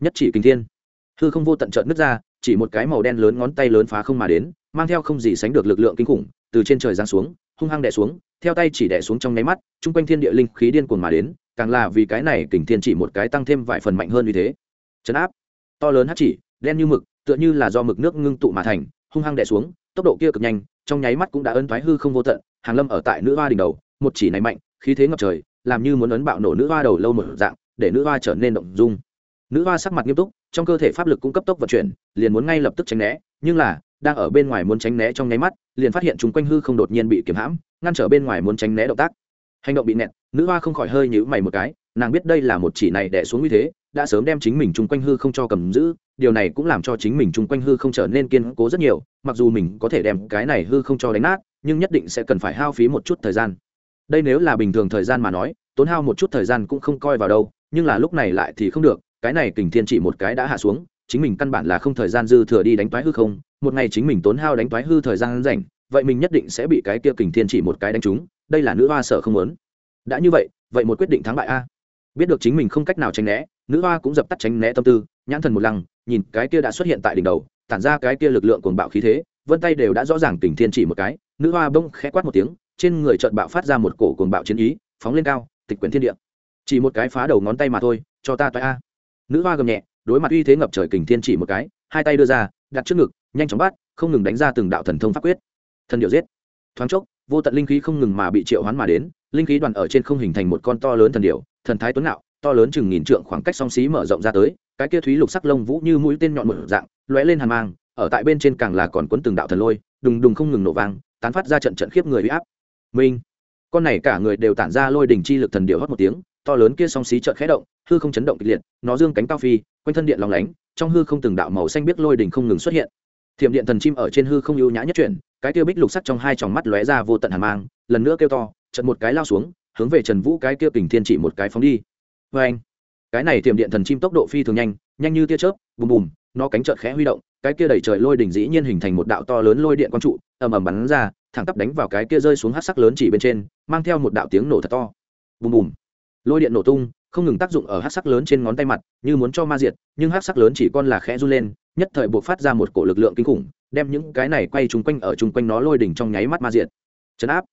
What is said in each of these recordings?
nhất chỉ kinh thiên. Hư không vô tận trợn nứt ra, chỉ một cái màu đen lớn ngón tay lớn phá không mà đến, mang theo không gì sánh được lực lượng kinh khủng, từ trên trời giáng xuống, hung hăng đè xuống, theo tay chỉ đè xuống trong nháy mắt, chung quanh thiên địa linh khí điên cuồng mà đến, càng là vì cái này kình thiên chỉ một cái tăng thêm vài phần mạnh hơn như thế. Chấn áp. To lớn hát chỉ, đen như mực, tựa như là do mực nước ngưng tụ mà thành, hung hăng đè xuống, tốc độ kia cực nhanh, trong nháy mắt cũng đã ấn thoái hư không vô tận, hàng lâm ở tại nữ hoa đỉnh đầu, một chỉ này mạnh, khí thế ngập trời, làm như muốn ấn bạo nổ nữ hoa đầu lâu một dạng, để nữ hoa trở nên động dung nữ hoa sắc mặt nghiêm túc, trong cơ thể pháp lực cũng cấp tốc vận chuyển, liền muốn ngay lập tức tránh né, nhưng là, đang ở bên ngoài muốn tránh né trong nháy mắt, liền phát hiện chúng quanh hư không đột nhiên bị kiểm hãm, ngăn trở bên ngoài muốn tránh né động tác. Hành động bị nẹt, nữ hoa không khỏi hơi nhữ mày một cái, nàng biết đây là một chỉ này đẻ xuống như thế, đã sớm đem chính mình chung quanh hư không cho cầm giữ, điều này cũng làm cho chính mình chung quanh hư không trở nên kiên cố rất nhiều, mặc dù mình có thể đem cái này hư không cho đánh nát, nhưng nhất định sẽ cần phải hao phí một chút thời gian. Đây nếu là bình thường thời gian mà nói, tốn hao một chút thời gian cũng không coi vào đâu, nhưng là lúc này lại thì không được cái này kình thiên chỉ một cái đã hạ xuống, chính mình căn bản là không thời gian dư thừa đi đánh toái hư không, một ngày chính mình tốn hao đánh toái hư thời gian rảnh, vậy mình nhất định sẽ bị cái kia kình thiên chỉ một cái đánh trúng, đây là nữ hoa sợ không muốn. Đã như vậy vậy một quyết định thắng bại a. Biết được chính mình không cách nào tránh né, nữ hoa cũng dập tắt tránh né tâm tư, nhãn thần một lăng, nhìn cái kia đã xuất hiện tại đỉnh đầu, tản ra cái kia lực lượng cuồng bạo khí thế, vân tay đều đã rõ ràng kình thiên chỉ một cái, nữ hoa bông khẽ quát một tiếng, trên người trợn bạo phát ra một cổ cuồng bạo chiến ý, phóng lên cao, tịch quyển thiên địa. Chỉ một cái phá đầu ngón tay mà thôi, cho ta toại a nữ hoa gầm nhẹ, đối mặt uy thế ngập trời kình thiên chỉ một cái, hai tay đưa ra, đặt trước ngực, nhanh chóng bắt, không ngừng đánh ra từng đạo thần thông pháp quyết. Thần điệu giết. Thoáng chốc, vô tận linh khí không ngừng mà bị triệu hoán mà đến, linh khí đoàn ở trên không hình thành một con to lớn thần điệu thần thái tuấn ngạo, to lớn chừng nghìn trượng khoảng cách song xí mở rộng ra tới, cái kia thúy lục sắc lông vũ như mũi tên nhọn một dạng, lóe lên hàn mang, ở tại bên trên càng là còn cuốn từng đạo thần lôi, đùng đùng không ngừng nổ vang, tán phát ra trận trận khiếp người huy áp. Minh con này cả người đều tản ra lôi đỉnh chi lực thần điệu hót một tiếng to lớn kia song xí chợt khẽ động, hư không chấn động kịch liệt, nó dương cánh cao phi, quanh thân điện long lánh, trong hư không từng đạo màu xanh biết lôi đỉnh không ngừng xuất hiện. Thiểm điện thần chim ở trên hư không ưu nhã nhất chuyển, cái kia bích lục sắc trong hai tròng mắt lóe ra vô tận hàn mang, lần nữa kêu to trận một cái lao xuống, hướng về trần vũ cái kia kình thiên chỉ một cái phóng đi. Oeng! cái này thiểm điện thần chim tốc độ phi thường nhanh nhanh như tia chớp, bùm bùm, nó cánh chợt khẽ huy động, cái kia đẩy trời lôi đỉnh dĩ nhiên hình thành một đạo to lớn lôi điện quang trụ, ầm ầm bắn ra, thẳng tắp đánh vào cái kia rơi xuống hắc sắc lớn chỉ bên trên, mang theo một đạo tiếng nổ thật to. Bùm bùm lôi điện nổ tung, không ngừng tác dụng ở hát sắc lớn trên ngón tay mặt, như muốn cho ma diệt, nhưng hát sắc lớn chỉ con là khẽ run lên, nhất thời buộc phát ra một cổ lực lượng kinh khủng, đem những cái này quay chung quanh ở chung quanh nó lôi đỉnh trong nháy mắt ma diệt. Chấn áp.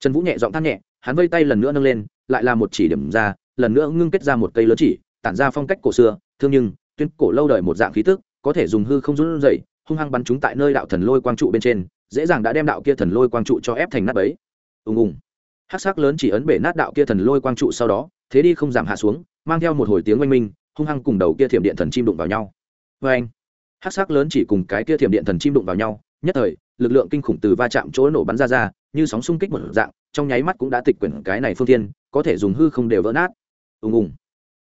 Trần vũ nhẹ giọng than nhẹ, hắn vây tay lần nữa nâng lên, lại là một chỉ điểm ra, lần nữa ngưng kết ra một cây lớn chỉ, tản ra phong cách cổ xưa, thương nhưng, tuyên cổ lâu đời một dạng khí tức, có thể dùng hư không run dậy hung hăng bắn chúng tại nơi đạo thần lôi quang trụ bên trên, dễ dàng đã đem đạo kia thần lôi quang trụ cho ép thành nát ấy ùng ùng. Hát sắc lớn chỉ ấn bể nát đạo kia thần lôi quang trụ sau đó thế đi không giảm hạ xuống, mang theo một hồi tiếng oanh minh, hung hăng cùng đầu kia thiểm điện thần chim đụng vào nhau. Vê anh hát sắc lớn chỉ cùng cái kia thiểm điện thần chim đụng vào nhau, nhất thời, lực lượng kinh khủng từ va chạm chỗ nổ bắn ra ra, như sóng xung kích một dạng, trong nháy mắt cũng đã tịch quyển cái này phương thiên, có thể dùng hư không đều vỡ nát. Ùng ùng,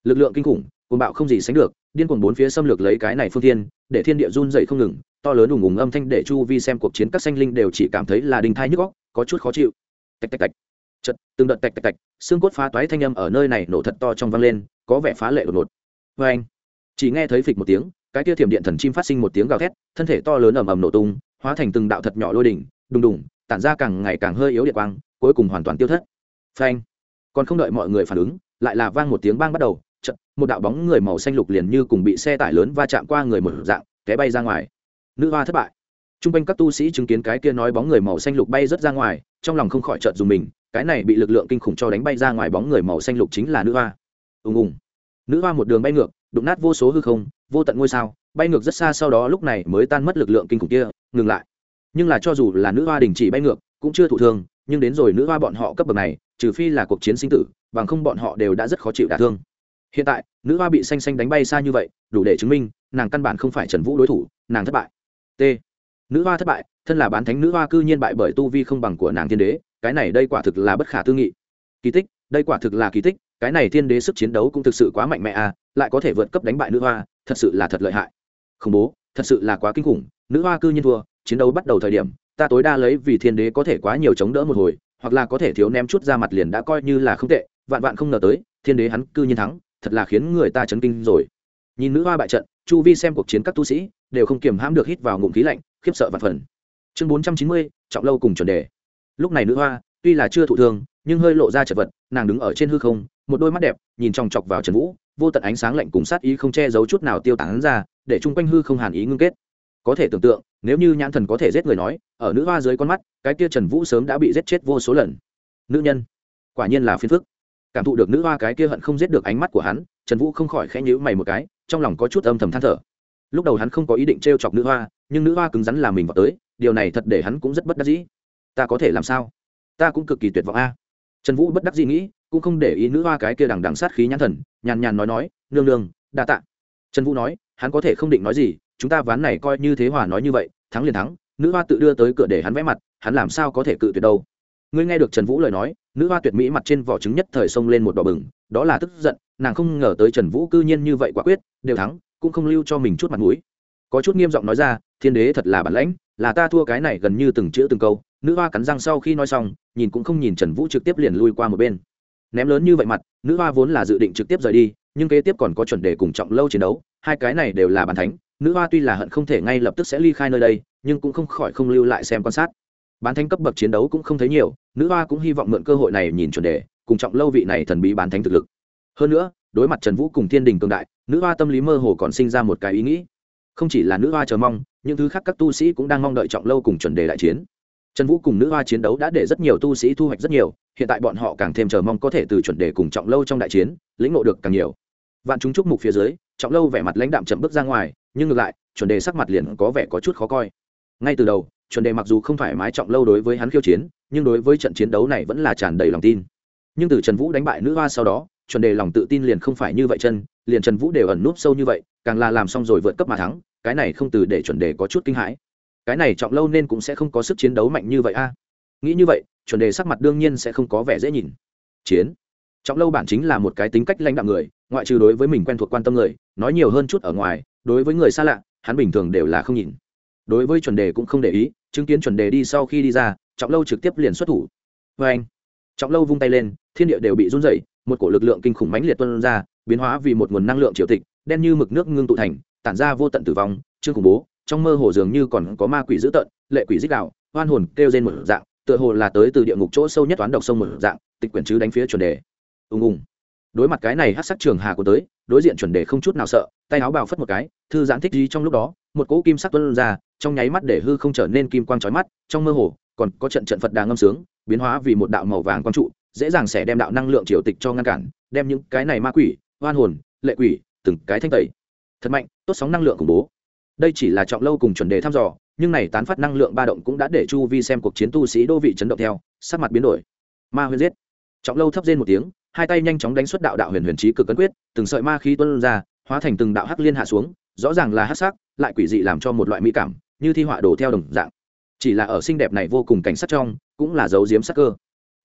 lực lượng kinh khủng, cuồng bạo không gì sánh được, điên cuồng bốn phía xâm lược lấy cái này phương thiên, để thiên địa run dậy không ngừng, to lớn ùng ùng âm thanh để chu vi xem cuộc chiến các sanh linh đều chỉ cảm thấy là đình thai nhức góc có chút khó chịu. Tạch tạch tạch chật, từng đợt tạch tạch tạch, xương cốt phá toái thanh âm ở nơi này nổ thật to trong vang lên, có vẻ phá lệ đột ngột. Vê anh, chỉ nghe thấy phịch một tiếng, cái kia thiểm điện thần chim phát sinh một tiếng gào thét, thân thể to lớn ầm ầm nổ tung, hóa thành từng đạo thật nhỏ lôi đỉnh, đùng đùng, tản ra càng ngày càng hơi yếu điện quang, cuối cùng hoàn toàn tiêu thất. Phanh còn không đợi mọi người phản ứng, lại là vang một tiếng bang bắt đầu, chật, một đạo bóng người màu xanh lục liền như cùng bị xe tải lớn va chạm qua người một dạng, té bay ra ngoài. Nữ hoa thất bại. T r u n g quanh các tu sĩ chứng kiến cái kia nói bóng người màu xanh lục bay rớt ra ngoài trong lòng không khỏi trợt dùng mình, cái này bị lực lượng kinh khủng cho đánh bay ra ngoài bóng người màu xanh lục chính là nữ hoa. Ùng ùng. Nữ hoa một đường bay ngược, đụng nát vô số hư không, vô tận ngôi sao, bay ngược rất xa sau đó lúc này mới tan mất lực lượng kinh khủng kia, ngừng lại. Nhưng là cho dù là nữ hoa đình chỉ bay ngược, cũng chưa thụ thương, nhưng đến rồi nữ hoa bọn họ cấp bậc này, trừ phi là cuộc chiến sinh tử, bằng không bọn họ đều đã rất khó chịu đả thương. Hiện tại, nữ hoa bị xanh xanh đánh bay xa như vậy, đủ để chứng minh, nàng căn bản không phải trần vũ đối thủ, nàng thất bại. T nữ hoa thất bại, thân là bán thánh nữ hoa cư nhiên bại bởi tu vi không bằng của nàng thiên đế, cái này đây quả thực là bất khả tư nghị. Kỳ tích, đây quả thực là kỳ tích, cái này thiên đế sức chiến đấu cũng thực sự quá mạnh mẽ à lại có thể vượt cấp đánh bại nữ hoa, thật sự là thật lợi hại. Khủng bố, thật sự là quá kinh khủng, nữ hoa cư nhiên thua, chiến đấu bắt đầu thời điểm, ta tối đa lấy vì thiên đế có thể quá nhiều chống đỡ một hồi, hoặc là có thể thiếu ném chút ra mặt liền đã coi như là không tệ, vạn vạn không ngờ tới, thiên đế hắn cư nhiên thắng, thật là khiến người ta chấn kinh rồi. Nhìn nữ hoa bại trận, chu vi xem cuộc chiến các tu sĩ đều không kiềm hãm được hít vào ngụm khí lạnh, khiếp sợ và phần. Chương bốn trăm chín mươi, trọng lâu cùng chuẩn đề. Lúc này nữ hoa, tuy là chưa thụ thương, nhưng hơi lộ ra chật vật, nàng đứng ở trên hư không, một đôi mắt đẹp, nhìn chòng chọc vào trần vũ, vô tận ánh sáng lạnh cùng sát ý không che giấu chút nào tiêu tán ra, để chung quanh hư không hàn ý ngưng kết. Có thể tưởng tượng, nếu như nhãn thần có thể giết người nói, ở nữ hoa dưới con mắt, cái kia trần vũ sớm đã bị giết chết vô số lần. Nữ nhân, quả nhiên là phiền phức. Cảm thụ được nữ hoa cái kia hận không giết được ánh mắt của hắn, trần vũ không khỏi khẽ nhữ mày một cái, trong lòng có chút âm thầm than thở lúc đầu hắn không có ý định t r e o chọc nữ hoa, nhưng nữ hoa cứng rắn là mình vào tới, điều này thật để hắn cũng rất bất đắc dĩ. Ta có thể làm sao? Ta cũng cực kỳ tuyệt vọng a. Trần vũ bất đắc dĩ nghĩ, cũng không để ý nữ hoa cái kia đằng đằng sát khí nhãn thần, nhàn nhàn nói nói, nương nương, đa tạ. Trần vũ nói, hắn có thể không định nói gì, chúng ta ván này coi như thế hòa nói như vậy, thắng liền thắng, nữ hoa tự đưa tới cửa để hắn vẽ mặt, hắn làm sao có thể cự tuyệt đâu? Ngươi nghe được trần vũ lời nói, nữ hoa tuyệt mỹ mặt trên vỏ trứng nhất thời xông lên một đỏ bừng, đó là tức giận, nàng không ngờ tới trần vũ cư nhiên như vậy quả quyết, đều thắng cũng không lưu cho mình chút mặt mũi. Có chút nghiêm giọng nói ra, thiên đế thật là bản lãnh, là ta thua cái này gần như từng chữ từng câu. Nữ hoa cắn răng sau khi nói xong, nhìn cũng không nhìn trần vũ trực tiếp liền lui qua một bên. Ném lớn như vậy mặt, nữ hoa vốn là dự định trực tiếp rời đi, nhưng kế tiếp còn có chuẩn đề cùng trọng lâu chiến đấu, hai cái này đều là bàn thánh. Nữ hoa tuy là hận không thể ngay lập tức sẽ ly khai nơi đây, nhưng cũng không khỏi không lưu lại xem quan sát. Bán thánh cấp bậc chiến đấu cũng không thấy nhiều, nữ hoa cũng hy vọng mượn cơ hội này nhìn chuẩn đề, cùng trọng lâu vị này thần bí bán thánh thực lực. Hơn nữa đối mặt trần vũ cùng thiên đình cường đại, nữ hoa tâm lý mơ hồ còn sinh ra một cái ý nghĩ. Không chỉ là nữ hoa chờ mong, những thứ khác các tu sĩ cũng đang mong đợi trọng lâu cùng chuẩn đề đại chiến. Trần vũ cùng nữ hoa chiến đấu đã để rất nhiều tu sĩ thu hoạch rất nhiều, hiện tại bọn họ càng thêm chờ mong có thể từ chuẩn đề cùng trọng lâu trong đại chiến, lĩnh ngộ được càng nhiều. Vạn chúng chúc mục phía dưới, trọng lâu vẻ mặt lãnh đạm chậm bước ra ngoài, nhưng ngược lại, chuẩn đề sắc mặt liền có vẻ có chút khó coi. Ngay từ đầu, chuẩn đề mặc dù không phải mái trọng lâu đối với hắn khiêu chiến, nhưng đối với trận chiến đấu này vẫn là tràn đầy lòng tin. Nhưng từ trần vũ đánh bại nữ hoa sau đó chuẩn đề lòng tự tin liền không phải như vậy chân, liền trần vũ đều ẩn núp sâu như vậy, càng là làm xong rồi vượt cấp mà thắng, cái này không từ để chuẩn đề có chút kinh hãi. Cái này trọng lâu nên cũng sẽ không có sức chiến đấu mạnh như vậy a. Nghĩ như vậy, chuẩn đề sắc mặt đương nhiên sẽ không có vẻ dễ nhìn. Chiến. Trọng lâu bản chính là một cái tính cách lãnh đạo người, ngoại trừ đối với mình quen thuộc quan tâm người, nói nhiều hơn chút ở ngoài, đối với người xa lạ, hắn bình thường đều là không nhìn. Đối với chuẩn đề cũng không để ý, chứng kiến chuẩn đề đi sau khi đi ra, trọng lâu trực tiếp liền xuất thủ. Vê anh trọng lâu vung tay lên, thiên địa đều bị run dậy một cổ lực lượng kinh khủng mãnh liệt tuôn ra, biến hóa vì một nguồn năng lượng triều tịch, đen như mực nước ngưng tụ thành, tản ra vô tận tử vong chưa khủng bố, trong mơ hồ dường như còn có ma quỷ dữ tợn, lệ quỷ rít đạo oan hồn kêu rên một dạng, tựa hồ là tới từ địa ngục chỗ sâu nhất toán độc sông một dạng, tịch quyển chứ đánh phía chuẩn đề. Ùng ùng. Đối mặt cái này hắc sắc trường hà của tới, đối diện chuẩn đề không chút nào sợ, tay áo bào phất một cái, thư giãn thích gì trong lúc đó, một cỗ kim sắc tuôn ra, trong nháy mắt để hư không trở nên kim quang chói mắt, trong mơ hồ, còn có trận trận phật đà ngâm sướng, biến hóa vì một đạo màu vàng quang trụ dễ dàng sẽ đem đạo năng lượng triều tịch cho ngăn cản, đem những cái này ma quỷ hoan hồn, lệ quỷ, từng cái thanh tẩy. Thật mạnh, tốt sóng năng lượng khủng bố. Đây chỉ là trọng lâu cùng chuẩn đề thăm dò, nhưng này tán phát năng lượng ba động cũng đã để chu vi xem cuộc chiến tu sĩ đô vị chấn động theo, sắc mặt biến đổi. Ma huyền giết. Trọng lâu thấp rên một tiếng, hai tay nhanh chóng đánh xuất đạo đạo huyền huyền trí cực cấn quyết, từng sợi ma khí tuân ra, hóa thành từng đạo hắc liên hạ xuống, rõ ràng là hắc sắc, lại quỷ dị làm cho một loại mỹ cảm, như thi họa đồ theo đồng dạng. Chỉ là ở xinh đẹp này vô cùng cảnh sắc trong, cũng là dấu diếm sắc cơ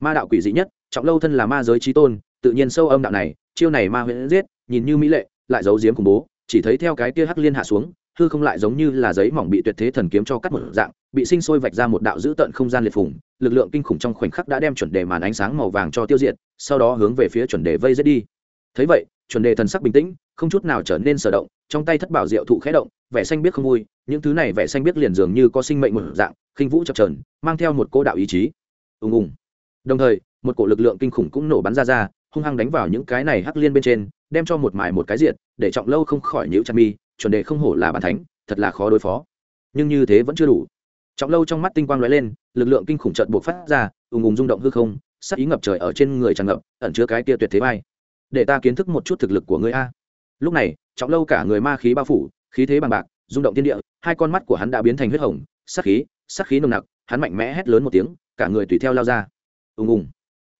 ma đạo quỷ dị nhất, trọng lâu thân là ma giới trí tôn, tự nhiên sâu âm đạo này, chiêu này ma huyễn giết, nhìn như mỹ lệ, lại giấu diếm khủng bố, chỉ thấy theo cái kia hắc liên hạ xuống, hư không lại giống như là giấy mỏng bị tuyệt thế thần kiếm cho cắt một dạng, bị sinh sôi vạch ra một đạo dữ tận không gian liệt phủng lực lượng kinh khủng trong khoảnh khắc đã đem chuẩn đề màn ánh sáng màu vàng cho tiêu diệt, sau đó hướng về phía chuẩn đề vây giết đi. Thấy vậy, chuẩn đề thần sắc bình tĩnh, không chút nào trở nên sở động, trong tay thất bảo diệu thụ khẽ động, vẻ xanh biết không vui, những thứ này vẻ xanh biết liền dường như có sinh mệnh một dạng, khinh vũ chập trờn mang theo một cô đạo ý chí. Ùng ùng đồng thời, một cổ lực lượng kinh khủng cũng nổ bắn ra ra, hung hăng đánh vào những cái này hắc liên bên trên, đem cho một mài một cái diện để trọng lâu không khỏi nhíu chặt mi, chuẩn đề không hổ là bàn thánh, thật là khó đối phó. Nhưng như thế vẫn chưa đủ. Trọng lâu trong mắt tinh quang lóe lên, lực lượng kinh khủng trận buộc phát ra, ùng ùng rung động hư không sắc ý ngập trời ở trên người tràn ngập, ẩn chứa cái kia tuyệt thế vai. Để ta kiến thức một chút thực lực của ngươi a. Lúc này, trọng lâu cả người ma khí bao phủ, khí thế bằng bạc, rung động thiên địa, hai con mắt của hắn đã biến thành huyết hồng sắc khí sắc khí nồng nặc, hắn mạnh mẽ hét lớn một tiếng, cả người tùy theo lao ra ùng ùng.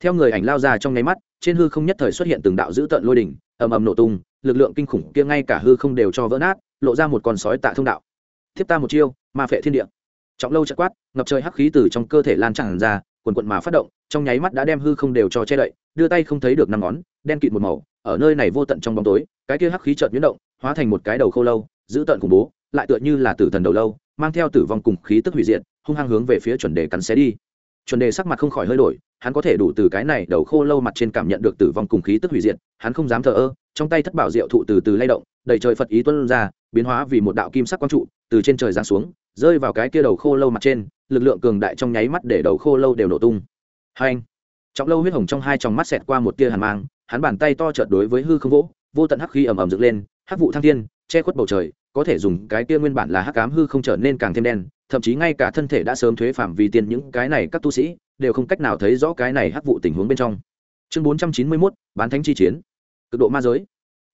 Theo người ảnh lao ra trong nháy mắt, trên hư không nhất thời xuất hiện từng đạo dữ tợn lôi đỉnh, ầm ầm nổ tung, lực lượng kinh khủng kia ngay cả hư không đều cho vỡ nát, lộ ra một con sói tạ thông đạo. Thiếp ta một chiêu, ma phệ thiên địa. Trọng lâu chợt quát, ngập trời hắc khí từ trong cơ thể lan tràn ra, quần quận mà phát động, trong nháy mắt đã đem hư không đều cho che đậy, đưa tay không thấy được năm ngón, đen kịt một màu, ở nơi này vô tận trong bóng tối, cái kia hắc khí chợt nhuyễn động, hóa thành một cái đầu khô lâu giữ tận khủng bố, lại tựa như là tử thần đầu lâu, mang theo tử vong cùng khí tức hủy diệt, hung hăng hướng về phía chuẩn đề cắn xé đi chuẩn đề sắc mặt không khỏi hơi đổi, hắn có thể đủ từ cái này đầu khô lâu mặt trên cảm nhận được tử vong cùng khí tức hủy diệt, hắn không dám thờ ơ, trong tay thất bảo diệu thụ từ từ lay động đầy trời phật ý tuân ra, biến hóa vì một đạo kim sắc quang trụ, từ trên trời giáng xuống, rơi vào cái kia đầu khô lâu mặt trên, lực lượng cường đại trong nháy mắt để đầu khô lâu đều nổ tung. Hai anh, trọng lâu huyết hồng trong hai tròng mắt xẹt qua một tia hàn mang, hắn bàn tay to trợt đối với hư không vỗ, vô tận hắc khí ầm ầm dựng lên, hắc vụ thăng thiên, che khuất bầu trời có thể dùng cái kia nguyên bản là hắc ám hư không trở nên càng thêm đen, thậm chí ngay cả thân thể đã sớm thuế phạm vì tiền những cái này các tu sĩ, đều không cách nào thấy rõ cái này hắc vụ tình huống bên trong. Chương bốn trăm chín mươi mốt, bán thánh chi chiến. Cực độ ma giới.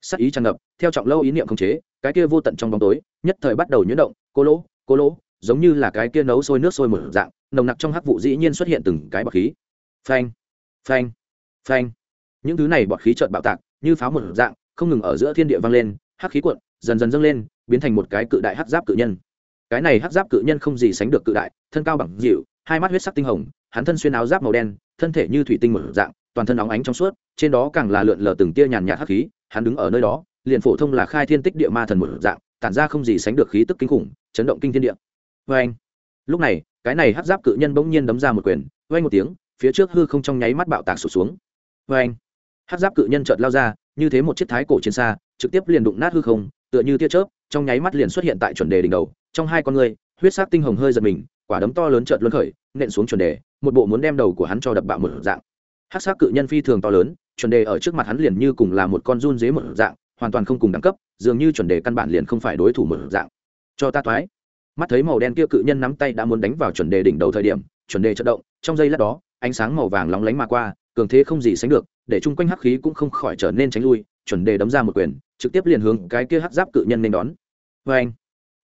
Sắc ý tràn ngập, theo trọng lâu ý niệm khống chế, cái kia vô tận trong bóng tối, nhất thời bắt đầu nhuyễn động, cô lỗ cô lỗ, giống như là cái kia nấu sôi nước sôi một dạng, nồng nặc trong hắc vụ dĩ nhiên xuất hiện từng cái bọt khí. Phanh phanh phanh. Những thứ này bọt khí trợn bạo tạc, như pháo một dạng, không ngừng ở giữa thiên địa vang lên, hắc khí cuộn, dần dần dâng lên biến thành một cái cự đại hắc giáp cự nhân. Cái này hắc giáp cự nhân không gì sánh được cự đại, thân cao bằng dịu, hai mắt huyết sắc tinh hồng, hắn thân xuyên áo giáp màu đen, thân thể như thủy tinh một dạng, toàn thân óng ánh trong suốt, trên đó càng là lượn lờ từng tia nhàn nhạt hắc khí, hắn đứng ở nơi đó, liền phổ thông là khai thiên tích địa ma thần một dạng, tản ra không gì sánh được khí tức kinh khủng, chấn động kinh thiên địa. Vê anh, lúc này, cái này hắc giáp cự nhân bỗng nhiên đấm ra một quyền vê anh một tiếng, phía trước hư không trong nháy mắt bạo tạc sụt xuống. Vê anh, hắc giáp cự nhân chợt lao ra, như thế một chiếc thái cổ chiến xa, trực tiếp liền đụng nát hư không, tựa như tia chớp trong nháy mắt liền xuất hiện tại chuẩn đề đỉnh đầu, trong hai con người huyết sắc tinh hồng hơi giật mình, quả đấm to lớn trợn luân khởi, nện xuống chuẩn đề, một bộ muốn đem đầu của hắn cho đập bạo một dạng. Hắc sắc cự nhân phi thường to lớn, chuẩn đề ở trước mặt hắn liền như cùng là một con run dế một dạng, hoàn toàn không cùng đẳng cấp, dường như chuẩn đề căn bản liền không phải đối thủ một dạng. Cho ta thoái. Mắt thấy màu đen kia cự nhân nắm tay đã muốn đánh vào chuẩn đề đỉnh đầu thời điểm, chuẩn đề chật động, trong giây lát đó, ánh sáng màu vàng lóng lánh mà qua, cường thế không gì sánh được, để chung quanh hắc khí cũng không khỏi trở nên tránh lui chuẩn đề đấm ra một quyền, trực tiếp liền hướng cái kia hắc giáp cự nhân nên đón. Vê anh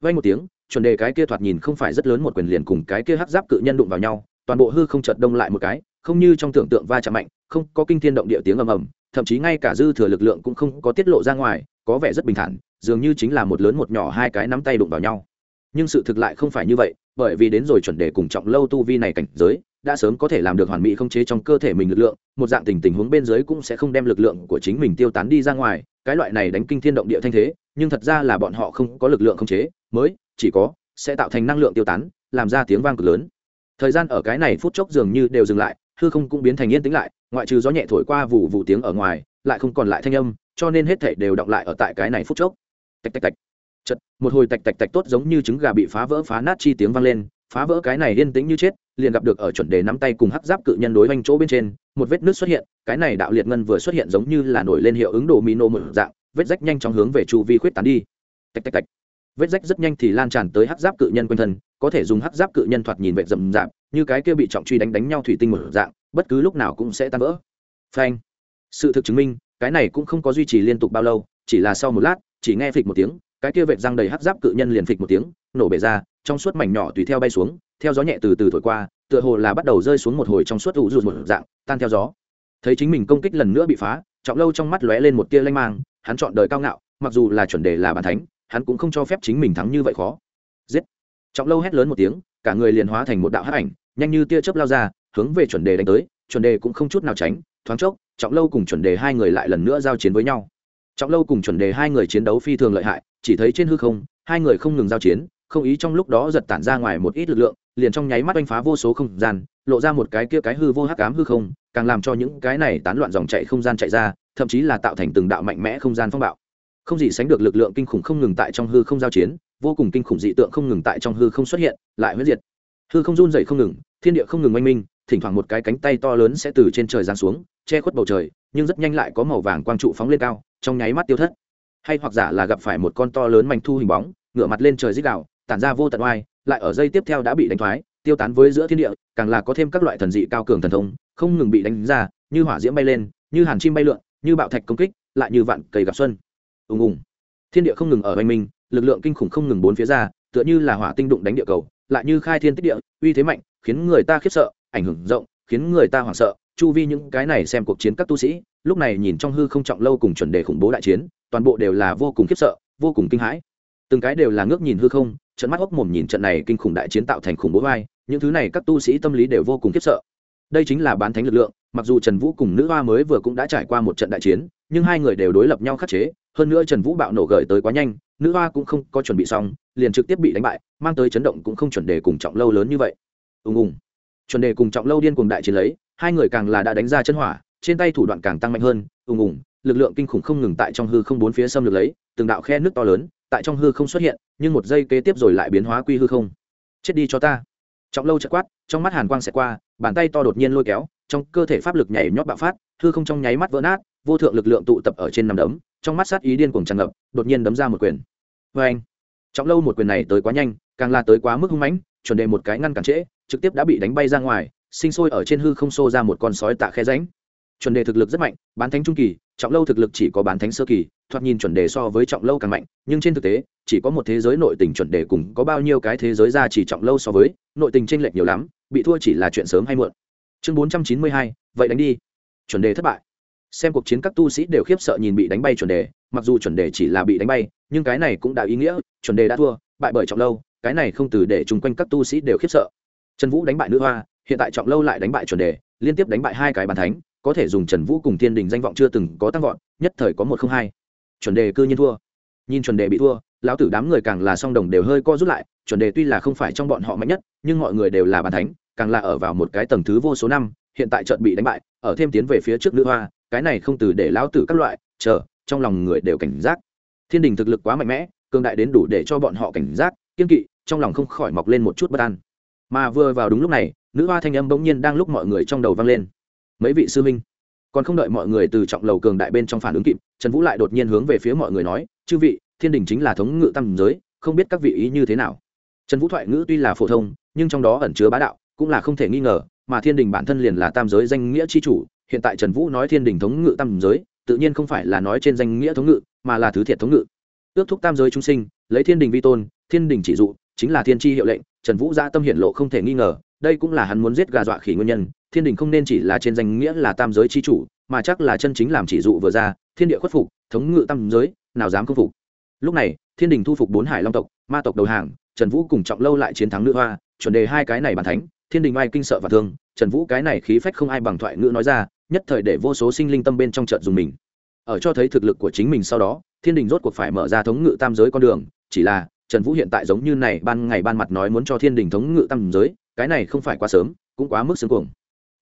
vay một tiếng, chuẩn đề cái kia thoạt nhìn không phải rất lớn một quyền liền cùng cái kia hắc giáp cự nhân đụng vào nhau, toàn bộ hư không chợt đông lại một cái, không như trong tưởng tượng va chạm mạnh, không có kinh thiên động địa tiếng ầm ầm, thậm chí ngay cả dư thừa lực lượng cũng không có tiết lộ ra ngoài, có vẻ rất bình thản, dường như chính là một lớn một nhỏ hai cái nắm tay đụng vào nhau. Nhưng sự thực lại không phải như vậy, bởi vì đến rồi chuẩn đề cùng trọng lâu tu vi này cảnh giới đã sớm có thể làm được hoàn mỹ không chế trong cơ thể mình lực lượng, một dạng tình tình huống bên dưới cũng sẽ không đem lực lượng của chính mình tiêu tán đi ra ngoài, cái loại này đánh kinh thiên động địa thanh thế, nhưng thật ra là bọn họ không có lực lượng không chế, mới, chỉ có, sẽ tạo thành năng lượng tiêu tán, làm ra tiếng vang cực lớn. Thời gian ở cái này phút chốc dường như đều dừng lại, hư không cũng biến thành yên tĩnh lại, ngoại trừ gió nhẹ thổi qua vụ vụ tiếng ở ngoài, lại không còn lại thanh âm, cho nên hết thể đều đọng lại ở tại cái này phút chốc. Tạch tạch tạch. Chật một hồi tạch tạch tạch tốt giống như trứng gà bị phá vỡ phá nát chi tiếng vang lên phá vỡ cái này yên tĩnh như chết, liền gặp được ở chuẩn đề nắm tay cùng hắc giáp cự nhân đối quanh chỗ bên trên, một vết nước xuất hiện, cái này đạo liệt ngân vừa xuất hiện giống như là nổi lên hiệu ứng đồ mino một dạng, vết rách nhanh chóng hướng về chu vi khuyết tán đi. Tạch tạch tạch. Vết rách rất nhanh thì lan tràn tới hắc giáp cự nhân quanh thân, có thể dùng hắc giáp cự nhân thoạt nhìn vệ rậm rạp, như cái kia bị trọng truy đánh đánh nhau thủy tinh một dạng, bất cứ lúc nào cũng sẽ tan vỡ. Phanh. Sự thực chứng minh, cái này cũng không có duy trì liên tục bao lâu, chỉ là sau một lát, chỉ nghe phịch một tiếng, cái kia vệt răng đầy hắc giáp cự nhân liền phịch một tiếng, nổ bể ra trong suốt mảnh nhỏ tùy theo bay xuống, theo gió nhẹ từ từ thổi qua, tựa hồ là bắt đầu rơi xuống một hồi trong suốt ủ rụt một dạng, tan theo gió. Thấy chính mình công kích lần nữa bị phá, trọng lâu trong mắt lóe lên một tia lanh mang, hắn chọn đời cao ngạo, mặc dù là chuẩn đề là bàn thánh, hắn cũng không cho phép chính mình thắng như vậy khó. Giết! Trọng lâu hét lớn một tiếng, cả người liền hóa thành một đạo hắc ảnh, nhanh như tia chớp lao ra, hướng về chuẩn đề đánh tới, chuẩn đề cũng không chút nào tránh, thoáng chốc, trọng lâu cùng chuẩn đề hai người lại lần nữa giao chiến với nhau. Trọng lâu cùng chuẩn đề hai người chiến đấu phi thường lợi hại, chỉ thấy trên hư không, hai người không ngừng giao chiến không ý trong lúc đó giật tản ra ngoài một ít lực lượng, liền trong nháy mắt oanh phá vô số không gian, lộ ra một cái kia cái hư vô hắc ám hư không, càng làm cho những cái này tán loạn dòng chạy không gian chạy ra, thậm chí là tạo thành từng đạo mạnh mẽ không gian phong bạo. Không gì sánh được lực lượng kinh khủng không ngừng tại trong hư không giao chiến, vô cùng kinh khủng dị tượng không ngừng tại trong hư không xuất hiện, lại huyết diệt. Hư không run dậy không ngừng, thiên địa không ngừng oanh minh, thỉnh thoảng một cái cánh tay to lớn sẽ từ trên trời giáng xuống, che khuất bầu trời, nhưng rất nhanh lại có màu vàng quang trụ phóng lên cao, trong nháy mắt tiêu thất. Hay hoặc giả là gặp phải một con to lớn mảnh thu hình bóng, ngửa mặt lên trời dích đạo tản ra vô tận oai, lại ở dây tiếp theo đã bị đánh thoái, tiêu tán với giữa thiên địa, càng là có thêm các loại thần dị cao cường thần thông, không ngừng bị đánh ra, như hỏa diễm bay lên, như hàn chim bay lượn, như bạo thạch công kích, lại như vạn cây gặp xuân. Ùng ùng. Thiên địa không ngừng ở bên minh, lực lượng kinh khủng không ngừng bốn phía ra, tựa như là hỏa tinh đụng đánh địa cầu, lại như khai thiên tích địa, uy thế mạnh, khiến người ta khiếp sợ, ảnh hưởng rộng, khiến người ta hoảng sợ. Chu vi những cái này xem cuộc chiến các tu sĩ, lúc này nhìn trong hư không trọng lâu cùng chuẩn đề khủng bố đại chiến, toàn bộ đều là vô cùng khiếp sợ, vô cùng kinh hãi. Từng cái đều là ngước nhìn hư không trận mắt hốc mồm nhìn trận này kinh khủng đại chiến tạo thành khủng bố vai, những thứ này các tu sĩ tâm lý đều vô cùng khiếp sợ. Đây chính là bán thánh lực lượng, mặc dù trần vũ cùng nữ hoa mới vừa cũng đã trải qua một trận đại chiến, nhưng hai người đều đối lập nhau khắc chế, hơn nữa trần vũ bạo nổ gởi tới quá nhanh, nữ hoa cũng không có chuẩn bị xong, liền trực tiếp bị đánh bại, mang tới chấn động cũng không chuẩn đề cùng trọng lâu lớn như vậy. Ùng ùng. Chuẩn đề cùng trọng lâu điên cùng đại chiến lấy, hai người càng là đã đánh ra chân hỏa, trên tay thủ đoạn càng tăng mạnh hơn, ùng ùng, lực lượng kinh khủng không ngừng tại trong hư không bốn phía xâm lược lấy, từng đạo khe nước to lớn tại trong hư không xuất hiện, nhưng một giây kế tiếp rồi lại biến hóa quy hư không. Chết đi cho ta. Trọng lâu chợt quát, trong mắt hàn quang sẽ qua, bàn tay to đột nhiên lôi kéo, trong cơ thể pháp lực nhảy nhót bạo phát, hư không trong nháy mắt vỡ nát, vô thượng lực lượng tụ tập ở trên nằm đấm, trong mắt sát ý điên cuồng tràn ngập, đột nhiên đấm ra một quyền. Vê anh trọng lâu một quyền này tới quá nhanh, càng là tới quá mức hung mãnh, chuẩn đề một cái ngăn cản trễ, trực tiếp đã bị đánh bay ra ngoài, sinh sôi ở trên hư không xô ra một con sói tạ khe ránh chuẩn đề thực lực rất mạnh, bán thánh trung kỳ, trọng lâu thực lực chỉ có bán thánh sơ kỳ, thoạt nhìn chuẩn đề so với trọng lâu càng mạnh, nhưng trên thực tế, chỉ có một thế giới nội tình chuẩn đề cùng có bao nhiêu cái thế giới ra chỉ trọng lâu so với, nội tình tranh lệch nhiều lắm, bị thua chỉ là chuyện sớm hay muộn. Chương bốn trăm chín mươi hai, vậy đánh đi. Chuẩn đề thất bại. Xem cuộc chiến các tu sĩ đều khiếp sợ nhìn bị đánh bay chuẩn đề, mặc dù chuẩn đề chỉ là bị đánh bay, nhưng cái này cũng đã ý nghĩa, chuẩn đề đã thua, bại bởi trọng lâu, cái này không từ để chung quanh các tu sĩ đều khiếp sợ. Trần vũ đánh bại nữ hoa, hiện tại trọng lâu lại đánh bại chuẩn đề, liên tiếp đánh bại hai cái bàn thánh có thể dùng trần vũ cùng thiên đình danh vọng chưa từng có tăng vọt, nhất thời có một không hai. Chuẩn đề cư nhiên thua. Nhìn chuẩn đề bị thua, lão tử đám người càng là song đồng đều hơi co rút lại, chuẩn đề tuy là không phải trong bọn họ mạnh nhất, nhưng mọi người đều là bàn thánh, càng là ở vào một cái tầng thứ vô số năm, hiện tại trận bị đánh bại, ở thêm tiến về phía trước nữ hoa, cái này không từ để lão tử các loại, chờ, trong lòng người đều cảnh giác. Thiên đình thực lực quá mạnh mẽ, cường đại đến đủ để cho bọn họ cảnh giác, kiên kỵ, trong lòng không khỏi mọc lên một chút bất an. Mà vừa vào đúng lúc này, nữ hoa thanh âm bỗng nhiên đang lúc mọi người trong đầu vang lên mấy vị sư minh còn không đợi mọi người từ trọng lầu cường đại bên trong phản ứng kịp, trần vũ lại đột nhiên hướng về phía mọi người nói, chư vị, thiên đình chính là thống ngự tam giới, không biết các vị ý như thế nào? Trần vũ thoại ngữ tuy là phổ thông, nhưng trong đó ẩn chứa bá đạo, cũng là không thể nghi ngờ, mà thiên đình bản thân liền là tam giới danh nghĩa c h i chủ, hiện tại trần vũ nói thiên đình thống ngự tam giới, tự nhiên không phải là nói trên danh nghĩa thống ngự, mà là thứ thiệt thống ngự. Ước thúc tam giới trung sinh, lấy thiên đình vi tôn, thiên đình chỉ dụ, chính là thiên tri hiệu lệnh trần vũ gia tâm hiển lộ không thể nghi ngờ, đây cũng là hắn muốn giết gà dọa khỉ nguyên nhân, thiên đình không nên chỉ là trên danh nghĩa là tam giới c h i chủ, mà chắc là chân chính làm chỉ dụ vừa ra, thiên địa khuất phục, thống ngự tam giới, nào dám khâm phục. Lúc này, thiên đình thu phục bốn hải long tộc, ma tộc đầu hàng, trần vũ cùng trọng lâu lại chiến thắng nữ hoa, chuẩn đề hai cái này bàn thánh, thiên đình ai kinh sợ và thương, trần vũ cái này khí phách không ai bằng thoại ngữ nói ra, nhất thời để vô số sinh linh tâm bên trong trận dùng mình. Ở cho thấy thực lực của chính mình sau đó, thiên đình rốt cuộc phải mở ra thống ngự tam giới con đường, chỉ là trần vũ hiện tại giống như này ban ngày ban mặt nói muốn cho thiên đình thống ngự tam giới, cái này không phải quá sớm, cũng quá mức xương cuồng.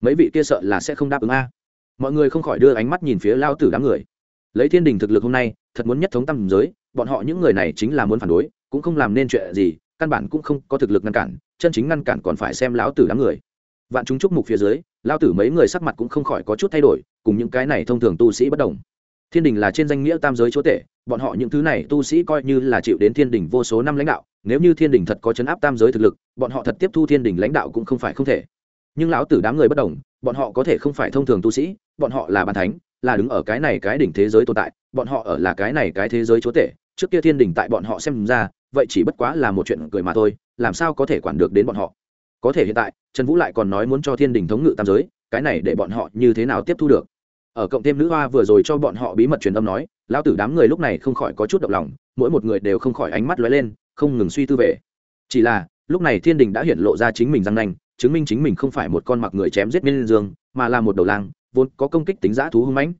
Mấy vị kia sợ là sẽ không đáp ứng a. Mọi người không khỏi đưa ánh mắt nhìn phía lao tử đám người. Lấy thiên đình thực lực hôm nay, thật muốn nhất thống tam giới, bọn họ những người này chính là muốn phản đối, cũng không làm nên chuyện gì, căn bản cũng không có thực lực ngăn cản, chân chính ngăn cản còn phải xem lão tử đám người. Vạn chúng chúc mục phía dưới, lao tử mấy người sắc mặt cũng không khỏi có chút thay đổi, cùng những cái này thông thường tu sĩ bất đồng thiên đình là trên danh nghĩa tam giới chúa tể, bọn họ những thứ này tu sĩ coi như là chịu đến thiên đình vô số năm lãnh đạo, nếu như thiên đình thật có chấn áp tam giới thực lực, bọn họ thật tiếp thu thiên đình lãnh đạo cũng không phải không thể. Nhưng lão tử đám người bất đồng, bọn họ có thể không phải thông thường tu sĩ, bọn họ là bàn thánh, là đứng ở cái này cái đỉnh thế giới tồn tại, bọn họ ở là cái này cái thế giới chúa tể, trước kia thiên đình tại bọn họ xem ra, vậy chỉ bất quá là một chuyện cười mà thôi, làm sao có thể quản được đến bọn họ? Có thể hiện tại, trần vũ lại còn nói muốn cho thiên đình thống ngự tam giới, cái này để bọn họ như thế nào tiếp thu được? Ở cộng thêm nữ hoa vừa rồi cho bọn họ bí mật truyền âm nói, lão tử đám người lúc này không khỏi có chút động lòng, mỗi một người đều không khỏi ánh mắt lóe lên, không ngừng suy tư về. Chỉ là, lúc này thiên đình đã hiện lộ ra chính mình răng nanh, chứng minh chính mình không phải một con mặc người chém giết miên dương, mà là một đầu lang, vốn có công kích tính giá thú hung mãnh.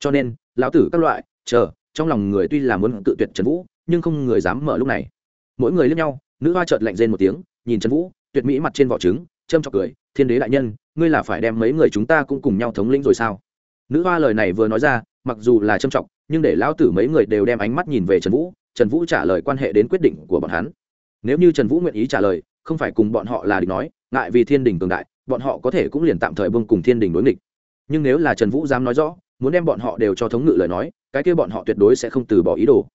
Cho nên, lão tử các loại, chờ, trong lòng người tuy là muốn tự tuyệt trần vũ, nhưng không người dám mở lúc này. Mỗi người lướt nhau, nữ hoa chợt lạnh rên một tiếng, nhìn trần vũ, tuyệt mỹ mặt trên vỏ trứng, châm chọc cười, thiên đế đại nhân, ngươi là phải đem mấy người chúng ta cũng cùng nhau thống lĩnh rồi sao? Nữ hoa lời này vừa nói ra, mặc dù là trâm trọng, nhưng để lão tử mấy người đều đem ánh mắt nhìn về trần vũ trần vũ trả lời quan hệ đến quyết định của bọn hắn. Nếu như trần vũ nguyện ý trả lời, không phải cùng bọn họ là địch nói, ngại vì thiên đình cường đại, bọn họ có thể cũng liền tạm thời bông cùng thiên đình đối nghịch. Nhưng nếu là trần vũ dám nói rõ, muốn đem bọn họ đều cho thống ngự lời nói, cái kia bọn họ tuyệt đối sẽ không từ bỏ ý đồ.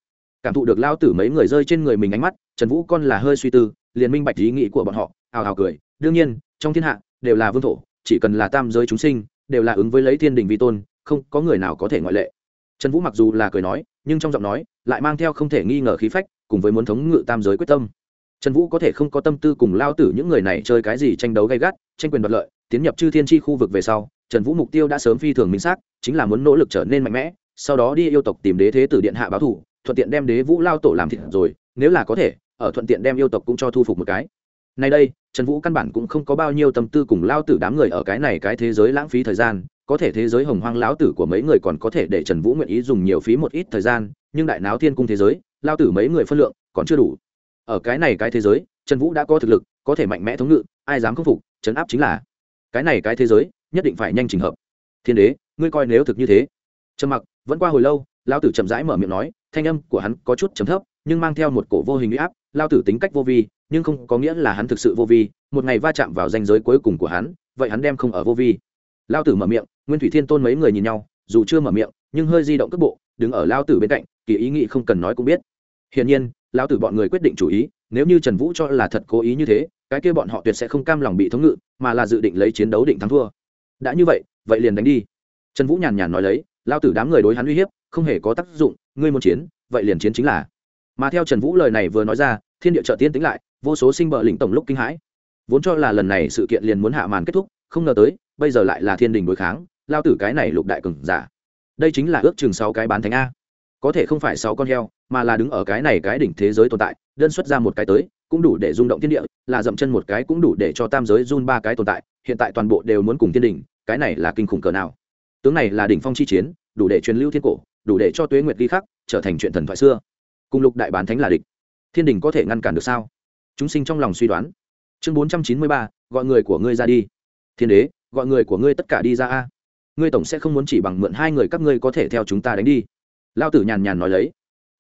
Cảm thụ được lao tử mấy người rơi trên người mình ánh mắt, trần vũ con là hơi suy tư, liền minh bạch ý nghĩ của bọn họ, hào hào cười. Đương nhiên, trong thiên hạ, đều là vương thổ, chỉ cần là tam giới chúng sinh đều là ứng với lấy thiên đình vi tôn, không có người nào có thể ngoại lệ. Trần vũ mặc dù là cười nói, nhưng trong giọng nói lại mang theo không thể nghi ngờ khí phách, cùng với muốn thống ngự tam giới quyết tâm. Trần vũ có thể không có tâm tư cùng lao tử những người này chơi cái gì tranh đấu gay gắt, tranh quyền đoạt lợi, tiến nhập chư thiên tri khu vực về sau, trần vũ mục tiêu đã sớm phi thường minh xác, chính là muốn nỗ lực trở nên mạnh mẽ, sau đó đi yêu tộc tìm đế thế tử điện hạ báo thủ, thuận tiện đem đế vũ lao tổ làm thịt rồi, nếu là có thể, ở thuận tiện đem yêu tộc cũng cho thu phục một cái nay đây, trần vũ căn bản cũng không có bao nhiêu tâm tư cùng lao tử đám người ở cái này cái thế giới lãng phí thời gian, có thể thế giới hồng hoang lão tử của mấy người còn có thể để trần vũ nguyện ý dùng nhiều phí một ít thời gian, nhưng đại náo thiên cung thế giới, lao tử mấy người phân lượng còn chưa đủ. Ở cái này cái thế giới, trần vũ đã có thực lực, có thể mạnh mẽ thống ngự, ai dám khâm phục chấn áp chính là. Cái này cái thế giới, nhất định phải nhanh trình hợp. Thiên đế, ngươi coi nếu thực như thế. Trầm mặc, vẫn qua hồi lâu, lao tử chậm rãi mở miệng nói, thanh âm của hắn có chút chấm thấp, nhưng mang theo một cổ vô hình huy áp, lao tử tính cách vô vi nhưng không có nghĩa là hắn thực sự vô vi, một ngày va chạm vào danh giới cuối cùng của hắn, vậy hắn đem không ở vô vi. Lao tử mở miệng, nguyên thủy thiên tôn mấy người nhìn nhau, dù chưa mở miệng, nhưng hơi di động cước bộ, đứng ở lao tử bên cạnh, kỳ ý nghĩ không cần nói cũng biết. Hiển nhiên, lao tử bọn người quyết định chủ ý, nếu như trần vũ cho là thật cố ý như thế, cái kia bọn họ tuyệt sẽ không cam lòng bị thống ngự, mà là dự định lấy chiến đấu định thắng thua. Đã như vậy vậy liền đánh đi. Trần vũ nhàn nhàn nói lấy, lao tử đám người đối hắn uy hiếp, không hề có tác dụng, ngươi muốn chiến, vậy liền chiến chính là. Mà theo trần vũ lời này vừa nói ra thiên địa trợ tiên tính lại, vô số sinh bờ lĩnh tổng lúc kinh hãi. Vốn cho là lần này sự kiện liền muốn hạ màn kết thúc, không ngờ tới, bây giờ lại là thiên đình đối kháng, lao tử cái này lục đại cường giả. Đây chính là ước chừng sáu cái bán thánh a. Có thể không phải sáu con heo, mà là đứng ở cái này cái đỉnh thế giới tồn tại, đơn xuất ra một cái tới, cũng đủ để rung động thiên địa, là dậm chân một cái cũng đủ để cho tam giới run ba cái tồn tại, hiện tại toàn bộ đều muốn cùng thiên đình, cái này là kinh khủng cỡ nào. Tướng này là đỉnh phong chi chiến, đủ để truyền lưu thiên cổ, đủ để cho tuế nguyệt ghi khắc, trở thành chuyện thần thoại xưa. Cùng lục đại bán thánh là địch thiên đình có thể ngăn cản được sao? Chúng sinh trong lòng suy đoán. Chương bốn trăm chín mươi ba, gọi người của ngươi ra đi. Thiên đế, gọi người của ngươi tất cả đi ra a. Ngươi tổng sẽ không muốn chỉ bằng mượn hai người các ngươi có thể theo chúng ta đánh đi. Lao tử nhàn nhàn nói lấy.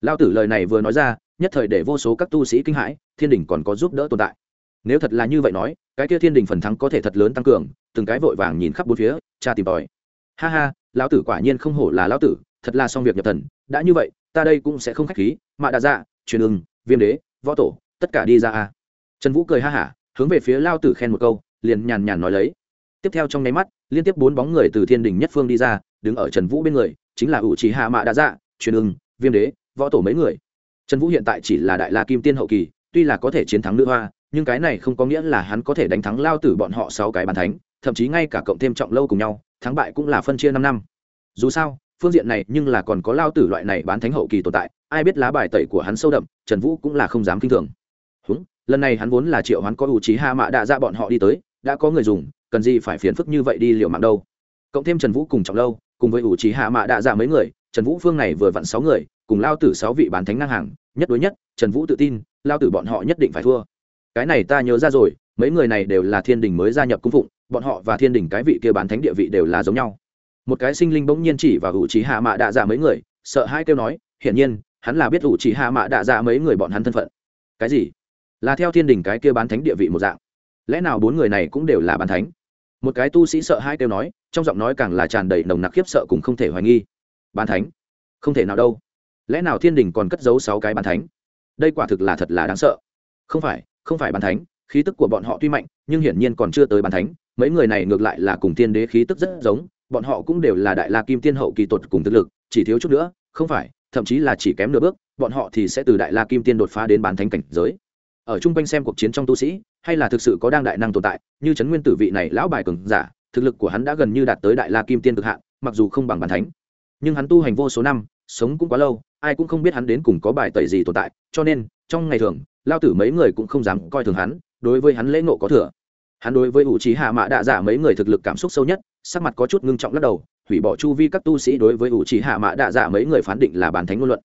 Lao tử lời này vừa nói ra, nhất thời để vô số các tu sĩ kinh hãi, thiên đình còn có giúp đỡ tồn tại. Nếu thật là như vậy nói, cái kia thiên đình phần thắng có thể thật lớn tăng cường, từng cái vội vàng nhìn khắp bốn phía cha tìm tòi. Ha ha, lão tử quả nhiên không hổ là lão tử, thật là xong việc nhập thần, đã như vậy, ta đây cũng sẽ không khách khí, mạ đa dạ truyền ưng viêm đế, võ tổ, tất cả đi ra a. Trần vũ cười ha hả, hướng về phía lao tử khen một câu, liền nhàn nhàn nói lấy. Tiếp theo trong nháy mắt, liên tiếp bốn bóng người từ thiên đình nhất phương đi ra, đứng ở trần vũ bên người, chính là ủ trí hạ mạ đa dạ truyền ưng, viêm đế, võ tổ mấy người. Trần vũ hiện tại chỉ là đại la kim tiên hậu kỳ, tuy là có thể chiến thắng nữ hoa, nhưng cái này không có nghĩa là hắn có thể đánh thắng lao tử bọn họ sáu cái bàn thánh, thậm chí ngay cả cộng thêm trọng lâu cùng nhau, thắng bại cũng là phân chia năm năm. Dù sao phương diện này nhưng là còn có lao tử loại này bán thánh hậu kỳ tồn tại, ai biết lá bài tẩy của hắn sâu đậm, trần vũ cũng là không dám kinh thường. Húng, lần này hắn vốn là triệu hắn có ủ trí hạ mạ đạ ra bọn họ đi tới, đã có người dùng, cần gì phải phiền phức như vậy đi liệu mạng đâu. Cộng thêm trần vũ cùng trọng lâu, cùng với ủ trí hạ mạ đạ ra mấy người, trần vũ phương này vừa vặn sáu người, cùng lao tử sáu vị bán thánh ngang hàng, nhất đối nhất, trần vũ tự tin, lao tử bọn họ nhất định phải thua. Cái này ta nhớ ra rồi, mấy người này đều là thiên đình mới gia nhập cung phụng, bọn họ và thiên đình cái vị kia bán thánh địa vị đều là giống nhau một cái sinh linh bỗng nhiên chỉ vào ủ trí hạ mạ đạ dạ mấy người, sợ hai kêu nói, hiển nhiên, hắn là biết ủ trí hạ mạ đạ dạ mấy người bọn hắn thân phận. Cái gì? Là theo thiên đình cái kia bán thánh địa vị một dạng. Lẽ nào bốn người này cũng đều là bán thánh? Một cái tu sĩ sợ hai kêu nói, trong giọng nói càng là tràn đầy nồng nặc khiếp sợ cùng không thể hoài nghi. Bán thánh? Không thể nào đâu. Lẽ nào thiên đình còn cất giấu sáu cái bán thánh? Đây quả thực là thật là đáng sợ. Không phải không phải bán thánh, khí tức của bọn họ tuy mạnh, nhưng hiển nhiên còn chưa tới bán thánh. Mấy người này ngược lại là cùng thiên đế khí tức rất giống bọn họ cũng đều là đại la kim tiên hậu kỳ tột cùng thực lực, chỉ thiếu chút nữa, không phải, thậm chí là chỉ kém nửa bước, bọn họ thì sẽ từ đại la kim tiên đột phá đến bán thánh cảnh giới. Ở chung quanh xem cuộc chiến trong tu sĩ, hay là thực sự có đang đại năng tồn tại, như trấn nguyên tử vị này lão bài cường giả, thực lực của hắn đã gần như đạt tới đại la kim tiên cực hạn, mặc dù không bằng bán thánh. Nhưng hắn tu hành vô số năm, sống cũng quá lâu, ai cũng không biết hắn đến cùng có bài tẩy gì tồn tại, cho nên, trong ngày thường lao tử mấy người cũng không dám coi thường hắn, đối với hắn lễ ngộ có thừa. Hắn đối với ủ trí hạ mạ đạ giả mấy người thực lực cảm xúc sâu nhất sắc mặt có chút ngưng trọng lắc đầu, hủy bỏ chu vi các tu sĩ đối với ủ trí hạ mã đạ dạ giả mấy người phán định là bàn thánh ngôn luận.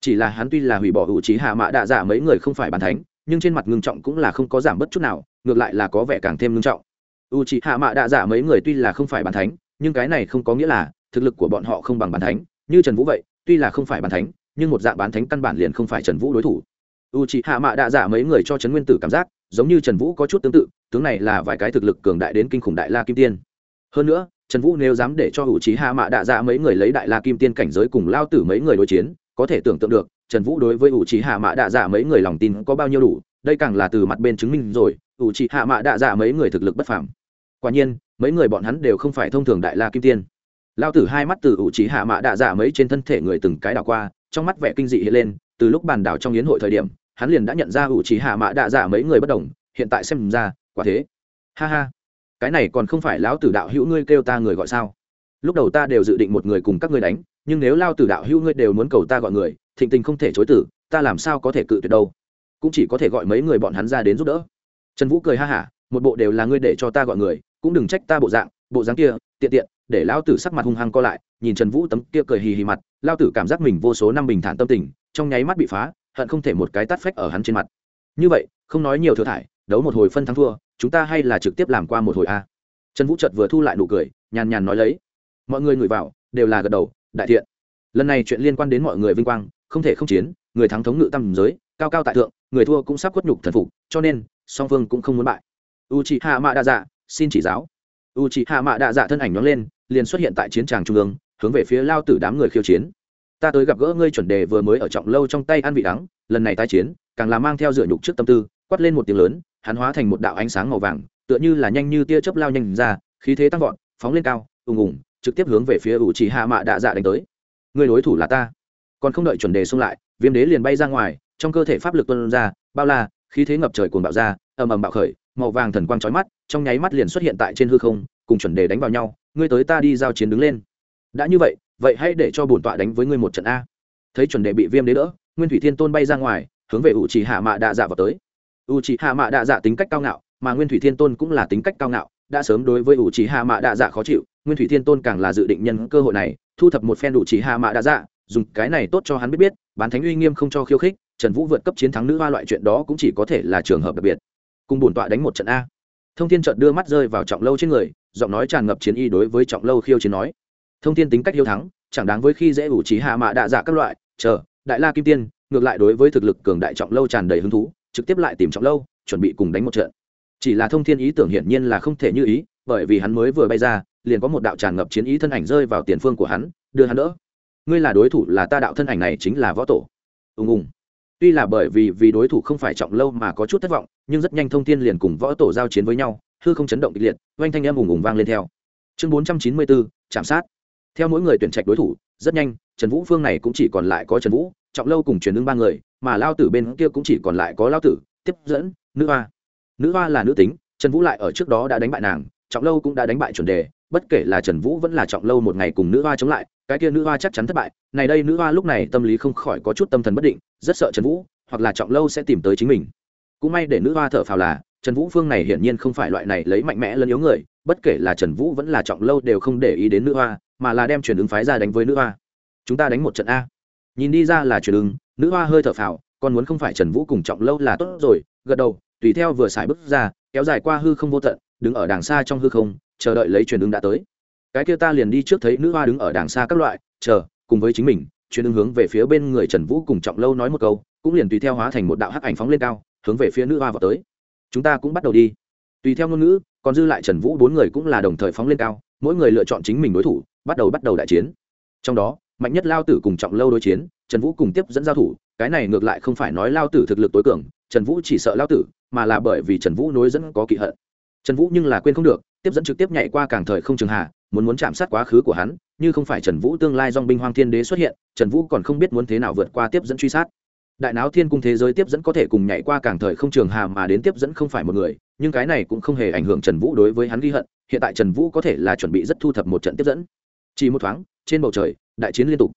Chỉ là hắn tuy là hủy bỏ ủ trí hạ mã đạ dạ giả mấy người không phải bàn thánh, nhưng trên mặt ngưng trọng cũng là không có giảm bất chút nào, ngược lại là có vẻ càng thêm ngưng trọng. U trí hạ mã đạ dạ giả mấy người tuy là không phải bàn thánh, nhưng cái này không có nghĩa là thực lực của bọn họ không bằng bàn thánh. Như trần vũ vậy, tuy là không phải bàn thánh, nhưng một dạng bán thánh căn bản liền không phải trần vũ đối thủ. U c h ị hạ mạ đạ giả mấy người cho trấn nguyên tử cảm giác, giống như trần vũ có chút tương tự, tướng này là vài cái thực lực cường đại đến kinh khủng đại la kim tiên hơn nữa, trần vũ nếu dám để cho hữu trí hạ mạ đạ dạ mấy người lấy đại la kim tiên cảnh giới cùng lao tử mấy người đối chiến, có thể tưởng tượng được, trần vũ đối với hữu trí hạ mạ đạ dạ mấy người lòng tin có bao nhiêu đủ, đây càng là từ mặt bên chứng minh rồi, hữu trí hạ mạ đạ dạ mấy người thực lực bất phàm. Quả nhiên, mấy người bọn hắn đều không phải thông thường đại la kim tiên. Lao tử hai mắt từ hữu trí hạ mạ đạ dạ mấy trên thân thể người từng cái đảo qua, trong mắt vẻ kinh dị hiện lên, từ lúc bàn đảo trong yến hội thời điểm, hắn liền đã nhận ra ủ trí hạ mạ đạ dạ mấy người bất đồng, hiện tại xem ra, quả thế. Ha ha cái này còn không phải lão tử đạo hữu ngươi kêu ta người gọi sao? Lúc đầu ta đều dự định một người cùng các ngươi đánh, nhưng nếu lao tử đạo hữu ngươi đều muốn cầu ta gọi người, thịnh tình không thể chối tử, ta làm sao có thể cự tuyệt đâu? Cũng chỉ có thể gọi mấy người bọn hắn ra đến giúp đỡ. Trần vũ cười ha hả, một bộ đều là ngươi để cho ta gọi người, cũng đừng trách ta bộ dạng, bộ dáng kia, tiện tiện, để lao tử sắc mặt hung hăng co lại, nhìn trần vũ tấm kia cười hì hì mặt lao tử cảm giác mình vô số năm bình thản tâm tình, trong nháy mắt bị phá, hận không thể một cái tát phách ở hắn trên mặt. Như vậy, không nói nhiều thừa thải, đấu một hồi phân thắng thua chúng ta hay là trực tiếp làm qua một hồi a? Trần vũ trợt vừa thu lại nụ cười, nhàn nhàn nói lấy. Mọi người ngửi vào, đều là gật đầu, đại thiện. Lần này chuyện liên quan đến mọi người vinh quang, không thể không chiến, người thắng thống ngự tâm giới, cao cao tại thượng, người thua cũng sắp khuất nhục thần phục, cho nên, song phương cũng không muốn bại. U c hạ mạ đa dạ xin chỉ giáo. U c hạ mạ đa dạ thân ảnh nhóm lên, liền xuất hiện tại chiến tràng trung ương, hướng về phía lao tử đám người khiêu chiến. Ta tới gặp gỡ ngươi chuẩn đề vừa mới ở trọng lâu trong tay ăn vị đắng, lần này tái chiến, càng là mang theo dựa nhục trước tâm tư quát lên một tiếng lớn, hắn hóa thành một đạo ánh sáng màu vàng, tựa như là nhanh như tia chớp lao nhanh ra, khí thế tăng vọt, phóng lên cao, ùng ùng, trực tiếp hướng về phía ủ trì hạ mạ đạ dạ đánh tới. Người đối thủ là ta. Còn không đợi chuẩn đề xông lại, viêm đế liền bay ra ngoài, trong cơ thể pháp lực tuân ra, bao la, khí thế ngập trời cuồng bạo ra, ầm ầm bạo khởi, màu vàng thần quang chói mắt, trong nháy mắt liền xuất hiện tại trên hư không, cùng chuẩn đề đánh vào nhau, ngươi tới ta đi giao chiến đứng lên. Đã như vậy vậy hãy để cho bổn tọa đánh với ngươi một trận a. Thấy chuẩn đề bị viêm đế đỡ, nguyên thủy thiên tôn bay ra ngoài, hướng về ủ trì hạ mạ đạ dạ vào tới u trì hạ mạ đạ dạ tính cách cao ngạo, mà nguyên thủy thiên tôn cũng là tính cách cao ngạo, đã sớm đối với ủ trì hạ mạ đạ dạ khó chịu, nguyên thủy thiên tôn càng là dự định nhân cơ hội này, thu thập một phen đủ trì hạ mạ đạ dạ dùng cái này tốt cho hắn biết biết, bán thánh uy nghiêm không cho khiêu khích, trần vũ vượt cấp chiến thắng nữ hoa loại chuyện đó cũng chỉ có thể là trường hợp đặc biệt. Cùng bổn tọa đánh một trận a. Thông thiên trợt đưa mắt rơi vào trọng lâu trên người, giọng nói tràn ngập chiến y đối với trọng lâu khiêu chiến nói. Thông thiên tính cách hiếu thắng, chẳng đáng với khi dễ ủ trí hạ mạ đạ dạ các loại, chờ, đại la kim tiên, ngược lại đối với thực lực cường đại trọng lâu tràn đầy hứng thú trực tiếp lại tìm trọng lâu, chuẩn bị cùng đánh một trận. Chỉ là thông thiên ý tưởng hiển nhiên là không thể như ý, bởi vì hắn mới vừa bay ra, liền có một đạo tràn ngập chiến ý thân ảnh rơi vào tiền phương của hắn, đưa hắn đỡ. Ngươi là đối thủ là ta đạo thân ảnh này chính là võ tổ. Ùng ùng. Tuy là bởi vì vì đối thủ không phải trọng lâu mà có chút thất vọng, nhưng rất nhanh thông thiên liền cùng võ tổ giao chiến với nhau, hư không chấn động kịch liệt, oanh thanh em ùng ùng vang lên theo. Chương bốn trăm chín mươi bốn, chạm sát. Theo mỗi người tuyển trạch đối thủ, rất nhanh, trần vũ phương này cũng chỉ còn lại có trần vũ, trọng lâu cùng truyền ưng ba người mà lao tử bên kia cũng chỉ còn lại có lao tử, tiếp dẫn, nữ hoa. Nữ hoa là nữ tính, trần vũ lại ở trước đó đã đánh bại nàng, trọng lâu cũng đã đánh bại chuẩn đề, bất kể là trần vũ vẫn là trọng lâu một ngày cùng nữ hoa chống lại, cái kia nữ hoa chắc chắn thất bại. Này đây nữ hoa lúc này tâm lý không khỏi có chút tâm thần bất định, rất sợ trần vũ, hoặc là trọng lâu sẽ tìm tới chính mình. Cũng may để nữ hoa thở phào là, trần vũ phương này hiển nhiên không phải loại này lấy mạnh mẽ lẫn yếu người, bất kể là trần vũ vẫn là trọng lâu đều không để ý đến nữ hoa, mà là đem chuyển ứng phái ra đánh với nữ hoa. Chúng ta đánh một trận a. Nhìn đi ra là chuyển ứng nữ hoa hơi thở phào còn muốn không phải trần vũ cùng trọng lâu là tốt rồi, gật đầu, tùy theo vừa xài bước ra, kéo dài qua hư không vô tận, đứng ở đàng xa trong hư không, chờ đợi lấy truyền ứng đã tới. Cái kia ta liền đi trước thấy nữ hoa đứng ở đàng xa các loại, chờ, cùng với chính mình, truyền ứng hướng về phía bên người trần vũ cùng trọng lâu nói một câu, cũng liền tùy theo hóa thành một đạo hắc ảnh phóng lên cao, hướng về phía nữ hoa vào tới. Chúng ta cũng bắt đầu đi. Tùy theo ngôn ngữ, còn dư lại trần vũ bốn người cũng là đồng thời phóng lên cao, mỗi người lựa chọn chính mình đối thủ, bắt đầu bắt đầu đại chiến. Trong đó mạnh nhất lao tử cùng trọng lâu đối chiến, trần vũ cùng tiếp dẫn giao thủ, cái này ngược lại không phải nói lao tử thực lực tối cường, trần vũ chỉ sợ lao tử, mà là bởi vì trần vũ nối dẫn có kỵ hận. Trần vũ nhưng là quên không được, tiếp dẫn trực tiếp nhảy qua càng thời không trường hạ, muốn muốn chạm sát quá khứ của hắn, như không phải trần vũ tương lai dong binh hoang thiên đế xuất hiện, trần vũ còn không biết muốn thế nào vượt qua tiếp dẫn truy sát. Đại náo thiên cung thế giới tiếp dẫn có thể cùng nhảy qua càng thời không trường hà mà đến tiếp dẫn không phải một người, nhưng cái này cũng không hề ảnh hưởng trần vũ đối với hắn ghi hận, hiện tại trần vũ có thể là chuẩn bị rất thu thập một trận tiếp dẫn. Chỉ một thoáng, trên bầu trời đại chiến liên tục.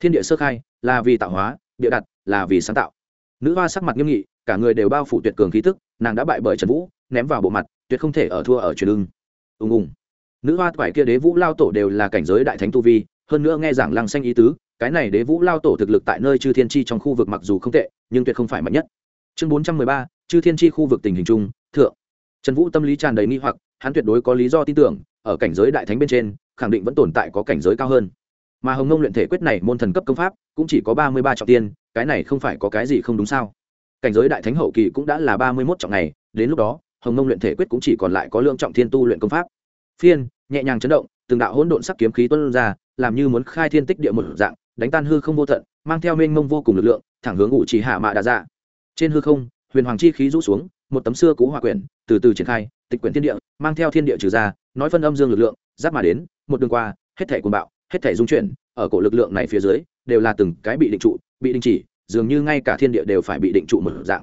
Thiên địa sơ khai, là vì tạo hóa địa đặt, là vì sáng tạo. Nữ hoa sắc mặt nghiêm nghị, cả người đều bao phủ tuyệt cường khí tức, nàng đã bại bởi trần vũ, ném vào bộ mặt, tuyệt không thể ở thua ở truyền ưng. Ùng ùng. Nữ hoa toại kia đế vũ lao tổ đều là cảnh giới đại thánh tu vi, hơn nữa nghe giảng lăng xanh ý tứ, cái này đế vũ lao tổ thực lực tại nơi chư thiên tri trong khu vực mặc dù không tệ, nhưng tuyệt không phải mạnh nhất. Chương bốn trăm mười ba, chư thiên tri khu vực tình hình chung, thượng. Trần vũ tâm lý tràn đầy nghi hoặc, hắn tuyệt đối có lý do tin tưởng, ở cảnh giới đại thánh bên trên, khẳng định vẫn tồn tại có cảnh giới cao hơn mà hồng ngông luyện thể quyết này môn thần cấp công pháp cũng chỉ có ba mươi ba trọng tiên, cái này không phải có cái gì không đúng sao? Cảnh giới đại thánh hậu kỳ cũng đã là ba mươi mốt trọng này, đến lúc đó, hồng ngông luyện thể quyết cũng chỉ còn lại có lượng trọng thiên tu luyện công pháp. Phiên, nhẹ nhàng chấn động, từng đạo hỗn độn sắc kiếm khí tuân ra, làm như muốn khai thiên tích địa một dạng, đánh tan hư không vô tận, mang theo mênh mông vô cùng lực lượng, thẳng hướng ngụ chỉ hạ mạ đà dạ. Trên hư không, huyền hoàng chi khí rũ xuống, một tấm xưa cũ hòa quyển, từ từ triển khai, tịch quyển thiên địa, mang theo thiên địa trừ ra, nói phân âm dương lực lượng, giáp mà đến, một đường qua, hết thể cuồng bạo hết thể dung chuyển, ở cổ lực lượng này phía dưới, đều là từng cái bị định trụ, bị đình chỉ, dường như ngay cả thiên địa đều phải bị định trụ một dạng.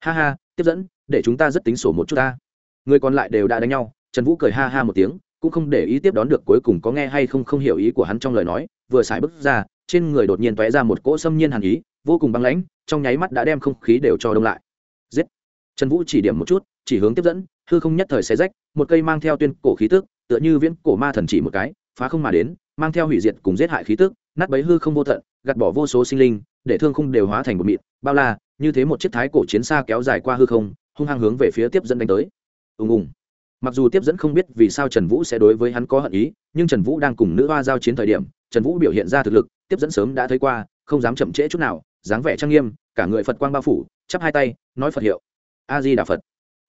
Ha ha, tiếp dẫn, để chúng ta rất tính sổ một chút ta. Người còn lại đều đã đánh nhau, trần vũ cười ha ha một tiếng, cũng không để ý tiếp đón được cuối cùng có nghe hay không không hiểu ý của hắn trong lời nói, vừa xài bước ra, trên người đột nhiên tóe ra một cỗ xâm nhiên hàn ý, vô cùng băng lãnh, trong nháy mắt đã đem không khí đều cho đông lại. Giết! Trần vũ chỉ điểm một chút, chỉ hướng tiếp dẫn, hư không nhất thời xé rách, một cây mang theo tuyên cổ khí tức, tựa như viễn cổ ma thần chỉ một cái, phá không mà đến mang theo hủy diệt cùng giết hại khí tức, nát bấy hư không vô tận, gạt bỏ vô số sinh linh, để thương khung đều hóa thành một mịn, bao la, như thế một chiếc thái cổ chiến xa kéo dài qua hư không, hung hăng hướng về phía tiếp dẫn đánh tới. Ùng ùng. Mặc dù tiếp dẫn không biết vì sao trần vũ sẽ đối với hắn có hận ý, nhưng trần vũ đang cùng nữ hoa giao chiến thời điểm, trần vũ biểu hiện ra thực lực, tiếp dẫn sớm đã thấy qua, không dám chậm trễ chút nào, dáng vẻ trang nghiêm, cả người phật quang bao phủ, chắp hai tay, nói phật hiệu. A di đà phật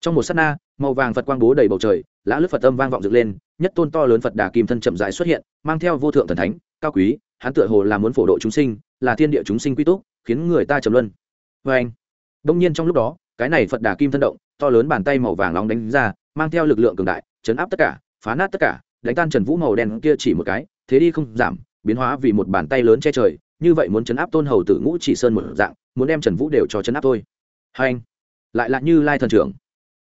trong một s á t na, màu vàng phật quang bố đầy bầu trời lã lướt phật âm vang vọng dựng lên, nhất tôn to lớn phật đà kim thân chậm dại xuất hiện, mang theo vô thượng thần thánh, cao quý, hắn tựa hồ là muốn phổ độ chúng sinh, là thiên địa chúng sinh quy túc, khiến người ta trầm luân. Vê anh, đông nhiên trong lúc đó, cái này phật đà kim thân động, to lớn bàn tay màu vàng nóng đánh ra, mang theo lực lượng cường đại, chấn áp tất cả, phá nát tất cả, đánh tan trần vũ màu đen kia chỉ một cái, thế đi không giảm, biến hóa vì một bàn tay lớn che trời, như vậy muốn chấn áp tôn hầu tử ngũ chỉ sơn một dạng, muốn đem trần vũ đều cho chấn áp thôi. Hai anh, lại là như lai thần trưởng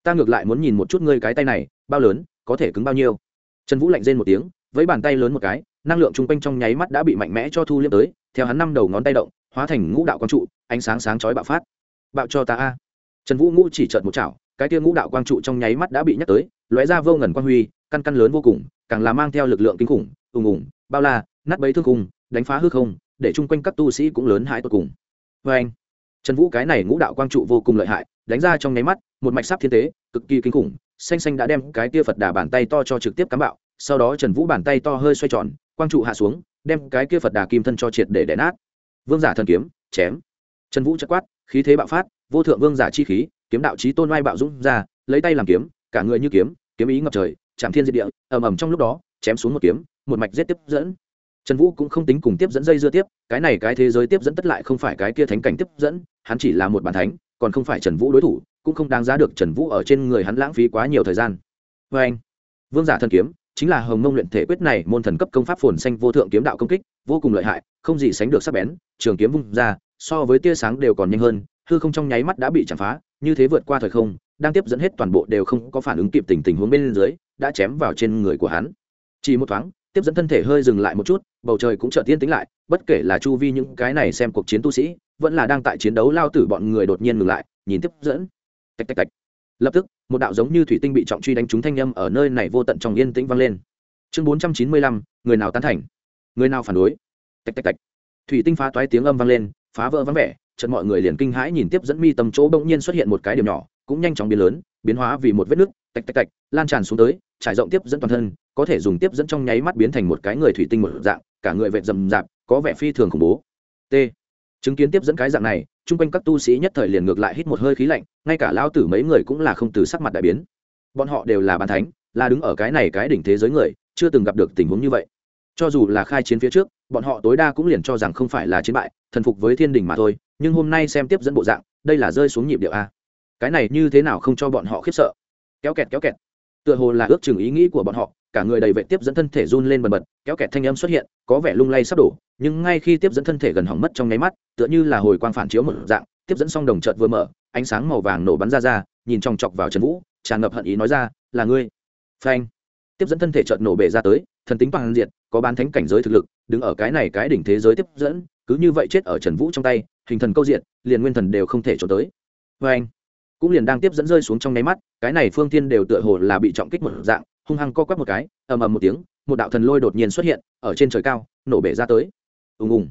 ta ngược lại muốn nhìn một chút ngươi cái tay này, bao lớn, có thể cứng bao nhiêu? Trần vũ lạnh rên một tiếng với bàn tay lớn một cái, năng lượng chung quanh trong nháy mắt đã bị mạnh mẽ cho thu liêm tới, theo hắn năm đầu ngón tay động, hóa thành ngũ đạo quang trụ, ánh sáng sáng chói bạo phát. Bạo cho ta a. Trần vũ ngũ chỉ trợt một chảo, cái tia ngũ đạo quang trụ trong nháy mắt đã bị nhắc tới, lóe ra vô ngần quang huy, căn căn lớn vô cùng, càng là mang theo lực lượng kinh khủng, ùng ùng, bao la, nát bấy thương khung, đánh phá hư không, để chung quanh các tu sĩ cũng lớn hãi tột cùng. Vê anh trần vũ cái này ngũ đạo quang trụ vô cùng lợi hại đánh ra trong nháy mắt, một mạch sắp thiên tế, cực kỳ kinh khủng, xanh xanh đã đem cái tia phật đà bàn tay to cho trực tiếp cắm bạo, sau đó trần vũ bàn tay to hơi xoay tròn, quang trụ hạ xuống, đem cái kia phật đà kim thân cho triệt để đẻ nát. Vương giả thần kiếm, chém. Trần vũ chất quát, khí thế bạo phát, vô thượng vương giả chi khí, kiếm đạo trí tôn oai bạo dũng ra, lấy tay làm kiếm, cả người như kiếm kiếm ý ngập trời, chạm thiên diệt địa, ầm ầm trong lúc đó, chém xuống một kiếm, một mạch giết tiếp dẫn. Trần vũ cũng không tính cùng tiếp dẫn dây dưa tiếp, cái này cái thế giới tiếp dẫn tất lại không phải cái kia thánh cảnh tiếp dẫn, hắn chỉ là một bản thánh còn không phải trần vũ đối thủ, cũng không đáng giá được trần vũ ở trên người hắn lãng phí quá nhiều thời gian. Vê anh, vương giả thần kiếm, chính là hồng mông luyện thể quyết này môn thần cấp công pháp phồn xanh vô thượng kiếm đạo công kích, vô cùng lợi hại, không gì sánh được sắc bén, trường kiếm vung ra, so với tia sáng đều còn nhanh hơn, hư không trong nháy mắt đã bị chạm phá, như thế vượt qua thời không, đang tiếp dẫn hết toàn bộ đều không có phản ứng kịp tình tình huống bên dưới, đã chém vào trên người của hắn. Chỉ một thoáng tiếp dẫn thân thể hơi dừng lại một chút, bầu trời cũng chợt tiên tính lại, bất kể là chu vi những cái này xem cuộc chiến tu sĩ, vẫn là đang tại chiến đấu lao tử bọn người đột nhiên ngừng lại, nhìn tiếp dẫn. Tạch tạch tạch. Lập tức, một đạo giống như thủy tinh bị trọng truy đánh trúng thanh â m ở nơi này vô tận trong yên tĩnh vang lên. Chương bốn trăm chín mươi lăm, người nào tán thành? Người nào phản đối? Tạch tạch tạch. Thủy tinh phá toái tiếng âm vang lên, phá vỡ vắng vẻ trận mọi người liền kinh hãi nhìn tiếp dẫn mi tầm chỗ bỗng nhiên xuất hiện một cái điểm nhỏ, cũng nhanh chóng biến lớn, biến hóa vì một vết nước tạch tạch tạch, lan tràn xuống tới, trải rộng tiếp dẫn toàn thân có thể dùng tiếp dẫn trong nháy mắt biến thành một cái người thủy tinh một dạng, cả người vẹn rầm rạp, có vẻ phi thường khủng bố. T. Chứng kiến tiếp dẫn cái dạng này, chung quanh các tu sĩ nhất thời liền ngược lại hít một hơi khí lạnh, ngay cả lao tử mấy người cũng là không từ sắc mặt đại biến. Bọn họ đều là bàn thánh, là đứng ở cái này cái đỉnh thế giới người, chưa từng gặp được tình huống như vậy. Cho dù là khai chiến phía trước, bọn họ tối đa cũng liền cho rằng không phải là chiến bại, thần phục với thiên đình mà thôi, nhưng hôm nay xem tiếp dẫn bộ dạng, đây là rơi xuống nhịp điệu a. Cái này như thế nào không cho bọn họ khiếp sợ? Kéo kẹt kéo kẹt tựa hồ là ước chừng ý nghĩ của bọn họ, cả người đầy vệ tiếp dẫn thân thể run lên bần bật, kéo kẹt thanh âm xuất hiện, có vẻ lung lay sắp đổ, nhưng ngay khi tiếp dẫn thân thể gần hỏng mất trong nháy mắt, tựa như là hồi quang phản chiếu một dạng, tiếp dẫn xong đồng chợt vừa mở, ánh sáng màu vàng nổ bắn ra ra, nhìn trong chọc vào trần vũ, tràn ngập hận ý nói ra, là ngươi. Phanh. Tiếp dẫn thân thể chợt nổ bể ra tới, thần tính toàn diện, có bán thánh cảnh giới thực lực, đứng ở cái này cái đỉnh thế giới tiếp dẫn, cứ như vậy chết ở trần vũ trong tay, hình thần câu diện, liền nguyên thần đều không thể trốn tới. Phanh cũng liền đang tiếp dẫn rơi xuống trong nháy mắt, cái này phương thiên đều tựa hồ là bị trọng kích một dạng, hung hăng co quắp một cái, ầm ầm một tiếng, một đạo thần lôi đột nhiên xuất hiện, ở trên trời cao, nổ bể ra tới. Ùng ùng.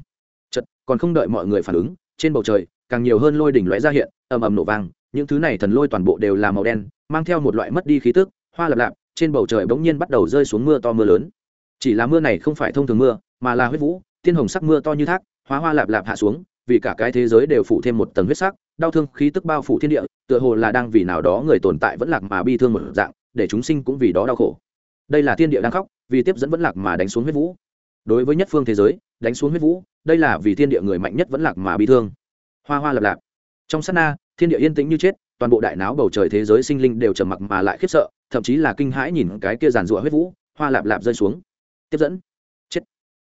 Chật còn không đợi mọi người phản ứng, trên bầu trời, càng nhiều hơn lôi đỉnh lóe ra hiện, ầm ầm nổ vang, những thứ này thần lôi toàn bộ đều là màu đen, mang theo một loại mất đi khí tức, hoa lập lạp, trên bầu trời bỗng nhiên bắt đầu rơi xuống mưa to mưa lớn. Chỉ là mưa này không phải thông thường mưa, mà là huyết vũ tiên hồng sắc mưa to như thác, hóa hoa lạp lạp hạ xuống, vì cả cái thế giới đều phủ thêm một tầng huyết sắc đau thương khí tức bao phủ thiên địa, tựa hồ là đang vì nào đó người tồn tại vẫn lạc mà bi thương một dạng, để chúng sinh cũng vì đó đau khổ. Đây là thiên địa đang khóc, vì tiếp dẫn vẫn lạc mà đánh xuống huyết vũ. Đối với nhất phương thế giới, đánh xuống huyết vũ, đây là vì thiên địa người mạnh nhất vẫn lạc mà bi thương. Hoa hoa lập lạp. Trong sát na, thiên địa yên tĩnh như chết, toàn bộ đại náo bầu trời thế giới sinh linh đều trầm mặc mà lại khiếp sợ, thậm chí là kinh hãi nhìn cái kia giàn rụa huyết vũ, hoa lạp lạp rơi xuống. Tiếp dẫn. Chết.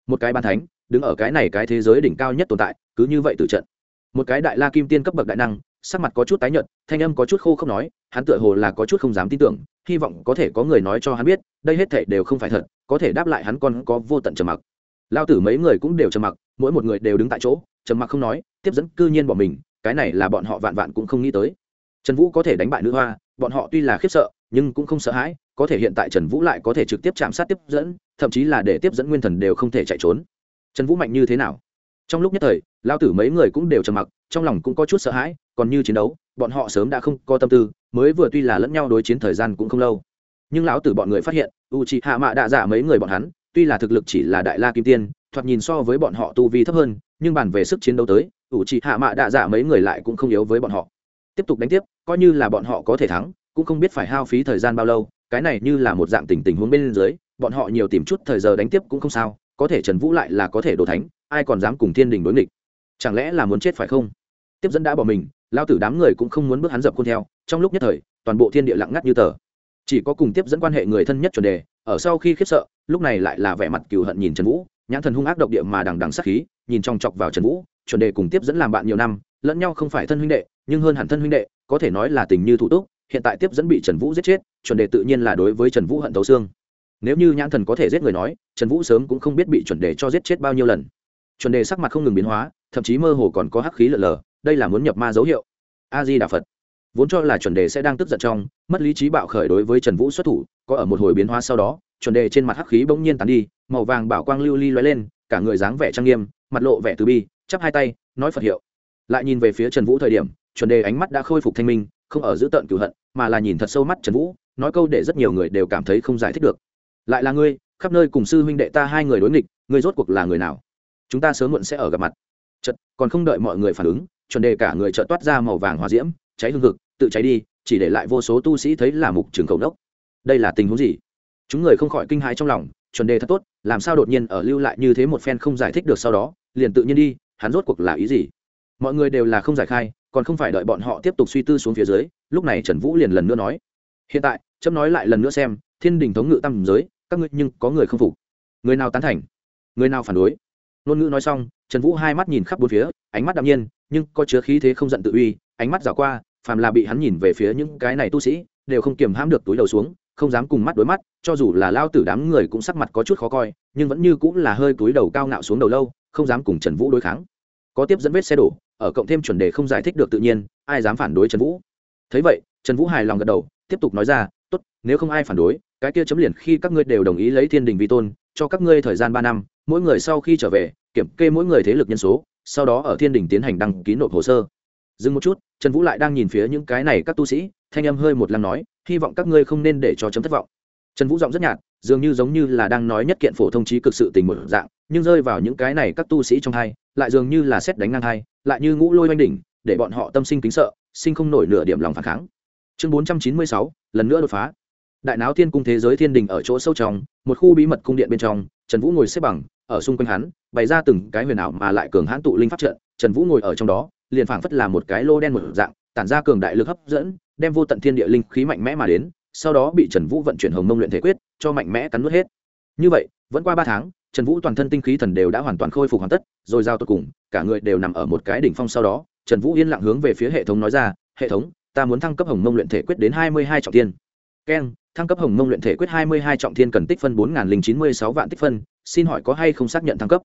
Một cái ban thánh, đứng ở cái này cái thế giới đỉnh cao nhất tồn tại, cứ như vậy từ trận một cái đại la kim tiên cấp bậc đại năng, sắc mặt có chút tái nhợt, thanh âm có chút khô không nói, hắn tựa hồ là có chút không dám tin tưởng, hy vọng có thể có người nói cho hắn biết, đây hết thảy đều không phải thật, có thể đáp lại hắn còn có vô tận trầm mặc. Lao tử mấy người cũng đều trầm mặc, mỗi một người đều đứng tại chỗ, trầm mặc không nói, tiếp dẫn cư nhiên bỏ mình, cái này là bọn họ vạn vạn cũng không nghĩ tới. Trần vũ có thể đánh bại nữ hoa, bọn họ tuy là khiếp sợ, nhưng cũng không sợ hãi, có thể hiện tại trần vũ lại có thể trực tiếp chạm sát tiếp dẫn, thậm chí là để tiếp dẫn nguyên thần đều không thể chạy trốn. Trần vũ mạnh như thế nào? Trong lúc nhất thời lao tử mấy người cũng đều trầm mặc, trong lòng cũng có chút sợ hãi, còn như chiến đấu, bọn họ sớm đã không có tâm tư, mới vừa tuy là lẫn nhau đối chiến thời gian cũng không lâu. Nhưng lão tử bọn người phát hiện u c h ị hạ mạ đạ dạ mấy người bọn hắn, tuy là thực lực chỉ là đại la kim tiên, thoạt nhìn so với bọn họ tu vi thấp hơn, nhưng bàn về sức chiến đấu tới u c h ị hạ mạ đạ dạ mấy người lại cũng không yếu với bọn họ. Tiếp tục đánh tiếp, coi như là bọn họ có thể thắng, cũng không biết phải hao phí thời gian bao lâu, cái này như là một dạng tình tình huống bên dưới bọn họ nhiều tìm chút thời giờ đánh tiếp cũng không sao, có thể trần vũ lại là có thể đồ thánh, ai còn dám cùng thiên đình đối nghịch? Chẳng lẽ là muốn chết phải không? Tiếp dẫn đã bỏ mình lao tử đám người cũng không muốn bước hắn dập khuôn theo, trong lúc nhất thời, toàn bộ thiên địa lặng ngắt như tờ. Chỉ có cùng tiếp dẫn quan hệ người thân nhất chuẩn đề, ở sau khi khiếp sợ, lúc này lại là vẻ mặt cừu hận nhìn trần vũ, nhãn thần hung ác độc địa mà đằng đằng sắc khí, nhìn trong chọc vào trần vũ, chuẩn đề cùng tiếp dẫn làm bạn nhiều năm, lẫn nhau không phải thân huynh đệ, nhưng hơn hẳn thân huynh đệ, có thể nói là tình như thủ túc, hiện tại tiếp dẫn bị trần vũ giết chết, chuẩn đề tự nhiên là đối với trần vũ hận thấu xương nếu như nhãn thần có thể giết người nói, trần vũ sớm cũng không biết bị chuẩn đề cho giết chết bao nhiêu lần. Chuẩn đề sắc mặt không ngừng biến hóa, thậm chí mơ hồ còn có hắc khí lở lờ, đây là muốn nhập ma dấu hiệu. A di đà phật. Vốn cho là chuẩn đề sẽ đang tức giận trong, mất lý trí bạo khởi đối với trần vũ xuất thủ, có ở một hồi biến hóa sau đó, chuẩn đề trên mặt hắc khí bỗng nhiên tàn đi, màu vàng bảo quang lưu ly loay lên, cả người dáng vẻ trang nghiêm, mặt lộ vẻ từ bi, chắp hai tay, nói phật hiệu. Lại nhìn về phía trần vũ thời điểm, chuẩn đề ánh mắt đã khôi phục thanh minh, không ở giữ tợn cửu hận, mà là nhìn thật sâu mắt trần vũ, nói câu để rất nhiều người đều cảm thấy không giải thích được lại là ngươi, khắp nơi cùng sư huynh đệ ta hai người đối nghịch, ngươi rốt cuộc là người nào? Chúng ta sớm muộn sẽ ở gặp mặt. Chật còn không đợi mọi người phản ứng, chuẩn đề cả người trợ toát ra màu vàng hòa diễm, cháy hương thực tự cháy đi, chỉ để lại vô số tu sĩ thấy là mục trường cầu đốc. Đây là tình huống gì? Chúng người không khỏi kinh hãi trong lòng, chuẩn đề thật tốt, làm sao đột nhiên ở lưu lại như thế một phen không giải thích được sau đó, liền tự nhiên đi, hắn rốt cuộc là ý gì? Mọi người đều là không giải khai, còn không phải đợi bọn họ tiếp tục suy tư xuống phía dưới, lúc này trần vũ liền lần nữa nói, hiện tại, chấm nói lại lần nữa xem, thiên đình thống ngự tam giới các ngươi nhưng có người không phục. Người nào tán thành? Người nào phản đối? Ngôn ngữ nói xong, trần vũ hai mắt nhìn khắp bốn phía, ánh mắt đạm nhiên, nhưng có chứa khí thế không giận tự uy, ánh mắt giả qua, phàm là bị hắn nhìn về phía những cái này tu sĩ, đều không kiềm hãm được túi đầu xuống, không dám cùng mắt đối mắt, cho dù là lao tử đám người cũng sắc mặt có chút khó coi, nhưng vẫn như cũng là hơi túi đầu cao ngạo xuống đầu lâu, không dám cùng trần vũ đối kháng. Có tiếp dẫn vết xe đổ, ở cộng thêm chuẩn đề không giải thích được tự nhiên, ai dám phản đối trần vũ? Thấy vậy, trần vũ hài lòng gật đầu, tiếp tục nói ra nếu không ai phản đối, cái kia chấm liền khi các ngươi đều đồng ý lấy thiên đình vi tôn, cho các ngươi thời gian ba năm, mỗi người sau khi trở về, kiểm kê mỗi người thế lực nhân số, sau đó ở thiên đình tiến hành đăng ký nộp hồ sơ. Dừng một chút, trần vũ lại đang nhìn phía những cái này các tu sĩ, thanh âm hơi một lần nói, hy vọng các ngươi không nên để cho chấm thất vọng. Trần vũ giọng rất nhạt, dường như giống như là đang nói nhất kiện phổ thông trí cực sự tình một dạng, nhưng rơi vào những cái này các tu sĩ trong hai, lại dường như là xét đánh ngang hai, lại như ngũ lôi oanh đỉnh, để bọn họ tâm sinh kính sợ, sinh không nổi nửa điểm lòng phản kháng. Chương bốn trăm chín mươi sáu, lần nữa đột phá đại náo thiên cung thế giới thiên đình ở chỗ sâu trong, một khu bí mật cung điện bên trong, trần vũ ngồi xếp bằng, ở xung quanh hắn, bày ra từng cái huyền ảo mà lại cường hãn tụ linh pháp trận. Trần vũ ngồi ở trong đó, liền phảng phất là một cái lô đen một dạng, tản ra cường đại lực hấp dẫn, đem vô tận thiên địa linh khí mạnh mẽ mà đến, sau đó bị trần vũ vận chuyển hồng mông luyện thể quyết, cho mạnh mẽ cắn nuốt hết. Như vậy, vẫn qua ba tháng, trần vũ toàn thân tinh khí thần đều đã hoàn toàn khôi phục hoàn tất, rồi giao tột cùng, cả người đều nằm ở một cái đỉnh phong sau đó, trần vũ yên lặng hướng về phía hệ thống nói ra, hệ thống, ta muốn thăng cấp hồng mông luyện thể quyết đến hai mươi hai trọng tiên. Keng thăng cấp hồng mông luyện thể quyết hai mươi hai trọng thiên cần tích phân bốn nghìn chín mươi sáu vạn tích phân, xin hỏi có hay không xác nhận thăng cấp?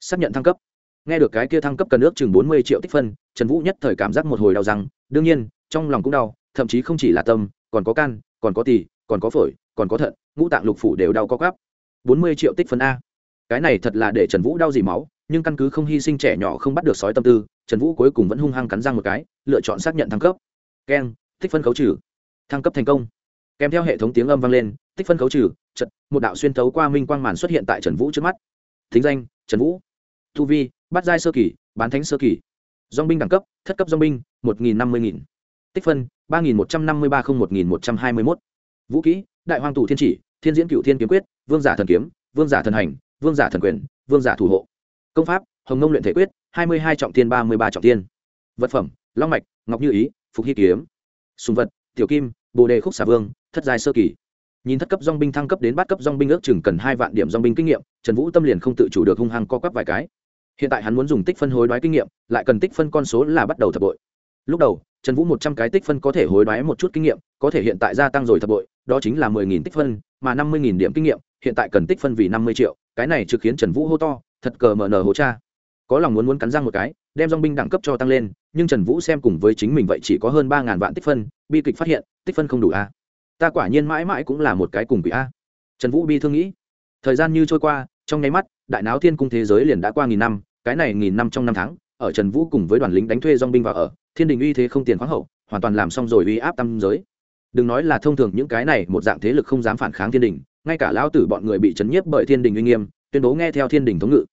Xác nhận thăng cấp. Nghe được cái kia thăng cấp cần ước chừng bốn mươi triệu tích phân, trần vũ nhất thời cảm giác một hồi đau răng, đương nhiên, trong lòng cũng đau, thậm chí không chỉ là tâm, còn có can, còn có tỳ, còn có phổi, còn có thận, ngũ tạng lục phủ đều đau có gắp bốn mươi triệu tích phân a. Cái này thật là để trần vũ đau gì máu, nhưng căn cứ không hy sinh trẻ nhỏ không bắt được sói tâm tư, trần vũ cuối cùng vẫn hung hăng cắn răng một cái, lựa chọn xác nhận thăng cấp. Keng, tích phân khấu trừ. Thăng cấp thành công kèm theo hệ thống tiếng âm vang lên, tích phân khấu trừ trận một đạo xuyên thấu qua minh quang màn xuất hiện tại trần vũ trước mắt. Thính danh, trần vũ. Thu vi bát giai sơ kỳ, bán thánh sơ kỳ. Dong binh đẳng cấp, thất cấp dong binh, một nghìn năm mươi nghìn. Tích phân, ba nghìn một trăm năm mươi ba không một nghìn một trăm hai mươi mốt. Vũ kỹ, đại hoàng tù thiên chỉ, thiên diễn cựu thiên kiếm quyết, vương giả thần kiếm, vương giả thần hành, vương giả thần quyền, vương giả thủ hộ. Công pháp, hồng nông luyện thể quyết, hai mươi hai trọng tiên, ba mươi ba trọng tiên. Vật phẩm, long mạch, ngọc như ý, phục hy kiếm. Sùng vật, tiểu kim, bồ đề khúc xà vương thất giai sơ kỳ. Nhìn thất cấp dong binh thăng cấp đến bát cấp dong binh ước chừng cần hai vạn điểm dong binh kinh nghiệm, trần vũ tâm liền không tự chủ được hung hăng co quắp vài cái. Hiện tại hắn muốn dùng tích phân hối đoái kinh nghiệm, lại cần tích phân con số là bắt đầu thập bội. Lúc đầu, trần vũ một trăm cái tích phân có thể hối đoái một chút kinh nghiệm, có thể hiện tại gia tăng rồi thập bội, đó chính là mười nghìn tích phân, mà năm mươi nghìn điểm kinh nghiệm, hiện tại cần tích phân vì năm mươi triệu, cái này trực khiến trần vũ hô to, thật cờ mờ nờ hố cha. Có lòng muốn muốn cắn răng một cái, đem dong binh đẳng cấp cho tăng lên, nhưng trần vũ xem cùng với chính mình vậy chỉ có hơn ba ngàn vạn tích phân, bi kịch phát hiện, tích phân không đủ a ta quả nhiên mãi mãi cũng là một cái cùng quỷ a. Trần vũ bi thương nghĩ. Thời gian như trôi qua, trong nháy mắt, đại náo thiên cung thế giới liền đã qua nghìn năm, cái này nghìn năm trong năm tháng, ở trần vũ cùng với đoàn lính đánh thuê dong binh vào ở, thiên đình uy thế không tiền khoáng hậu, hoàn toàn làm xong rồi uy áp tâm giới. Đừng nói là thông thường những cái này, một dạng thế lực không dám phản kháng thiên đình, ngay cả lão tử bọn người bị chấn nhiếp bởi thiên đình uy nghiêm, tuyên bố nghe theo thiên đình thống ngự.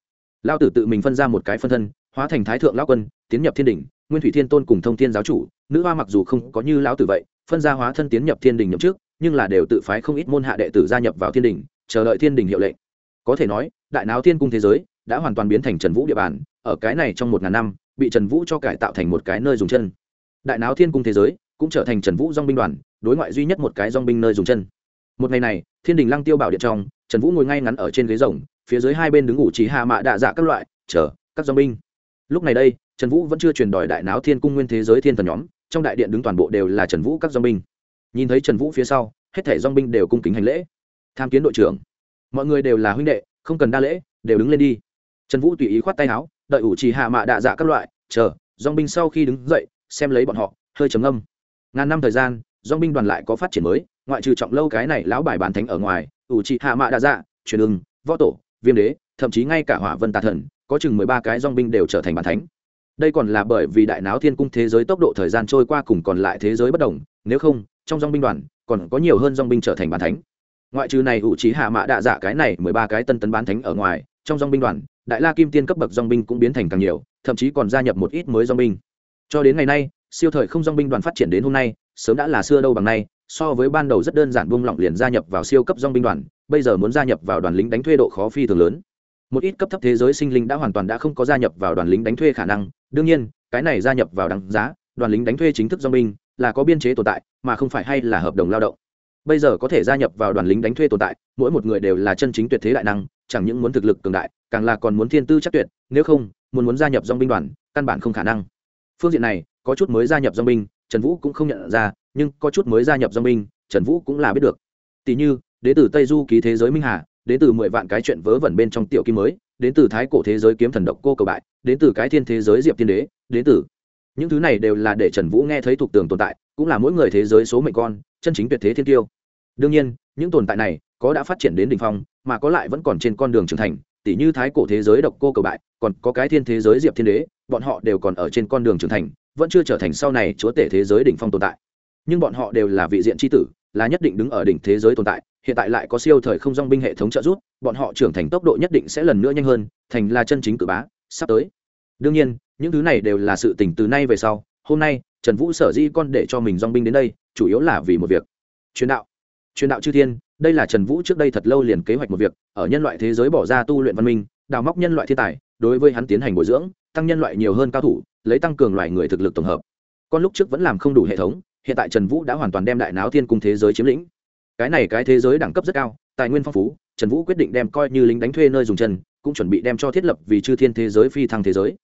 Lão tử tự mình phân ra một cái phân thân, hóa thành thái thượng lão quân, tiến nhập thiên đình, nguyên thủy thiên tôn cùng thông thiên giáo chủ, nữ hoa mặc dù không có như lão tử vậy phân gia hóa thân tiến nhập thiên đình nhậm trước nhưng là đều tự phái không ít môn hạ đệ tử gia nhập vào thiên đình, chờ đợi thiên đình hiệu lệnh. Có thể nói, đại náo thiên cung thế giới đã hoàn toàn biến thành trần vũ địa bàn, ở cái này trong một ngàn năm, bị trần vũ cho cải tạo thành một cái nơi dùng chân. Đại náo thiên cung thế giới cũng trở thành trần vũ dong binh đoàn, đối ngoại duy nhất một cái dong binh nơi dùng chân. Một ngày này, thiên đình lăng tiêu bảo điện trong, trần vũ ngồi ngay ngắn ở trên ghế rồng, phía dưới hai bên đứng ngủ trí hạ mạ đạ dạ các loại, chờ, các dong binh. Lúc này đây, trần vũ vẫn chưa truyền đòi đại náo thiên cung nguyên thế giới thiên thần nhóm trong đại điện đứng toàn bộ đều là trần vũ các dong binh. Nhìn thấy trần vũ phía sau, hết thẻ dong binh đều cung kính hành lễ. Tham kiến đội trưởng. Mọi người đều là huynh đệ, không cần đa lễ, đều đứng lên đi. Trần vũ tùy ý khoát tay áo, đợi ủ trì hạ mạ đạ dạ các loại, chờ dong binh sau khi đứng dậy, xem lấy bọn họ, hơi trầm âm ngàn năm thời gian dong binh đoàn lại có phát triển mới, ngoại trừ trọng lâu cái này lão bài bàn thánh ở ngoài, ủ trì hạ mạ đạ dạ truyền ưng, võ tổ, viêm đế, thậm chí ngay cả hỏa vân tà thần, có chừng mười ba cái dong binh đều trở thành bàn thánh đây còn là bởi vì đại náo thiên cung thế giới tốc độ thời gian trôi qua cùng còn lại thế giới bất đồng, nếu không, trong dong binh đoàn, còn có nhiều hơn dong binh trở thành bàn thánh. Ngoại trừ này ủ trí hạ mạ đạ dạ cái này mười ba cái tân tấn bán thánh ở ngoài, trong dong binh đoàn, đại la kim tiên cấp bậc dong binh cũng biến thành càng nhiều, thậm chí còn gia nhập một ít mới dong binh. Cho đến ngày nay, siêu thời không dong binh đoàn phát triển đến hôm nay, sớm đã là xưa đâu bằng nay, so với ban đầu rất đơn giản buông lỏng liền gia nhập vào siêu cấp dong binh đoàn, bây giờ muốn gia nhập vào đoàn lính đánh thuê độ khó phi thường lớn. Một ít cấp thấp thế giới sinh linh đã hoàn toàn đã không có gia nhập vào đoàn lính đánh thuê khả năng đương nhiên, cái này gia nhập vào đằng giá, đoàn lính đánh thuê chính thức do binh là có biên chế tồn tại, mà không phải hay là hợp đồng lao động. Bây giờ có thể gia nhập vào đoàn lính đánh thuê tồn tại, mỗi một người đều là chân chính tuyệt thế đại năng, chẳng những muốn thực lực cường đại, càng là còn muốn thiên tư chắc tuyệt, nếu không, muốn muốn gia nhập dong binh đoàn, căn bản không khả năng. Phương diện này, có chút mới gia nhập dong binh, trần vũ cũng không nhận ra, nhưng có chút mới gia nhập dong binh, trần vũ cũng là biết được. Tỷ như, đế tử tây du ký thế giới minh hà đến từ mười vạn cái chuyện vớ vẩn bên trong tiểu kim mới, đến từ thái cổ thế giới kiếm thần độc cô cầu bại, đến từ cái thiên thế giới diệp tiên đế, đến từ những thứ này đều là để trần vũ nghe thấy thuộc tường tồn tại, cũng là mỗi người thế giới số mệnh con, chân chính tuyệt thế thiên tiêu. Đương nhiên, những tồn tại này có đã phát triển đến đ ỉ n h phong, mà có lại vẫn còn trên con đường trưởng thành, tỉ như thái cổ thế giới độc cô cầu bại, còn có cái thiên thế giới diệp thiên đế, bọn họ đều còn ở trên con đường trưởng thành, vẫn chưa trở thành sau này chúa tể thế giới đỉnh phong tồn tại nhưng bọn họ đều là vị diện tri tử, là nhất định đứng ở đỉnh thế giới tồn tại, hiện tại lại có siêu thời không dong binh hệ thống trợ giúp, bọn họ trưởng thành tốc độ nhất định sẽ lần nữa nhanh hơn, thành là chân chính cử bá, sắp tới. Đương nhiên, những thứ này đều là sự tình từ nay về sau, hôm nay, trần vũ sở di con để cho mình dong binh đến đây, chủ yếu là vì một việc. Truyền đạo. Truyền đạo chư thiên, đây là trần vũ trước đây thật lâu liền kế hoạch một việc, ở nhân loại thế giới bỏ ra tu luyện văn minh, đào móc nhân loại thiên tài, đối với hắn tiến hành bồi dưỡng, tăng nhân loại nhiều hơn cao thủ, lấy tăng cường loại người thực lực tổng hợp. Con lúc trước vẫn làm không đủ hệ thống hiện tại trần vũ đã hoàn toàn đem đại náo thiên cung thế giới chiếm lĩnh. Cái này cái thế giới đẳng cấp rất cao, tài nguyên phong phú, trần vũ quyết định đem coi như lính đánh thuê nơi dùng chân, cũng chuẩn bị đem cho thiết lập vì chư thiên thế giới phi thăng thế giới.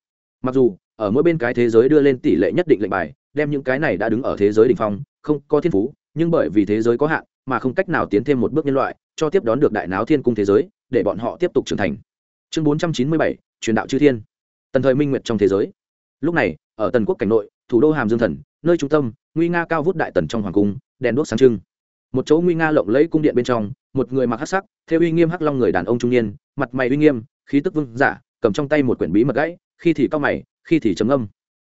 Mặc dù, ở mỗi bên cái thế giới đưa lên tỷ lệ nhất định lệnh bài, đem những cái này đã đứng ở thế giới đ ỉ n h phong, không có thiên phú, nhưng bởi vì thế giới có hạn, mà không cách nào tiến thêm một bước nhân loại, cho tiếp đón được đại náo thiên cung thế giới, để bọn họ tiếp tục trưởng thành. Chương bốn trăm chín mươi bảy, truyền đạo chư thiên. Tần thời minh nguyệt trong thế giới. Lúc này, ở tần quốc cảnh nội, thủ đô hàm dương thần nơi trung tâm, nguy nga cao vút đại tần trong hoàng cung, đèn đuốc sáng trưng. Một chỗ nguy nga lộng lẫy cung điện bên trong, một người mặc hắc sắc theo uy nghiêm hắc long người đàn ông trung niên, mặt mày uy nghiêm, khí tức vương giả, cầm trong tay một quyển bí mật gãy, khi thì cao mày, khi thì trầm âm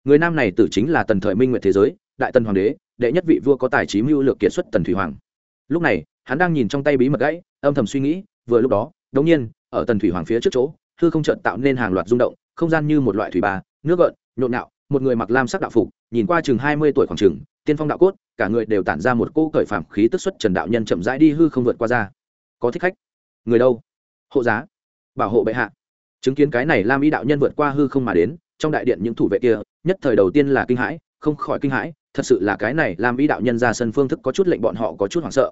người nam này tử chính là tần thời minh nguyện thế giới, đại tần hoàng đế, đệ nhất vị vua có tài trí mưu lược kiệt xuất tần thủy hoàng. Lúc này, hắn đang nhìn trong tay bí mật gãy, âm thầm suy nghĩ, vừa lúc đó, đống nhiên, ở tần thủy hoàng phía trước chỗ, hư không trận tạo nên hàng loạt rung động, không gian như một loại thủy bà, nước gợn, nhộn nhạo một người mặc lam sắc đạo phục nhìn qua chừng hai mươi tuổi khoảng chừng tiên phong đạo cốt cả người đều tản ra một cô cởi phạm khí tức xuất trần đạo nhân chậm rãi đi hư không vượt qua ra. Có thích khách. Người đâu? Hộ giá. Bảo hộ bệ hạ. Chứng kiến cái này lam y đạo nhân vượt qua hư không mà đến trong đại điện những thủ vệ kia nhất thời đầu tiên là kinh hãi không khỏi kinh hãi thật sự là cái này lam y đạo nhân ra sân phương thức có chút lệnh bọn họ có chút hoảng sợ.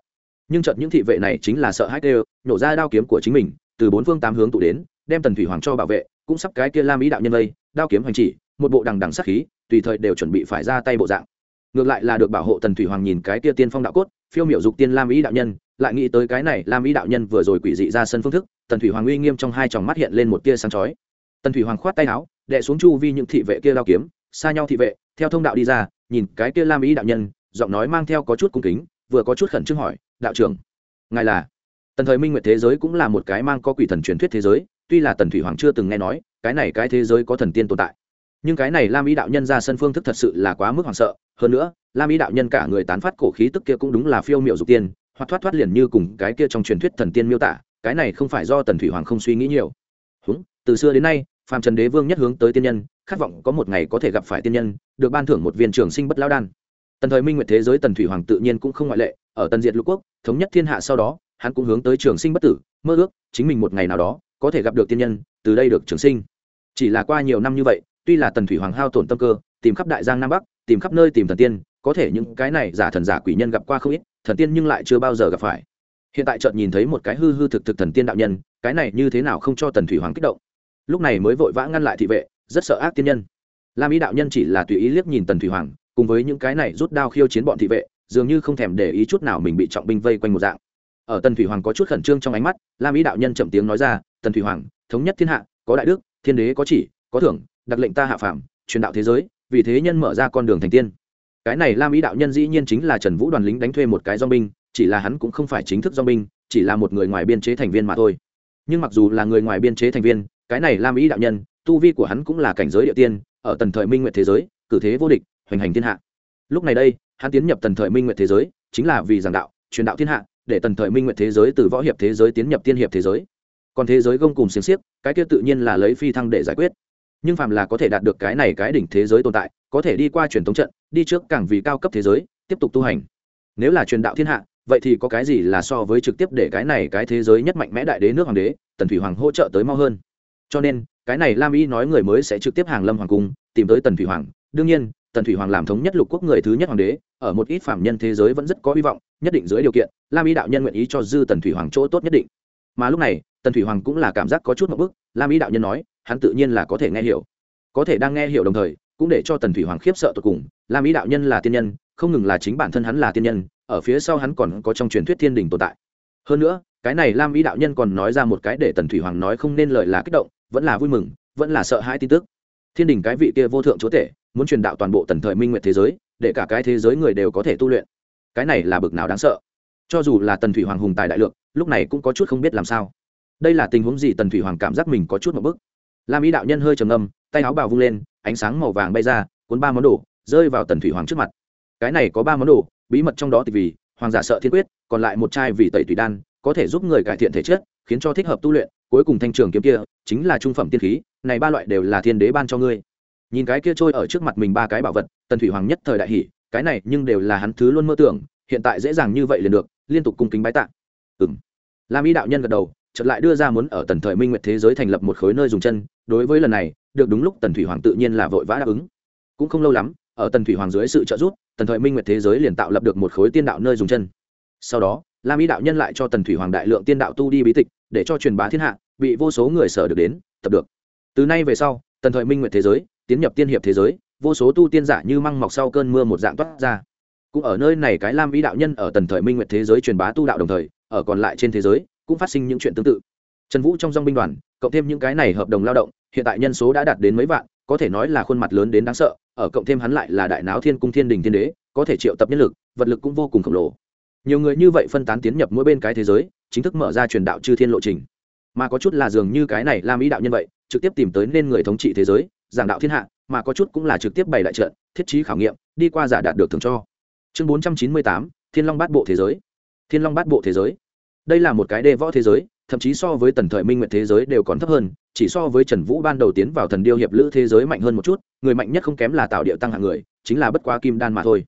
Nhưng chợt những thị vệ này chính là sợ hãi đều nhổ ra đao kiếm của chính mình từ bốn phương tám hướng tụ đến đem tần thủy hoàng cho bảo vệ cũng sắp cái kia lam y đạo nhân đây, đao kiếm hành chỉ một bộ đằng đằng sắc khí, tùy thời đều chuẩn bị phải ra tay bộ dạng. Ngược lại là được bảo hộ tần thủy hoàng nhìn cái kia tiên phong đạo cốt, phiêu miểu dục tiên lam ý đạo nhân, lại nghĩ tới cái này lam ý đạo nhân vừa rồi quỷ dị ra sân phương thức, tần thủy hoàng uy nghiêm trong hai tròng mắt hiện lên một tia sáng chói. Tần thủy hoàng khoát tay áo, đệ xuống chu vi những thị vệ kia lao kiếm, xa nhau thị vệ, theo thông đạo đi ra, nhìn cái kia lam ý đạo nhân, giọng nói mang theo có chút cung kính, vừa có chút khẩn trương hỏi, đạo trưởng, ngài là? Tần thời minh nguyệt thế giới cũng là một cái mang có quỷ thần truyền thuyết thế giới, tuy là tần thủy hoàng chưa từng nghe nói, cái này cái thế giới có thần tiên tồn tại nhưng cái này lam y đạo nhân ra sân phương thức thật sự là quá mức hoảng sợ. Hơn nữa, lam y đạo nhân cả người tán phát cổ khí tức kia cũng đúng là phiêu miệu dục tiên, hoặc thoát thoát liền như cùng cái kia trong truyền thuyết thần tiên miêu tả, cái này không phải do tần thủy hoàng không suy nghĩ nhiều. Húng, từ xưa đến nay phạm trần đế vương nhất hướng tới tiên nhân, khát vọng có một ngày có thể gặp phải tiên nhân, được ban thưởng một viên trường sinh bất lao đan. Tần thời minh nguyệt thế giới tần thủy hoàng tự nhiên cũng không ngoại lệ, ở tần diệt lục quốc, thống nhất thiên hạ sau đó, hắn cũng hướng tới trường sinh bất tử, mơ ước, chính mình một ngày nào đó, có thể gặp được tiên nhân, từ đây được trường sinh. Chỉ là qua nhiều năm như vậy tuy là tần thủy hoàng hao tổn tâm cơ, tìm khắp đại giang nam bắc, tìm khắp nơi tìm thần tiên, có thể những cái này giả thần giả quỷ nhân gặp qua không ít, thần tiên nhưng lại chưa bao giờ gặp phải. Hiện tại chợt nhìn thấy một cái hư hư thực thực thần tiên đạo nhân, cái này như thế nào không cho tần thủy hoàng kích động. Lúc này mới vội vã ngăn lại thị vệ, rất sợ ác tiên nhân. Lam ý đạo nhân chỉ là tùy ý liếc nhìn tần thủy hoàng, cùng với những cái này rút đao khiêu chiến bọn thị vệ, dường như không thèm để ý chút nào mình bị trọng binh vây quanh một dạng. Ở tần thủy hoàng có chút khẩn trương trong ánh mắt, lam ý đạo nhân chậm tiếng nói ra, tần thủy hoàng, thống nhất thiên hạ, có đại đức, thiên đế có chỉ, có thưởng đặc lệnh ta hạ phàm, truyền đạo thế giới, vì thế nhân mở ra con đường thành tiên. Cái này lam ý đạo nhân dĩ nhiên chính là trần vũ đoàn lính đánh thuê một cái do binh chỉ là hắn cũng không phải chính thức do binh chỉ là một người ngoài biên chế thành viên mà thôi. Nhưng mặc dù là người ngoài biên chế thành viên, cái này lam ý đạo nhân, tu vi của hắn cũng là cảnh giới địa tiên, ở tần thời minh nguyện thế giới, cử thế vô địch, hoành hành thiên hạ. Lúc này đây, hắn tiến nhập tần thời minh nguyện thế giới, chính là vì giảng đạo, truyền đạo thiên hạ, để tần thời minh nguyện thế giới từ võ hiệp thế giới tiến nhập tiên hiệp thế giới. Còn thế giới gông cùng xiềng xiếc, cái kia tự nhiên là lấy phi thăng để giải quyết nhưng phàm là có thể đạt được cái này cái đỉnh thế giới tồn tại, có thể đi qua truyền thống trận, đi trước càng vì cao cấp thế giới, tiếp tục tu hành. Nếu là truyền đạo thiên hạ, vậy thì có cái gì là so với trực tiếp để cái này cái thế giới nhất mạnh mẽ đại đế nước hoàng đế, tần thủy hoàng hỗ trợ tới mau hơn? Cho nên, cái này lam y nói người mới sẽ trực tiếp hàng lâm hoàng cung, tìm tới tần thủy hoàng. Đương nhiên, tần thủy hoàng làm thống nhất lục quốc người thứ nhất hoàng đế, ở một ít phạm nhân thế giới vẫn rất có hy vọng, nhất định dưới điều kiện, lam y đạo nhân nguyện ý cho dư tần thủy hoàng chỗ tốt nhất định. Mà lúc này, tần thủy hoàng cũng là cảm giác có chút một bức, lam y đạo nhân nói hắn tự nhiên là có thể nghe hiểu. Có thể đang nghe hiểu đồng thời, cũng để cho tần thủy hoàng khiếp sợ tột cùng, lam ý đạo nhân là tiên nhân, không ngừng là chính bản thân hắn là tiên nhân, ở phía sau hắn còn có trong truyền thuyết thiên đình tồn tại. Hơn nữa, cái này lam ý đạo nhân còn nói ra một cái để tần thủy hoàng nói không nên lời là kích động, vẫn là vui mừng, vẫn là sợ hãi tin tức. Thiên đình cái vị kia vô thượng chúa tể, muốn truyền đạo toàn bộ tần thời minh nguyện thế giới, để cả cái thế giới người đều có thể tu luyện. Cái này là bực nào đáng sợ. Cho dù là tần thủy hoàng hùng tài đại lượng, lúc này cũng có chút không biết làm sao. Đây là tình huống gì tần thủy hoàng cảm giác mình có chút một bức lam ý đạo nhân hơi trầm ngâm, tay áo bào vung lên, ánh sáng màu vàng bay ra, cuốn ba món đồ, rơi vào tần thủy hoàng trước mặt. Cái này có ba món đồ, bí mật trong đó thì vì, hoàng giả sợ thiên quyết, còn lại một chai vì tẩy tùy đan, có thể giúp người cải thiện thể chất, khiến cho thích hợp tu luyện, cuối cùng thanh trường kiếm kia, chính là trung phẩm tiên khí, này ba loại đều là thiên đế ban cho ngươi. Nhìn cái kia trôi ở trước mặt mình ba cái bảo vật, tần thủy hoàng nhất thời đại hỷ cái này nhưng đều là hắn thứ luôn mơ tưởng, hiện tại dễ dàng như vậy liền được, liên tục cung kính bái tạ. Ừng lam y đạo nhân gật đầu chợt lại đưa ra muốn ở tần thời minh nguyệt thế giới thành lập một khối nơi dùng chân, đối với lần này, được đúng lúc tần thủy hoàng tự nhiên là vội vã đáp ứng. Cũng không lâu lắm, ở tần thủy hoàng dưới sự trợ giúp, tần thời minh nguyệt thế giới liền tạo lập được một khối tiên đạo nơi dùng chân. Sau đó, lam y đạo nhân lại cho tần thủy hoàng đại lượng tiên đạo tu đi bí tịch, để cho truyền bá thiên hạ, bị vô số người sở được đến, tập được. Từ nay về sau, tần thời minh nguyệt thế giới, tiến nhập tiên hiệp thế giới, vô số tu tiên giả như măng mọc sau cơn mưa một dạng toát ra. Cũng ở nơi này cái lam y đạo nhân ở tần thời minh nguyệt thế giới truyền bá tu đạo đồng thời, ở còn lại trên thế giới cũng phát sinh những chuyện tương tự. Trần vũ trong dong binh đoàn, cộng thêm những cái này hợp đồng lao động, hiện tại nhân số đã đạt đến mấy vạn, có thể nói là khuôn mặt lớn đến đáng sợ, ở cộng thêm hắn lại là đại náo thiên cung thiên đình thiên đế, có thể triệu tập nhân lực, vật lực cũng vô cùng khổng lồ. Nhiều người như vậy phân tán tiến nhập mỗi bên cái thế giới, chính thức mở ra truyền đạo chư thiên lộ trình. Mà có chút là dường như cái này làm ý đạo nhân vậy, trực tiếp tìm tới nên người thống trị thế giới, giảng đạo thiên hạ, mà có chút cũng là trực tiếp bày đại trận, thiết trí khảo nghiệm, đi qua giả đạt được thường cho. Chương bốn trăm chín mươi tám, thiên long bát bộ thế giới. Thiên long bát bộ thế giới đây là một cái đê võ thế giới, thậm chí so với tần thời minh nguyện thế giới đều còn thấp hơn, chỉ so với trần vũ ban đầu tiến vào thần điêu hiệp lữ thế giới mạnh hơn một chút, người mạnh nhất không kém là tạo điệu tăng hạng người, chính là bất quá kim đan mà thôi.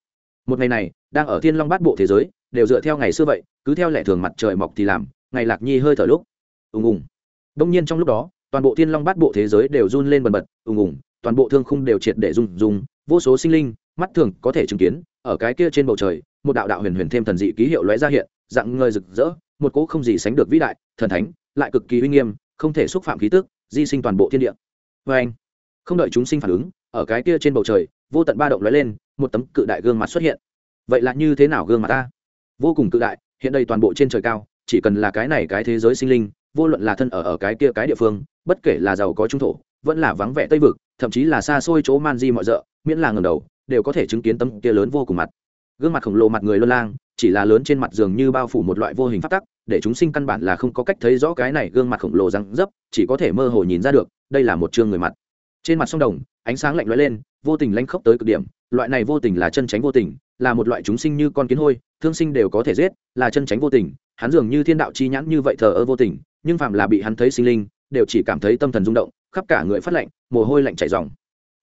Một ngày này, đang ở thiên long bát bộ thế giới, đều dựa theo ngày xưa vậy, cứ theo lệ thường mặt trời mọc thì làm, ngày lạc nhi hơi thở lúc. Ùng ùng. Đông nhiên trong lúc đó, toàn bộ thiên long bát bộ thế giới đều run lên bần bật, ùng ùng, toàn bộ thương khung đều triệt để rung rung, vô số sinh linh, mắt thường có thể chứng kiến, ở cái kia trên bầu trời, một đạo đạo huyền huyền thêm thần dị ký hiệu lóe ra hiện, dạng ngời rực rỡ một cỗ không gì sánh được vĩ đại, thần thánh, lại cực kỳ uy nghiêm, không thể xúc phạm khí tức, di sinh toàn bộ thiên địa. Vê anh, không đợi chúng sinh phản ứng, ở cái kia trên bầu trời, vô tận ba động lóe lên, một tấm cự đại gương mặt xuất hiện. Vậy là như thế nào gương mặt ta? Vô cùng cự đại, hiện đây toàn bộ trên trời cao, chỉ cần là cái này cái thế giới sinh linh, vô luận là thân ở ở cái kia cái địa phương, bất kể là giàu có trung thổ, vẫn là vắng vẻ tây vực, thậm chí là xa xôi chỗ man di mọi rợ, miễn là ngầm đầu, đều có thể chứng kiến tấm kia lớn vô cùng mặt. Gương mặt khổng lồ mặt người luân lang chỉ là lớn trên mặt dường như bao phủ một loại vô hình phát tắc, để chúng sinh căn bản là không có cách thấy rõ cái này gương mặt khổng lồ răng dấp, chỉ có thể mơ hồ nhìn ra được, đây là một chương người mặt. Trên mặt sông đồng, ánh sáng lạnh lóe lên, vô tình lanh khốc tới cực điểm, loại này vô tình là chân tránh vô tình, là một loại chúng sinh như con kiến hôi, thương sinh đều có thể giết, là chân tránh vô tình, hắn dường như thiên đạo chi nhãn như vậy thờ ơ vô tình, nhưng phạm là bị hắn thấy sinh linh, đều chỉ cảm thấy tâm thần rung động, khắp cả người phát lạnh, mồ hôi lạnh chảy dòng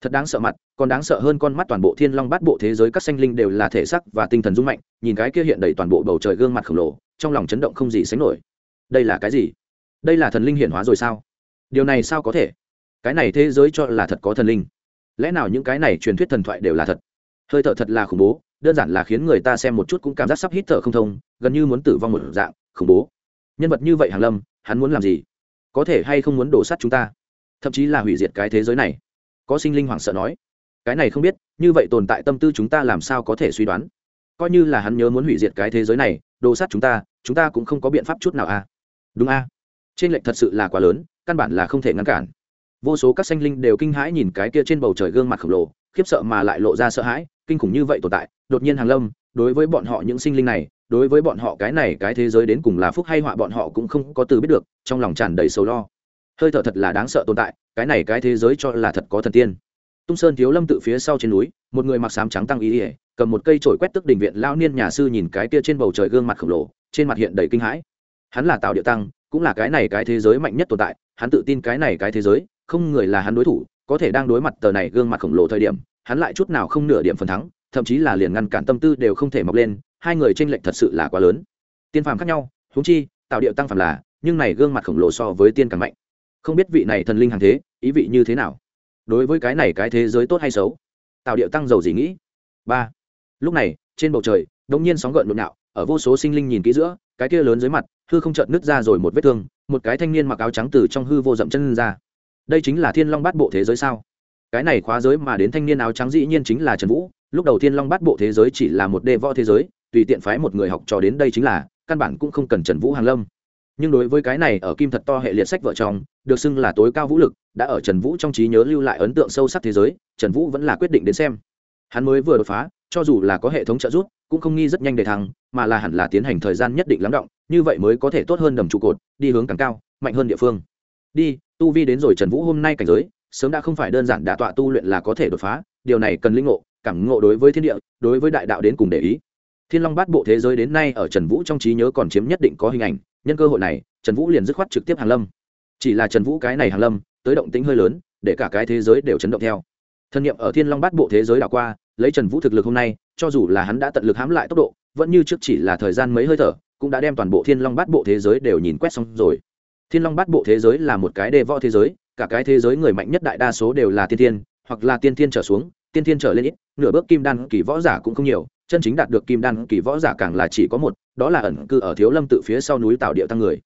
thật đáng sợ mặt, còn đáng sợ hơn con mắt toàn bộ thiên long bát bộ thế giới các sanh linh đều là thể sắc và tinh thần dung mạnh, nhìn cái kia hiện đầy toàn bộ bầu trời gương mặt khổng lồ, trong lòng chấn động không gì sánh nổi. Đây là cái gì? Đây là thần linh hiển hóa rồi sao? Điều này sao có thể? Cái này thế giới cho là thật có thần linh. Lẽ nào những cái này truyền thuyết thần thoại đều là thật? Hơi thở thật là khủng bố, đơn giản là khiến người ta xem một chút cũng cảm giác sắp hít thở không thông, gần như muốn tử vong một dạng, khủng bố. Nhân vật như vậy hàng lâm, hắn muốn làm gì? Có thể hay không muốn đổ sắt chúng ta? Thậm chí là hủy diệt cái thế giới này? Có sinh linh hoảng sợ nói, cái này không biết, như vậy tồn tại tâm tư chúng ta làm sao có thể suy đoán coi như là hắn nhớ muốn hủy diệt cái thế giới này, đồ sát chúng ta chúng ta cũng không có biện pháp chút nào a à? đúng a à? trên lệnh thật sự là quá lớn, căn bản là không thể ngăn cản vô số các sinh linh đều kinh hãi nhìn cái kia trên bầu trời gương mặt khổng lồ, khiếp sợ mà lại lộ ra sợ hãi, kinh khủng như vậy tồn tại, đột nhiên hàng lâm, đối với bọn họ những sinh linh này, đối với bọn họ cái này, cái thế giới đến cùng là phúc hay họa bọn họ cũng không có từ biết được, trong lòng tràn đầy sầu lo hơi thở thật là đáng sợ tồn tại cái này cái thế giới cho là thật có thần tiên. Tung sơn thiếu lâm tự phía sau trên núi, một người mặc sám trắng tăng ý ỉa cầm một cây trổi quét tức đình viện lao niên nhà sư nhìn cái kia trên bầu trời gương mặt khổng lồ, trên mặt hiện đầy kinh hãi. Hắn là tào địa tăng, cũng là cái này cái thế giới mạnh nhất tồn tại, hắn tự tin cái này cái thế giới, không người là hắn đối thủ, có thể đang đối mặt tờ này gương mặt khổng lồ thời điểm, hắn lại chút nào không nửa điểm phần thắng, thậm chí là liền ngăn cản tâm tư đều không thể mọc lên, hai người tranh lệch thật sự là quá lớn. Tiên phàm khác nhau, huống chi tạo điệu tăng phàm là, nhưng này gương mặt khổng lồ so với tiên càng mạnh không biết vị này thần linh hàng thế, ý vị như thế nào? Đối với cái này cái thế giới tốt hay xấu? Tạo điệu tăng dầu gì nghĩ. Ba. Lúc này, trên bầu trời, đống nhiên sóng gợn nhộn nhạo, ở vô số sinh linh nhìn kỹ giữa, cái kia lớn dưới mặt, hư không chợt nứt ra rồi một vết thương, một cái thanh niên mặc áo trắng từ trong hư vô dậm chân ra. Đây chính là thiên long bát bộ thế giới sao? Cái này khóa giới mà đến thanh niên áo trắng dĩ nhiên chính là trần vũ, lúc đầu thiên long bát bộ thế giới chỉ là một đề võ thế giới, tùy tiện phái một người học trò đến đây chính là, căn bản cũng không cần trần vũ hàng lâm. Nhưng đối với cái này ở kim thật to hệ liệt sách vợ chồng được xưng là tối cao vũ lực, đã ở trần vũ trong trí nhớ lưu lại ấn tượng sâu sắc thế giới, trần vũ vẫn là quyết định đến xem. Hắn mới vừa đột phá, cho dù là có hệ thống trợ giúp, cũng không nghi rất nhanh để thắng mà là hẳn là tiến hành thời gian nhất định lắng động, như vậy mới có thể tốt hơn đầm trụ cột, đi hướng càng cao, mạnh hơn địa phương. Đi, tu vi đến rồi trần vũ hôm nay cảnh giới, sớm đã không phải đơn giản đả tọa tu luyện là có thể đột phá, điều này cần linh ngộ, cảm ngộ đối với thiên địa, đối với đại đạo đến cùng để ý. Thiên long bát bộ thế giới đến nay ở trần vũ trong trí nhớ còn chiếm nhất định có hình ảnh, nhân cơ hội này, trần vũ liền dứt khoát trực tiếp hàn lâm chỉ là trần vũ cái này hàng lâm, tới động tính hơi lớn, để cả cái thế giới đều chấn động theo. Thân nhiệm ở thiên long bát bộ thế giới đảo qua, lấy trần vũ thực lực hôm nay, cho dù là hắn đã tận lực hãm lại tốc độ, vẫn như trước chỉ là thời gian mấy hơi thở, cũng đã đem toàn bộ thiên long bát bộ thế giới đều nhìn quét xong rồi. Thiên long bát bộ thế giới là một cái đề võ thế giới, cả cái thế giới người mạnh nhất đại đa số đều là tiên thiên, hoặc là tiên thiên trở xuống, tiên thiên trở lên ít, nửa bước kim đan kỳ võ giả cũng không nhiều, chân chính đạt được kim đan kỳ võ giả càng là chỉ có một, đó là ẩn cư ở thiếu lâm tự phía sau núi tạo điệu tăng người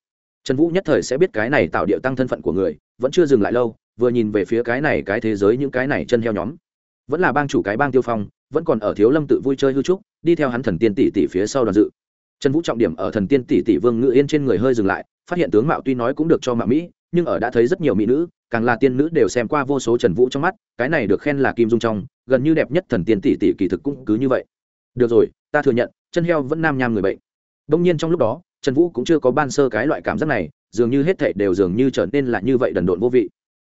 trần vũ nhất thời sẽ biết cái này tạo điệu tăng thân phận của người, vẫn chưa dừng lại lâu, vừa nhìn về phía cái này cái thế giới những cái này chân heo nhóm. Vẫn là bang chủ cái bang tiêu phong, vẫn còn ở thiếu lâm tự vui chơi hư trúc, đi theo hắn thần tiên tỷ tỷ phía sau đoàn dự. Trần vũ trọng điểm ở thần tiên tỷ tỷ vương ngự yên trên người hơi dừng lại, phát hiện tướng mạo tuy nói cũng được cho mạo mỹ, nhưng ở đã thấy rất nhiều mỹ nữ, càng là tiên nữ đều xem qua vô số trần vũ trong mắt, cái này được khen là kim dung trong, gần như đẹp nhất thần tiên tỷ tỷ kỳ thực cũng cứ như vậy. Được rồi, ta thừa nhận, chân heo vẫn nam nham người bệnh. Đông nhiên trong lúc đó trần vũ cũng chưa có ban sơ cái loại cảm giác này, dường như hết thảy đều dường như trở nên là như vậy đần độn vô vị.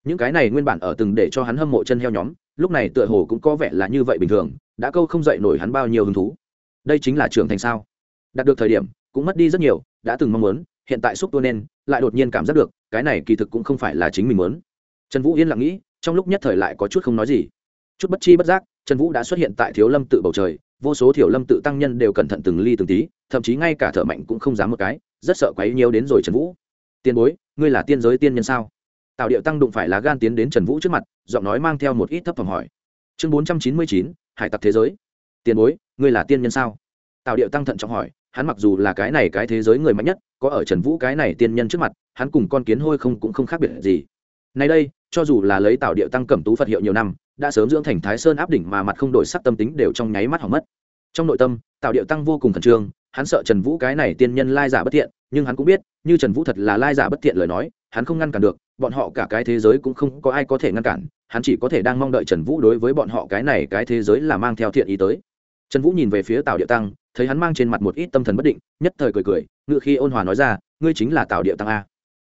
Những cái này nguyên bản ở từng để cho hắn hâm mộ chân heo nhóm, lúc này tựa hồ cũng có vẻ là như vậy bình thường, đã câu không dậy nổi hắn bao nhiêu hứng thú. Đây chính là trưởng thành sao? Đạt được thời điểm, cũng mất đi rất nhiều, đã từng mong muốn, hiện tại xúc tua nên, lại đột nhiên cảm giác được, cái này kỳ thực cũng không phải là chính mình muốn. Trần vũ yên lặng nghĩ, trong lúc nhất thời lại có chút không nói gì. Chút bất chi bất giác, trần vũ đã xuất hiện tại thiếu lâm tự bầu trời vô số thiểu lâm tự tăng nhân đều cẩn thận từng ly từng tí, thậm chí ngay cả thợ mạnh cũng không dám một cái, rất sợ quấy nhiều đến rồi trần vũ. Tiền bối, ngươi là tiên giới tiên nhân sao? Tạo điệu tăng đụng phải lá gan tiến đến trần vũ trước mặt, giọng nói mang theo một ít thấp phẩm hỏi. Chương bốn trăm chín mươi chín, hải tặc thế giới. Tiền bối, ngươi là tiên nhân sao? Tạo điệu tăng thận trọng hỏi, hắn mặc dù là cái này cái thế giới người mạnh nhất, có ở trần vũ cái này tiên nhân trước mặt, hắn cùng con kiến hôi không cũng không khác biệt gì. Nay đây cho dù là lấy tạo điệu tăng cẩm tú phật hiệu nhiều năm, đã sớm dưỡng thành thái sơn áp đỉnh mà mặt không đổi sắc tâm tính đều trong nháy mắt hỏng mất. Trong nội tâm, tạo điệu tăng vô cùng khẩn trương, hắn sợ trần vũ cái này tiên nhân lai giả bất thiện, nhưng hắn cũng biết, như trần vũ thật là lai giả bất thiện lời nói, hắn không ngăn cản được, bọn họ cả cái thế giới cũng không có ai có thể ngăn cản, hắn chỉ có thể đang mong đợi trần vũ đối với bọn họ cái này cái thế giới là mang theo thiện ý tới. Trần vũ nhìn về phía tào điệu tăng, thấy hắn mang trên mặt một ít tâm thần bất định, nhất thời cười cười ngự khi ôn hòa nói ra, ngươi chính là tào điệu tăng a.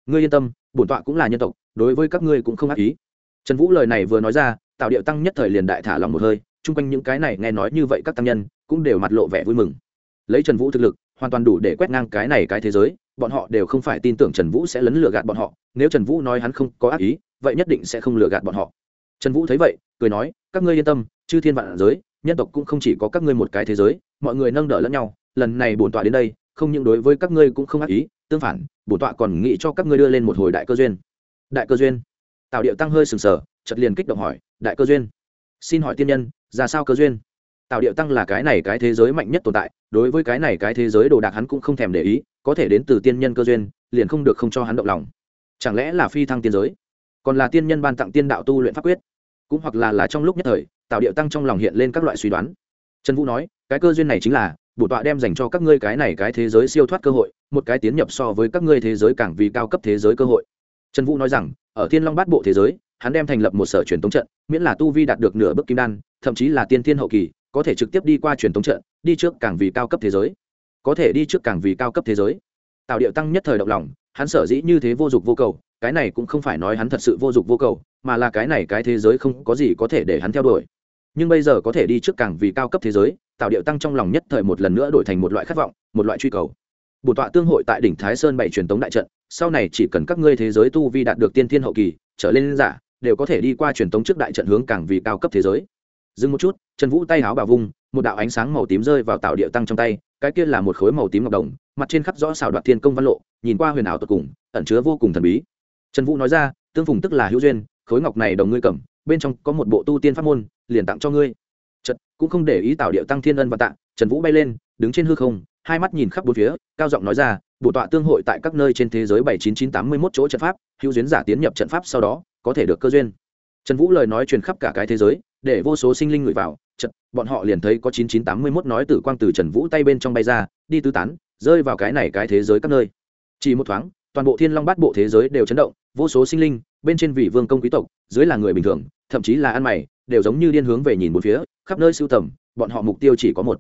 Ngươi yên tâm bổn tọa cũng là nhân tộc, đối với các ngươi cũng không ác ý. Trần vũ lời này vừa nói ra, tào điệu tăng nhất thời liền đại thả lòng một hơi, chung quanh những cái này nghe nói như vậy các tăng nhân cũng đều mặt lộ vẻ vui mừng. Lấy trần vũ thực lực, hoàn toàn đủ để quét ngang cái này cái thế giới, bọn họ đều không phải tin tưởng trần vũ sẽ lấn lừa gạt bọn họ, nếu trần vũ nói hắn không có ác ý, vậy nhất định sẽ không lừa gạt bọn họ. Trần vũ thấy vậy, cười nói, các ngươi yên tâm, chư thiên vạn giới, nhân tộc cũng không chỉ có các ngươi một cái thế giới, mọi người nâng đỡ lẫn nhau, lần này bổn tọa đến đây, không những đối với các ngươi cũng không ác ý tương phản bổn tọa còn nghĩ cho các ngươi đưa lên một hồi đại cơ duyên. Đại cơ duyên? Tào điệu tăng hơi sừng sờ chật liền kích động hỏi, đại cơ duyên? Xin hỏi tiên nhân, ra sao cơ duyên? Tào điệu tăng là cái này cái thế giới mạnh nhất tồn tại, đối với cái này cái thế giới đồ đạc hắn cũng không thèm để ý, có thể đến từ tiên nhân cơ duyên, liền không được không cho hắn động lòng. Chẳng lẽ là phi thăng tiên giới? Còn là tiên nhân ban tặng tiên đạo tu luyện pháp quyết? Cũng hoặc là là trong lúc nhất thời, tào điệu tăng trong lòng hiện lên các loại suy đoán. Trần vũ nói, cái cơ duyên này chính là bổ tọa đem dành cho các ngươi cái này cái thế giới siêu thoát cơ hội, một cái tiến nhập so với các ngươi thế giới càng vì cao cấp thế giới cơ hội. Trần vũ nói rằng, ở thiên long bát bộ thế giới, hắn đem thành lập một sở truyền thống trận, miễn là tu vi đạt được nửa bước kim đan, thậm chí là tiên thiên hậu kỳ, có thể trực tiếp đi qua truyền thống trận, đi trước càng vì cao cấp thế giới. Có thể đi trước càng vì cao cấp thế giới. Tạo điệu tăng nhất thời động lòng, hắn sở dĩ như thế vô dụng vô cầu, cái này cũng không phải nói hắn thật sự vô dụng vô cầu, mà là cái này cái thế giới không có gì có thể để hắn theo đuổi nhưng bây giờ có thể đi trước càng vì cao cấp thế giới, tạo điệu tăng trong lòng nhất thời một lần nữa đổi thành một loại khát vọng, một loại truy cầu. Bổn tọa tương hội tại đỉnh thái sơn bảy truyền tống đại trận, sau này chỉ cần các ngươi thế giới tu vi đạt được tiên thiên hậu kỳ, trở lên giả, đều có thể đi qua truyền tống trước đại trận hướng càng vì cao cấp thế giới. Dừng một chút, trần vũ tay háo bà vung, một đạo ánh sáng màu tím rơi vào tạo điệu tăng trong tay, cái kia là một khối màu tím ngọc đồng, mặt trên khắc rõ xảo đoạt thiên công văn lộ, nhìn qua huyền ảo tột cùng, ẩn chứa vô cùng thần bí. Trần vũ nói ra, tương phùng tức là hữu duyên, khối ngọc này đồng ngươi cầm, bên trong có một bộ tu tiên pháp môn liền tặng cho ngươi. Chật, cũng không để ý tạo điệu tăng thiên ân và tặng trần vũ bay lên đứng trên hư không hai mắt nhìn khắp bốn phía cao giọng nói ra bổ tọa tương hội tại các nơi trên thế giới bảy chín chín tám mươi mốt chỗ trận pháp hữu duyến giả tiến nhập trận pháp sau đó có thể được cơ duyên. Trần vũ lời nói truyền khắp cả cái thế giới để vô số sinh linh ngửi vào chật bọn họ liền thấy có chín chín tám mươi mốt nói từ quang từ trần vũ tay bên trong bay ra đi tứ tán rơi vào cái này cái thế giới các nơi. Chỉ một thoáng toàn bộ thiên long bát bộ thế giới đều chấn động vô số sinh linh bên trên vị vương công quý tộc dưới là người bình thường thậm chí là ăn mày, đều giống như điên hướng về nhìn một phía, khắp nơi sưu tầm, bọn họ mục tiêu chỉ có một.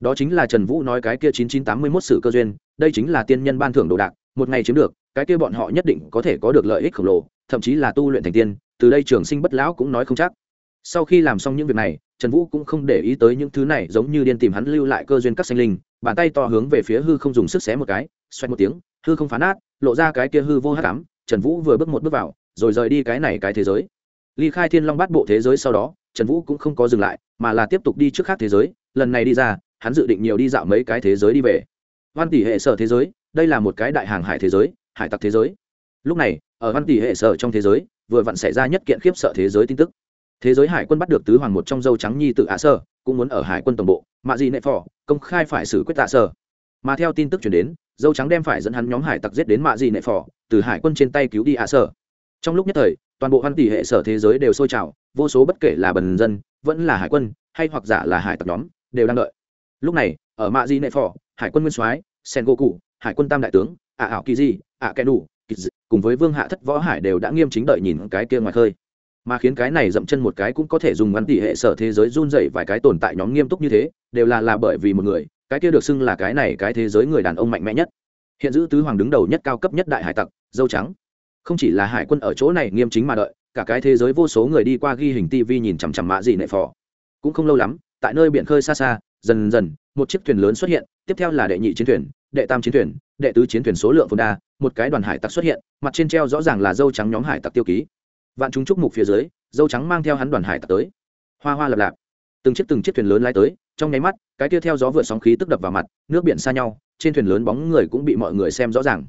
Đó chính là trần vũ nói cái kia chín chín tám mươi mốt sự cơ duyên, đây chính là tiên nhân ban thưởng đồ đạc, một ngày chiếm được, cái kia bọn họ nhất định có thể có được lợi ích khổng lồ, thậm chí là tu luyện thành tiên, từ đây trường sinh bất lão cũng nói không chắc. Sau khi làm xong những việc này, trần vũ cũng không để ý tới những thứ này, giống như điên tìm hắn lưu lại cơ duyên các sinh linh, bàn tay to hướng về phía hư không dùng sức xé một cái xoay một tiếng, hư không phá nát, lộ ra cái kia hư vô hát cám trần vũ vừa bước một bước vào, rồi rời đi cái này cái thế giới ly khai thiên long bát bộ thế giới sau đó, trần vũ cũng không có dừng lại, mà là tiếp tục đi trước khác thế giới. Lần này đi ra, hắn dự định nhiều đi dạo mấy cái thế giới đi về. Văn tỷ hệ sở thế giới, đây là một cái đại hàng hải thế giới, hải tặc thế giới. Lúc này, ở văn tỷ hệ sở trong thế giới, vừa vặn xảy ra nhất kiện khiếp sợ thế giới tin tức. Thế giới hải quân bắt được tứ hoàng một trong dâu trắng nhi tự ạ sơ cũng muốn ở hải quân tổng bộ, mạ dị nệ phò, công khai phải xử quyết tạ sơ mà theo tin tức chuyển đến, dâu trắng đem phải dẫn hắn nhóm hải tặc giết đến mạ dị nệ phò, từ hải quân trên tay cứu đi ạ sơ trong lúc nhất thời toàn bộ hoan tỷ hệ sở thế giới đều sôi trào, vô số bất kể là bần dân, vẫn là hải quân, hay hoặc giả là hải tặc nhóm, đều đang đợi. Lúc này, ở mạ di nệ phò, hải quân nguyên soái sen goku hải quân tam đại tướng ạ ảo kỳ di ạ kẻ đủ cùng với vương hạ thất võ hải đều đã nghiêm chính đợi nhìn cái kia ngoài khơi. Mà khiến cái này dậm chân một cái cũng có thể dùng ngắn tỷ hệ sở thế giới run dậy vài cái tồn tại nhóm nghiêm túc như thế, đều là là bởi vì một người, cái kia được xưng là cái này cái thế giới người đàn ông mạnh mẽ nhất. Hiện giữ tứ hoàng đứng đầu nhất cao cấp nhất đại hải tặc, dâu trắng không chỉ là hải quân ở chỗ này nghiêm chính mà đợi, cả cái thế giới vô số người đi qua ghi hình tv nhìn chằm chằm mạ gì nệ phò. Cũng không lâu lắm, tại nơi biển khơi xa xa, dần dần, một chiếc thuyền lớn xuất hiện, tiếp theo là đệ nhị chiến thuyền, đệ tam chiến thuyền, đệ tứ chiến thuyền số lượng phồn đa, một cái đoàn hải tặc xuất hiện, mặt trên treo rõ ràng là dâu trắng nhóm hải tặc tiêu ký. Vạn chúng chúc mục phía dưới, dâu trắng mang theo hắn đoàn hải tặc tới. Hoa hoa lập lạp. Từng chiếc từng chiếc thuyền lớn lái tới, trong nháy mắt, cái kia theo gió vượt sóng khí tức đập vào mặt, nước biển xa nhau, trên thuyền lớn bóng người cũng bị mọi người xem rõ ràng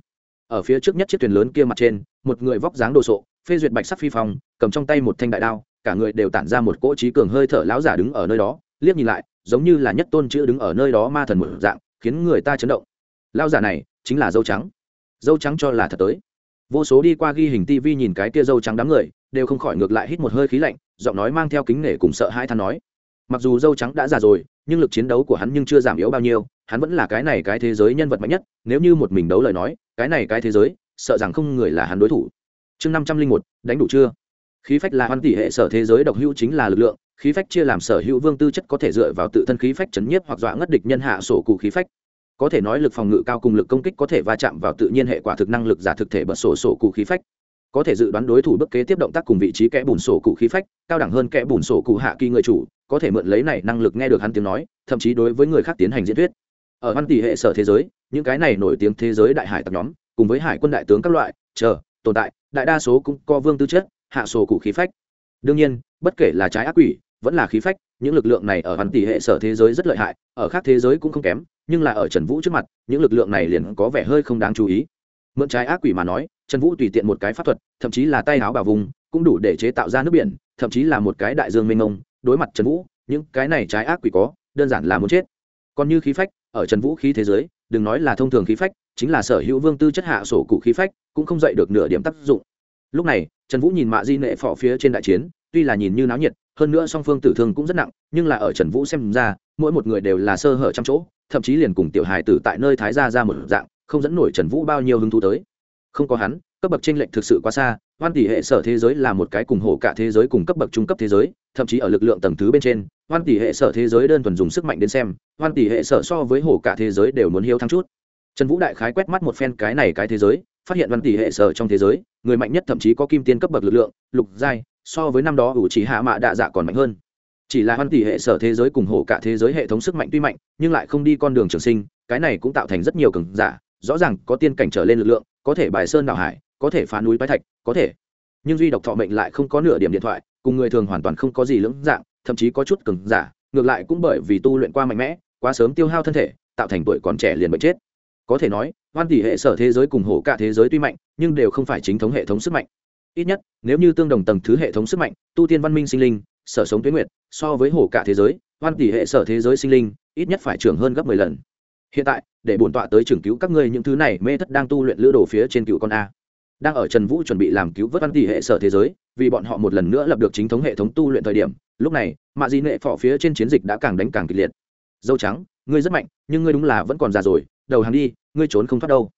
ở phía trước nhất chiếc thuyền lớn kia mặt trên, một người vóc dáng đồ sộ, phê duyệt bạch sắc phi phong, cầm trong tay một thanh đại đao, cả người đều tản ra một cỗ trí cường hơi thở lão giả đứng ở nơi đó, liếc nhìn lại, giống như là nhất tôn chữ đứng ở nơi đó ma thần một dạng, khiến người ta chấn động. Lão giả này chính là dâu trắng. Dâu trắng cho là thật tới. Vô số đi qua ghi hình tv nhìn cái kia dâu trắng đám người, đều không khỏi ngược lại hít một hơi khí lạnh, giọng nói mang theo kính nể cùng sợ hai than nói mặc dù dâu trắng đã già rồi, nhưng lực chiến đấu của hắn nhưng chưa giảm yếu bao nhiêu, hắn vẫn là cái này cái thế giới nhân vật mạnh nhất, nếu như một mình đấu lời nói, cái này cái thế giới, sợ rằng không người là hắn đối thủ. Chương năm trăm linh một, đánh đủ chưa? Khí phách là hoan tỷ hệ sở thế giới độc hữu chính là lực lượng, khí phách chia làm sở hữu vương tư chất có thể dựa vào tự thân khí phách chấn nhiếp hoặc dọa ngất địch nhân hạ sổ cụ khí phách. Có thể nói lực phòng ngự cao cùng lực công kích có thể va chạm vào tự nhiên hệ quả thực năng lực giả thực thể bật sổ sổ cụ khí phách có thể dự đoán đối thủ bức kế tiếp động tác cùng vị trí kẽ bùn sổ cụ khí phách, cao đẳng hơn kẽ bùn sổ cụ hạ kỳ người chủ, có thể mượn lấy này năng lực nghe được hắn tiếng nói, thậm chí đối với người khác tiến hành diễn thuyết. Ở văn tỷ hệ sở thế giới, những cái này nổi tiếng thế giới đại hải tập nhóm, cùng với hải quân đại tướng các loại, chờ, tồn tại, đại đa số cũng có vương tư chất, hạ sổ cụ khí phách. Đương nhiên, bất kể là trái ác quỷ, vẫn là khí phách, những lực lượng này ở văn tỷ hệ sở thế giới rất lợi hại, ở khác thế giới cũng không kém, nhưng là ở trần vũ trước mặt, những lực lượng này liền có vẻ hơi không đáng chú ý. Mượn trái ác quỷ mà nói trần vũ tùy tiện một cái pháp thuật, thậm chí là tay áo bà vùng, cũng đủ để chế tạo ra nước biển, thậm chí là một cái đại dương mênh mông. Đối mặt trần vũ, những cái này trái ác quỷ có, đơn giản là muốn chết. Còn như khí phách, ở trần vũ khí thế giới, đừng nói là thông thường khí phách, chính là sở hữu vương tư chất hạ sổ cụ khí phách, cũng không dậy được nửa điểm tác dụng. Lúc này, trần vũ nhìn mạ di nệ phỏ phía trên đại chiến, tuy là nhìn như náo nhiệt, hơn nữa song phương tử thương cũng rất nặng, nhưng là ở trần vũ xem ra, mỗi một người đều là sơ hở trăm chỗ, thậm chí liền cùng tiểu hài tử tại nơi thái ra ra một dạng, không dẫn nổi trần vũ bao nhiêu hứng thú tới không có hắn, cấp bậc tranh lệch thực sự quá xa, hoan tỷ hệ sở thế giới là một cái cùng hổ cả thế giới cùng cấp bậc trung cấp thế giới, thậm chí ở lực lượng tầng thứ bên trên, hoan tỷ hệ sở thế giới đơn thuần dùng sức mạnh đến xem, hoan tỷ hệ sở so với hổ cả thế giới đều muốn hiếu thắng chút. Trần vũ đại khái quét mắt một phen cái này cái thế giới, phát hiện văn tỷ hệ sở trong thế giới, người mạnh nhất thậm chí có kim tiên cấp bậc lực lượng, lục giai, so với năm đó ủ chỉ hạ mạ đạ dạ còn mạnh hơn. Chỉ là Hoan tỷ hệ sở thế giới cùng hổ cả thế giới hệ thống sức mạnh tuy mạnh, nhưng lại không đi con đường trường sinh, cái này cũng tạo thành rất nhiều cường giả, rõ ràng có tiên cảnh trở lên lực lượng có thể bài sơn đảo hải, có thể phá núi bái thạch, có thể. Nhưng duy độc thọ mệnh lại không có nửa điểm điện thoại, cùng người thường hoàn toàn không có gì lưỡng dạng, thậm chí có chút cường giả. Ngược lại cũng bởi vì tu luyện qua mạnh mẽ, quá sớm tiêu hao thân thể, tạo thành tuổi còn trẻ liền bệnh chết. Có thể nói, hoan tỷ hệ sở thế giới cùng hổ cả thế giới tuy mạnh, nhưng đều không phải chính thống hệ thống sức mạnh. Ít nhất, nếu như tương đồng tầng thứ hệ thống sức mạnh, tu tiên văn minh sinh linh, sở sống tuyến nguyệt, so với hổ cả thế giới, hoan tỷ hệ sở thế giới sinh linh, ít nhất phải trưởng hơn gấp mười lần. Hiện tại để bổn tọa tới trưởng cứu các ngươi những thứ này mê thất đang tu luyện lữ đồ phía trên cựu con a. Đang ở trần vũ chuẩn bị làm cứu vớt văn tỷ hệ sở thế giới, vì bọn họ một lần nữa lập được chính thống hệ thống tu luyện thời điểm, lúc này, mạ di nệ phỏ phía trên chiến dịch đã càng đánh càng kịch liệt. Dâu trắng, ngươi rất mạnh, nhưng ngươi đúng là vẫn còn già rồi, đầu hàng đi, ngươi trốn không thoát đâu.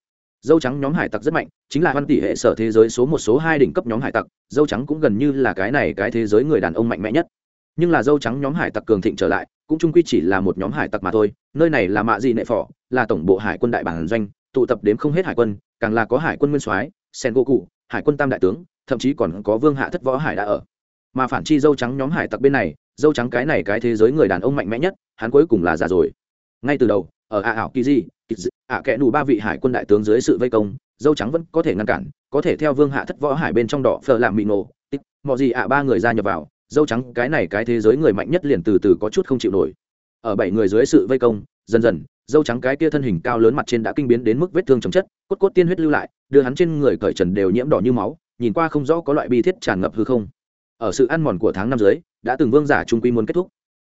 Dâu trắng nhóm hải tặc rất mạnh, chính là văn tỷ hệ sở thế giới số một, số hai đỉnh cấp nhóm hải tặc, dâu trắng cũng gần như là cái này cái thế giới người đàn ông mạnh mẽ nhất. Nhưng là dâu trắng nhóm hải tặc cường thịnh trở lại cũng chung quy chỉ là một nhóm hải tặc mà thôi, nơi này là mạ gì nệ phỏ, là tổng bộ hải quân đại bản doanh, tụ tập đến không hết hải quân, càng là có hải quân nguyên soái, sen go cụ hải quân tam đại tướng, thậm chí còn có vương hạ thất võ hải đã ở. Mà phản chi dâu trắng nhóm hải tặc bên này, dâu trắng cái này cái thế giới người đàn ông mạnh mẽ nhất, hắn cuối cùng là già rồi. Ngay từ đầu, ở ả ảo kỳ di ả kẽ nù ba vị hải quân đại tướng dưới sự vây công, dâu trắng vẫn có thể ngăn cản, có thể theo vương hạ thất võ hải bên trong đỏ phờ làm mị nổ tích mọi gì ả ba người ra nhập vào dâu trắng, cái này cái thế giới người mạnh nhất liền từ từ có chút không chịu nổi. Ở bảy người dưới sự vây công, dần dần, dâu trắng cái kia thân hình cao lớn mặt trên đã kinh biến đến mức vết thương chồng chất, cốt cốt tiên huyết lưu lại, đưa hắn trên người cởi trần đều nhiễm đỏ như máu, nhìn qua không rõ có loại bi thiết tràn ngập hư không. Ở sự ăn mòn của tháng năm dưới, đã từng vương giả trung quy muốn kết thúc.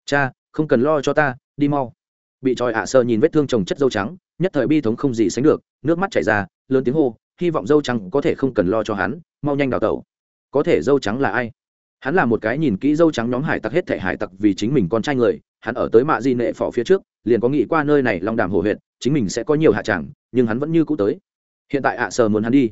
Cha, không cần lo cho ta, đi mau. Bị tròi ạ sơ nhìn vết thương trồng chất dâu trắng, nhất thời bi thống không gì sánh được, nước mắt chảy ra, lớn tiếng hô, hy vọng dâu trắng có thể không cần lo cho hắn, mau nhanh đào tẩu. Có thể dâu trắng là ai? Hắn là một cái nhìn kỹ dâu trắng nhóm hải tặc hết thể hải tặc vì chính mình con trai người, hắn ở tới mạ di nệ phỏ phía trước, liền có nghĩ qua nơi này long đàm hồ huyện chính mình sẽ có nhiều hạ tràng, nhưng hắn vẫn như cũ tới. Hiện tại ạ, sờ muốn hắn đi.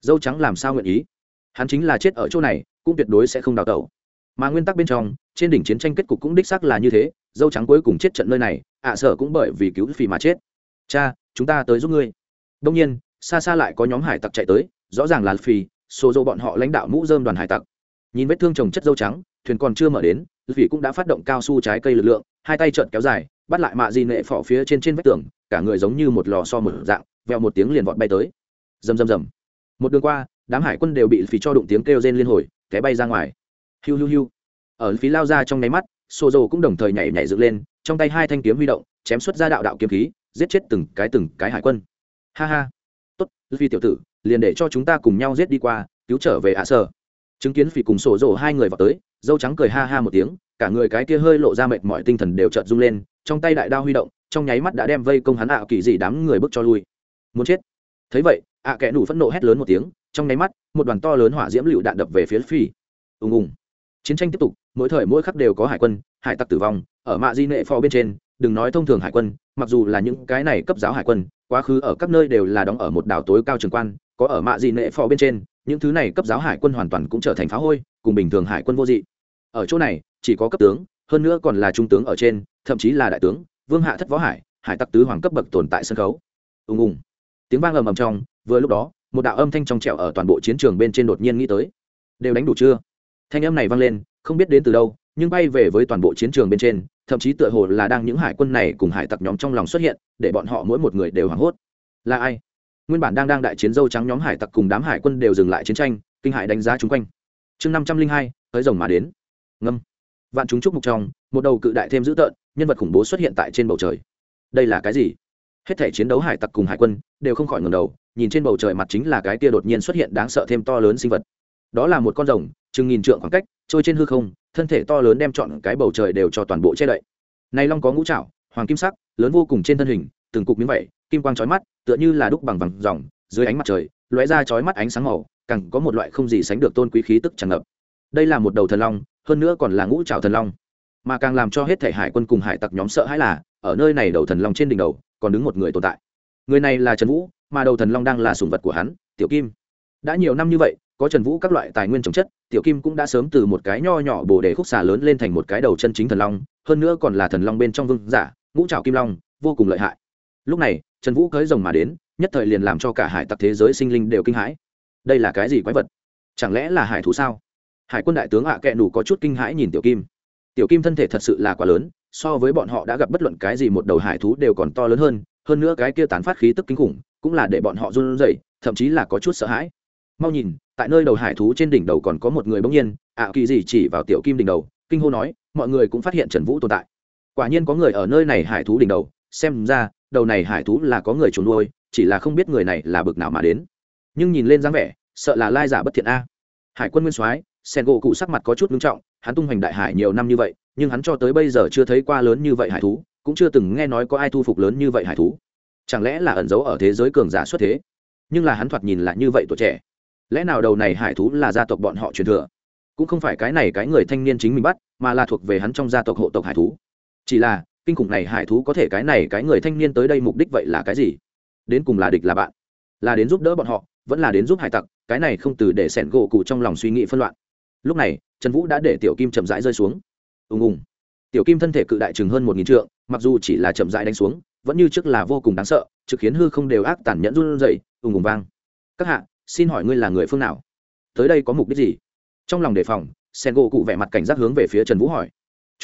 Dâu trắng làm sao nguyện ý? Hắn chính là chết ở chỗ này, cũng tuyệt đối sẽ không đào tẩu. Mà nguyên tắc bên trong, trên đỉnh chiến tranh kết cục cũng đích xác là như thế, dâu trắng cuối cùng chết trận nơi này, ạ à sở cũng bởi vì cứu phì mà chết. Cha, chúng ta tới giúp ngươi. Đông nhiên, xa xa lại có nhóm hải tặc chạy tới, rõ ràng là phì, số dâu bọn họ lãnh đạo mũ dơm đoàn hải tặc nhìn vết thương trồng chất dâu trắng, thuyền còn chưa mở đến vì cũng đã phát động cao su trái cây lực lượng, hai tay trợn kéo dài, bắt lại mạ di nệ phỏ phía trên trên vách tường, cả người giống như một lò so một dạng veo một tiếng liền vọt bay tới. Rầm rầm rầm. Một đường qua, đám hải quân đều bị phí cho đụng tiếng kêu rên liên hồi, té bay ra ngoài. Hiu hiu hiu. Ở phí lao ra trong nháy mắt xô dầu cũng đồng thời nhảy nhảy dựng lên, trong tay hai thanh kiếm huy động, chém xuất ra đạo đạo kiếm khí, giết chết từng cái từng cái hải quân. Ha ha. Tốt phi tiểu tử, liền để cho chúng ta cùng nhau giết đi qua, cứu trở về ạ sở chứng kiến phỉ cùng sổ rổ hai người vào tới, dâu trắng cười ha ha một tiếng, cả người cái kia hơi lộ ra mệt mọi tinh thần đều chợt rung lên, trong tay đại đao huy động, trong nháy mắt đã đem vây công hắn ạ kỳ dị đám người bước cho lui. Muốn chết. Thấy vậy, ạ kẻ nủ phẫn nộ hét lớn một tiếng, trong nháy mắt, một đoàn to lớn hỏa diễm lựu đạn đập về phía phi ùng ùng. Chiến tranh tiếp tục, mỗi thời mỗi khắc đều có hải quân, hải tặc tử vong, ở mạ di nệ phò bên trên, đừng nói thông thường hải quân, mặc dù là những cái này cấp giáo hải quân, quá khứ ở các nơi đều là đóng ở một đảo tối cao trường quan, có ở mạ di nệ phò bên trên những thứ này cấp giáo hải quân hoàn toàn cũng trở thành phá hôi, cùng bình thường hải quân vô dị. Ở chỗ này, chỉ có cấp tướng, hơn nữa còn là trung tướng ở trên, thậm chí là đại tướng, vương hạ thất võ hải hải tặc tứ hoàng cấp bậc tồn tại sân khấu. Ùng ùng. Tiếng vang ầm ầm trong, vừa lúc đó, một đạo âm thanh trong trẻo ở toàn bộ chiến trường bên trên đột nhiên nghĩ tới. Đều đánh đủ chưa? Thanh âm này vang lên, không biết đến từ đâu, nhưng bay về với toàn bộ chiến trường bên trên, thậm chí tựa hồ là đang những hải quân này cùng hải tặc nhóm trong lòng xuất hiện, để bọn họ mỗi một người đều hoảng hốt. Là ai? Nguyên bản đang đang đại chiến dâu trắng nhóm hải tặc cùng đám hải quân đều dừng lại chiến tranh, kinh hải đánh giá chung quanh. Chương năm trăm linh hai, tới rồng mà đến. Ngâm. Vạn chúng chúc mục trong, một đầu cự đại thêm dữ tợn, nhân vật khủng bố xuất hiện tại trên bầu trời. Đây là cái gì? Hết thể chiến đấu hải tặc cùng hải quân đều không khỏi ngầm đầu, nhìn trên bầu trời mặt chính là cái kia đột nhiên xuất hiện đáng sợ thêm to lớn sinh vật. Đó là một con rồng, chừng nghìn trượng khoảng cách, trôi trên hư không, thân thể to lớn đem chọn cái bầu trời đều cho toàn bộ che đậy. Này long có ngũ trạo hoàng kim sắc, lớn vô cùng trên thân hình từng cục miếng vậy kim quang chói mắt, tựa như là đúc bằng vàng dòng, dưới ánh mặt trời, lóe ra chói mắt ánh sáng màu, càng có một loại không gì sánh được tôn quý khí tức tràn ngập. Đây là một đầu thần long, hơn nữa còn là ngũ trảo thần long. Mà càng làm cho hết thể hải quân cùng hải tặc nhóm sợ hãi là, ở nơi này đầu thần long trên đỉnh đầu, còn đứng một người tồn tại. Người này là trần vũ, mà đầu thần long đang là sùng vật của hắn, tiểu kim. Đã nhiều năm như vậy, có trần vũ các loại tài nguyên trồng chất, tiểu kim cũng đã sớm từ một cái nho nhỏ bồ đề khúc xà lớn lên thành một cái đầu chân chính thần long, hơn nữa còn là thần long bên trong vương giả, ngũ trào kim long, vô cùng lợi hại lúc này, trần vũ cưới rồng mà đến, nhất thời liền làm cho cả hải tặc thế giới sinh linh đều kinh hãi. Đây là cái gì quái vật? Chẳng lẽ là hải thú sao? Hải quân đại tướng ạ à kệ nủ có chút kinh hãi nhìn tiểu kim. Tiểu kim thân thể thật sự là quá lớn, so với bọn họ đã gặp bất luận cái gì một đầu hải thú đều còn to lớn hơn hơn nữa cái kia tán phát khí tức kinh khủng, cũng là để bọn họ run rẩy, thậm chí là có chút sợ hãi. Mau nhìn, tại nơi đầu hải thú trên đỉnh đầu còn có một người bỗng nhiên, ạ kỳ gì chỉ vào tiểu kim đỉnh đầu, kinh hô nói, mọi người cũng phát hiện trần vũ tồn tại. Quả nhiên có người ở nơi này hải thú đỉnh đầu xem ra, đầu này hải thú là có người trốn nuôi, chỉ là không biết người này là bực nào mà đến. Nhưng nhìn lên dáng vẻ, sợ là lai giả bất thiện a. Hải quân nguyên soái, sen gỗ cụ sắc mặt có chút nghiêm trọng, hắn tung hoành đại hải nhiều năm như vậy, nhưng hắn cho tới bây giờ chưa thấy qua lớn như vậy hải thú, cũng chưa từng nghe nói có ai thu phục lớn như vậy hải thú. Chẳng lẽ là ẩn giấu ở thế giới cường giả xuất thế? Nhưng là hắn thoạt nhìn lại như vậy tuổi trẻ. Lẽ nào đầu này hải thú là gia tộc bọn họ truyền thừa? Cũng không phải cái này cái người thanh niên chính mình bắt, mà là thuộc về hắn trong gia tộc hộ tộc hải thú. Chỉ là kinh khủng này hải thú có thể cái này cái người thanh niên tới đây mục đích vậy là cái gì? Đến cùng là địch là bạn? Là đến giúp đỡ bọn họ, vẫn là đến giúp hải tặc, cái này không từ để sẻn gỗ cụ trong lòng suy nghĩ phân loạn. Lúc này, trần vũ đã để tiểu kim chậm rãi rơi xuống. Ùng ùng. Tiểu kim thân thể cự đại chừng hơn một nghìn trượng, mặc dù chỉ là chậm rãi đánh xuống, vẫn như trước là vô cùng đáng sợ, trực khiến hư không đều ác tàn nhẫn run dậy ùng ùng vang. Các hạ, xin hỏi ngươi là người phương nào? Tới đây có mục đích gì? Trong lòng đề phòng sen gỗ cụ vẻ mặt cảnh giác hướng về phía trần vũ hỏi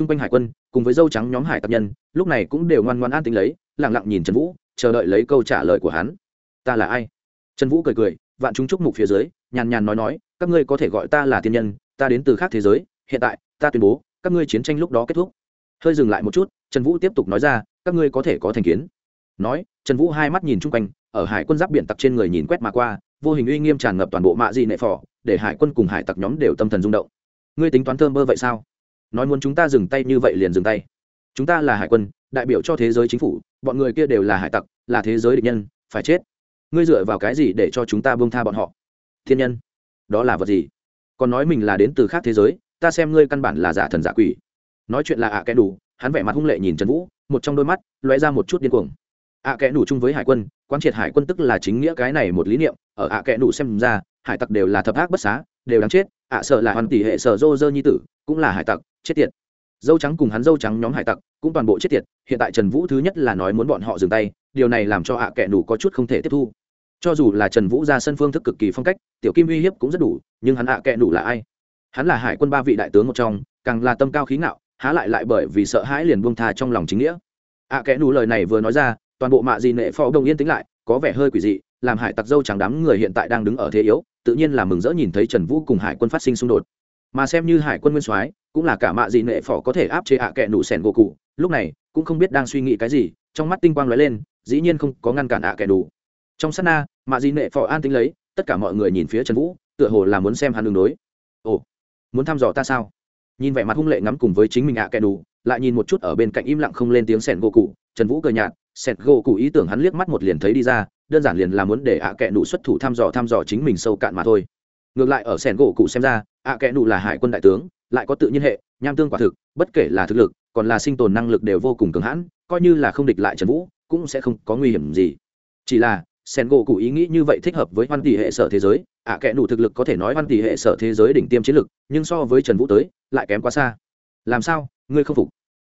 chung quanh hải quân, cùng với dâu trắng nhóm hải tặc nhân, lúc này cũng đều ngoan ngoan an tính lấy lẳng lặng nhìn trần vũ, chờ đợi lấy câu trả lời của hắn. Ta là ai? Trần vũ cười cười, vạn chúng chúc mục phía dưới, nhàn nhàn nói nói, các ngươi có thể gọi ta là tiên nhân, ta đến từ khác thế giới, hiện tại, ta tuyên bố, các ngươi chiến tranh lúc đó kết thúc. Hơi dừng lại một chút, trần vũ tiếp tục nói ra, các ngươi có thể có thành kiến. Nói, trần vũ hai mắt nhìn chung quanh, ở hải quân giáp biển tặc trên người nhìn quét mà qua, vô hình uy nghiêm tràn ngập toàn bộ mạ dị nệ phò, để hải quân cùng hải tặc nhóm đều tâm thần rung động. Ngươi tính toán thơm bơ vậy sao? Nói muốn chúng ta dừng tay như vậy liền dừng tay. Chúng ta là hải quân, đại biểu cho thế giới chính phủ, bọn người kia đều là hải tặc, là thế giới địch nhân, phải chết. Ngươi dựa vào cái gì để cho chúng ta bông tha bọn họ? Thiên nhân, đó là vật gì? Còn nói mình là đến từ khác thế giới, ta xem ngươi căn bản là giả thần giả quỷ. Nói chuyện là ạ à kẽ đủ, hắn vẻ mặt hung lệ nhìn trần vũ, một trong đôi mắt lóe ra một chút điên cuồng. Ạ à kẽ đủ chung với hải quân quan triệt hải quân tức là chính nghĩa cái này một lý niệm, ở ạ à kẽ đủ xem ra, hải tặc đều là thập ác bất xá, đều đáng chết, ạ sợ là hoàn tỷ hệ sở dô dơ nhi tử, cũng là hải tặc chết tiệt. Dâu trắng cùng hắn dâu trắng nhóm hải tặc cũng toàn bộ chết tiệt hiện tại trần vũ thứ nhất là nói muốn bọn họ dừng tay điều này làm cho Hạ Kẻ đủ có chút không thể tiếp thu. Cho dù là trần vũ ra sân phương thức cực kỳ phong cách tiểu kim uy hiếp cũng rất đủ nhưng hắn Hạ Kẻ đủ là ai? Hắn là hải quân ba vị đại tướng một trong càng là tâm cao khí ngạo há lại lại bởi vì sợ hãi liền buông tha trong lòng chính nghĩa. Ạ à, kẽ lời này vừa nói ra toàn bộ mạ gì nệ phó đông yên tĩnh lại có vẻ hơi quỷ dị làm hải tặc dâu chẳng đám người hiện tại đang đứng ở thế yếu tự nhiên là mừng rỡ nhìn thấy trần vũ cùng hải quân phát sinh xung đột. Mà xem như hải quân nguyên soái cũng là cả mạ gì nệ phỏ có thể áp chế ạ à kẽ nụ sẻn gỗ cụ. Lúc này, cũng không biết đang suy nghĩ cái gì, trong mắt tinh quang lóe lên, dĩ nhiên không có ngăn cản ạ à kẽ nụ trong sát na, mạ gì nệ phỏ an tính lấy, tất cả mọi người nhìn phía trần vũ, tựa hồ là muốn xem hắn đường đối. Ồ, muốn thăm dò ta sao? Nhìn vẻ mặt hung lệ ngắm cùng với chính mình ạ à kẻ đủ lại nhìn một chút ở bên cạnh im lặng không lên tiếng sẻn gỗ cụ. Trần vũ cười nhạt, sẻn gỗ cụ ý tưởng hắn liếc mắt một liền thấy đi ra, đơn giản liền là muốn để ạ à nụ đủ xuất thủ thăm dò thăm dò chính mình sâu cạn mà thôi. Ngược lại ở sẻn gỗ cụ xem ra, ạ à nụ đủ là hải quân đại tướng lại có tự nhiên hệ nham tương quả thực bất kể là thực lực còn là sinh tồn năng lực đều vô cùng cường hãn coi như là không địch lại trần vũ cũng sẽ không có nguy hiểm gì. Chỉ là sen gỗ cụ ý nghĩ như vậy thích hợp với hoan tỷ hệ sở thế giới ạ à, kẽ đủ thực lực có thể nói hoan tỷ hệ sở thế giới đỉnh tiêm chiến lực nhưng so với trần vũ tới lại kém quá xa. Làm sao? Ngươi không phục.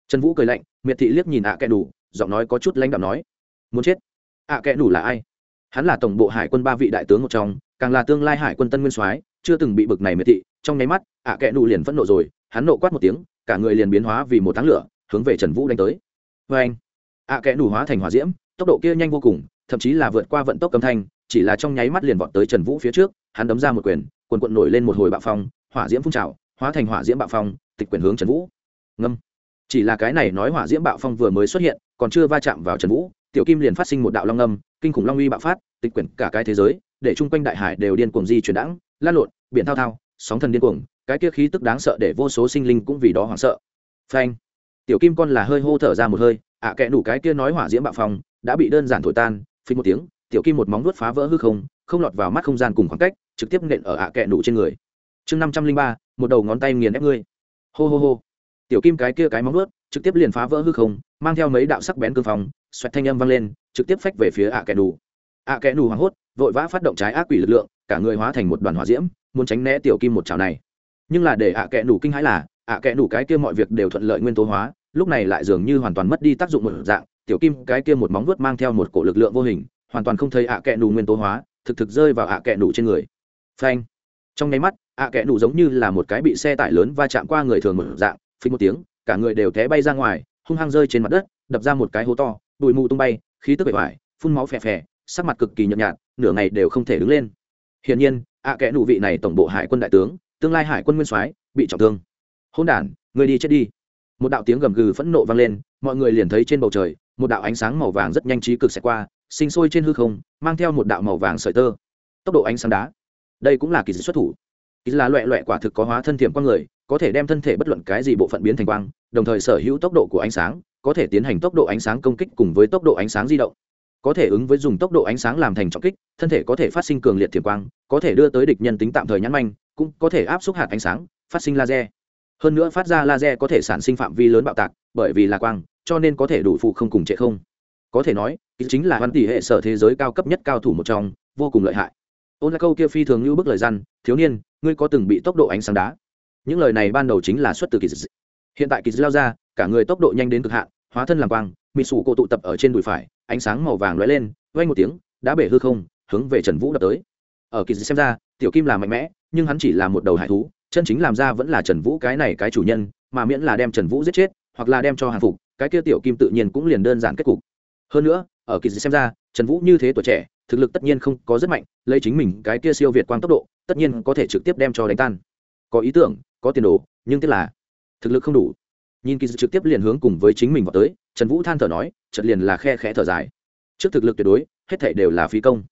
Trần vũ cười lạnh miệt thị liếc nhìn ạ à kẽ đủ giọng nói có chút lãnh đạm nói muốn chết? Ạ à, kẽ đủ là ai? Hắn là tổng bộ hải quân ba vị đại tướng một trong càng là tương lai hải quân tân nguyên soái chưa từng bị bực này miệt thị trong nháy mắt, ạ kẽ đủ liền phẫn nộ rồi, hắn nộ quát một tiếng, cả người liền biến hóa vì một tháng lửa, hướng về trần vũ đánh tới. Vê anh ạ kẽ đủ hóa thành hỏa diễm, tốc độ kia nhanh vô cùng, thậm chí là vượt qua vận tốc âm thanh, chỉ là trong nháy mắt liền vọt tới trần vũ phía trước, hắn đấm ra một quyền, quần quận nổi lên một hồi bạo phong, hỏa diễm phun trào, hóa thành hỏa diễm bạo phong, tịch quyền hướng trần vũ. Ngâm! Chỉ là cái này nói hỏa diễm bạo phong vừa mới xuất hiện, còn chưa va chạm vào trần vũ, tiểu kim liền phát sinh một đạo long âm kinh khủng long uy bạo phát, tịch quyển cả cái thế giới, để chung quanh đại hải đều điên cuồng di chuyển đãng, lan lộn, biển thao thao sóng thần điên cuồng cái kia khí tức đáng sợ để vô số sinh linh cũng vì đó hoảng sợ. Phanh. Tiểu kim con là hơi hô thở ra một hơi ạ à kẽ cái kia nói hỏa diễm bạo phong đã bị đơn giản thổi tan phình một tiếng tiểu kim một móng vuốt phá vỡ hư không không lọt vào mắt không gian cùng khoảng cách trực tiếp nện ở ạ à kẽ nủ trên người. Chương năm trăm linh ba một đầu ngón tay nghiền ép ngươi. Hô hô hô. Tiểu kim cái kia cái móng vuốt trực tiếp liền phá vỡ hư không mang theo mấy đạo sắc bén cương phòng, xoẹt thanh âm vang lên trực tiếp phách về phía ạ à kẽ nủ. Ạ kẽ nủ hoảng hốt vội vã phát động trái ác quỷ lực lượng cả người hóa thành một đoàn hỏa diễm, muốn tránh né tiểu kim một chảo này. Nhưng là để ạ kẽ nủ kinh hãi là, ạ kẽ nủ cái kia mọi việc đều thuận lợi nguyên tố hóa, lúc này lại dường như hoàn toàn mất đi tác dụng một dạng, tiểu kim cái kia một móng vuốt mang theo một cổ lực lượng vô hình, hoàn toàn không thấy ạ kẽ nủ nguyên tố hóa, thực thực rơi vào ạ kẽ nủ trên người. Phanh. Trong nháy mắt, ạ kẽ nủ giống như là một cái bị xe tải lớn va chạm qua người thường một dạng, phình một tiếng, cả người đều té bay ra ngoài, hung hăng rơi trên mặt đất, đập ra một cái hố to, bụi mù tung bay, khí tức bể bại, phun máu phè phè, sắc mặt cực kỳ nhợt nhạt, nửa ngày đều không thể đứng lên hiển nhiên ạ kẽ nụ vị này tổng bộ hải quân đại tướng tương lai hải quân nguyên soái bị trọng thương. Hôn đàn, người đi chết đi. Một đạo tiếng gầm gừ phẫn nộ vang lên mọi người liền thấy trên bầu trời một đạo ánh sáng màu vàng rất nhanh trí cực xẹt qua sinh sôi trên hư không mang theo một đạo màu vàng sợi tơ. Tốc độ ánh sáng đá. Đây cũng là kỳ dị xuất thủ. Kỳ là loẹ loẹ quả thực có hóa thân thiểm quang người có thể đem thân thể bất luận cái gì bộ phận biến thành quang đồng thời sở hữu tốc độ của ánh sáng có thể tiến hành tốc độ ánh sáng công kích cùng với tốc độ ánh sáng di động có thể ứng với dùng tốc độ ánh sáng làm thành trọng kích, thân thể có thể phát sinh cường liệt thiểm quang, có thể đưa tới địch nhân tính tạm thời nhãn manh, cũng có thể áp xúc hạt ánh sáng, phát sinh laser. Hơn nữa phát ra laser có thể sản sinh phạm vi lớn bạo tạc, bởi vì là quang, cho nên có thể đủ phụ không cùng trệ không. Có thể nói chính là văn tỷ hệ sở thế giới cao cấp nhất cao thủ một trong, vô cùng lợi hại. Ôn là câu kia phi thường như bức lời răn, thiếu niên, ngươi có từng bị tốc độ ánh sáng đá? Những lời này ban đầu chính là xuất từ kỳ dị hiện tại kỳ dị lao ra, cả người tốc độ nhanh đến cực hạn hóa thân làm quang, mịt sủ cổ tụ tập ở trên đùi phải, ánh sáng màu vàng lóe lên vay một tiếng, đã bể hư không, hướng về trần vũ đập tới. Ở kỳ dị xem ra, tiểu kim là mạnh mẽ, nhưng hắn chỉ là một đầu hải thú, chân chính làm ra vẫn là trần vũ cái này cái chủ nhân, mà miễn là đem trần vũ giết chết, hoặc là đem cho hàng phục, cái kia tiểu kim tự nhiên cũng liền đơn giản kết cục. Hơn nữa, ở kỳ dị xem ra, trần vũ như thế tuổi trẻ, thực lực tất nhiên không có rất mạnh, lấy chính mình cái kia siêu việt quang tốc độ, tất nhiên có thể trực tiếp đem cho đánh tan. Có ý tưởng, có tiền đồ, nhưng tiếc là thực lực không đủ nhìn kỳ dự trực tiếp liền hướng cùng với chính mình vào tới, trần vũ than thở nói trật liền là khe khẽ thở dài. Trước thực lực tuyệt đối, hết thể đều là phí công.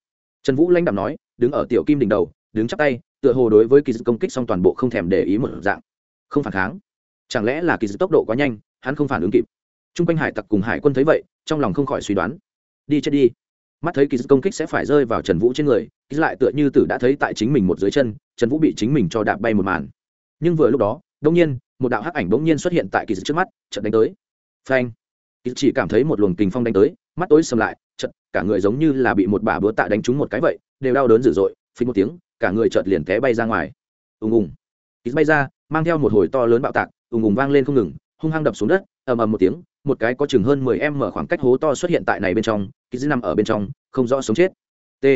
Trần vũ lãnh đạo nói, đứng ở tiểu kim đỉnh đầu, đứng chắp tay, tựa hồ đối với kỳ dự công kích xong toàn bộ không thèm để ý một dạng. Không phản kháng. Chẳng lẽ là kỳ dự tốc độ quá nhanh, hắn không phản ứng kịp? T r u n g quanh hải tặc cùng hải quân thấy vậy, trong lòng không khỏi suy đoán. Đi chết đi. Mắt thấy kỳ dự công kích sẽ phải rơi vào trần vũ trên người kỳ lại tựa như tử đã thấy tại chính mình một dưới chân, trần vũ bị chính mình cho đạp bay một màn. Nhưng vừa lúc đó đông nhiên một đạo hắc ảnh bỗng nhiên xuất hiện tại kỳ dự trước mắt trận đánh tới. Phanh! Kỳ chỉ cảm thấy một luồng kình phong đánh tới, mắt tối sầm lại trận cả người giống như là bị một bả búa tạ đánh trúng một cái vậy, đều đau đớn dữ dội phí một tiếng, cả người chợt liền té bay ra ngoài. Ùng ùng! Kỳ bay ra, mang theo một hồi to lớn bạo tạc, ùng ùng vang lên không ngừng, hung hăng đập xuống đất, ầm ầm một tiếng, một cái có chừng hơn mười em mở khoảng cách hố to xuất hiện tại này bên trong, kỳ nằm ở bên trong, không rõ sống chết. T!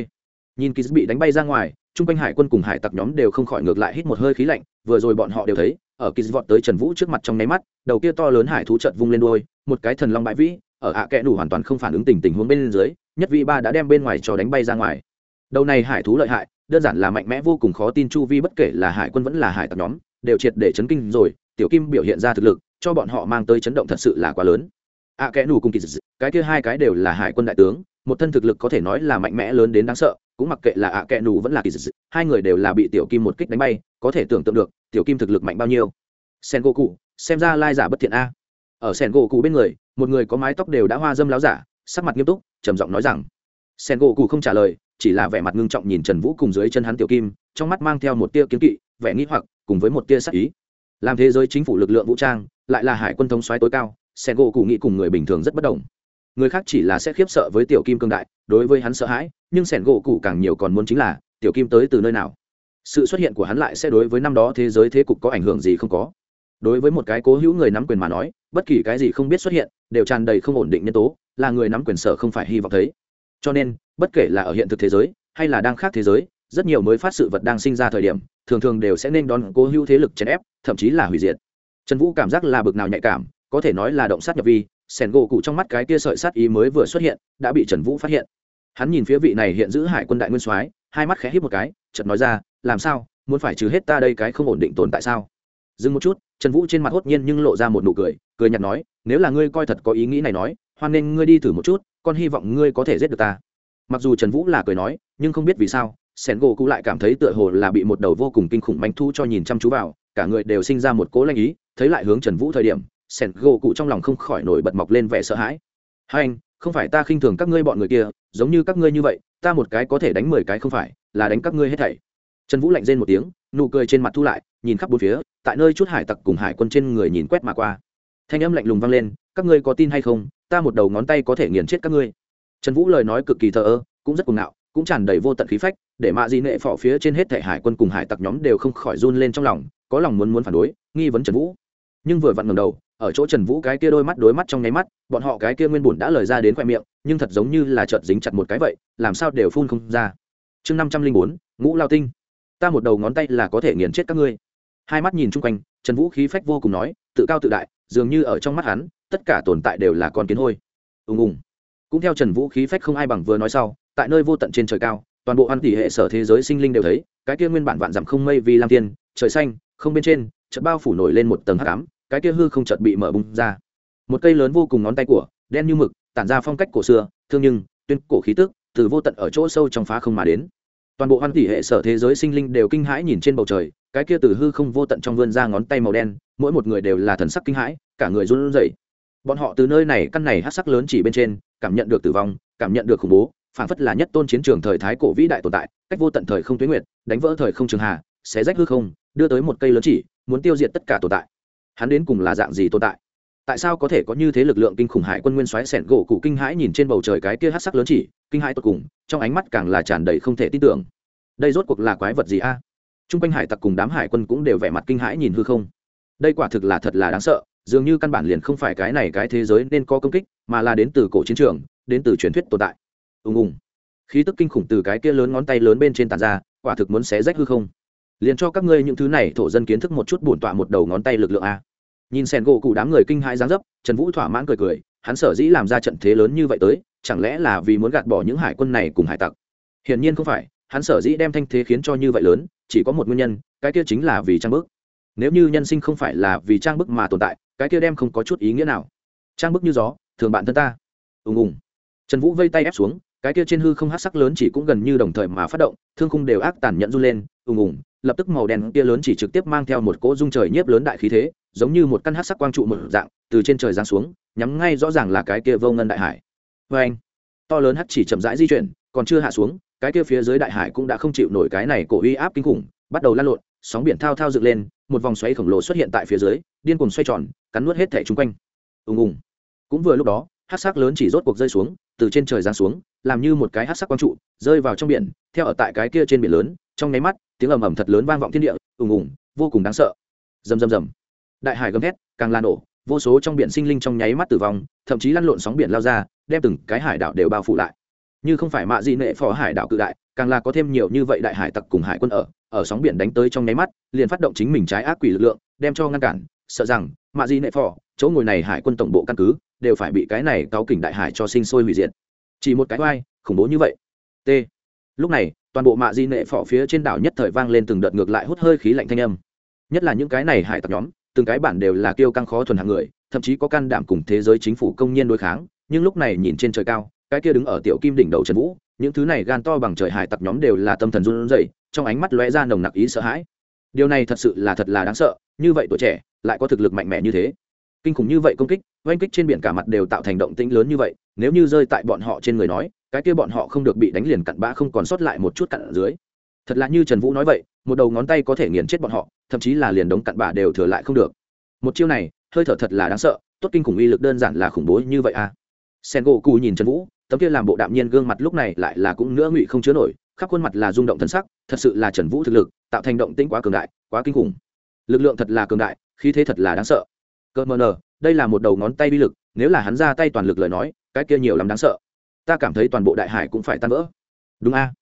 Nhìn kiz bị đánh bay ra ngoài chung quanh hải quân cùng hải tặc nhóm đều không khỏi ngược lại hít một hơi khí lạnh vừa rồi bọn họ đều thấy ở kỳ vọt tới trần vũ trước mặt trong nháy mắt đầu kia to lớn hải thú trận vung lên đuôi một cái thần long bãi vĩ ở ạ à kẽ đủ hoàn toàn không phản ứng tình tình huống bên dưới nhất vị ba đã đem bên ngoài cho đánh bay ra ngoài. Đầu này hải thú lợi hại đơn giản là mạnh mẽ vô cùng khó tin chu vi bất kể là hải quân vẫn là hải tặc nhóm đều triệt để chấn kinh rồi tiểu kim biểu hiện ra thực lực cho bọn họ mang tới chấn động thật sự là quá lớn. Ạ à, kẽ đủ cùng kỳ cái kia hai cái đều là hải quân đại tướng một thân thực lực có thể nói là mạnh mẽ lớn đến đáng sợ cũng mặc kệ là ạ à kẽ nù vẫn là kỳ dị hai người đều là bị tiểu kim một kích đánh bay, có thể tưởng tượng được, tiểu kim thực lực mạnh bao nhiêu. Sen gỗ cụ xem ra lai giả bất thiện a. Ở sen gỗ cụ bên người, một người có mái tóc đều đã hoa dâm láo giả, sắc mặt nghiêm túc, trầm giọng nói rằng sen gỗ cụ không trả lời, chỉ là vẻ mặt ngưng trọng nhìn trần vũ cùng dưới chân hắn tiểu kim, trong mắt mang theo một tia kiếm kỵ, vẻ nghĩ hoặc, cùng với một tia sắc ý. Làm thế giới chính phủ lực lượng vũ trang, lại là hải quân thống soái tối cao sen gỗ cụ nghĩ cùng người bình thường rất bất đồng người khác chỉ là sẽ khiếp sợ với tiểu kim cương đại, đối với hắn sợ hãi, nhưng sẻn gỗ cụ càng nhiều còn muốn chính là, tiểu kim tới từ nơi nào? Sự xuất hiện của hắn lại sẽ đối với năm đó thế giới thế cục có ảnh hưởng gì không có? Đối với một cái cố hữu người nắm quyền mà nói, bất kỳ cái gì không biết xuất hiện, đều tràn đầy không ổn định nhân tố, là người nắm quyền sở không phải hy vọng thấy. Cho nên, bất kể là ở hiện thực thế giới, hay là đang khác thế giới, rất nhiều mới phát sự vật đang sinh ra thời điểm, thường thường đều sẽ nên đón cố hữu thế lực chèn ép, thậm chí là hủy diệt. Trần vũ cảm giác là bực nào nhạy cảm, có thể nói là động sát nhập vi sẻn gỗ cụ trong mắt cái kia sợi sát ý mới vừa xuất hiện, đã bị trần vũ phát hiện. Hắn nhìn phía vị này hiện giữ hải quân đại nguyên soái, hai mắt khẽ hít một cái, chợt nói ra, làm sao? Muốn phải trừ hết ta đây cái không ổn định tồn tại sao? Dừng một chút, trần vũ trên mặt hốt nhiên nhưng lộ ra một nụ cười cười nhặt nói, nếu là ngươi coi thật có ý nghĩ này nói, hoan nên ngươi đi thử một chút, con hy vọng ngươi có thể giết được ta. Mặc dù trần vũ là cười nói, nhưng không biết vì sao, sẻn gỗ cụ lại cảm thấy tựa hồ là bị một đầu vô cùng kinh khủng manh thu cho nhìn chăm chú vào, cả người đều sinh ra một cố lanh ý, thấy lại hướng trần vũ thời điểm sẻn gỗ cụ trong lòng không khỏi nổi bật mọc lên vẻ sợ hãi. Hai anh, không phải ta khinh thường các ngươi bọn người kia, giống như các ngươi như vậy, ta một cái có thể đánh mười cái không phải, là đánh các ngươi hết thảy. Trần vũ lạnh rên một tiếng, nụ cười trên mặt thu lại, nhìn khắp bốn phía, tại nơi chút hải tặc cùng hải quân trên người nhìn quét mà qua. Thanh âm lạnh lùng vang lên, các ngươi có tin hay không, ta một đầu ngón tay có thể nghiền chết các ngươi. Trần vũ lời nói cực kỳ thờ ơ, cũng rất cuồng ngạo, cũng tràn đầy vô tận khí phách, để mạ di nệ phỏ phía trên hết thể hải quân cùng hải tặc nhóm đều không khỏi run lên trong lòng, có lòng muốn muốn phản đối, nghi vấn trần vũ. Nhưng vừa vặn ngầm đầu ở chỗ trần vũ cái kia đôi mắt đối mắt trong nháy mắt, bọn họ cái kia nguyên bùn đã lời ra đến khoe miệng, nhưng thật giống như là chợt dính chặt một cái vậy, làm sao đều phun không ra. Chương năm trăm linh bốn, ngũ lao tinh. Ta một đầu ngón tay là có thể nghiền chết các ngươi. Hai mắt nhìn chung quanh, trần vũ khí phách vô cùng nói, tự cao tự đại, dường như ở trong mắt hắn, tất cả tồn tại đều là con kiến hôi. Ùng ùng. Cũng theo trần vũ khí phách không ai bằng vừa nói sau, tại nơi vô tận trên trời cao, toàn bộ hoàn tỷ hệ sở thế giới sinh linh đều thấy, cái kia nguyên bản vạn dặm không mây vì lam tiên trời xanh, không bên trên, chợt bao phủ nổi lên một tầng hắc ám cái kia hư không chợt bị mở bung ra. Một cây lớn vô cùng ngón tay của, đen như mực, tản ra phong cách cổ xưa, thương nhưng, tuyên cổ khí tức, từ vô tận ở chỗ sâu trong phá không mà đến. Toàn bộ hoan tỷ hệ sở thế giới sinh linh đều kinh hãi nhìn trên bầu trời, cái kia từ hư không vô tận trong vươn ra ngón tay màu đen, mỗi một người đều là thần sắc kinh hãi, cả người run rẩy. Bọn họ từ nơi này, căn này hát sắc lớn chỉ bên trên, cảm nhận được tử vong, cảm nhận được khủng bố phản phất là nhất tôn chiến trường thời thái cổ vĩ đại tồn tại, cách vô tận thời không tuyến nguyệt, đánh vỡ thời không trường hà, xé rách hư không, đưa tới một cây lớn chỉ, muốn tiêu diệt tất cả tồn tại hắn đến cùng là dạng gì tồn tại? Tại sao có thể có như thế lực lượng kinh khủng hải quân nguyên xoáy sẻn gỗ cụ kinh hãi nhìn trên bầu trời cái kia hát sắc lớn chỉ, kinh hãi tột cùng, trong ánh mắt càng là tràn đầy không thể tin tưởng. Đây rốt cuộc là quái vật gì a? T r u n g quanh hải tặc cùng đám hải quân cũng đều vẻ mặt kinh hãi nhìn hư không. Đây quả thực là thật là đáng sợ, dường như căn bản liền không phải cái này cái thế giới nên có công kích, mà là đến từ cổ chiến trường, đến từ truyền thuyết tồn tại. Ùng ùng. Khí tức kinh khủng từ cái kia lớn ngón tay lớn bên trên tàn ra, quả thực muốn xé rách hư không liền cho các ngươi những thứ này thổ dân kiến thức một chút bổn tọa một đầu ngón tay lực lượng a. Nhìn sen gỗ cụ đám người kinh hãi dáng dấp, trần vũ thỏa mãn cười cười, hắn sở dĩ làm ra trận thế lớn như vậy tới, chẳng lẽ là vì muốn gạt bỏ những hải quân này cùng hải tặc? Hiển nhiên không phải, hắn sở dĩ đem thanh thế khiến cho như vậy lớn, chỉ có một nguyên nhân, cái kia chính là vì trang bức. Nếu như nhân sinh không phải là vì trang bức mà tồn tại, cái kia đem không có chút ý nghĩa nào. Trang bức như gió, thường bạn thân ta. Ùng ùng. Trần vũ vây tay ép xuống, cái kia trên hư không hát sắc lớn chỉ cũng gần như đồng thời mà phát động, thương khung đều ác tàn nhẫn run lên, ùng ùng lập tức màu đen kia lớn chỉ trực tiếp mang theo một cỗ dung trời nhiếp lớn đại khí thế, giống như một căn hát sắc quang trụ một dạng, từ trên trời giáng xuống, nhắm ngay rõ ràng là cái kia vô ngân đại hải. Vê anh, to lớn hát chỉ chậm rãi di chuyển, còn chưa hạ xuống, cái kia phía dưới đại hải cũng đã không chịu nổi cái này cổ uy áp kinh khủng, bắt đầu lan lộn, sóng biển thao thao dựng lên, một vòng xoáy khổng lồ xuất hiện tại phía dưới, điên cuồng xoay tròn, cắn nuốt hết thẻ chung quanh. Ùng ùng. Cũng vừa lúc đó hát sắc lớn chỉ rốt cuộc rơi xuống, từ trên trời giáng xuống, làm như một cái hát sắc quang trụ, rơi vào trong biển, theo ở tại cái kia trên biển lớn trong nháy mắt, tiếng ầm ầm thật lớn vang vọng thiên địa, ùng ùng, vô cùng đáng sợ. Rầm rầm rầm. Đại hải gầm thét, càng lan nổ, vô số trong biển sinh linh trong nháy mắt tử vong, thậm chí lăn lộn sóng biển lao ra, đem từng cái hải đảo đều bao phủ lại. Như không phải mạ dị nệ phò hải đảo cự đại, càng là có thêm nhiều như vậy đại hải tặc cùng hải quân ở ở sóng biển đánh tới trong nháy mắt, liền phát động chính mình trái ác quỷ lực lượng, đem cho ngăn cản, sợ rằng, mạ dị nệ phò, chỗ ngồi này hải quân tổng bộ căn cứ, đều phải bị cái này cáo kỉnh đại hải cho sinh sôi hủy diệt. Chỉ một cái oai, khủng bố như vậy. T. Lúc này toàn bộ mạ di nệ phỏ phía trên đảo nhất thời vang lên từng đợt ngược lại hút hơi khí lạnh thanh âm. Nhất là những cái này hải tặc nhóm, từng cái bản đều là kêu căng khó thuần hạng người, thậm chí có can đảm cùng thế giới chính phủ công nhân đối kháng, nhưng lúc này nhìn trên trời cao, cái kia đứng ở tiểu kim đỉnh đầu trần vũ, những thứ này gan to bằng trời hải tặc nhóm đều là tâm thần run rẩy, trong ánh mắt lóe ra nồng nặc ý sợ hãi. Điều này thật sự là thật là đáng sợ, như vậy tuổi trẻ, lại có thực lực mạnh mẽ như thế. Kinh khủng như vậy công kích, oanh kích trên biển cả mặt đều tạo thành động tĩnh lớn như vậy, nếu như rơi tại bọn họ trên người nói cái kia bọn họ không được bị đánh liền cặn bã không còn sót lại một chút cặn ở dưới. Thật là như trần vũ nói vậy, một đầu ngón tay có thể nghiền chết bọn họ, thậm chí là liền đống cặn bã đều thừa lại không được. Một chiêu này, hơi thở thật là đáng sợ, tốt kinh khủng uy lực đơn giản là khủng bố như vậy à. Sen gỗ cù nhìn trần vũ, tấm kia làm bộ đạm nhiên gương mặt lúc này lại là cũng nữa ngụy không chứa nổi, khắp khuôn mặt là rung động thân sắc, thật sự là trần vũ thực lực, tạo thành động tĩnh quá cường đại, quá kinh khủng. Lực lượng thật là cường đại, khí thế thật là đáng sợ. Cơ mờ nờ, đây là một đầu ngón tay uy lực, nếu là hắn ra tay toàn lực lời nói, cái kia nhiều lắm đáng sợ ta cảm thấy toàn bộ đại hải cũng phải tan vỡ. Đúng a?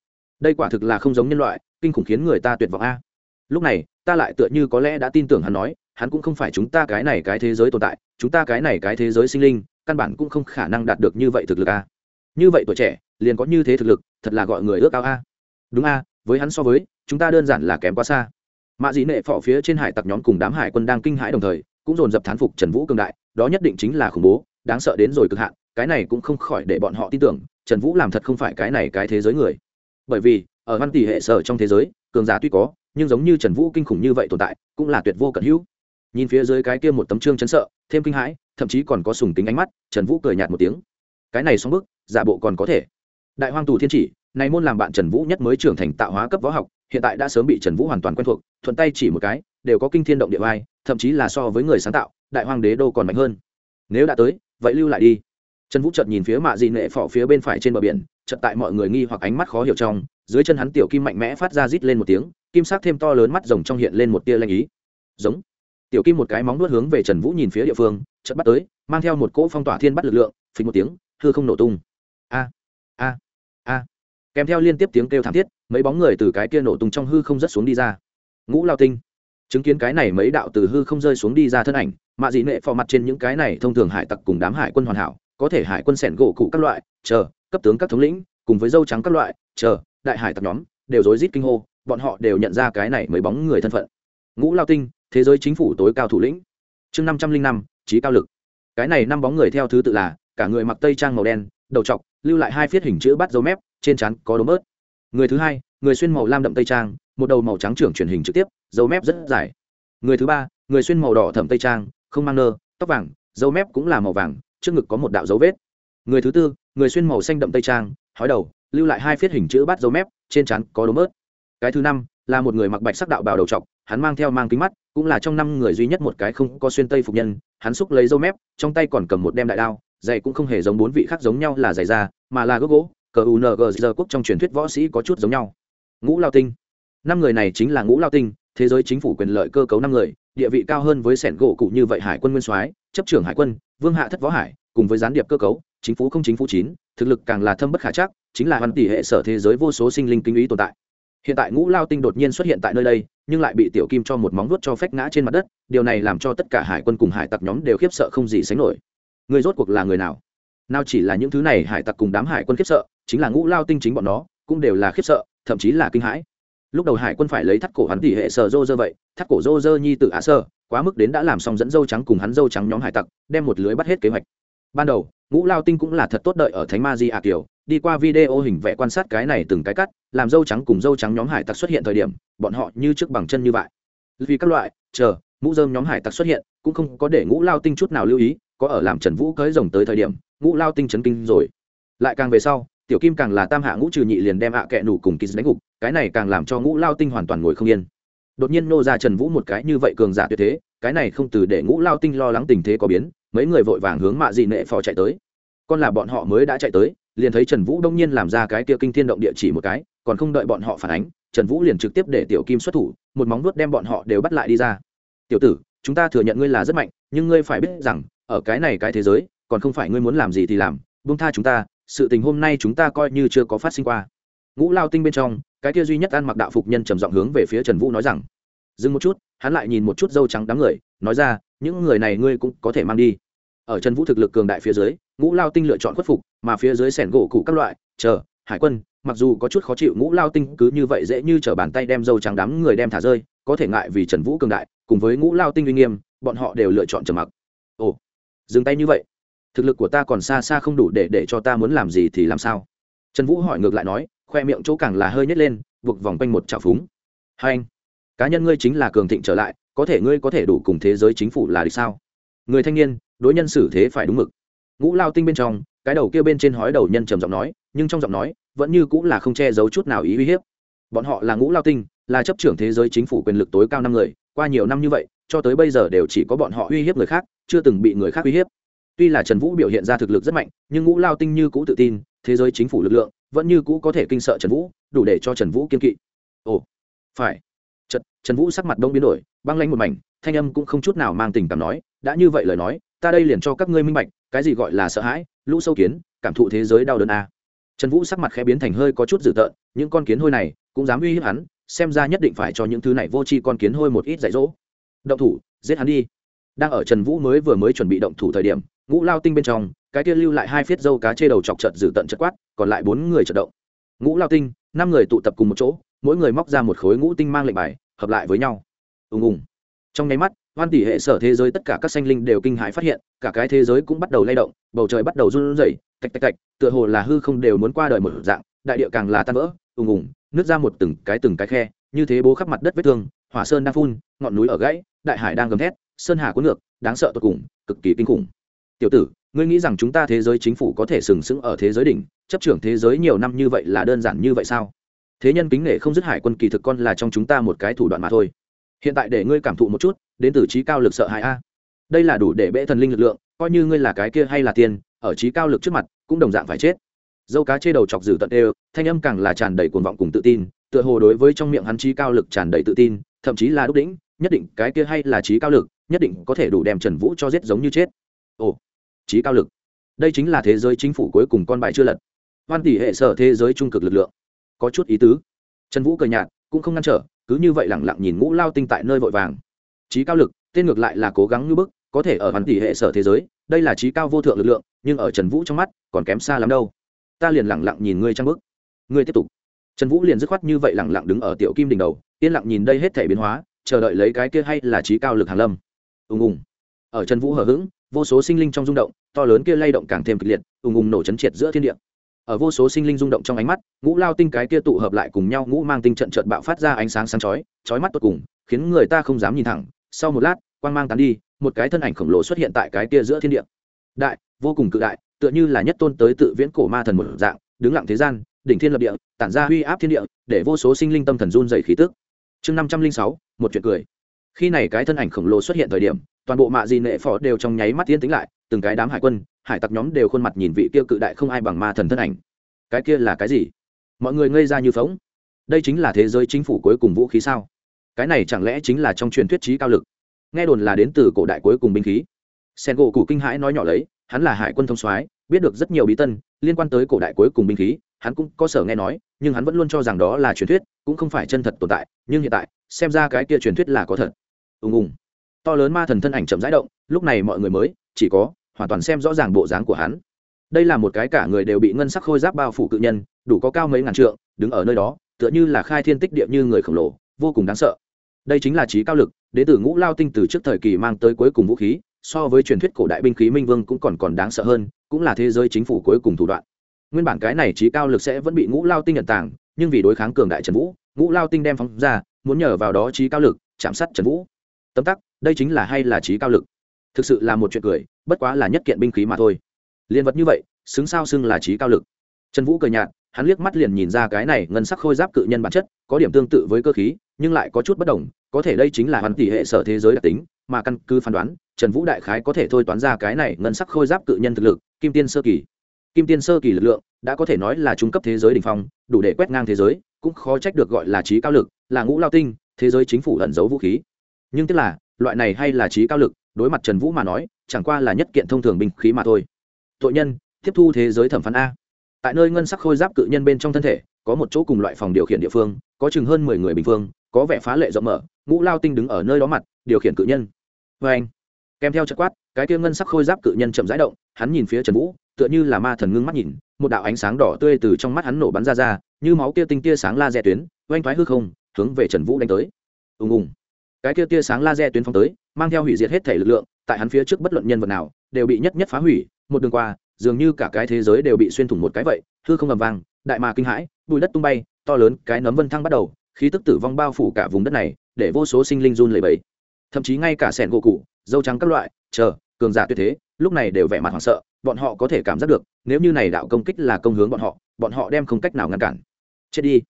Đây quả thực là không giống nhân loại, kinh khủng khiến người ta tuyệt vọng a. Lúc này, ta lại tựa như có lẽ đã tin tưởng hắn nói, hắn cũng không phải chúng ta cái này cái thế giới tồn tại, chúng ta cái này cái thế giới sinh linh, căn bản cũng không khả năng đạt được như vậy thực lực a. Như vậy tuổi trẻ, liền có như thế thực lực, thật là gọi người ước ao a. Đúng a, với hắn so với, chúng ta đơn giản là kém quá xa. Mạ dị nệ phỏ phía trên hải tặc nhóm cùng đám hải quân đang kinh hãi đồng thời, cũng dồn dập thán phục trần vũ cường đại, đó nhất định chính là khủng bố, đáng sợ đến rồi cực hạn cái này cũng không khỏi để bọn họ tin tưởng, trần vũ làm thật không phải cái này cái thế giới người. Bởi vì, ở văn tỷ hệ sở trong thế giới, cường giả tuy có, nhưng giống như trần vũ kinh khủng như vậy tồn tại, cũng là tuyệt vô cận hữu. Nhìn phía dưới cái kia một tấm trương chấn sợ, thêm kinh hãi, thậm chí còn có sùng tính ánh mắt, trần vũ cười nhạt một tiếng. Cái này xong bức giả bộ còn có thể. Đại hoang tù thiên chỉ, này môn làm bạn trần vũ nhất mới trưởng thành tạo hóa cấp võ học, hiện tại đã sớm bị trần vũ hoàn toàn quen thuộc, thuận tay chỉ một cái, đều có kinh thiên động địa vai, thậm chí là so với người sáng tạo, đại Hoàng đế đô còn mạnh hơn. Nếu đã tới, vậy lưu lại đi trần vũ chợt nhìn phía mạ dị nệ phỏ phía bên phải trên bờ biển, chợt tại mọi người nghi hoặc ánh mắt khó hiểu trong, dưới chân hắn tiểu kim mạnh mẽ phát ra rít lên một tiếng, kim sắc thêm to lớn mắt rồng trong hiện lên một tia lanh ý. Giống. Tiểu kim một cái móng nuốt hướng về trần vũ nhìn phía địa phương, chợt bắt tới, mang theo một cỗ phong tỏa thiên bắt lực lượng phình một tiếng, hư không nổ tung. A a a. Kèm theo liên tiếp tiếng kêu thảm thiết, mấy bóng người từ cái kia nổ tung trong hư không rất xuống đi ra. Ngũ lao tinh. Chứng kiến cái này mấy đạo từ hư không rơi xuống đi ra thân ảnh, mạ dị nệ phò mặt trên những cái này thông thường hải tặc cùng đám hải quân hoàn hảo có thể hải quân sẻn gỗ cụ các loại, chờ, cấp tướng các thống lĩnh, cùng với dâu trắng các loại, chờ, đại hải tặc nhóm, đều rối rít kinh hô, bọn họ đều nhận ra cái này mới bóng người thân phận. Ngũ lao tinh, thế giới chính phủ tối cao thủ lĩnh. Chương năm trăm linh năm, trí cao lực. Cái này năm bóng người theo thứ tự là, cả người mặc tây trang màu đen, đầu trọc, lưu lại hai phiết hình chữ bắt dấu mép, trên trán có đốm bớt. Người thứ hai, người xuyên màu lam đậm tây trang, một đầu màu trắng trưởng truyền hình trực tiếp, dấu mép rất dài. Người thứ ba, người xuyên màu đỏ thẩm tây trang, không mang nơ, tóc vàng, dấu mép cũng là màu vàng trước ngực có một đạo dấu vết. Người thứ tư, người xuyên màu xanh đậm tây trang, hói đầu, lưu lại hai phiết hình chữ bát dấu mép, trên trán có đốm ớt. Cái thứ năm, là một người mặc bạch sắc đạo bào đầu trọc, hắn mang theo mang kính mắt, cũng là trong năm người duy nhất một cái không có xuyên tây phục nhân, hắn xúc lấy dấu mép, trong tay còn cầm một đem đại đao giày cũng không hề giống bốn vị khác giống nhau là giày da, mà là gốc gỗ, cờ u ng giờ quốc trong truyền thuyết võ sĩ có chút giống nhau. Ngũ lao tinh. Năm người này chính là ngũ lao tinh, thế giới chính phủ quyền lợi cơ cấu năm người địa vị cao hơn với sẻn gỗ cụ như vậy hải quân nguyên soái, chấp trưởng hải quân, vương hạ thất võ hải, cùng với gián điệp cơ cấu, chính phủ không chính phủ chín, thực lực càng là thâm bất khả chắc, chính là hoàn tỷ hệ sở thế giới vô số sinh linh kinh ý tồn tại. Hiện tại ngũ lao tinh đột nhiên xuất hiện tại nơi đây, nhưng lại bị tiểu kim cho một móng vuốt cho phách ngã trên mặt đất, điều này làm cho tất cả hải quân cùng hải tặc nhóm đều khiếp sợ không gì sánh nổi. Người rốt cuộc là người nào? Nào chỉ là những thứ này hải tặc cùng đám hải quân khiếp sợ, chính là ngũ lao tinh chính bọn nó, cũng đều là khiếp sợ, thậm chí là kinh hãi lúc đầu hải quân phải lấy thắt cổ hắn tỷ hệ sở dô dơ vậy, thắt cổ dô dơ nhi tự ả sơ, quá mức đến đã làm xong dẫn dâu trắng cùng hắn dâu trắng nhóm hải tặc, đem một lưới bắt hết kế hoạch. Ban đầu, ngũ lao tinh cũng là thật tốt đợi ở thánh ma di ả kiều, đi qua video hình vẽ quan sát cái này từng cái cắt, làm dâu trắng cùng dâu trắng nhóm hải tặc xuất hiện thời điểm, bọn họ như trước bằng chân như vậy. Vì các loại, chờ, mũ dơm nhóm hải tặc xuất hiện, cũng không có để ngũ lao tinh chút nào lưu ý, có ở làm trần vũ cưới rồng tới thời điểm, ngũ lao tinh chấn kinh rồi. Lại càng về sau tiểu kim càng là tam hạ ngũ trừ nhị liền đem hạ kẹ nủ cùng kỳ đánh gục, cái này càng làm cho ngũ lao tinh hoàn toàn ngồi không yên. Đột nhiên nô ra trần vũ một cái như vậy cường giả tuyệt thế, cái này không từ để ngũ lao tinh lo lắng tình thế có biến, mấy người vội vàng hướng mạ dị nệ phò chạy tới. Con là bọn họ mới đã chạy tới, liền thấy trần vũ đông nhiên làm ra cái kia kinh thiên động địa chỉ một cái, còn không đợi bọn họ phản ánh, trần vũ liền trực tiếp để tiểu kim xuất thủ, một móng vuốt đem bọn họ đều bắt lại đi ra. Tiểu tử, chúng ta thừa nhận ngươi là rất mạnh, nhưng ngươi phải biết rằng, ở cái này cái thế giới, còn không phải ngươi muốn làm gì thì làm, buông tha chúng ta sự tình hôm nay chúng ta coi như chưa có phát sinh qua. Ngũ lao tinh bên trong, cái kia duy nhất ăn mặc đạo phục nhân trầm giọng hướng về phía trần vũ nói rằng, dừng một chút, hắn lại nhìn một chút dâu trắng đám người, nói ra, những người này ngươi cũng có thể mang đi. Ở trần vũ thực lực cường đại phía dưới, ngũ lao tinh lựa chọn khuất phục, mà phía dưới sẻn gỗ cụ các loại, chờ, hải quân, mặc dù có chút khó chịu, ngũ lao tinh cứ như vậy dễ như t r ở bàn tay đem dâu trắng đám người đem thả rơi, có thể ngại vì trần vũ cường đại, cùng với ngũ lao tinh uy nghiêm, bọn họ đều lựa chọn trầm mặc. Ồ, dừng tay như vậy thực lực của ta còn xa xa không đủ để để cho ta muốn làm gì thì làm sao? Trần vũ hỏi ngược lại nói, khoe miệng chỗ càng là hơi nhét lên, buộc vòng quanh một trào phúng. Hai anh, cá nhân ngươi chính là cường thịnh trở lại, có thể ngươi có thể đủ cùng thế giới chính phủ là được sao? Người thanh niên, đối nhân xử thế phải đúng mực. Ngũ lao tinh bên trong, cái đầu kia bên trên hói đầu nhân trầm giọng nói, nhưng trong giọng nói, vẫn như cũng là không che giấu chút nào ý uy hiếp. Bọn họ là ngũ lao tinh, là chấp trưởng thế giới chính phủ quyền lực tối cao năm người, qua nhiều năm như vậy, cho tới bây giờ đều chỉ có bọn họ uy hiếp người khác, chưa từng bị người khác uy hiếp tuy là trần vũ biểu hiện ra thực lực rất mạnh nhưng ngũ lao tinh như cũ tự tin thế giới chính phủ lực lượng vẫn như cũ có thể kinh sợ trần vũ đủ để cho trần vũ kiên kỵ. Ồ phải. Trần, trần vũ sắc mặt đông biến đổi băng lanh một mảnh thanh âm cũng không chút nào mang tình cảm nói đã như vậy lời nói ta đây liền cho các ngươi minh bạch cái gì gọi là sợ hãi lũ sâu kiến cảm thụ thế giới đau đớn a. À. trần vũ sắc mặt khẽ biến thành hơi có chút dữ tợn những con kiến hôi này cũng dám uy hiếp hắn xem ra nhất định phải cho những thứ này vô tri con kiến hôi một ít dạy dỗ. Động thủ giết hắn đi. Đang ở trần vũ mới vừa mới chuẩn bị động thủ thời điểm ngũ lao tinh bên trong, cái kia lưu lại hai phiết dâu cá chê đầu chọc trợt dữ tận chất quát, còn lại bốn người chật động. Ngũ lao tinh, năm người tụ tập cùng một chỗ, mỗi người móc ra một khối ngũ tinh mang lệnh bài, hợp lại với nhau. Ùng ùng. Trong nháy mắt, hoan tỷ hệ sở thế giới tất cả các sanh linh đều kinh hãi phát hiện, cả cái thế giới cũng bắt đầu lay động, bầu trời bắt đầu run rẩy, tạch tạch tạch, tựa hồ là hư không đều muốn qua đời một dạng, đại địa càng là tan vỡ, ùng ùng nước ra một từng cái từng cái khe, như thế bố khắp mặt đất vết thương, hỏa sơn đang phun, ngọn núi ở gãy, đại hải đang gầm thét, sơn hà cuốn ngược, đáng sợ tột cùng, cực kỳ kinh khủng tiểu tử, ngươi nghĩ rằng chúng ta thế giới chính phủ có thể sừng sững ở thế giới đỉnh, chấp trưởng thế giới nhiều năm như vậy là đơn giản như vậy sao? Thế nhân kính nể không dứt hải quân kỳ thực con là trong chúng ta một cái thủ đoạn mà thôi. Hiện tại để ngươi cảm thụ một chút, đến từ trí cao lực sợ hãi a. Đây là đủ để bệ thần linh lực lượng, coi như ngươi là cái kia hay là tiền ở trí cao lực trước mặt, cũng đồng dạng phải chết. Dâu cá chê đầu chọc dử tận đều, thanh âm càng là tràn đầy cuồng vọng cùng tự tin, tựa hồ đối với trong miệng hắn trí cao lực tràn đầy tự tin, thậm chí là đúc đỉnh, nhất định cái kia hay là trí cao lực, nhất định có thể đủ đem trần vũ cho giết giống như chết. Ồ trí cao lực. Đây chính là thế giới chính phủ cuối cùng con bài chưa lật. Hoan tỷ hệ sở thế giới trung cực lực lượng. Có chút ý tứ. Trần vũ cười nhạt, cũng không ngăn trở, cứ như vậy lẳng lặng nhìn ngũ lao tinh tại nơi vội vàng. Trí cao lực, tên ngược lại là cố gắng như bức, có thể ở hoàn tỷ hệ sở thế giới, đây là trí cao vô thượng lực lượng, nhưng ở trần vũ trong mắt, còn kém xa lắm đâu. Ta liền lẳng lặng nhìn ngươi trang bức. Ngươi tiếp tục. Trần vũ liền dứt khoát như vậy lẳng lặng đứng ở tiểu kim đỉnh đầu, yên lặng nhìn đây hết thể biến hóa, chờ đợi lấy cái kia hay là trí cao lực hàn lâm. Ùng ùng. Ở trần vũ hở h ữ g vô số sinh linh trong rung động, to lớn kia lay động càng thêm kịch liệt, ùng ùng nổ chấn triệt giữa thiên địa. Ở vô số sinh linh rung động trong ánh mắt, ngũ lao tinh cái kia tụ hợp lại cùng nhau, ngũ mang tinh trận trận bạo phát ra ánh sáng sáng chói chói mắt tột cùng, khiến người ta không dám nhìn thẳng. Sau một lát, quang mang tán đi, một cái thân ảnh khổng lồ xuất hiện tại cái kia giữa thiên địa. Đại, vô cùng cự đại, tựa như là nhất tôn tới tự viễn cổ ma thần một dạng, đứng lặng thế gian, đỉnh thiên lập địa, tản ra uy áp thiên địa, để vô số sinh linh tâm thần run dày khí tức. Chương năm trăm linh sáu, một chuyện cười. Khi này cái thân ảnh khổng lồ xuất hiện thời điểm toàn bộ mạ di nệ phò đều trong nháy mắt tiến tính lại, từng cái đám hải quân, hải tặc nhóm đều khuôn mặt nhìn vị kia cự đại không ai bằng ma thần thân ảnh. Cái kia là cái gì? Mọi người ngây ra như phóng đây chính là thế giới chính phủ cuối cùng vũ khí sao? Cái này chẳng lẽ chính là trong truyền thuyết trí cao lực? Nghe đồn là đến từ cổ đại cuối cùng binh khí. Sen gỗ cụ kinh hãi nói nhỏ lấy, hắn là hải quân thông soái, biết được rất nhiều bí tân liên quan tới cổ đại cuối cùng binh khí, hắn cũng có sở nghe nói, nhưng hắn vẫn luôn cho rằng đó là truyền thuyết, cũng không phải chân thật tồn tại, nhưng hiện tại, xem ra cái kia truyền thuyết là có thật. Ùng ùng to lớn ma thần thân ảnh chậm rãi động, lúc này mọi người mới, chỉ có, hoàn toàn xem rõ ràng bộ dáng của hắn. Đây là một cái cả người đều bị ngân sắc khôi giáp bao phủ cự nhân, đủ có cao mấy ngàn trượng, đứng ở nơi đó, tựa như là khai thiên tích địa như người khổng lồ, vô cùng đáng sợ. Đây chính là trí cao lực đến từ ngũ lao tinh từ trước thời kỳ mang tới cuối cùng vũ khí, so với truyền thuyết cổ đại binh khí minh vương cũng còn còn đáng sợ hơn, cũng là thế giới chính phủ cuối cùng thủ đoạn. Nguyên bản cái này trí cao lực sẽ vẫn bị ngũ lao tinh nhận tàng, nhưng vì đối kháng cường đại trần vũ, ngũ lao tinh đem phóng ra, muốn nhờ vào đó trí cao lực chạm sát trần vũ tấm tắc, đây chính là hay là trí cao lực? Thực sự là một chuyện cười, bất quá là nhất kiện binh khí mà thôi. Liên vật như vậy, xứng sao xưng là trí cao lực? Trần vũ cười nhạt, hắn liếc mắt liền nhìn ra cái này ngân sắc khôi giáp cự nhân bản chất, có điểm tương tự với cơ khí, nhưng lại có chút bất đồng, có thể đây chính là hoàn tỷ hệ sở thế giới đặc tính, mà căn cứ phán đoán, trần vũ đại khái có thể thôi toán ra cái này ngân sắc khôi giáp cự nhân thực lực, kim tiên sơ kỳ. Kim tiên sơ kỳ lực lượng, đã có thể nói là trung cấp thế giới đ ỉ n h phong, đủ để quét ngang thế giới, cũng khó trách được gọi là trí cao lực, là ngũ lao tinh, thế giới chính phủ ẩn giấu vũ khí nhưng tức là, loại này hay là trí cao lực, đối mặt trần vũ mà nói, chẳng qua là nhất kiện thông thường binh khí mà thôi. Tội nhân, tiếp thu thế giới thẩm phán a. Tại nơi ngân sắc khôi giáp cự nhân bên trong thân thể, có một chỗ cùng loại phòng điều khiển địa phương, có chừng hơn mười người bình phương, có vẻ phá lệ rộng mở, ngũ lao tinh đứng ở nơi đó mặt, điều khiển cự nhân. Vê anh, kèm theo chất quát, cái kia ngân sắc khôi giáp cự nhân chậm rãi động, hắn nhìn phía trần vũ, tựa như là ma thần ngưng mắt nhìn, một đạo ánh sáng đỏ tươi từ trong mắt hắn nổ bắn ra ra, như máu kia tinh tia sáng la laser tuyến, oanh thoái hư không, hướng về trần vũ đánh tới. Ùng ùng cái kia tia sáng laser tuyến phóng tới, mang theo hủy diệt hết thể lực lượng, tại hắn phía trước bất luận nhân vật nào, đều bị nhất nhất phá hủy. Một đường qua, dường như cả cái thế giới đều bị xuyên thủng một cái vậy, hư không ầm vang, đại mà kinh hãi bùi đất tung bay, to lớn cái nấm vân thăng bắt đầu, khí tức tử vong bao phủ cả vùng đất này, để vô số sinh linh run lẩy bẩy. Thậm chí ngay cả sẻn gỗ cụ, dâu trắng các loại, chờ, cường giả tuyệt thế, lúc này đều vẻ mặt hoảng sợ, bọn họ có thể cảm giác được, nếu như này đạo công kích là công hướng bọn họ bọn họ đem không cách nào ngăn cản. Chết đi.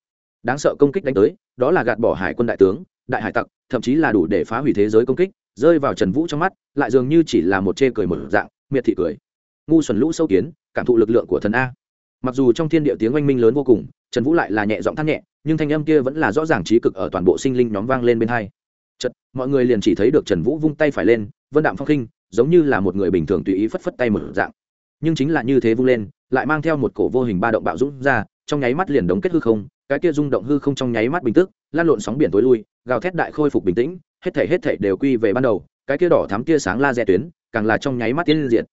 Đáng sợ công kích đánh tới, đó là gạt bỏ hải quân đại tướng đại hải tặc, thậm chí là đủ để phá hủy thế giới công kích, rơi vào trần vũ trong mắt, lại dường như chỉ là một chê cười một dạng, miệt thị cười. Ngu xuẩn lũ sâu kiến, cảm thụ lực lượng của thần a. Mặc dù trong thiên địa tiếng oanh minh lớn vô cùng, trần vũ lại là nhẹ giọng thắt nhẹ, nhưng thanh âm kia vẫn là rõ ràng trí cực ở toàn bộ sinh linh nhóm vang lên bên hai. Chật mọi người liền chỉ thấy được trần vũ vung tay phải lên, vân đạm phong khinh, giống như là một người bình thường tùy ý phất phất tay một dạng. Nhưng chính là như thế vung lên, lại mang theo một cổ vô hình ba động bạo dũng ra, trong nháy mắt liền đống kết hư không, cái kia rung động hư không trong nháy mắt bình tức lan lộn sóng biển tối lui, gào thét đại khôi phục bình tĩnh, hết thể hết thể đều quy về ban đầu, cái kia đỏ thắm tia sáng la rẽ tuyến, càng là trong nháy mắt tiến diện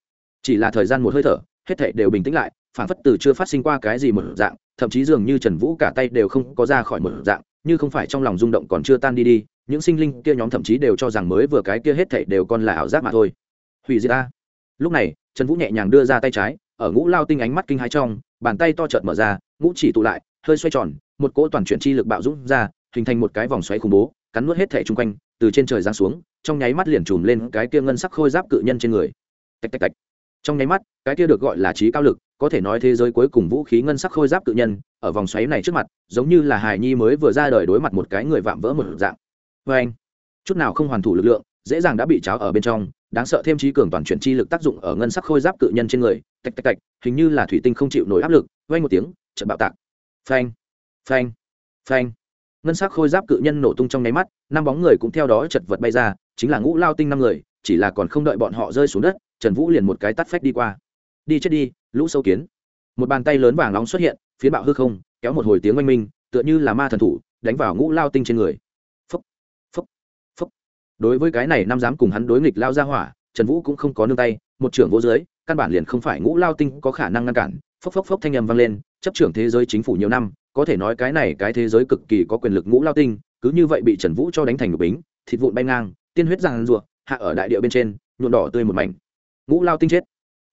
chỉ là thời gian một hơi thở, hết thể đều bình tĩnh lại phản phất từ chưa phát sinh qua cái gì một dạng, thậm chí dường như trần vũ cả tay đều không có ra khỏi một dạng, như không phải trong lòng rung động còn chưa tan đi đi, những sinh linh kia nhóm thậm chí đều cho rằng mới vừa cái kia hết thảy đều còn là ảo giác mà thôi. Hủy diệt ta. Lúc này, trần vũ nhẹ nhàng đưa ra tay trái, ở ngũ lao tinh ánh mắt kinh hãi trong, bàn tay to chợt mở ra, ngũ chỉ tụ lại, hơi xoay tròn, một cỗ toàn chuyển chi lực bạo dũng ra hình thành một cái vòng xoáy khủng bố, cắn nuốt hết thẻ chung quanh, từ trên trời giáng xuống, trong nháy mắt liền trùm lên cái kia ngân sắc khôi giáp cự nhân trên người. Tạch tạch tạch. Trong nháy mắt, cái kia được gọi là trí cao lực, có thể nói thế giới cuối cùng vũ khí ngân sắc khôi giáp cự nhân, ở vòng xoáy này trước mặt, giống như là hài nhi mới vừa ra đời đối mặt một cái người vạm vỡ một dạng. Vê anh. Chút nào không hoàn thủ lực lượng, dễ dàng đã bị cháo ở bên trong, đáng sợ thêm trí cường toàn chuyển chi lực tác dụng ở ngân sắc khôi giáp cự nhân trên người. Tạch tạch tạch, hình như là thủy tinh không chịu nổi áp lực vay một tiếng, chợt bạo tạc. Phanh. Phanh. Phanh ngân sắc khôi giáp cự nhân nổ tung trong nháy mắt, năm bóng người cũng theo đó chật vật bay ra, chính là ngũ lao tinh năm người, chỉ là còn không đợi bọn họ rơi xuống đất, trần vũ liền một cái tắt phách đi qua. Đi chết đi, lũ sâu kiến. Một bàn tay lớn vàng nóng xuất hiện, phiến bạo hư không, kéo một hồi tiếng oanh minh, tựa như là ma thần thủ, đánh vào ngũ lao tinh trên người. Phúc phúc phúc. Đối với cái này năm dám cùng hắn đối nghịch lao ra hỏa, trần vũ cũng không có nương tay, một trưởng vô dưới, căn bản liền không phải ngũ lao tinh có khả năng ngăn cản. Phốc phốc phốc thanh â m vang lên, chấp trưởng thế giới chính phủ nhiều năm có thể nói cái này cái thế giới cực kỳ có quyền lực ngũ lao tinh, cứ như vậy bị trần vũ cho đánh thành ngục bính, thịt vụn bay ngang, tiên huyết ràng rụa, hạ ở đại địa bên trên nhuộn đỏ tươi một mảnh. Ngũ lao tinh chết.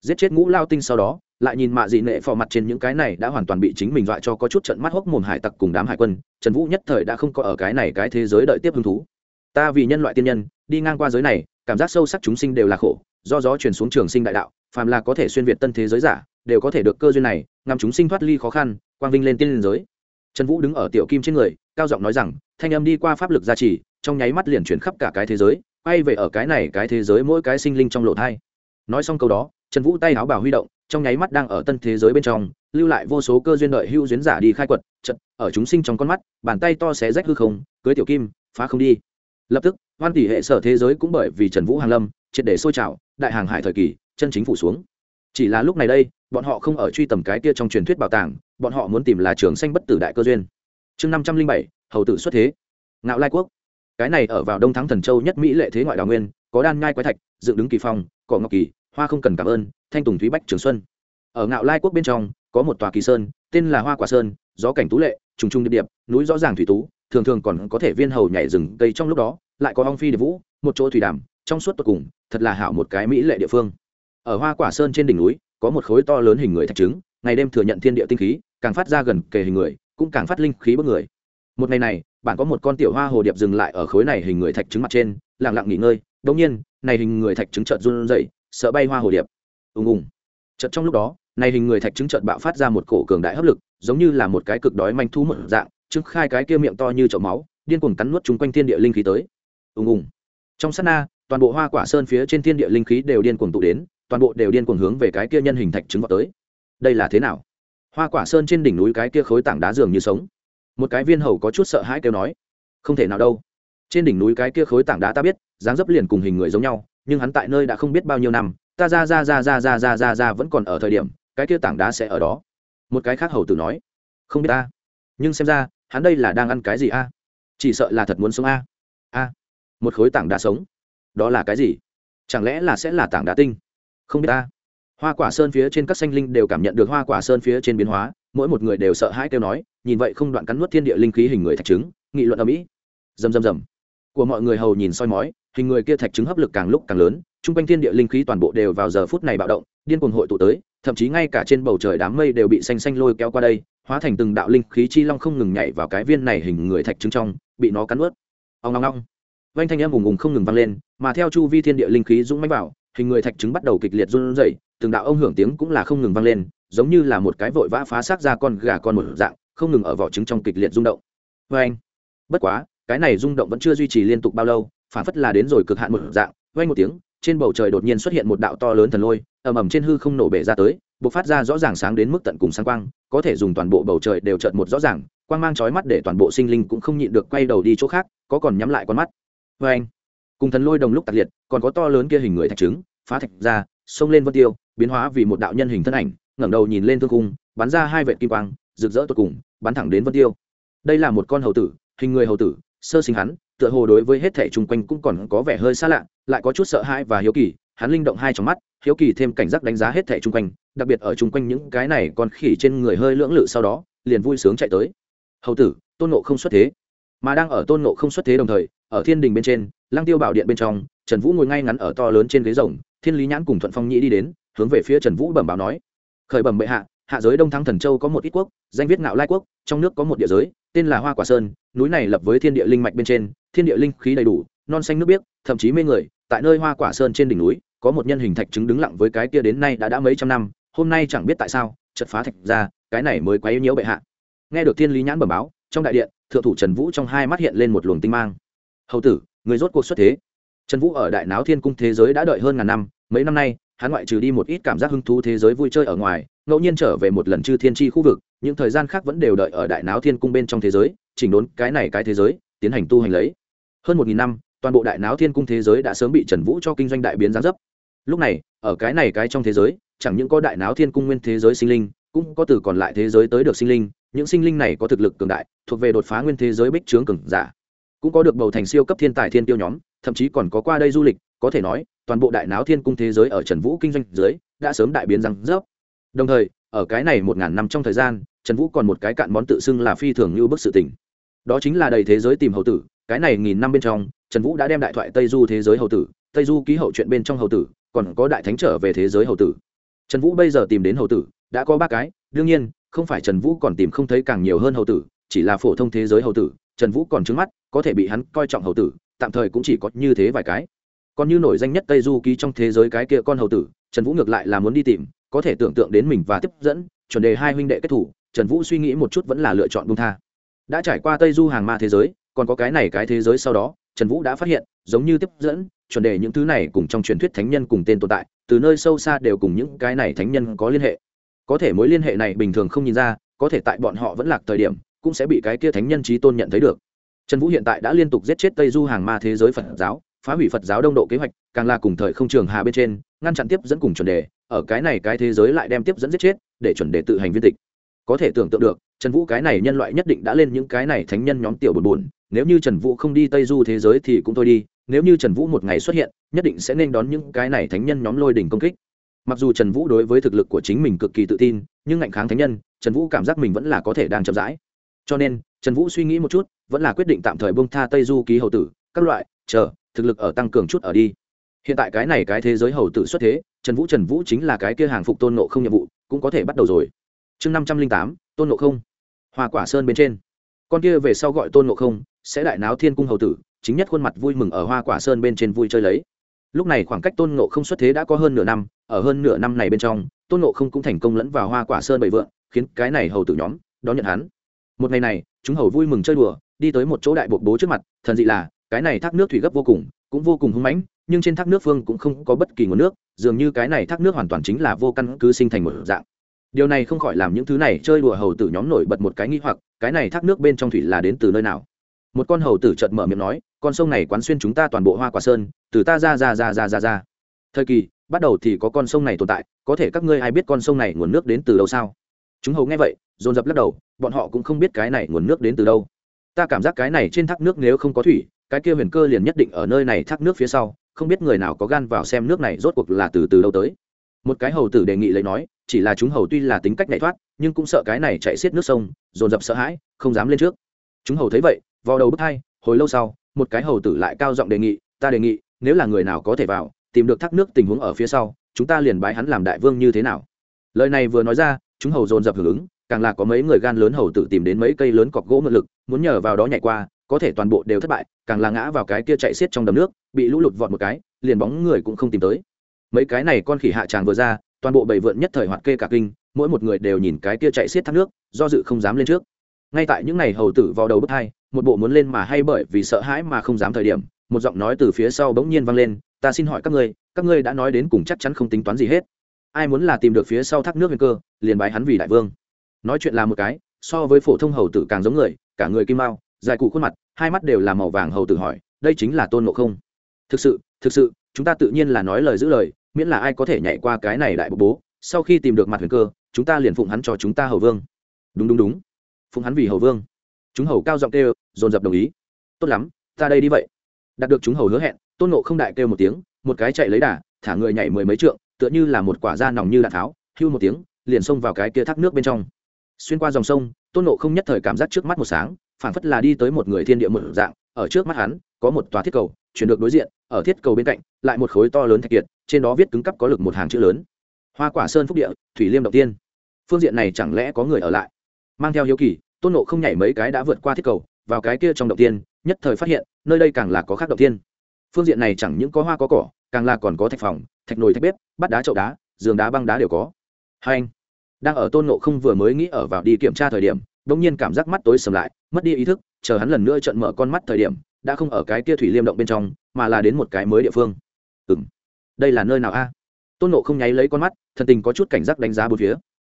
Giết chết ngũ lao tinh sau đó, lại nhìn mạ dị nệ phò mặt trên những cái này đã hoàn toàn bị chính mình dọa cho có chút trận mắt hốc mồm hải tặc cùng đám hải quân, trần vũ nhất thời đã không có ở cái này cái thế giới đợi tiếp hứng thú. Ta vì nhân loại tiên nhân, đi ngang qua giới này, cảm giác sâu sắc chúng sinh đều là khổ, do gió chuyển xuống trường sinh đại đạo, phàm là có thể xuyên việt tân thế giới giả, đều có thể được cơ duyên này, ngắm chúng sinh thoát ly khó khăn, quang vinh lên tiên liên giới trần vũ đứng ở tiểu kim trên người, cao giọng nói rằng, thanh âm đi qua pháp lực gia trì, trong nháy mắt liền chuyển khắp cả cái thế giới, quay về ở cái này cái thế giới mỗi cái sinh linh trong lộ thai. Nói xong câu đó, trần vũ tay áo bảo huy động, trong nháy mắt đang ở tân thế giới bên trong, lưu lại vô số cơ duyên đợi hưu duyến giả đi khai quật trận ở chúng sinh trong con mắt, bàn tay to xé rách hư không, cưới tiểu kim, phá không đi. Lập tức, hoan tỷ hệ sở thế giới cũng bởi vì trần vũ hàng lâm, triệt để sôi trào, đại hàng hải thời kỳ, chân chính phủ xuống. Chỉ là lúc này đây, bọn họ không ở truy tầm cái kia trong truyền thuyết bảo tàng bọn họ muốn tìm là trường xanh bất tử đại cơ duyên. Chương năm trăm linh bảy, hầu tử xuất thế. Ngạo lai quốc. Cái này ở vào đông thắng thần châu nhất mỹ lệ thế ngoại đào nguyên, có đan ngai quái thạch, dựng đứng kỳ phong, cỏ ngọc kỳ, hoa không cần cảm ơn, thanh tùng thúy bách trường xuân. Ở ngạo lai quốc bên trong, có một tòa kỳ sơn, tên là hoa quả sơn, gió cảnh tú lệ, trùng trùng điệp điệp, núi rõ ràng thủy tú, thường thường còn có thể viên hầu nhảy rừng cây trong lúc đó, lại có ong phi điệp vũ, một chỗ thủy đàm, trong suốt tột cùng, thật là hảo một cái mỹ lệ địa phương. Ở hoa quả sơn trên đỉnh núi, có một khối to lớn hình người thạch trứng ngày đêm thừa nhận thiên địa tinh khí, càng phát ra gần kề hình người, cũng càng phát linh khí bất người. Một ngày này, bạn có một con tiểu hoa hồ điệp dừng lại ở khối này hình người thạch trứng mặt trên, lặng lặng nghỉ ngơi. Đống nhiên, này hình người thạch trứng chợt run rẩy, sợ bay hoa hồ điệp. Ùng ùng. Chợt trong lúc đó, này hình người thạch trứng chợt bạo phát ra một cổ cường đại hấp lực, giống như là một cái cực đói manh thú một dạng, trứng khai cái kia miệng to như chậu máu, điên cuồng cắn nuốt chung quanh thiên địa linh khí tới. Ùng ùng. Trong sát na, toàn bộ hoa quả sơn phía trên thiên địa linh khí đều điên cuồng tụ đến, toàn bộ đều điên cuồng hướng về cái kia nhân hình thạch trứng vào tới đây là thế nào? Hoa quả sơn trên đỉnh núi cái kia khối tảng đá dường như sống. Một cái viên hầu có chút sợ hãi kêu nói, không thể nào đâu. Trên đỉnh núi cái kia khối tảng đá ta biết, dáng dấp liền cùng hình người giống nhau, nhưng hắn tại nơi đã không biết bao nhiêu năm, ta ra ra ra ra ra ra ra ra vẫn còn ở thời điểm, cái kia tảng đá sẽ ở đó. Một cái khác hầu tử nói, không biết ta. Nhưng xem ra, hắn đây là đang ăn cái gì a? Chỉ sợ là thật muốn sống a. A, một khối tảng đá sống? Đó là cái gì? Chẳng lẽ là sẽ là tảng đá tinh? Không biết ta hoa quả sơn phía trên các xanh linh đều cảm nhận được hoa quả sơn phía trên biến hóa, mỗi một người đều sợ hãi kêu nói, nhìn vậy không đoạn cắn nuốt thiên địa linh khí hình người thạch trứng, nghị luận ở mỹ. Rầm rầm rầm. Của mọi người hầu nhìn soi mói, hình người kia thạch trứng hấp lực càng lúc càng lớn, chung quanh thiên địa linh khí toàn bộ đều vào giờ phút này bạo động, điên cuồng hội tụ tới, thậm chí ngay cả trên bầu trời đám mây đều bị xanh xanh lôi kéo qua đây, hóa thành từng đạo linh khí chi long không ngừng nhảy vào cái viên này hình người thạch trứng trong, bị nó cắn ướt ông long long vanh thanh âm ùng ùng không ngừng vang lên, mà theo chu vi thiên địa linh khí dũng mãnh vào, hình người thạch trứng bắt đầu kịch liệt run rẩy từng đạo ông hưởng tiếng cũng là không ngừng vang lên, giống như là một cái vội vã phá xác ra con gà con một dạng, không ngừng ở vỏ trứng trong kịch liệt rung động. Vê anh, bất quá, cái này rung động vẫn chưa duy trì liên tục bao lâu, phản phất là đến rồi cực hạn một dạng. Vang một tiếng, trên bầu trời đột nhiên xuất hiện một đạo to lớn thần lôi, ầm ầm trên hư không nổ bể ra tới, bộc phát ra rõ ràng sáng đến mức tận cùng sáng quang, có thể dùng toàn bộ bầu trời đều trợn một rõ ràng, quang mang chói mắt để toàn bộ sinh linh cũng không nhịn được quay đầu đi chỗ khác, có còn nhắm lại con mắt. Vê anh, cùng thần lôi đồng lúc tạc liệt, còn có to lớn kia hình người thạch trứng, phá thạch ra, xông lên vân tiêu biến hóa vì một đạo nhân hình thân ảnh, ngẩng đầu nhìn lên thương cung bắn ra hai vệt kim quang, rực rỡ tột cùng, bắn thẳng đến vân tiêu. Đây là một con hầu tử, hình người hầu tử, sơ sinh hắn, tựa hồ đối với hết thể chung quanh cũng còn có vẻ hơi xa lạ, lại có chút sợ hãi và hiếu kỳ, hắn linh động hai trong mắt, hiếu kỳ thêm cảnh giác đánh giá hết thể chung quanh, đặc biệt ở chung quanh những cái này còn khỉ trên người hơi lưỡng lự sau đó, liền vui sướng chạy tới. Hầu tử, tôn nộ không xuất thế. Mà đang ở tôn nộ không xuất thế đồng thời, ở thiên đình bên trên lang tiêu bảo điện bên trong, trần vũ ngồi ngay ngắn ở to lớn trên ghế rồng, thiên lý nhãn cùng thuận phong nhĩ đi đến hướng về phía trần vũ bẩm báo nói, khởi bẩm bệ hạ hạ giới đông thắng thần châu có một ít quốc, danh viết ngạo lai quốc, trong nước có một địa giới, tên là hoa quả sơn, núi này lập với thiên địa linh mạch bên trên, thiên địa linh khí đầy đủ, non xanh nước biếc, thậm chí mê người, tại nơi hoa quả sơn trên đỉnh núi, có một nhân hình thạch chứng đứng lặng với cái kia đến nay đã đã mấy trăm năm, hôm nay chẳng biết tại sao chật phá thạch ra, cái này mới quấy nhiễu bệ hạ. Nghe được thiên lý nhãn bẩm báo, trong đại điện, thượng thủ trần vũ trong hai mắt hiện lên một luồng tinh mang. Hầu tử, người rốt cuộc xuất thế. Trần vũ ở đại náo thiên cung thế giới đã đợi hơn ngàn năm, mấy năm nay hắn ngoại trừ đi một ít cảm giác hứng thú thế giới vui chơi ở ngoài, ngẫu nhiên trở về một lần chư thiên tri khu vực, những thời gian khác vẫn đều đợi ở đại náo thiên cung bên trong thế giới, chỉnh đốn cái này cái thế giới, tiến hành tu hành lấy. Hơn một nghìn năm, toàn bộ đại náo thiên cung thế giới đã sớm bị trần vũ cho kinh doanh đại biến gián dấp. Lúc này, ở cái này cái trong thế giới, chẳng những có đại náo thiên cung nguyên thế giới sinh linh, cũng có từ còn lại thế giới tới được sinh linh, những sinh linh này có thực lực cường đại, thuộc về đột phá nguyên thế giới bích trướng cường giả. Cũng có được bầu thành siêu cấp thiên tài thiên tiêu nhóm, thậm chí còn có qua đây du lịch, có thể nói toàn bộ đại náo thiên cung thế giới ở trần vũ kinh doanh dưới, đã sớm đại biến răng rớp. Đồng thời, ở cái này một ngàn năm trong thời gian, trần vũ còn một cái cạn món tự xưng là phi thường như bức sự tình. Đó chính là đầy thế giới tìm hậu tử, cái này nghìn năm bên trong, trần vũ đã đem đại thoại tây du thế giới hậu tử, tây du ký hậu chuyện bên trong hậu tử, còn có đại thánh trở về thế giới hậu tử. Trần vũ bây giờ tìm đến hậu tử, đã có ba cái, đương nhiên, không phải trần vũ còn tìm không thấy càng nhiều hơn hậu tử, chỉ là phổ thông thế giới hậu tử, trần vũ còn trứng mắt, có thể bị hắn coi trọng hậu tử, tạm thời cũng chỉ có như thế vài cái còn như nổi danh nhất tây du ký trong thế giới cái kia con hầu tử, trần vũ ngược lại là muốn đi tìm, có thể tưởng tượng đến mình và tiếp dẫn, chuẩn đề hai huynh đệ kết thủ, trần vũ suy nghĩ một chút vẫn là lựa chọn bung tha. Đã trải qua tây du hàng ma thế giới, còn có cái này cái thế giới sau đó, trần vũ đã phát hiện, giống như tiếp dẫn, chuẩn đề những thứ này cùng trong truyền thuyết thánh nhân cùng tên tồn tại, từ nơi sâu xa đều cùng những cái này thánh nhân có liên hệ. Có thể mối liên hệ này bình thường không nhìn ra, có thể tại bọn họ vẫn lạc thời điểm, cũng sẽ bị cái kia thánh nhân trí tôn nhận thấy được. Trần vũ hiện tại đã liên tục giết chết tây du hàng ma thế giới phật giáo phá hủy phật giáo đông độ kế hoạch, càng là cùng thời không trường hà bên trên, ngăn chặn tiếp dẫn cùng chuẩn đề, ở cái này cái thế giới lại đem tiếp dẫn giết chết, để chuẩn đề tự hành viên tịch. Có thể tưởng tượng được, trần vũ cái này nhân loại nhất định đã lên những cái này thánh nhân nhóm tiểu buồn buồn nếu như trần vũ không đi tây du thế giới thì cũng thôi đi, nếu như trần vũ một ngày xuất hiện, nhất định sẽ nên đón những cái này thánh nhân nhóm lôi đỉnh công kích. Mặc dù trần vũ đối với thực lực của chính mình cực kỳ tự tin, nhưng ngạnh kháng thánh nhân, trần vũ cảm giác mình vẫn là có thể đang chậm rãi. Cho nên, trần vũ suy nghĩ một chút, vẫn là quyết định tạm thời bông tha tây du ký hầu tử, các loại, chờ thực lực ở tăng cường chút ở đi. Hiện tại cái này cái thế giới hầu tử xuất thế, trần vũ trần vũ chính là cái kia hàng phục tôn nộ không nhiệm vụ, cũng có thể bắt đầu rồi. Chương năm trăm linh tám, tôn nộ không. Hoa quả sơn bên trên. Con kia về sau gọi tôn nộ không, sẽ đại náo thiên cung hầu tử, chính nhất khuôn mặt vui mừng ở hoa quả sơn bên trên vui chơi lấy. Lúc này khoảng cách tôn nộ không xuất thế đã có hơn nửa năm, ở hơn nửa năm này bên trong, tôn nộ không cũng thành công lẫn vào hoa quả sơn bảy vượng, khiến cái này hầu tử nhóm đón nhận hắn. Một ngày này, chúng hầu vui mừng chơi đùa, đi tới một chỗ đại bột bố trước mặt, thần dị là cái này thác nước thủy gấp vô cùng, cũng vô cùng hung mãnh, nhưng trên thác nước phương cũng không có bất kỳ nguồn nước, dường như cái này thác nước hoàn toàn chính là vô căn cứ sinh thành một dạng. Điều này không khỏi làm những thứ này chơi đùa hầu tử nhóm nổi bật một cái nghi hoặc, cái này thác nước bên trong thủy là đến từ nơi nào? Một con hầu tử chợt mở miệng nói, con sông này quán xuyên chúng ta toàn bộ hoa quả sơn, từ ta ra ra ra ra ra ra. Thời kỳ, bắt đầu thì có con sông này tồn tại, có thể các ngươi ai biết con sông này nguồn nước đến từ đâu sao? Chúng hầu nghe vậy, dồn dập lắc đầu, bọn họ cũng không biết cái này nguồn nước đến từ đâu ta cảm giác cái này trên thác nước nếu không có thủy, cái kia huyền cơ liền nhất định ở nơi này thác nước phía sau, không biết người nào có gan vào xem nước này rốt cuộc là từ từ đâu tới. Một cái hầu tử đề nghị lấy nói, chỉ là chúng hầu tuy là tính cách nhảy thoát, nhưng cũng sợ cái này chạy xiết nước sông, dồn dập sợ hãi, không dám lên trước. Chúng hầu thấy vậy vào đầu bước hai, hồi lâu sau, một cái hầu tử lại cao giọng đề nghị, ta đề nghị, nếu là người nào có thể vào, tìm được thác nước tình huống ở phía sau, chúng ta liền bái hắn làm đại vương như thế nào. Lời này vừa nói ra, chúng hầu dồn dập hưởng ứng càng là có mấy người gan lớn hầu tử tìm đến mấy cây lớn cọc gỗ mượn lực, muốn nhờ vào đó nhảy qua, có thể toàn bộ đều thất bại, càng là ngã vào cái kia chạy xiết trong đầm nước, bị lũ lụt vọt một cái, liền bóng người cũng không tìm tới. Mấy cái này con khỉ hạ tràng vừa ra, toàn bộ bảy vượn nhất thời hoạt kê cả kinh, mỗi một người đều nhìn cái kia chạy xiết thác nước, do dự không dám lên trước. Ngay tại những ngày hầu tử vào đầu bước hai, một bộ muốn lên mà hay bởi vì sợ hãi mà không dám thời điểm, một giọng nói từ phía sau bỗng nhiên vang lên, ta xin hỏi các ngươi các ngươi đã nói đến cùng chắc chắn không tính toán gì hết. Ai muốn là tìm được phía sau thác nước nguy cơ, liền bái hắn vì đại vương nói chuyện là một cái, so với phổ thông hầu tử càng giống người, cả người kim mao, dài cụ khuôn mặt, hai mắt đều là màu vàng hầu tử hỏi, đây chính là tôn ngộ không. Thực sự thực sự, chúng ta tự nhiên là nói lời giữ lời, miễn là ai có thể nhảy qua cái này đại bố bố, sau khi tìm được mặt huyền cơ, chúng ta liền phụng hắn cho chúng ta hầu vương. Đúng đúng đúng. Phụng hắn vì hầu vương. Chúng hầu cao giọng kêu, dồn dập đồng ý. Tốt lắm, ta đây đi vậy. Đạt được chúng hầu hứa hẹn, tôn nộ không đại kêu một tiếng, một cái chạy lấy đà, thả người nhảy mười mấy trượng, tựa như là một quả da nòng như đạn tháo, hưu một tiếng, liền xông vào cái kia thác nước bên trong xuyên qua dòng sông, tôn nộ không nhất thời cảm giác trước mắt một sáng phản phất là đi tới một người thiên địa một dạng, ở trước mắt hắn, có một tòa thiết cầu, chuyển được đối diện, ở thiết cầu bên cạnh, lại một khối to lớn thạch kiệt, trên đó viết cứng cắp có lực một hàng chữ lớn. Hoa quả sơn phúc địa, thủy liêm động tiên. Phương diện này chẳng lẽ có người ở lại? Mang theo hiếu kỳ, tôn nộ không nhảy mấy cái đã vượt qua thiết cầu, vào cái kia trong động tiên, nhất thời phát hiện, nơi đây càng là có khác động tiên. Phương diện này chẳng những có hoa có cỏ, càng là còn có thạch phòng, thạch nồi thạch bếp bắt đá chậu đá, giường đá băng đá đều có. Hai anh đang ở tôn nộ không vừa mới nghĩ ở vào đi kiểm tra thời điểm bỗng nhiên cảm giác mắt tối sầm lại, mất đi ý thức, chờ hắn lần nữa trận mở con mắt thời điểm, đã không ở cái kia thủy liêm động bên trong, mà là đến một cái mới địa phương. Ừ m đây là nơi nào a? Tôn nộ không nháy lấy con mắt, thần tình có chút cảnh giác đánh giá bốn phía.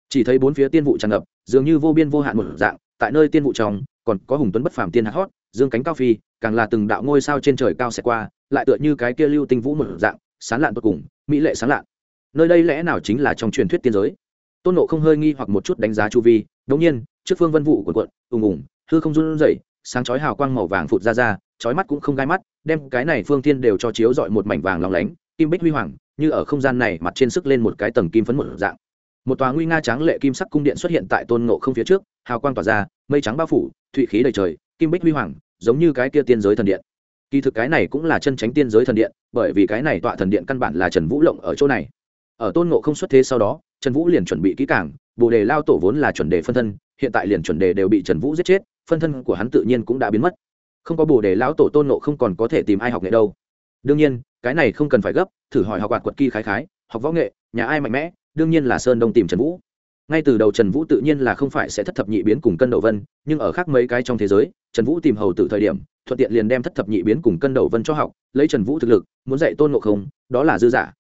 Chỉ thấy bốn phía tiên vụ tràn ngập, dường như vô biên vô hạn một dạng, tại nơi tiên vụ trong, còn có hùng tuấn bất phàm tiên hát hót, dương cánh cao phi, càng là từng đạo ngôi sao trên trời cao xẹt qua, lại tựa như cái kia lưu tinh vũ một dạng, sán lạn tột cùng, mỹ lệ sán lạn. Nơi đây lẽ nào chính là trong truyền thuyết tiên giới? Tôn nộ không hơi nghi hoặc một chút đánh giá chu vi, đống nhiên, trước phương vân vụ của quận ùng ùng, hư không run rẩy, sáng chói hào quang màu vàng phụt ra ra, chói mắt cũng không gai mắt, đem cái này phương thiên đều cho chiếu dọi một mảnh vàng lóng lánh, kim bích huy hoàng, như ở không gian này mặt trên sức lên một cái tầng kim phấn một dạng. Một tòa nguy nga tráng lệ kim sắc cung điện xuất hiện tại tôn ngộ không phía trước, hào quang tỏa ra, mây trắng bao phủ, thụy khí đầy trời, kim bích huy hoàng, giống như cái kia tiên giới thần điện. Kỳ thực cái này cũng là chân tránh tiên giới thần điện, bởi vì cái này tọa thần điện căn bản là trần vũ lộng ở chỗ này. Ở tôn ngộ không xuất thế sau đó trần vũ liền chuẩn bị kỹ cảng bồ đề lao tổ vốn là chuẩn đề phân thân, hiện tại liền chuẩn đề đều bị trần vũ giết chết, phân thân của hắn tự nhiên cũng đã biến mất. Không có bồ đề lão tổ tôn nộ không còn có thể tìm ai học nghệ đâu. Đương nhiên, cái này không cần phải gấp, thử hỏi học quạt quật kỳ khái khái, học võ nghệ, nhà ai mạnh mẽ, đương nhiên là sơn đông tìm trần vũ. Ngay từ đầu trần vũ tự nhiên là không phải sẽ thất thập nhị biến cùng cân đầu vân, nhưng ở khác mấy cái trong thế giới, trần vũ tìm hầu từ thời điểm, thuận tiện liền đem thất thập nhị biến cùng cân đầu vân cho học, lấy trần vũ thực lực, muốn dạy tôn ngộ không, đó là dư giả.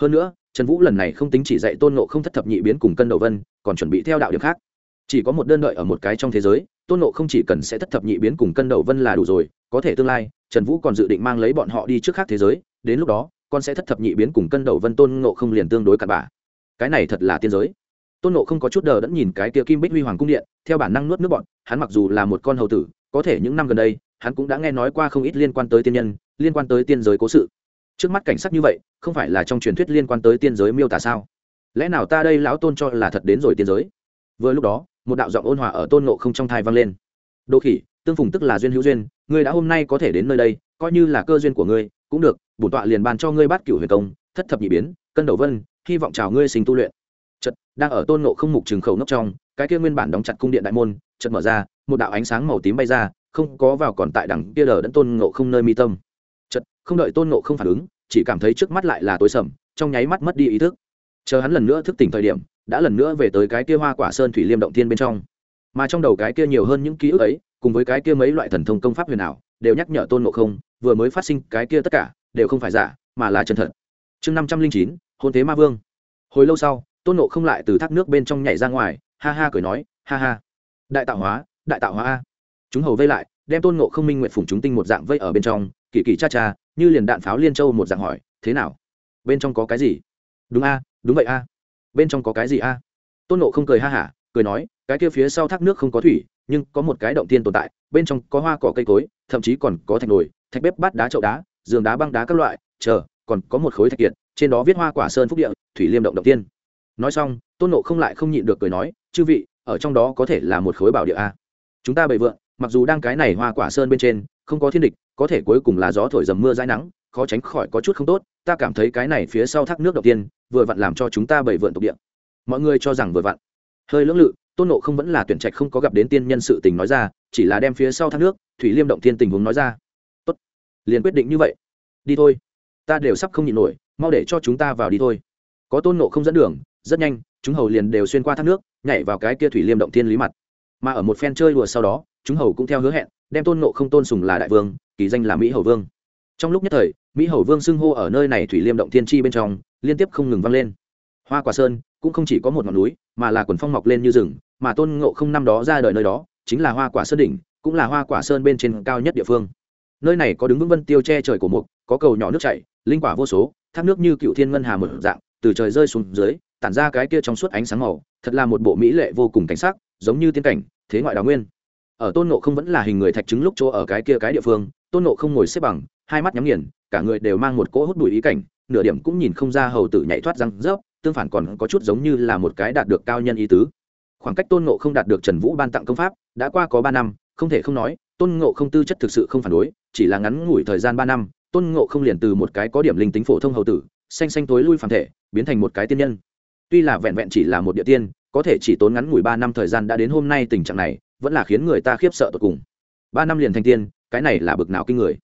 Hơn nữa trần vũ lần này không tính chỉ dạy tôn ngộ không thất thập nhị biến cùng cân đầu vân, còn chuẩn bị theo đạo điểm khác. Chỉ có một đơn đợi ở một cái trong thế giới, tôn ngộ không chỉ cần sẽ thất thập nhị biến cùng cân đầu vân là đủ rồi, có thể tương lai, trần vũ còn dự định mang lấy bọn họ đi trước khác thế giới, đến lúc đó, con sẽ thất thập nhị biến cùng cân đầu vân tôn ngộ không liền tương đối cặn bả cái này thật là tiên giới. Tôn ngộ không có chút đờ đẫn nhìn cái kia kim bích huy hoàng cung điện, theo bản năng nuốt nước bọn, hắn mặc dù là một con hầu tử, có thể những năm gần đây, hắn cũng đã nghe nói qua không ít liên quan tới tiên nhân, liên quan tới tiên giới cố sự trước mắt cảnh sắc như vậy, không phải là trong truyền thuyết liên quan tới tiên giới miêu tả sao? Lẽ nào ta đây lão tôn cho là thật đến rồi tiên giới? Vừa lúc đó, một đạo giọng ôn hòa ở tôn nộ không trong thai vang lên. Đô khỉ, tương phùng tức là duyên hữu duyên, ngươi đã hôm nay có thể đến nơi đây, coi như là cơ duyên của ngươi, cũng được, bổn tọa liền bàn cho ngươi bát cửu huyền công, thất thập nhị biến, cân đầu vân, hy vọng chào ngươi sinh tu luyện. Chật đang ở tôn nộ không mục trường khẩu nốc trong, cái kia nguyên bản đóng chặt cung điện đại môn chật mở ra, một đạo ánh sáng màu tím bay ra, không có vào còn tại đằng kia lờ đẫn tôn ngộ không nơi mi tâm không đợi tôn ngộ không phản ứng, chỉ cảm thấy trước mắt lại là tối sầm, trong nháy mắt mất đi ý thức. Chờ hắn lần nữa thức tỉnh thời điểm, đã lần nữa về tới cái kia hoa quả sơn thủy liêm động thiên bên trong. Mà trong đầu cái kia nhiều hơn những ký ức ấy, cùng với cái kia mấy loại thần thông công pháp huyền ảo, đều nhắc nhở tôn ngộ không, vừa mới phát sinh cái kia tất cả, đều không phải giả, mà là chân thật. Chương năm trăm linh chín, hôn thế ma vương. Hồi lâu sau, tôn ngộ không lại từ thác nước bên trong nhảy ra ngoài, ha ha cười nói, ha ha. Đại tạo hóa, đại tạo hóa a. Chúng hầu vây lại, đem tôn ngộ không minh nguyện phủng chúng tinh một dạng vây ở bên trong, kỳ kỳ cha cha như liền đạn pháo liên châu một dạng hỏi, thế nào? Bên trong có cái gì? Đúng a, đúng vậy a. Bên trong có cái gì a? Tôn nộ không cười ha hả, cười nói, cái kia phía sau thác nước không có thủy, nhưng có một cái động tiên tồn tại, bên trong có hoa cỏ cây cối, thậm chí còn có thạch nồi, thạch bếp bát đá chậu đá, giường đá băng đá các loại, chờ, còn có một khối thạch kiệt, trên đó viết hoa quả sơn phúc địa, thủy liêm động động tiên. Nói xong, tôn nộ không lại không nhịn được cười nói, chư vị, ở trong đó có thể là một khối bảo địa a. Chúng ta bày vượng, mặc dù đang cái này hoa quả sơn bên trên không có thiên địch, có thể cuối cùng là gió thổi dầm mưa dãi nắng, khó tránh khỏi có chút không tốt, ta cảm thấy cái này phía sau thác nước đầu tiên, vừa vặn làm cho chúng ta bảy vượn tộc địa. Mọi người cho rằng vừa vặn. Hơi lưỡng lự, tôn nộ không vẫn là tuyển trạch không có gặp đến tiên nhân sự tình nói ra, chỉ là đem phía sau thác nước, thủy liêm động tiên tình huống nói ra. Tốt, liền quyết định như vậy. Đi thôi. Ta đều sắp không nhịn nổi, mau để cho chúng ta vào đi thôi. Có tôn nộ không dẫn đường, rất nhanh, chúng hầu liền đều xuyên qua thác nước, nhảy vào cái kia thủy liêm động tiên lý mặt. Mà ở một phen chơi đùa sau đó chúng hầu cũng theo hứa hẹn, đem tôn nộ không tôn sùng là đại vương, kỳ danh là mỹ hầu vương. Trong lúc nhất thời, mỹ hầu vương xưng hô ở nơi này thủy liêm động thiên tri bên trong, liên tiếp không ngừng vang lên. Hoa quả sơn cũng không chỉ có một ngọn núi, mà là quần phong mọc lên như rừng, mà tôn ngộ không năm đó ra đời nơi đó, chính là hoa quả sơn đỉnh, cũng là hoa quả sơn bên trên cao nhất địa phương. Nơi này có đứng vững vân tiêu che trời của mục, có cầu nhỏ nước chảy, linh quả vô số, thác nước như cựu thiên ngân hà mở dạng, từ trời rơi xuống dưới, tản ra cái kia trong suốt ánh sáng màu, thật là một bộ mỹ lệ vô cùng cảnh sắc, giống như tiên cảnh, thế ngoại đào nguyên ở tôn nộ không vẫn là hình người thạch trứng lúc chỗ ở cái kia cái địa phương, tôn nộ không ngồi xếp bằng, hai mắt nhắm nghiền, cả người đều mang một cỗ hút bụi ý cảnh, nửa điểm cũng nhìn không ra hầu tử nhảy thoát răng rớp, tương phản còn có chút giống như là một cái đạt được cao nhân ý tứ. Khoảng cách tôn nộ không đạt được trần vũ ban tặng công pháp, đã qua có ba năm, không thể không nói, tôn ngộ không tư chất thực sự không phản đối, chỉ là ngắn ngủi thời gian ba năm, tôn ngộ không liền từ một cái có điểm linh tính phổ thông hầu tử, xanh xanh tối lui phản thể, biến thành một cái tiên nhân. Tuy là vẹn vẹn chỉ là một địa tiên, có thể chỉ tốn ngắn ngủi ba năm thời gian đã đến hôm nay tình trạng này vẫn là khiến người ta khiếp sợ tột cùng. Ba năm liền thành tiên, cái này là bực nào kinh người.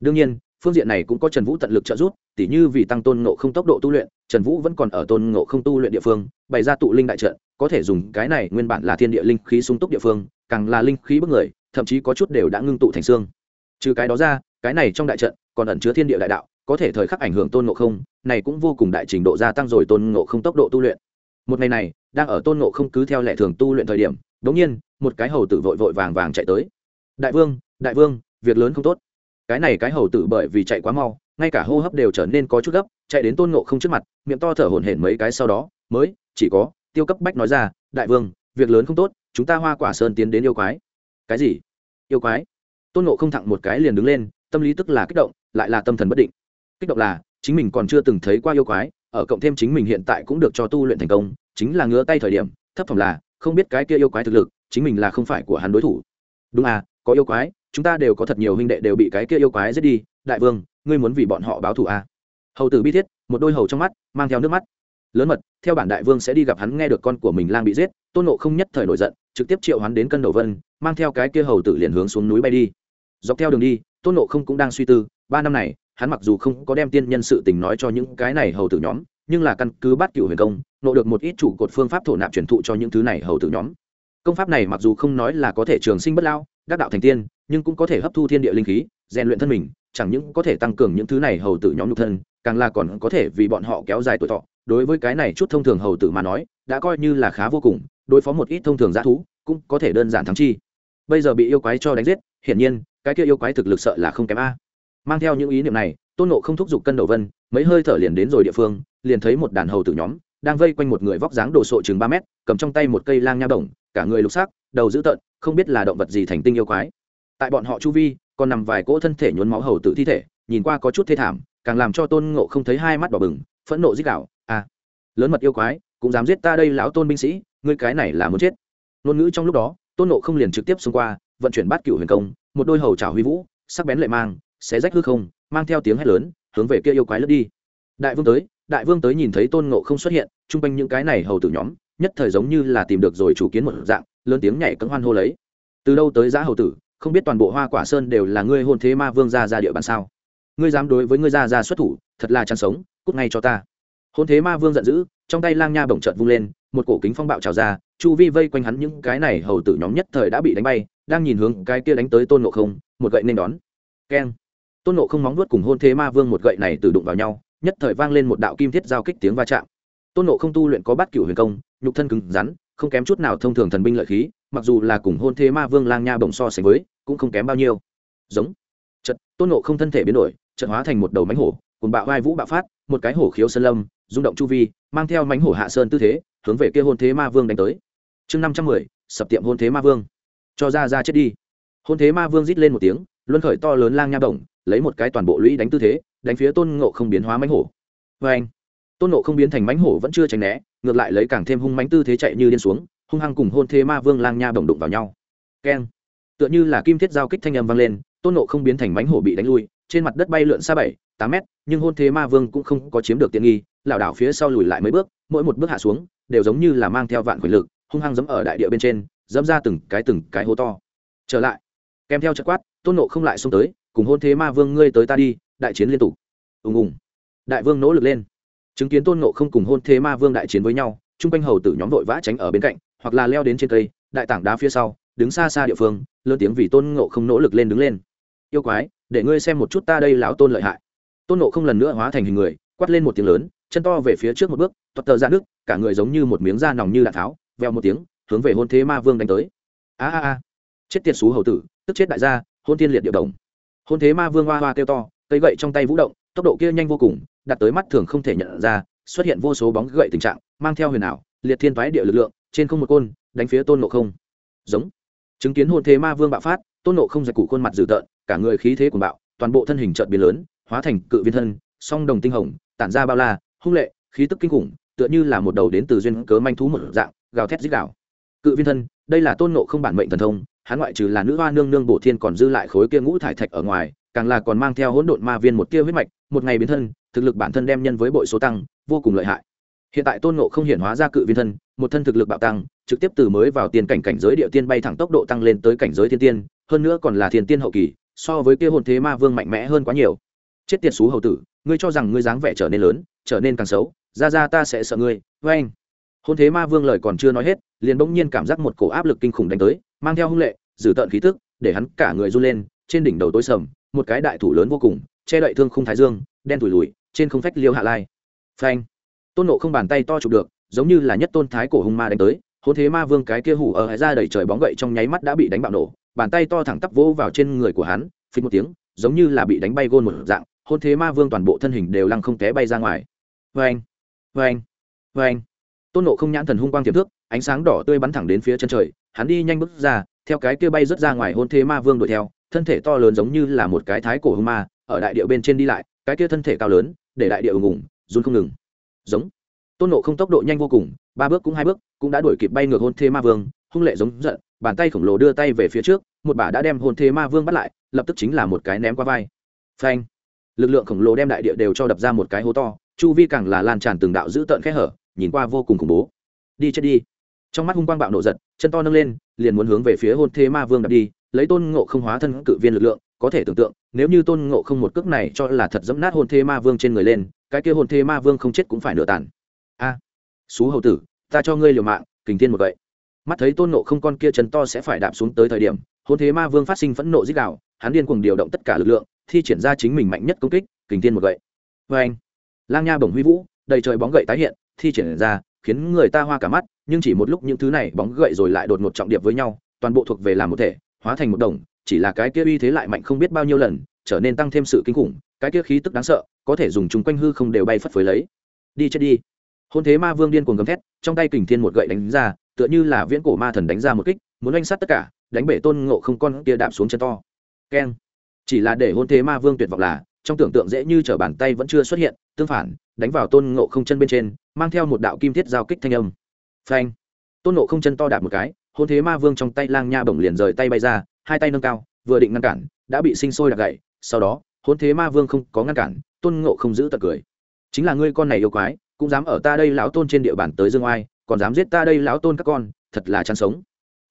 Đương nhiên, phương diện này cũng có trần vũ tận lực trợ giúp, tỉ như vì tăng tôn ngộ không tốc độ tu luyện, trần vũ vẫn còn ở tôn ngộ không tu luyện địa phương, bày ra tụ linh đại trận, có thể dùng cái này nguyên bản là thiên địa linh khí sung túc địa phương, càng là linh khí bức người, thậm chí có chút đều đã ngưng tụ thành xương. Trừ cái đó ra, cái này trong đại trận còn ẩn chứa thiên địa đại đạo, có thể thời khắc ảnh hưởng tôn ngộ không, này cũng vô cùng đại trình độ gia tăng rồi tôn ngộ không tốc độ tu luyện. Một ngày này, đang ở tôn ngộ không cứ theo lệ thường tu luyện thời điểm đống nhiên một cái hầu tử vội vội vàng vàng chạy tới. Đại vương đại vương, việc lớn không tốt. Cái này cái hầu tử bởi vì chạy quá mau, ngay cả hô hấp đều trở nên có chút gấp, chạy đến tôn ngộ không trước mặt, miệng to thở hổn hển mấy cái sau đó, mới, chỉ có, tiêu cấp bách nói ra, đại vương, việc lớn không tốt, chúng ta hoa quả sơn tiến đến yêu quái. Cái gì? Yêu quái? Tôn ngộ không thẳng một cái liền đứng lên, tâm lý tức là kích động, lại là tâm thần bất định. Kích động là, chính mình còn chưa từng thấy qua yêu quái, ở cộng thêm chính mình hiện tại cũng được cho tu luyện thành công, chính là ngứa tay thời điểm, thấp phẩm là, không biết cái kia yêu quái thực lực chính mình là không phải của hắn đối thủ. Đúng à có yêu quái, chúng ta đều có thật nhiều huynh đệ đều bị cái kia yêu quái giết đi. Đại vương, ngươi muốn vì bọn họ báo thù à. hầu tử bi thiết, một đôi hầu trong mắt, mang theo nước mắt. Lớn mật, theo bản đại vương sẽ đi gặp hắn nghe được con của mình lang bị giết, tôn nộ không nhất thời nổi giận, trực tiếp triệu hắn đến cân đầu vân, mang theo cái kia hầu tử liền hướng xuống núi bay đi. Dọc theo đường đi, tôn nộ không cũng đang suy tư, ba năm này, hắn mặc dù không có đem tiên nhân sự tình nói cho những cái này hầu tử nhóm, nhưng là căn cứ bắt cựu huyền công, nộ được một ít chủ cột phương pháp thổ nạp truyền thụ cho những thứ này hầu tử nhóm công pháp này mặc dù không nói là có thể trường sinh bất lao đắc đạo thành tiên, nhưng cũng có thể hấp thu thiên địa linh khí, rèn luyện thân mình, chẳng những có thể tăng cường những thứ này hầu tử nhóm nhục thân, càng là còn có thể vì bọn họ kéo dài tuổi thọ. Đối với cái này chút thông thường hầu tử mà nói, đã coi như là khá vô cùng, đối phó một ít thông thường g thú, cũng có thể đơn giản thắng chi. Bây giờ bị yêu quái cho đánh giết, hiển nhiên, cái kia yêu quái thực lực sợ là không kém a. Mang theo những ý niệm này, tôn nộ không thúc giục cân đầu vân, mấy hơi thở liền đến rồi địa phương, liền thấy một đàn hầu tử nhóm, đang vây quanh một người vóc dáng đồ sộ chừng ba mét, cầm trong tay một cây lang nha đồng cả người lục sắc, đầu dữ tợn không biết là động vật gì thành tinh yêu quái. Tại bọn họ chu vi còn nằm vài cỗ thân thể nhuốm máu hầu tử thi thể nhìn qua có chút thê thảm càng làm cho tôn ngộ không thấy hai mắt đỏ bừng phẫn nộ dích đạo à lớn mật yêu quái cũng dám giết ta đây lão tôn binh sĩ ngươi cái này là muốn chết. Ngôn ngữ trong lúc đó tôn nộ không liền trực tiếp xông qua vận chuyển bát cựu huyền công một đôi hầu trào huy vũ sắc bén lệ mang xé rách hư không mang theo tiếng hét lớn hướng về kia yêu quái lướt đi. Đại vương tới đại vương tới nhìn thấy tôn ngộ không xuất hiện chung quanh những cái này hầu tử nhóm nhất thời giống như là tìm được rồi chủ kiến một dạng, lớn tiếng nhảy cấm hoan hô lấy. Từ đâu tới giá hầu tử, không biết toàn bộ hoa quả sơn đều là ngươi hôn thế ma vương ra ra địa bàn sao? Ngươi dám đối với ngươi ra ra xuất thủ, thật là chăn sống, cút ngay cho ta. Hôn thế ma vương giận dữ, trong tay lang nha bổng trợt vung lên, một cổ kính phong bạo trào ra, chu vi vây quanh hắn những cái này hầu tử nhóm nhất thời đã bị đánh bay, đang nhìn hướng cái kia đánh tới tôn nộ không, một gậy nên đón. Keng. Tôn nộ không móng nuốt cùng hôn thế ma vương một gậy này từ đụng vào nhau, nhất thời vang lên một đạo kim thiết giao kích tiếng va chạm tôn nộ không tu luyện có bát cửu huyền công, nhục thân cứng rắn, không kém chút nào thông thường thần binh lợi khí, mặc dù là cùng hôn thế ma vương lang nha bồng so sánh với, cũng không kém bao nhiêu. Giống. Chật tôn nộ không thân thể biến đổi chật hóa thành một đầu mánh hổ cùng bạo vai vũ bạo phát, một cái hổ khiếu sơn lâm, rung động chu vi, mang theo mánh hổ hạ sơn tư thế, hướng về kia hôn thế ma vương đánh tới. Chương năm trăm mười, sập tiệm hôn thế ma vương. Cho ra ra chết đi. Hôn thế ma vương rít lên một tiếng, luân khởi to lớn lang nha bổng, lấy một cái toàn bộ lũy đánh tư thế, đánh phía tôn ngộ không biến hóa mánh hổ. Vê anh tôn nộ không biến thành mánh hổ vẫn chưa tránh né, ngược lại lấy càng thêm hung mánh tư thế chạy như điên xuống, hung hăng cùng hôn thế ma vương lang nha bồng đụng vào nhau. Keng. Tựa như là kim thiết giao kích thanh âm vang lên, tôn nộ không biến thành mánh hổ bị đánh lui, trên mặt đất bay lượn xa bảy, tám mét, nhưng hôn thế ma vương cũng không có chiếm được tiện nghi, lảo đảo phía sau lùi lại mấy bước, mỗi một bước hạ xuống, đều giống như là mang theo vạn quyền lực, hung hăng dẫm ở đại địa bên trên dẫm ra từng cái từng cái hố to. Trở lại. Kèm theo chất quát, tôn nộ không lại xông tới, cùng hôn thế ma vương ngươi tới ta đi, đại chiến liên tục. Ùng ùng. Đại vương nỗ lực lên chứng kiến tôn nộ không cùng hôn thế ma vương đại chiến với nhau, chung quanh hầu tử nhóm vội vã tránh ở bên cạnh, hoặc là leo đến trên cây, đại tảng đá phía sau, đứng xa xa địa phương, lớn tiếng vì tôn ngộ không nỗ lực lên đứng lên. Yêu quái, để ngươi xem một chút ta đây lão tôn lợi hại. Tôn nộ không lần nữa hóa thành hình người, quát lên một tiếng lớn, chân to về phía trước một bước toạt tờ ra nước, cả người giống như một miếng da nòng như đạn tháo veo một tiếng, hướng về hôn thế ma vương đánh tới. A a a, chết tiệt xú hầu tử, tức chết đại gia, hôn thiên liệt địa đồng. Hôn thế ma vương hoa hoa kêu to, cây gậy trong tay vũ động, tốc độ kia nhanh vô cùng đặt tới mắt thường không thể nhận ra, xuất hiện vô số bóng gậy tình trạng, mang theo huyền ảo, liệt thiên thoái địa lực lượng, trên không một côn, đánh phía tôn nộ không. Giống. Chứng kiến hôn thế ma vương bạo phát, tôn nộ không giật cụ khuôn mặt dữ tợn, cả người khí thế của bạo, toàn bộ thân hình trợn biến lớn, hóa thành cự viên thân, song đồng tinh hồng, tản ra bao la, hung lệ, khí tức kinh khủng, tựa như là một đầu đến từ duyên cớ manh thú một dạng, gào thét dích gào. Cự viên thân, đây là tôn nộ không bản mệnh thần thông, hắn ngoại trừ là nữ hoa nương nương bổ thiên còn dư lại khối kia ngũ thải thạch ở ngoài càng là còn mang theo hỗn độn ma viên một tia huyết mạch, một ngày biến thân, thực lực bản thân đem nhân với bội số tăng, vô cùng lợi hại. Hiện tại tôn ngộ không hiển hóa ra cự viên thân, một thân thực lực bạo tăng, trực tiếp từ mới vào tiền cảnh cảnh giới địa tiên bay thẳng tốc độ tăng lên tới cảnh giới thiên tiên, hơn nữa còn là thiên tiên hậu kỳ, so với kia hồn thế ma vương mạnh mẽ hơn quá nhiều. Chết tiệt xú hầu tử, ngươi cho rằng ngươi dáng vẻ trở nên lớn, trở nên càng xấu, ra ra ta sẽ sợ ngươi với anh hôn thế ma vương lời còn chưa nói hết, liền bỗng nhiên cảm giác một cổ áp lực kinh khủng đánh tới, mang theo hung lệ dử tợn khí tức, để hắn cả người run lên, trên đỉnh đầu tối sầm một cái đại thủ lớn vô cùng, che đậy thương khung thái dương, đen thủi lùi, trên không phách liêu hạ lai. Phanh. Tôn nộ không bàn tay to chụp được, giống như là nhất tôn thái cổ hung ma đánh tới hôn thế ma vương cái kia hủ ở ra đầy trời bóng gậy trong nháy mắt đã bị đánh bạo nổ, bàn tay to thẳng tắp vỗ vào trên người của hắn, phình một tiếng, giống như là bị đánh bay gôn một dạng hôn thế ma vương toàn bộ thân hình đều lăng không té bay ra ngoài. Vê anh vê anh vê anh tôn nộ không nhãn thần hung quang tiềm thước, ánh sáng đỏ tươi bắn thẳng đến phía chân trời, hắn đi nhanh bước ra, theo cái kia bay rớt ra ngoài hôn thế ma vương đuổi theo thân thể to lớn giống như là một cái thái cổ hung ma, ở đại địa bên trên đi lại, cái kia thân thể cao lớn, để đại địa ùng ùng run không ngừng. Giống. Tôn nộ không tốc độ nhanh vô cùng, ba bước cũng hai bước, cũng đã đuổi kịp bay ngược hôn thế ma vương, hung lệ giống giận, bàn tay khổng lồ đưa tay về phía trước, một bà đã đem hôn thế ma vương bắt lại, lập tức chính là một cái ném qua vai. Phanh. Lực lượng khổng lồ đem đại địa đều cho đập ra một cái hố to, chu vi càng là lan tràn từng đạo dữ tợn khẽ hở, nhìn qua vô cùng khủng bố. Đi chết đi. Trong mắt hung quang bạo nổ giật, chân to nâng lên, liền muốn hướng về phía hôn thế ma vương đập đi lấy tôn ngộ không hóa thân cự viên lực lượng có thể tưởng tượng nếu như tôn ngộ không một cước này cho là thật dẫm nát hồn thế ma vương trên người lên cái kia hồn thế ma vương không chết cũng phải nửa tàn. A à, xú hầu tử ta cho ngươi liều mạng kình thiên một vậy mắt thấy tôn ngộ không con kia chân to sẽ phải đạp xuống tới thời điểm hồn thế ma vương phát sinh phẫn nộ dích đạo hắn điên cuồng điều động tất cả lực lượng thi triển ra chính mình mạnh nhất công kích kình thiên một gậy. Vê anh lang nha bổng huy vũ đầy trời bóng gậy tái hiện thi triển ra khiến người ta hoa cả mắt nhưng chỉ một lúc những thứ này bóng gậy rồi lại đột ngột trọng điệp với nhau toàn bộ thuộc về làm một thể hóa thành một đồng, chỉ là cái kia uy thế lại mạnh không biết bao nhiêu lần, trở nên tăng thêm sự kinh khủng, cái kia khí tức đáng sợ, có thể dùng chung quanh hư không đều bay phất phới lấy. Đi chết đi. Hôn thế ma vương điên cuồng gầm thét, trong tay kình thiên một gậy đánh ra, tựa như là viễn cổ ma thần đánh ra một kích, muốn oanh sát tất cả, đánh bể tôn ngộ không con kia đạp xuống chân to. Keng. Chỉ là để hôn thế ma vương tuyệt vọng là, trong tưởng tượng dễ như t r ở bàn tay vẫn chưa xuất hiện, tương phản, đánh vào tôn ngộ không chân bên trên, mang theo một đạo kim thiết giao kích thanh âm. Phanh. Tôn ngộ không chân to đạp một cái hôn thế ma vương trong tay lang nha bổng liền rời tay bay ra, hai tay nâng cao, vừa định ngăn cản, đã bị sinh sôi đạp gậy, sau đó, hôn thế ma vương không có ngăn cản, tôn ngộ không giữ tật cười. Chính là ngươi con này yêu quái, cũng dám ở ta đây lão tôn trên địa bàn tới dương oai, còn dám giết ta đây lão tôn các con, thật là chăn sống.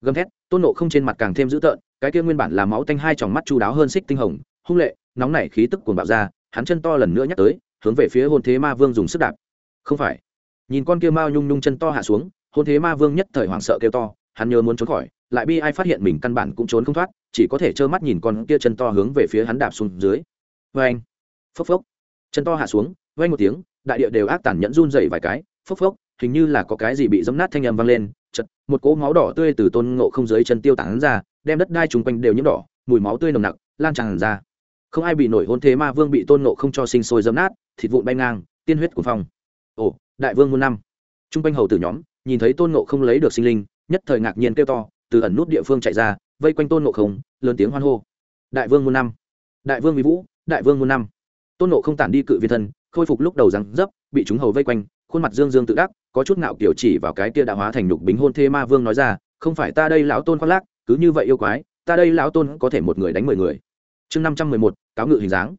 Gầm thét, tôn nộ không trên mặt càng thêm dữ tợn, cái kia nguyên bản là máu tanh hai tròng mắt chu đáo hơn xích tinh hồng, hung lệ, nóng nảy khí tức cuồng bạo ra, hắn chân to lần nữa nhắc tới, hướng về phía hôn thế ma vương dùng sức đạp. Không phải. Nhìn con kia mao nhung nhung chân to hạ xuống, hôn thế ma vương nhất thời hoảng sợ kêu to hắn nhớ muốn trốn khỏi, lại bi ai phát hiện mình căn bản cũng trốn không thoát, chỉ có thể trơ mắt nhìn con kia chân to hướng về phía hắn đạp xuống dưới. Vê anh. Phốc phốc. Chân to hạ xuống vê anh một tiếng, đại địa đều ác tản nhẫn run dày vài cái. Phốc phốc, hình như là có cái gì bị dấm nát thanh âm vang lên. Chật một cỗ máu đỏ tươi từ tôn ngộ không dưới chân tiêu tản ra, đem đất đai chung quanh đều nhiễm đỏ, mùi máu tươi nồng nặc, lan tràn ra. Không ai bị nổi hôn thế ma vương bị tôn ngộ không cho sinh sôi dấm nát, thịt vụn bay ngang, tiên huyết của phong. Ồ, đại vương muôn năm. Chung quanh hầu tử nhóm, nhìn thấy tôn ngộ không lấy được sinh linh nhất thời ngạc nhiên kêu to, từ ẩn nút địa phương chạy ra, vây quanh tôn nộ không, lớn tiếng hoan hô. Đại vương muôn năm. Đại vương mỹ vũ, đại vương muôn năm. Tôn nộ không tản đi cự viên thân, khôi phục lúc đầu răng dấp, bị chúng hầu vây quanh, khuôn mặt dương dương tự đắc, có chút ngạo kiểu chỉ vào cái kia đã hóa thành nhục bính hôn thê ma vương nói ra, không phải ta đây lão tôn khoác lác, cứ như vậy yêu quái, ta đây lão tôn có thể một người đánh mười người. Chương năm trăm mười một, cáo ngự hình dáng.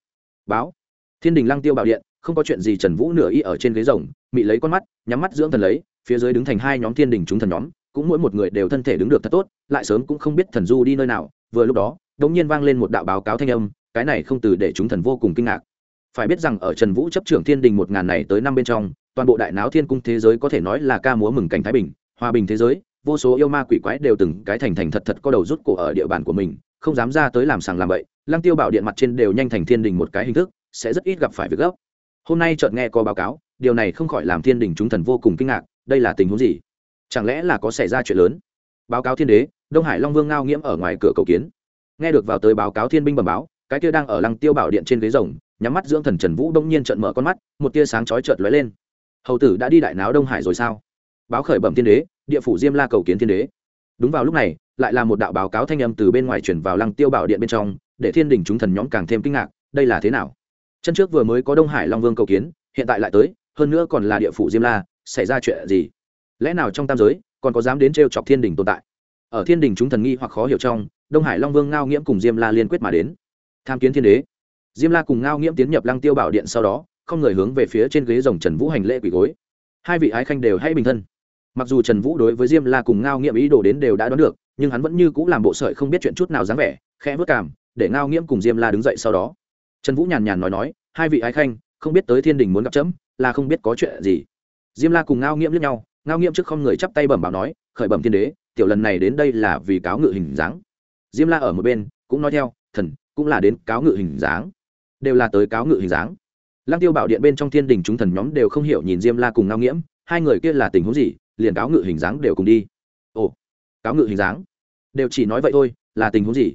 Báo. Thiên đình lăng tiêu bảo điện, không có chuyện gì trần vũ nửa y ở trên ghế rồng, mị lấy con mắt, nhắm mắt dưỡng thần lấy, phía dưới đứng thành hai nhóm thiên đình chúng thần nhóm cũng mỗi một người đều thân thể đứng được thật tốt, lại sớm cũng không biết thần du đi nơi nào, vừa lúc đó đ ỗ n g nhiên vang lên một đạo báo cáo thanh âm, cái này không từ để chúng thần vô cùng kinh ngạc. Phải biết rằng ở trần vũ chấp trưởng thiên đình một ngàn này tới năm bên trong, toàn bộ đại náo thiên cung thế giới có thể nói là ca múa mừng cảnh thái bình, hòa bình thế giới, vô số yêu ma quỷ quái đều từng cái thành thành thật thật có đầu rút cổ ở địa bàn của mình, không dám ra tới làm sàng làm bậy, lăng tiêu bảo điện mặt trên đều nhanh thành thiên đình một cái hình thức, sẽ rất ít gặp phải việc gấp. Hôm nay chợt nghe có báo cáo, điều này không khỏi làm thiên đình chúng thần vô cùng kinh ngạc, đây là tình huống gì? Chẳng lẽ là có xảy ra chuyện lớn? Báo cáo thiên đế, đông hải long vương ngao nghiễm ở ngoài cửa cầu kiến. Nghe được vào tới báo cáo thiên binh bẩm báo, cái kia đang ở lăng tiêu bảo điện trên ghế rồng, nhắm mắt dưỡng thần trần vũ đông nhiên trợn mở con mắt, một tia sáng chói chợt lóe lên. Hầu tử đã đi đại náo đông hải rồi sao? Báo khởi bẩm thiên đế, địa phủ diêm la cầu kiến thiên đế. Đúng vào lúc này, lại là một đạo báo cáo thanh âm từ bên ngoài chuyển vào lăng tiêu bảo điện bên trong, để thiên đình chúng thần nhóm càng thêm kinh ngạc, đây là thế nào? Chân trước vừa mới có đông hải long vương cầu kiến, hiện tại lại tới, hơn nữa còn là địa phủ diêm la, xảy ra chuyện gì? Lẽ nào trong tam giới còn có dám đến t chọc thiên đình tồn tại? Ở thiên đình chúng thần nghi hoặc khó hiểu trong, đông hải long vương ngao nghiễm cùng diêm la liên quyết mà đến. Tham kiến thiên đế. Diêm la cùng ngao nghiễm tiến nhập lăng tiêu bảo điện sau đó, không người hướng về phía trên ghế rồng trần vũ hành lễ quỷ gối. Hai vị ái khanh đều hay bình thân. Mặc dù trần vũ đối với diêm la cùng ngao nghiễm ý đồ đến đều đã đoán được, nhưng hắn vẫn như cũng làm bộ sợi không biết chuyện chút nào dáng vẻ, khẽ vất cảm để ngao nghiễm cùng diêm la đứng dậy sau đó. Trần vũ nhàn nhàn nói nói, hai vị ái khanh, không biết tới thiên đình muốn gặp chấm, là không biết có chuyện gì. Diêm la cùng ngao nghiễm lẫn nhau ngao nghiêm trước không người chắp tay bẩm bảo nói, khởi bẩm thiên đế, tiểu lần này đến đây là vì cáo ngự hình dáng. Diêm la ở một bên, cũng nói theo, thần, cũng là đến cáo ngự hình dáng. Đều là tới cáo ngự hình dáng. Lăng tiêu bảo điện bên trong thiên đình chúng thần nhóm đều không hiểu nhìn diêm la cùng ngao nghiễm, hai người kia là tình huống gì, liền cáo ngự hình dáng đều cùng đi. Ồ, cáo ngự hình dáng? Đều chỉ nói vậy thôi, là tình huống gì?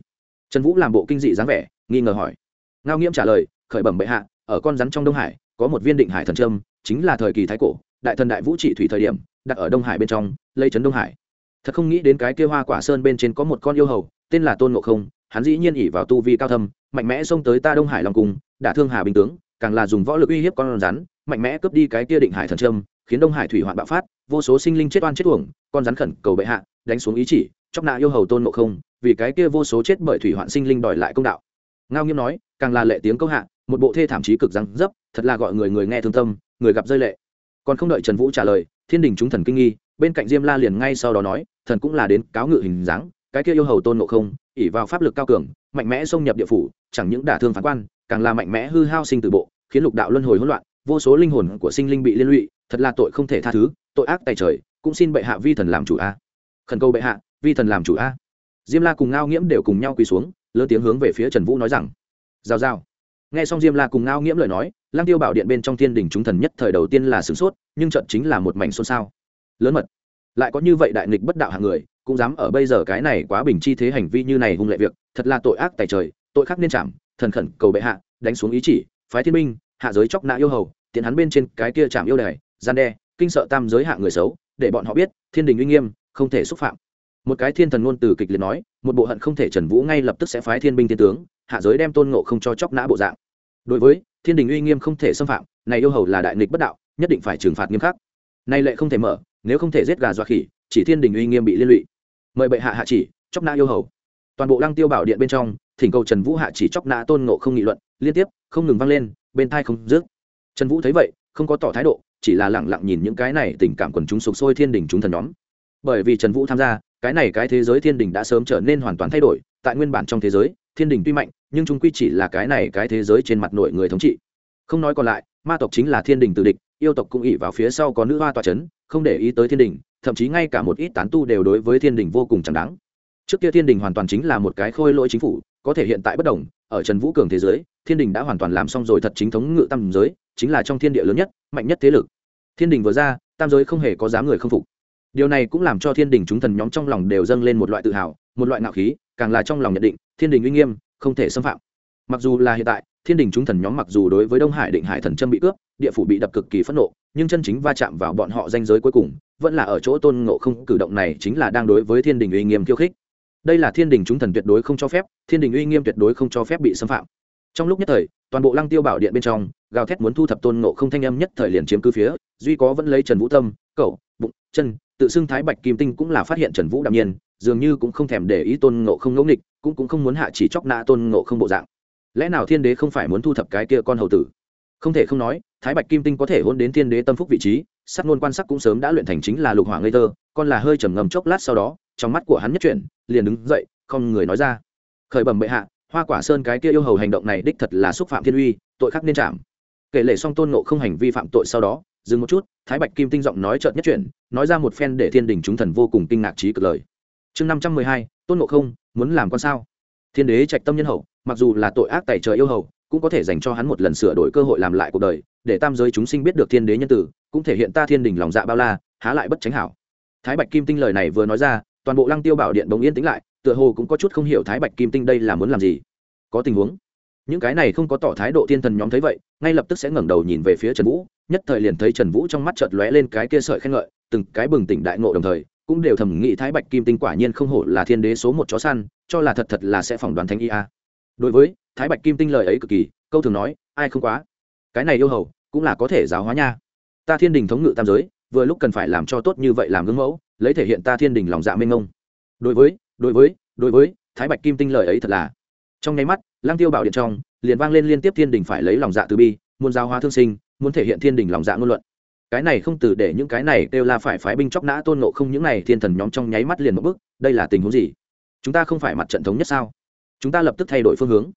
Trần vũ làm bộ kinh dị dáng vẻ, nghi ngờ hỏi. Ngao nghiễm trả lời, khởi bẩm bệ hạ, ở con rắn trong đông hải, có một viên định hải thần trâm chính là thời kỳ thái cổ, đại thần đại vũ trị thủy thời điểm đặt ở đông hải bên trong lây trấn đông hải. Thật không nghĩ đến cái kia hoa quả sơn bên trên có một con yêu hầu, tên là tôn ngộ không, hắn dĩ nhiên ỉ vào tu vi cao thâm, mạnh mẽ xông tới ta đông hải long cung, đả thương hà bình tướng, càng là dùng võ lực uy hiếp con rắn, mạnh mẽ cướp đi cái kia định hải thần trâm khiến đông hải thủy hoạn bạo phát, vô số sinh linh chết oan chết uổng, con rắn khẩn cầu bệ hạ, đánh xuống ý chỉ chóc nạ yêu hầu tôn ngộ không, vì cái kia vô số chết bởi thủy hoạn sinh linh đòi lại công đạo. Ngao nghiêm nói, càng là lệ tiếng câu hạ, một bộ thê thảm trí cực răng dấp, thật là gọi người người nghe thương tâm, người gặp rơi lệ. Còn không đợi trần vũ trả lời thiên đình chúng thần kinh nghi, bên cạnh diêm la liền ngay sau đó nói, thần cũng là đến cáo ngự hình dáng, cái kia yêu hầu tôn ngộ không ỉ vào pháp lực cao cường, mạnh mẽ xông nhập địa phủ, chẳng những đả thương phán quan, càng là mạnh mẽ hư hao sinh từ bộ, khiến lục đạo luân hồi hỗn loạn, vô số linh hồn của sinh linh bị liên lụy, thật là tội không thể tha thứ, tội ác tài trời, cũng xin bệ hạ vi thần làm chủ a. Khẩn cầu bệ hạ, vi thần làm chủ a. Diêm la cùng ngao nghiễm đều cùng nhau quỳ xuống, lớn tiếng hướng về phía trần vũ nói rằng, giao giao nghe xong diêm la cùng ngao nghiễm lời nói lang tiêu bảo điện bên trong thiên đình chúng thần nhất thời đầu tiên là sửng sốt, nhưng trận chính là một mảnh xôn xao. Lớn mật. Lại có như vậy đại nghịch bất đạo hạng người, cũng dám ở bây giờ cái này quá bình chi thế hành vi như này hung lệ việc, thật là tội ác tại trời, tội khắc nên chạm, thần khẩn, cầu bệ hạ, đánh xuống ý chỉ, phái thiên minh hạ giới chóc nạ yêu hầu tiến hắn bên trên cái kia chạm yêu đài, gian đe, kinh sợ tam giới hạ người xấu, để bọn họ biết, thiên đình uy nghiêm, không thể xúc phạm. Một cái thiên thần ngôn từ kịch liệt nói, một bộ hận không thể trần vũ ngay lập tức sẽ phái thiên binh thiên tướng hạ giới đem tôn ngộ không cho chóc nã bộ dạng. Đối với, thiên đình uy nghiêm không thể xâm phạm, này yêu hầu là đại nghịch bất đạo, nhất định phải trừng phạt nghiêm khắc. Nay lệ không thể mở, nếu không thể giết gà dọa khỉ, chỉ thiên đình uy nghiêm bị liên lụy. Mời bệ hạ hạ chỉ, chóc nã yêu hầu. Toàn bộ lăng tiêu bảo điện bên trong, thỉnh cầu trần vũ hạ chỉ chóc nã tôn ngộ không nghị luận, liên tiếp, không ngừng vang lên, bên thai không dứt. Trần vũ thấy vậy, không có tỏ thái độ, chỉ là lẳng lặng nhìn những cái này tình cảm quần chúng sục sôi thiên đình chúng thần nhóm. Bởi vì trần vũ tham gia, cái này cái thế giới thiên đình đã sớm trở nên hoàn toàn thay đổi, tại nguyên bản trong thế giới thiên đình tuy mạnh, nhưng chúng quy chỉ là cái này cái thế giới trên mặt nội người thống trị. Không nói còn lại, ma tộc chính là thiên đình tự địch, yêu tộc cũng ỉ vào phía sau có nữ hoa tòa c h ấ n không để ý tới thiên đình, thậm chí ngay cả một ít tán tu đều đối với thiên đình vô cùng chẳng đáng. Trước kia thiên đình hoàn toàn chính là một cái khôi lỗi chính phủ, có thể hiện tại bất đồng, ở trần vũ cường thế giới, thiên đình đã hoàn toàn làm xong rồi thật chính thống ngự tam giới, chính là trong thiên địa lớn nhất, mạnh nhất thế lực. Thiên đình vừa ra, tam giới không hề có dám người không phục. Điều này cũng làm cho thiên đình chúng thần nhóm trong lòng đều dâng lên một loại tự hào, một loại ngạo khí, càng là trong lòng nhận định thiên đình uy nghiêm, không thể xâm phạm. Mặc dù là hiện tại, thiên đình chúng thần nhóm mặc dù đối với đông hải định hải thần trâm bị cướp, địa phủ bị đập cực kỳ phẫn nộ, nhưng chân chính va chạm vào bọn họ danh giới cuối cùng, vẫn là ở chỗ tôn ngộ không, cử động này chính là đang đối với thiên đình uy nghiêm khiêu khích. Đây là thiên đình chúng thần tuyệt đối không cho phép, thiên đình uy nghiêm tuyệt đối không cho phép bị xâm phạm. Trong lúc nhất thời, toàn bộ lăng tiêu bảo điện bên trong, gào thét muốn thu thập tôn ngộ không thanh âm nhất thời liền chiếm cứ phía, duy có vẫn lấy trần vũ tâm cậu bụng, chân, tự xưng thái bạch kim tinh cũng là phát hiện trần vũ đạm nhiên, dường như cũng không thèm để ý tôn ngộ không ngẫu nghịch cũng cũng không muốn hạ chỉ chóc nã tôn ngộ không bộ dạng. Lẽ nào thiên đế không phải muốn thu thập cái kia con hầu tử? Không thể không nói, thái bạch kim tinh có thể hôn đến thiên đế tâm phúc vị trí sắc ngôn quan sắc cũng sớm đã luyện thành chính là lục hỏa ngây thơ, con là hơi trầm ngầm chốc lát sau đó, trong mắt của hắn nhất chuyển, liền đứng dậy, không người nói ra. Khởi bẩm bệ hạ, hoa quả sơn cái kia yêu hầu hành động này đích thật là xúc phạm thiên uy, tội khắc nên chạm kể lệ song tôn ngộ không hành vi phạm tội sau đó, dừng một chút, thái bạch kim tinh giọng nói trợn nhất chuyển, nói ra một phen để thiên đình chúng thần vô cùng kinh ngạc trí cực lời chương năm trăm mười hai, tôn ngộ không, muốn làm con sao? Thiên đế trạch tâm nhân hậu, mặc dù là tội ác tài trời yêu hầu, cũng có thể dành cho hắn một lần sửa đổi cơ hội làm lại cuộc đời, để tam giới chúng sinh biết được thiên đế nhân tử, cũng thể hiện ta thiên đình lòng dạ bao la, há lại bất tránh hảo. Thái bạch kim tinh lời này vừa nói ra, toàn bộ lăng tiêu bảo điện bỗng yên tĩnh lại, tựa hồ cũng có chút không hiểu thái bạch kim tinh đây là muốn làm gì. Có tình huống. Những cái này không có tỏ thái độ thiên thần nhóm thấy vậy, ngay lập tức sẽ ngẩng đầu nhìn về phía trần vũ, nhất thời liền thấy trần vũ trong mắt chợt lóe lên cái kia sợi khen ngợi, từng cái bừng tỉnh đại ngộ đồng thời cũng đều thầm nghĩ thái bạch kim tinh quả nhiên không hổ là thiên đế số một chó săn, cho là thật thật là sẽ phỏng đoán thánh a. Đối với thái bạch kim tinh lời ấy cực kỳ, câu thường nói, ai không quá? Cái này yêu hầu, cũng là có thể giáo hóa nha. Ta thiên đình thống ngự tam giới, vừa lúc cần phải làm cho tốt như vậy làm gương mẫu, lấy thể hiện ta thiên đình lòng dạ mênh ngông đối với đối với đối với, thái bạch kim tinh lời ấy thật là. Trong nháy mắt lang tiêu bảo điện trong, liền vang lên liên tiếp thiên đình phải lấy lòng dạ từ bi, muốn giao hóa thương sinh, muốn thể hiện thiên đình lòng dạ ngôn luận cái này không từ để những cái này đều là phải phái binh chóc nã tôn nộ không những này thiên thần nhóm trong nháy mắt liền một bước, đây là tình huống gì? Chúng ta không phải mặt trận thống nhất sao? Chúng ta lập tức thay đổi phương hướng.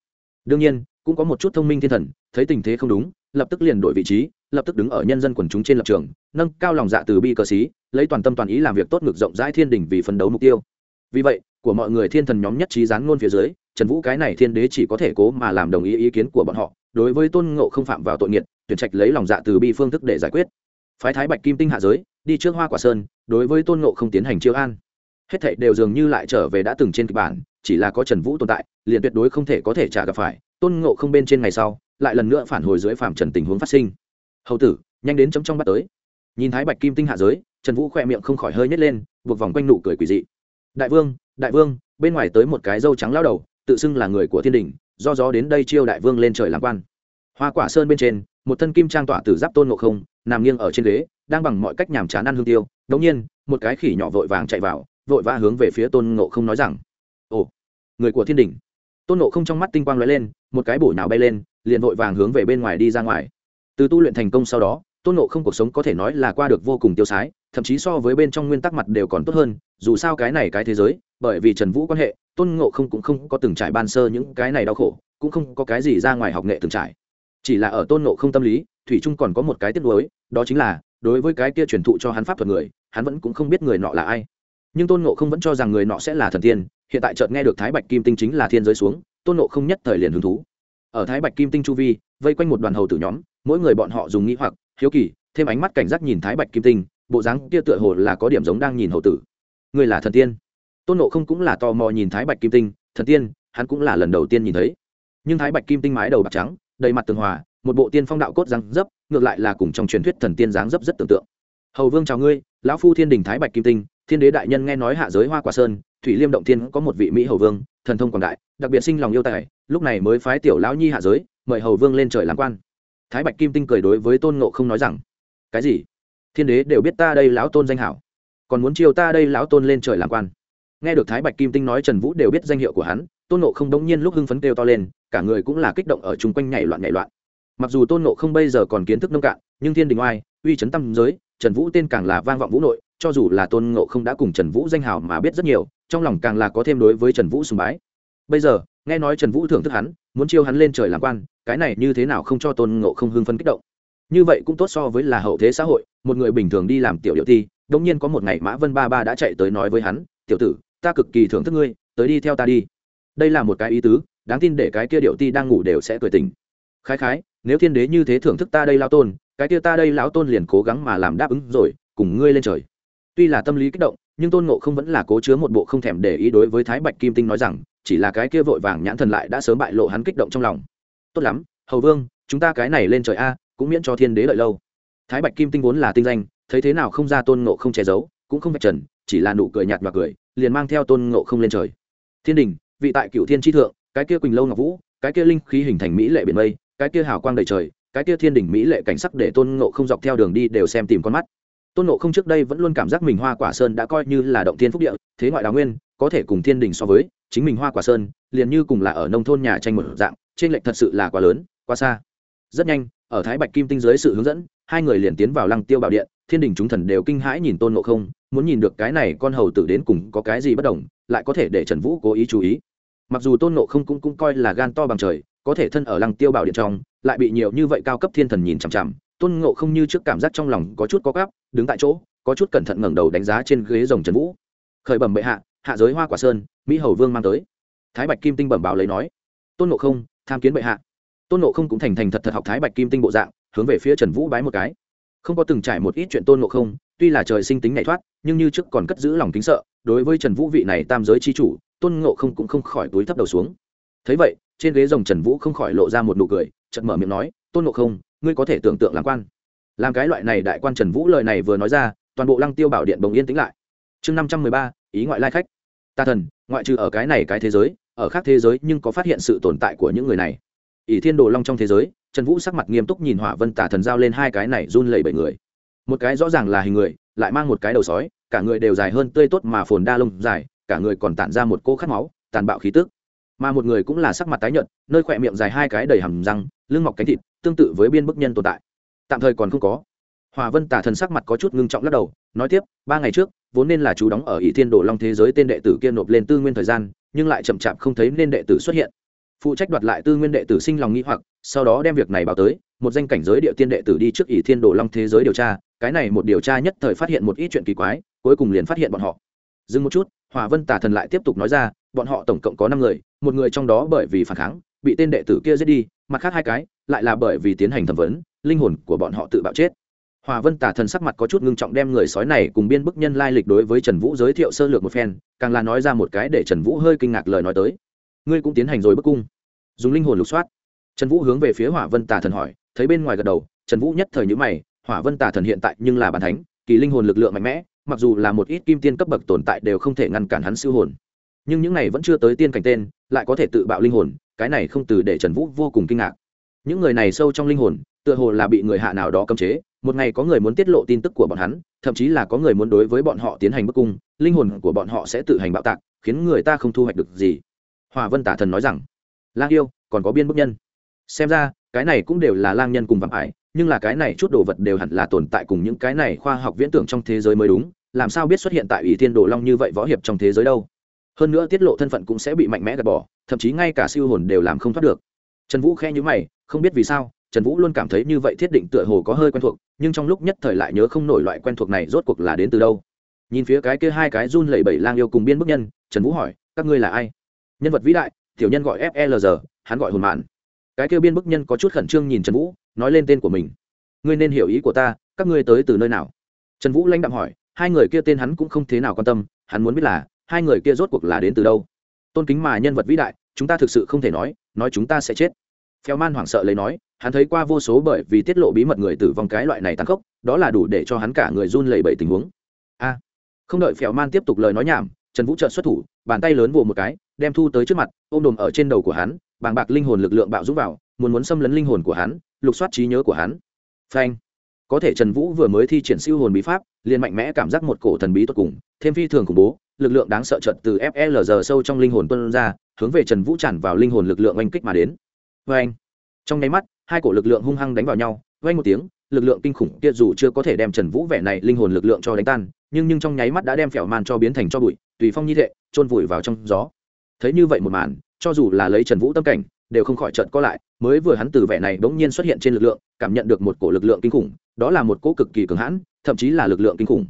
Đương nhiên, cũng có một chút thông minh thiên thần, thấy tình thế không đúng, lập tức liền đổi vị trí, lập tức đứng ở nhân dân quần chúng trên lập trường, nâng cao lòng dạ từ bi cờ xí lấy toàn tâm toàn ý làm việc tốt ngược rộng rãi thiên đình vì phấn đấu mục tiêu. Vì vậy, của mọi người thiên thần nhóm nhất trí dán ngôn phía dưới, trần vũ cái này thiên đế chỉ có thể cố mà làm đồng ý ý kiến của bọn họ, đối với tôn ngộ không phạm vào tội nghiệt, tuyển trạch lấy lòng dạ từ bi phương thức để giải quyết phái thái bạch kim tinh hạ giới, đi trước hoa quả sơn, đối với tôn ngộ không tiến hành chiêu an. Hết thảy đều dường như lại trở về đã từng trên kịch bản, chỉ là có trần vũ tồn tại, liền tuyệt đối không thể có thể trả gặp phải. Tôn ngộ không bên trên ngày sau, lại lần nữa phản hồi dưới phạm trần tình huống phát sinh. Hầu tử, nhanh đến chấm trong bắt tới. Nhìn thái bạch kim tinh hạ giới, trần vũ khoe miệng không khỏi hơi nhét lên, buộc vòng quanh nụ cười quỳ dị. Đại vương đại vương, bên ngoài tới một cái dâu trắng lao đầu, tự xưng là người của thiên đình, do gió đến đây chiêu đại vương lên trời làm quan. Hoa quả sơn bên trên một thân kim trang tỏa từ giáp tôn ngộ không, nằm nghiêng ở trên ghế, đang bằng mọi cách nhàm chán ăn hương tiêu. Đống nhiên, một cái khỉ nhỏ vội vàng chạy vào, vội vã hướng về phía tôn ngộ không nói rằng, ồ, người của thiên đình. Tôn ngộ không trong mắt tinh quang lóe lên, một cái bổ nào bay lên, liền vội vàng hướng về bên ngoài đi ra ngoài. Từ tu luyện thành công sau đó, tôn ngộ không cuộc sống có thể nói là qua được vô cùng tiêu sái, thậm chí so với bên trong nguyên tắc mặt đều còn tốt hơn. Dù sao cái này cái thế giới, bởi vì trần vũ quan hệ, tôn ngộ không cũng không có từng trải ban sơ những cái này đau khổ, cũng không có cái gì ra ngoài học nghệ từng trải chỉ là ở tôn ngộ không tâm lý, thủy trung còn có một cái tiếc nuối, đó chính là, đối với cái kia truyền thụ cho hắn pháp thuật người, hắn vẫn cũng không biết người nọ là ai. Nhưng tôn ngộ không vẫn cho rằng người nọ sẽ là thần tiên, hiện tại chợt nghe được thái bạch kim tinh chính là thiên giới xuống, tôn ngộ không nhất thời liền hứng thú. Ở thái bạch kim tinh chu vi, vây quanh một đoàn hầu tử nhóm, mỗi người bọn họ dùng nghĩ hoặc, hiếu kỳ, thêm ánh mắt cảnh giác nhìn thái bạch kim tinh, bộ dáng kia tựa hồ là có điểm giống đang nhìn hầu tử. Người là thần tiên. Tôn nộ không cũng là tò mò nhìn thái bạch kim tinh, thần tiên, hắn cũng là lần đầu tiên nhìn thấy. Nhưng thái bạch kim tinh mái đầu bạc trắng đầy mặt tường hòa, một bộ tiên phong đạo cốt răng dấp, ngược lại là cùng trong truyền thuyết thần tiên dáng dấp rất tưởng tượng. Hầu vương chào ngươi, lão phu thiên đình thái bạch kim tinh, thiên đế đại nhân nghe nói hạ giới hoa quả sơn, thủy liêm động tiên có một vị mỹ hầu vương, thần thông quảng đại, đặc biệt sinh lòng yêu tài, lúc này mới phái tiểu lão nhi hạ giới, mời hầu vương lên trời làm quan. Thái bạch kim tinh cười đối với tôn ngộ không nói rằng, cái gì? Thiên đế đều biết ta đây lão tôn danh hảo, còn muốn chiêu ta đây lão tôn lên trời làm quan. Nghe được thái bạch kim tinh nói trần vũ đều biết danh hiệu của hắn tôn nộ không đống nhiên lúc hưng phấn kêu to lên, cả người cũng là kích động ở chung quanh nhảy loạn nhảy loạn. Mặc dù tôn nộ không bây giờ còn kiến thức nông cạn, nhưng thiên đình oai, uy c tâm giới, trần vũ tên càng là vang vọng vũ nội, cho dù là tôn nộ không đã cùng trần vũ danh hào mà biết rất nhiều, trong lòng càng là có thêm đối với trần vũ sùng bái. Bây giờ, nghe nói trần vũ thưởng thức hắn, muốn chiêu hắn lên trời làm quan, cái này như thế nào không cho tôn nộ không hưng phấn kích động. Như vậy cũng tốt so với là hậu thế xã hội, một người bình thường đi làm tiểu điệu thi đông nhiên có một ngày mã vân ba ba đã chạy tới nói với hắn, tiểu tử, ta cực kỳ thưởng thức ngươi, tới đi theo ta đi đây là một cái ý tứ, đáng tin để cái kia điệu ti đang ngủ đều sẽ cười tỉnh. Khái khái, nếu thiên đế như thế thưởng thức ta đây lao tôn, cái kia ta đây lão tôn liền cố gắng mà làm đáp ứng rồi, cùng ngươi lên trời. Tuy là tâm lý kích động, nhưng tôn ngộ không vẫn là cố chứa một bộ không thèm để ý đối với thái bạch kim tinh nói rằng, chỉ là cái kia vội vàng nhãn thần lại đã sớm bại lộ hắn kích động trong lòng. Tốt lắm, hầu vương, chúng ta cái này lên trời a, cũng miễn cho thiên đế đợi lâu. Thái bạch kim tinh vốn là tinh danh, thấy thế nào không ra tôn ngộ không che giấu, cũng không vạch trần, chỉ là nụ cười nhạt và cười, liền mang theo tôn ngộ không lên trời. Thiên đình vị tại cựu thiên tri thượng, cái kia quỳnh lâu ngọc vũ, cái kia linh khí hình thành mỹ lệ biển mây, cái kia hào quang đầy trời, cái kia thiên đình mỹ lệ cảnh sắc để tôn ngộ không dọc theo đường đi đều xem tìm con mắt. Tôn ngộ không trước đây vẫn luôn cảm giác mình hoa quả sơn đã coi như là động thiên phúc địa, thế ngoại đào nguyên, có thể cùng thiên đình so với, chính mình hoa quả sơn liền như cùng là ở nông thôn nhà tranh một dạng trên lệnh thật sự là quá lớn, quá xa. Rất nhanh, ở thái bạch kim tinh dưới sự hướng dẫn, hai người liền tiến vào lăng tiêu bảo điện, thiên đình chúng thần đều kinh hãi nhìn tôn ngộ không, muốn nhìn được cái này con hầu tử đến cùng có cái gì bất đồng, lại có thể để trần vũ cố ý chú ý mặc dù tôn ngộ không cũng, cũng coi là gan to bằng trời có thể thân ở lăng tiêu bảo điện trong lại bị nhiều như vậy cao cấp thiên thần nhìn chằm chằm tôn ngộ không như trước cảm giác trong lòng có chút có gáp đứng tại chỗ có chút cẩn thận ngẩng đầu đánh giá trên ghế rồng trần vũ. Khởi bẩm bệ hạ hạ giới hoa quả sơn mỹ hầu vương mang tới. Thái bạch kim tinh bẩm báo lấy nói. Tôn ngộ không tham kiến bệ hạ. Tôn ngộ không cũng thành thành thật thật học thái bạch kim tinh bộ dạng hướng về phía trần vũ bái một cái. Không có từng trải một ít chuyện tôn ngộ không tuy là trời sinh tính nhảy thoát nhưng như trước còn cất giữ lòng kính sợ đối với trần vũ vị này tam giới chi chủ tôn ngộ không cũng không khỏi túi thấp đầu xuống. Thấy vậy, trên ghế rồng trần vũ không khỏi lộ ra một nụ cười chật mở miệng nói, tôn ngộ không, ngươi có thể tưởng tượng làm quan. Làm cái loại này đại quan trần vũ lời này vừa nói ra, toàn bộ lăng tiêu bảo điện bồng yên tĩnh lại. Chương năm trăm mười ba, ý ngoại lai khách. Ta thần, ngoại trừ ở cái này cái thế giới, ở khác thế giới nhưng có phát hiện sự tồn tại của những người này. Ỷ thiên đồ long trong thế giới, trần vũ sắc mặt nghiêm túc nhìn hỏa vân tả thần giao lên hai cái này run lẩy bẩy người. Một cái rõ ràng là hình người, lại mang một cái đầu sói, cả người đều dài hơn tươi tốt mà phồn đa lông dài cả người còn tản ra một cô khát máu, tàn bạo khí tức. Mà một người cũng là sắc mặt tái nhợt, nơi khỏe miệng dài hai cái đầy hầm răng, lưng mọc cánh thịt, tương tự với biên bức nhân tồn tại. Tạm thời còn không có. Hòa vân tả thần sắc mặt có chút ngưng trọng lắc đầu, nói tiếp, ba ngày trước, vốn nên là chú đóng ở ỷ thiên đồ long thế giới tên đệ tử kia nộp lên tư nguyên thời gian, nhưng lại chậm chạp không thấy nên đệ tử xuất hiện. Phụ trách đoạt lại tư nguyên đệ tử sinh lòng nghi hoặc, sau đó đem việc này báo tới, một danh cảnh giới địa tiên đệ tử đi trước ỷ thiên đồ long thế giới điều tra, cái này một điều tra nhất thời phát hiện một ít chuyện kỳ quái, cuối cùng liền phát hiện bọn họ. Dừng một chút hòa vân tả thần lại tiếp tục nói ra, bọn họ tổng cộng có năm người, một người trong đó bởi vì phản kháng, bị tên đệ tử kia giết đi, mặt khác hai cái, lại là bởi vì tiến hành thẩm vấn, linh hồn của bọn họ tự bạo chết. Hòa vân tả thần sắc mặt có chút ngưng trọng đem người sói này cùng biên bức nhân lai lịch đối với trần vũ giới thiệu sơ lược một phen, càng là nói ra một cái để trần vũ hơi kinh ngạc lời nói tới. Ngươi cũng tiến hành rồi bức cung. Dùng linh hồn lục soát. Trần vũ hướng về phía hỏa vân tả thần hỏi, thấy bên ngoài gật đầu, trần vũ nhất thời nhữ mày, hỏa vân tả thần hiện tại nhưng là bàn thánh, kỳ linh hồn lực lượng mạnh mẽ mặc dù là một ít kim tiên cấp bậc tồn tại đều không thể ngăn cản hắn siêu hồn, nhưng những này vẫn chưa tới tiên cảnh tên, lại có thể tự bạo linh hồn, cái này không từ để trần vũ vô cùng kinh ngạc. Những người này sâu trong linh hồn, tựa hồ là bị người hạ nào đó cấm chế, một ngày có người muốn tiết lộ tin tức của bọn hắn, thậm chí là có người muốn đối với bọn họ tiến hành bức cung, linh hồn của bọn họ sẽ tự hành bạo tạc, khiến người ta không thu hoạch được gì. Hòa vân tả thần nói rằng, lang yêu, còn có biên bức nhân. Xem ra, cái này cũng đều là lang nhân cùng vạm ải, nhưng là cái này chút đồ vật đều hẳn là tồn tại cùng những cái này khoa học viễn tưởng trong thế giới mới đúng làm sao biết xuất hiện tại ủy thiên đồ long như vậy võ hiệp trong thế giới đâu? Hơn nữa tiết lộ thân phận cũng sẽ bị mạnh mẽ gạt bỏ, thậm chí ngay cả siêu hồn đều làm không thoát được. Trần vũ khe nhữ mày, không biết vì sao, trần vũ luôn cảm thấy như vậy thiết định tựa hồ có hơi quen thuộc, nhưng trong lúc nhất thời lại nhớ không nổi loại quen thuộc này rốt cuộc là đến từ đâu. Nhìn phía cái kia hai cái run lẩy bẩy lang yêu cùng biên bức nhân, trần vũ hỏi, các ngươi là ai? Nhân vật vĩ đại, tiểu nhân gọi flg hắn gọi hồn mạn. Cái kia biên bức nhân có chút khẩn trương nhìn trần vũ, nói lên tên của mình. Ngươi nên hiểu ý của ta, các ngươi tới từ nơi nào? Trần vũ lãnh đạm hỏi hai người kia tên hắn cũng không thế nào quan tâm, hắn muốn biết là, hai người kia rốt cuộc là đến từ đâu. Tôn kính mà nhân vật vĩ đại, chúng ta thực sự không thể nói nói chúng ta sẽ chết. Phèo man hoảng sợ lấy nói, hắn thấy qua vô số bởi vì tiết lộ bí mật người tử vong cái loại này tăng khốc, đó là đủ để cho hắn cả người run lẩy bẩy tình huống. A à, không đợi phèo man tiếp tục lời nói nhảm, trần vũ trợ xuất thủ, bàn tay lớn vồ một cái, đem thu tới trước mặt, ôm đồm ở trên đầu của hắn, bàng bạc linh hồn lực lượng bạo rút vào, muốn muốn xâm lấn linh hồn của hắn, lục soát trí nhớ của hắn. Phanh có thể trần vũ vừa mới thi triển siêu hồn bí pháp, liền mạnh mẽ cảm giác một cổ thần bí tột cùng, thêm phi thường khủng bố, lực lượng đáng sợ trợt từ flg sâu trong linh hồn tuân ra, hướng về trần vũ tràn vào linh hồn lực lượng oanh kích mà đến. Vê anh trong nháy mắt, hai cổ lực lượng hung hăng đánh vào nhau vang một tiếng, lực lượng kinh khủng kia dù chưa có thể đem trần vũ vẻ này linh hồn lực lượng cho đánh tan, nhưng nhưng trong nháy mắt đã đem phèo man cho biến thành cho bụi, tùy phong như thệ trôn vùi vào trong gió. Thấy như vậy một màn, cho dù là lấy trần vũ tâm cảnh đều không khỏi trợn co lại, mới vừa hắn từ vẻ này bỗng nhiên xuất hiện trên lực lượng, cảm nhận được một cổ lực lượng kinh khủng, đó là một cỗ cực kỳ cường hãn, thậm chí là lực lượng kinh khủng.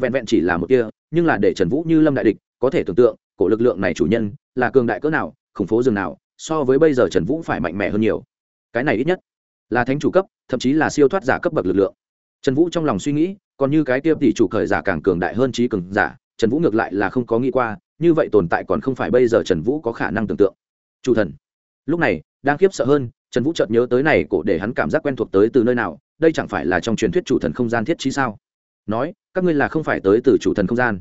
Vẹn vẹn chỉ là một kia nhưng là để trần vũ như lâm đại địch, có thể tưởng tượng, cổ lực lượng này chủ nhân, là cường đại cỡ nào, khủng phố rừng nào, so với bây giờ trần vũ phải mạnh mẽ hơn nhiều. Cái này ít nhất là thánh chủ cấp, thậm chí là siêu thoát giả cấp bậc lực lượng. Trần vũ trong lòng suy nghĩ, còn như cái kia tỷ chủ khởi giả càng cường đại hơn trí cường giả, trần vũ ngược lại là không có nghĩ qua, như vậy tồn tại còn không phải bây giờ trần vũ có khả năng tưởng tượng. Chủ thần lúc này, đang khiếp sợ hơn, trần vũ chợt nhớ tới này cổ để hắn cảm giác quen thuộc tới từ nơi nào, đây chẳng phải là trong truyền thuyết chủ thần không gian thiết trí sao? Nói, các ngươi là không phải tới từ chủ thần không gian.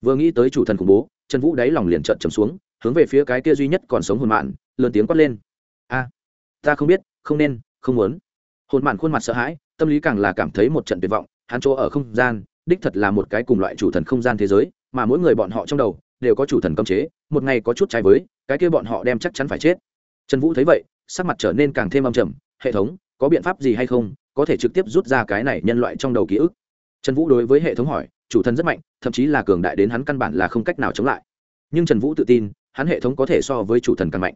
Vừa nghĩ tới chủ thần khủng bố, trần vũ đáy lòng liền trợn trầm xuống, hướng về phía cái kia duy nhất còn sống hồn mạn, lớn tiếng quát lên. A, ta không biết, không nên, không muốn. Hồn mạn khuôn mặt sợ hãi, tâm lý càng là cảm thấy một trận tuyệt vọng, hắn chỗ ở không gian, đích thật là một cái cùng loại chủ thần không gian thế giới, mà mỗi người bọn họ trong đầu, đều có chủ thần cấm chế, một ngày có chút trái với, cái kia bọn họ đem chắc chắn phải chết trần vũ thấy vậy, sắc mặt trở nên càng thêm âm trầm, hệ thống, có biện pháp gì hay không? Có thể trực tiếp rút ra cái này nhân loại trong đầu ký ức? Trần vũ đối với hệ thống hỏi, chủ thần rất mạnh, thậm chí là cường đại đến hắn căn bản là không cách nào chống lại. Nhưng trần vũ tự tin, hắn hệ thống có thể so với chủ thần càng mạnh.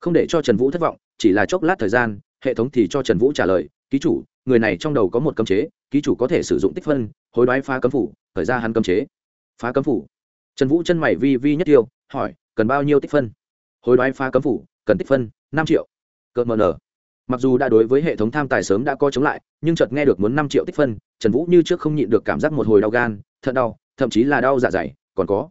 Không để cho trần vũ thất vọng, chỉ là chốc lát thời gian, hệ thống thì cho trần vũ trả lời, ký chủ, người này trong đầu có một cấm chế, ký chủ có thể sử dụng tích phân, hối đoái phá cấm phủ, khởi ra hắn cấm chế. Phá cấm phủ? Trần vũ chân mày vi vi nhất tiêu, hỏi, cần bao nhiêu tích phân? Hối đoái phá cấm phủ cần tích phân, năm triệu. Cợt mờ nở mặc dù đã đối với hệ thống tham tài sớm đã có chống lại, nhưng chợt nghe được muốn năm triệu tích phân, trần vũ như trước không nhịn được cảm giác một hồi đau gan, thận đau, thậm chí là đau dạ dày, còn có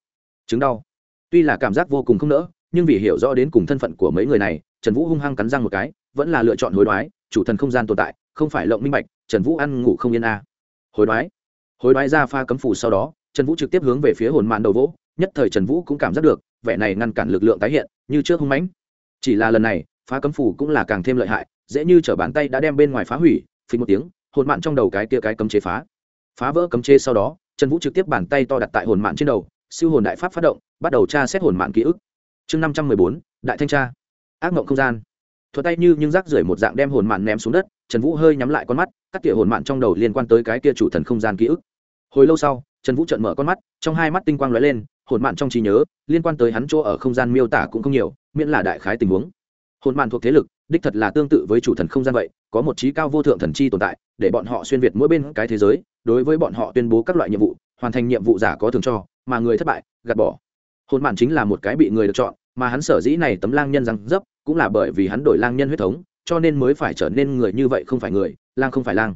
chứng đau. Tuy là cảm giác vô cùng không nỡ, nhưng vì hiểu rõ đến cùng thân phận của mấy người này, trần vũ hung hăng cắn răng một cái, vẫn là lựa chọn hối đoái, chủ thần không gian tồn tại, không phải lộng minh bạch, trần vũ ăn ngủ không yên a. À. hối đoái. Hối đoái ra pha cấm phủ sau đó, trần vũ trực tiếp hướng về phía hồn mạn đầu vỗ, nhất thời trần vũ cũng cảm giác được, vẻ này ngăn cản lực lượng tái hiện, như trước hung mãnh chỉ là lần này, phá cấm phủ cũng là càng thêm lợi hại, dễ như t bàn tay đã đem bên ngoài phá hủy phí một tiếng, hồn mạn trong đầu cái kia cái cấm chế phá. Phá vỡ cấm chế sau đó, trần vũ trực tiếp bàn tay to đặt tại hồn mạn trên đầu, siêu hồn đại pháp phát động, bắt đầu tra xét hồn mạn ký ức. Chương năm trăm mười bốn, đại thanh tra. Ác mộng không gian. Thuật tay như nhưng rác rưởi một dạng đem hồn mạn ném xuống đất, trần vũ hơi nhắm lại con mắt, cắt tỉa hồn mạn trong đầu liên quan tới cái kia chủ thần không gian ký ức. Hồi lâu sau, trần vũ trợn mở con mắt, trong hai mắt tinh quang lóe lên, hồn mạn trong trí nhớ, liên quan tới hắn chỗ ở không gian miêu tả cũng không nhiều miễn là đại khái tình huống. Hồn màn thuộc thế lực, đích thật là tương tự với chủ thần không gian vậy, có một trí cao vô thượng thần chi tồn tại, để bọn họ xuyên việt mỗi bên cái thế giới, đối với bọn họ tuyên bố các loại nhiệm vụ, hoàn thành nhiệm vụ giả có thường cho, mà người thất bại, gạt bỏ. Hồn màn chính là một cái bị người được chọn, mà hắn sở dĩ này tấm lang nhân răng dấp, cũng là bởi vì hắn đổi lang nhân huyết thống, cho nên mới phải trở nên người như vậy không phải người, lang không phải lang.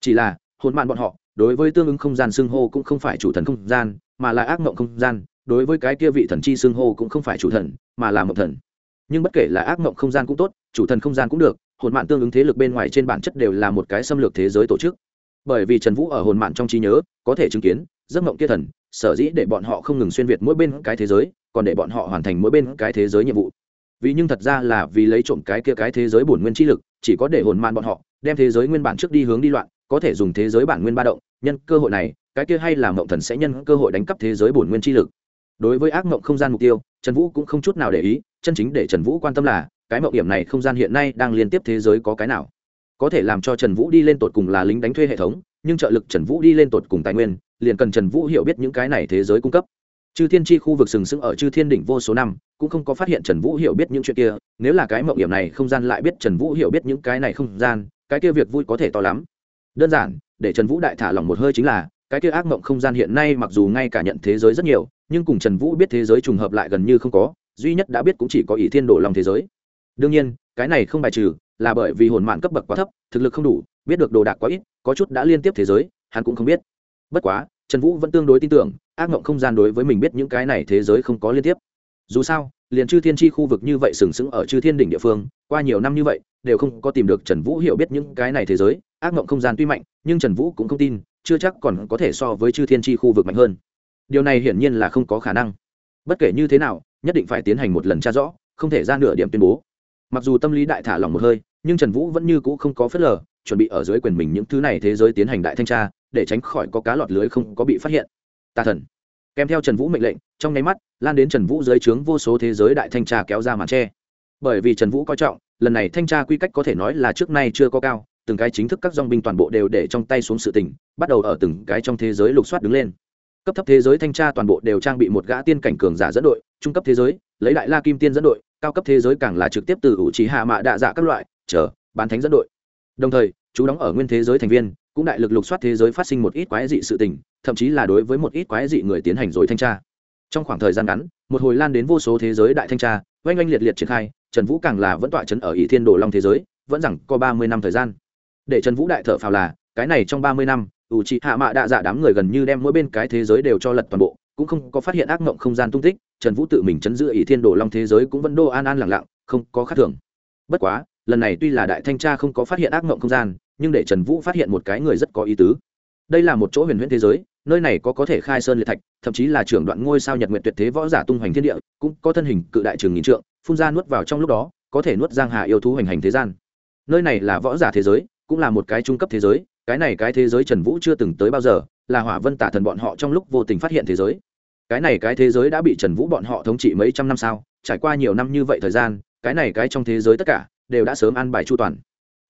Chỉ là, hồn mạng bọn họ, đối với tương ứng không gian xưng hô cũng không phải chủ thần không gian, mà là ác mộng không gian đối với cái kia vị thần chi xưng hô cũng không phải chủ thần, mà là mộng thần. Nhưng bất kể là ác mộng không gian cũng tốt, chủ thần không gian cũng được, hồn mạng tương ứng thế lực bên ngoài trên bản chất đều là một cái xâm lược thế giới tổ chức. Bởi vì trần vũ ở hồn mạng trong trí nhớ, có thể chứng kiến, giấc mộng kia thần, sở dĩ để bọn họ không ngừng xuyên việt mỗi bên cái thế giới, còn để bọn họ hoàn thành mỗi bên cái thế giới nhiệm vụ. Vì nhưng thật ra là vì lấy trộm cái kia cái thế giới bổn nguyên chi lực, chỉ có để hồn man bọn họ, đem thế giới nguyên bản trước đi hướng đi loạn, có thể dùng thế giới bản nguyên ba động, nhân cơ hội này, cái kia hay là mộng thần sẽ nhân cơ hội đánh cắp thế giới bổn nguyên chi lực đối với ác mộng không gian mục tiêu, trần vũ cũng không chút nào để ý, chân chính để trần vũ quan tâm là, cái mộng điểm này không gian hiện nay đang liên tiếp thế giới có cái nào. Có thể làm cho trần vũ đi lên tột cùng là lính đánh thuê hệ thống, nhưng trợ lực trần vũ đi lên tột cùng tài nguyên, liền cần trần vũ hiểu biết những cái này thế giới cung cấp. Chư thiên tri khu vực sừng sững ở chư thiên đỉnh vô số năm, cũng không có phát hiện trần vũ hiểu biết những chuyện kia, nếu là cái mộng điểm này không gian lại biết trần vũ hiểu biết những cái này không gian, cái kia việc vui có thể to lắm. Đơn giản, để trần vũ đại thả lòng một hơi chính là cái kia ác mộng không gian hiện nay mặc dù ngay cả nhận thế giới rất nhiều, nhưng cùng trần vũ biết thế giới trùng hợp lại gần như không có, duy nhất đã biết cũng chỉ có ỷ thiên đổ lòng thế giới. Đương nhiên, cái này không bài trừ, là bởi vì hồn mạng cấp bậc quá thấp, thực lực không đủ, biết được đồ đạc quá ít, có chút đã liên tiếp thế giới, hắn cũng không biết. Bất quá, trần vũ vẫn tương đối tin tưởng, ác mộng không gian đối với mình biết những cái này thế giới không có liên tiếp. Dù sao, liền chư thiên tri khu vực như vậy sừng sững ở chư thiên đỉnh địa phương, qua nhiều năm như vậy, đều không có tìm được trần vũ hiểu biết những cái này thế giới, ác mộng không gian tuy mạnh, nhưng trần vũ cũng không tin chưa chắc còn có thể so với chư thiên tri khu vực mạnh hơn. Điều này hiển nhiên là không có khả năng. Bất kể như thế nào, nhất định phải tiến hành một lần tra rõ, không thể ra nửa điểm tuyên bố. Mặc dù tâm lý đại thả lòng một hơi, nhưng trần vũ vẫn như cũ không có phớt lờ, chuẩn bị ở dưới quyền mình những thứ này thế giới tiến hành đại thanh tra, để tránh khỏi có cá lọt lưới không có bị phát hiện. Tà thần. Kèm theo trần vũ mệnh lệnh, trong nháy mắt, lan đến trần vũ dưới trướng vô số thế giới đại thanh tra kéo ra màn tre. Bởi vì trần vũ coi trọng, lần này thanh tra quy cách có thể nói là trước nay chưa có cao từng cái chính thức các dong binh toàn bộ đều để trong tay xuống sự tình, bắt đầu ở từng cái trong thế giới lục soát đứng lên. Cấp thấp thế giới thanh tra toàn bộ đều trang bị một gã tiên cảnh cường giả dẫn đội, trung cấp thế giới, lấy đại la kim tiên dẫn đội, cao cấp thế giới càng là trực tiếp từ ủ trí hạ mạ đạ dạ các loại, chờ, bán thánh dẫn đội. Đồng thời, chú đóng ở nguyên thế giới thành viên, cũng đại lực lục soát thế giới phát sinh một ít quái dị sự tình, thậm chí là đối với một ít quái dị người tiến hành rồi thanh tra. Trong khoảng thời gian ngắn, một hồi lan đến vô số thế giới đại thanh tra, oanh oanh liệt liệt triển khai, trần vũ càng là vẫn tọa trấn ở ỷ thiên đồ long thế giới, vẫn rằng có ba mươi năm thời gian để trần vũ đại thở phào là, cái này trong ba mươi năm, ủ trị hạ mạ đạ dạ đám người gần như đem mỗi bên cái thế giới đều cho lật toàn bộ, cũng không có phát hiện ác mộng không gian tung tích, trần vũ tự mình chấn giữ ỷ thiên đồ long thế giới cũng vẫn đô an an lặng lặng, không có khác thường. Bất quá, lần này tuy là đại thanh tra không có phát hiện ác mộng không gian, nhưng để trần vũ phát hiện một cái người rất có ý tứ. Đây là một chỗ huyền huyễn thế giới, nơi này có có thể khai sơn liệt thạch, thậm chí là trưởng đoạn ngôi sao nhật nguyện tuyệt thế võ giả tung hoành thiên địa, cũng có thân hình cự đại trường nghìn trượng, phun ra nuốt vào trong lúc đó, có thể nuốt giang hà yêu thú hoành hành thế gian. Nơi này là võ giả thế giới cũng là một cái trung cấp thế giới, cái này cái thế giới trần vũ chưa từng tới bao giờ, là hỏa vân tả thần bọn họ trong lúc vô tình phát hiện thế giới. Cái này cái thế giới đã bị trần vũ bọn họ thống trị mấy trăm năm sau trải qua nhiều năm như vậy thời gian, cái này cái trong thế giới tất cả đều đã sớm ăn bài chu toàn.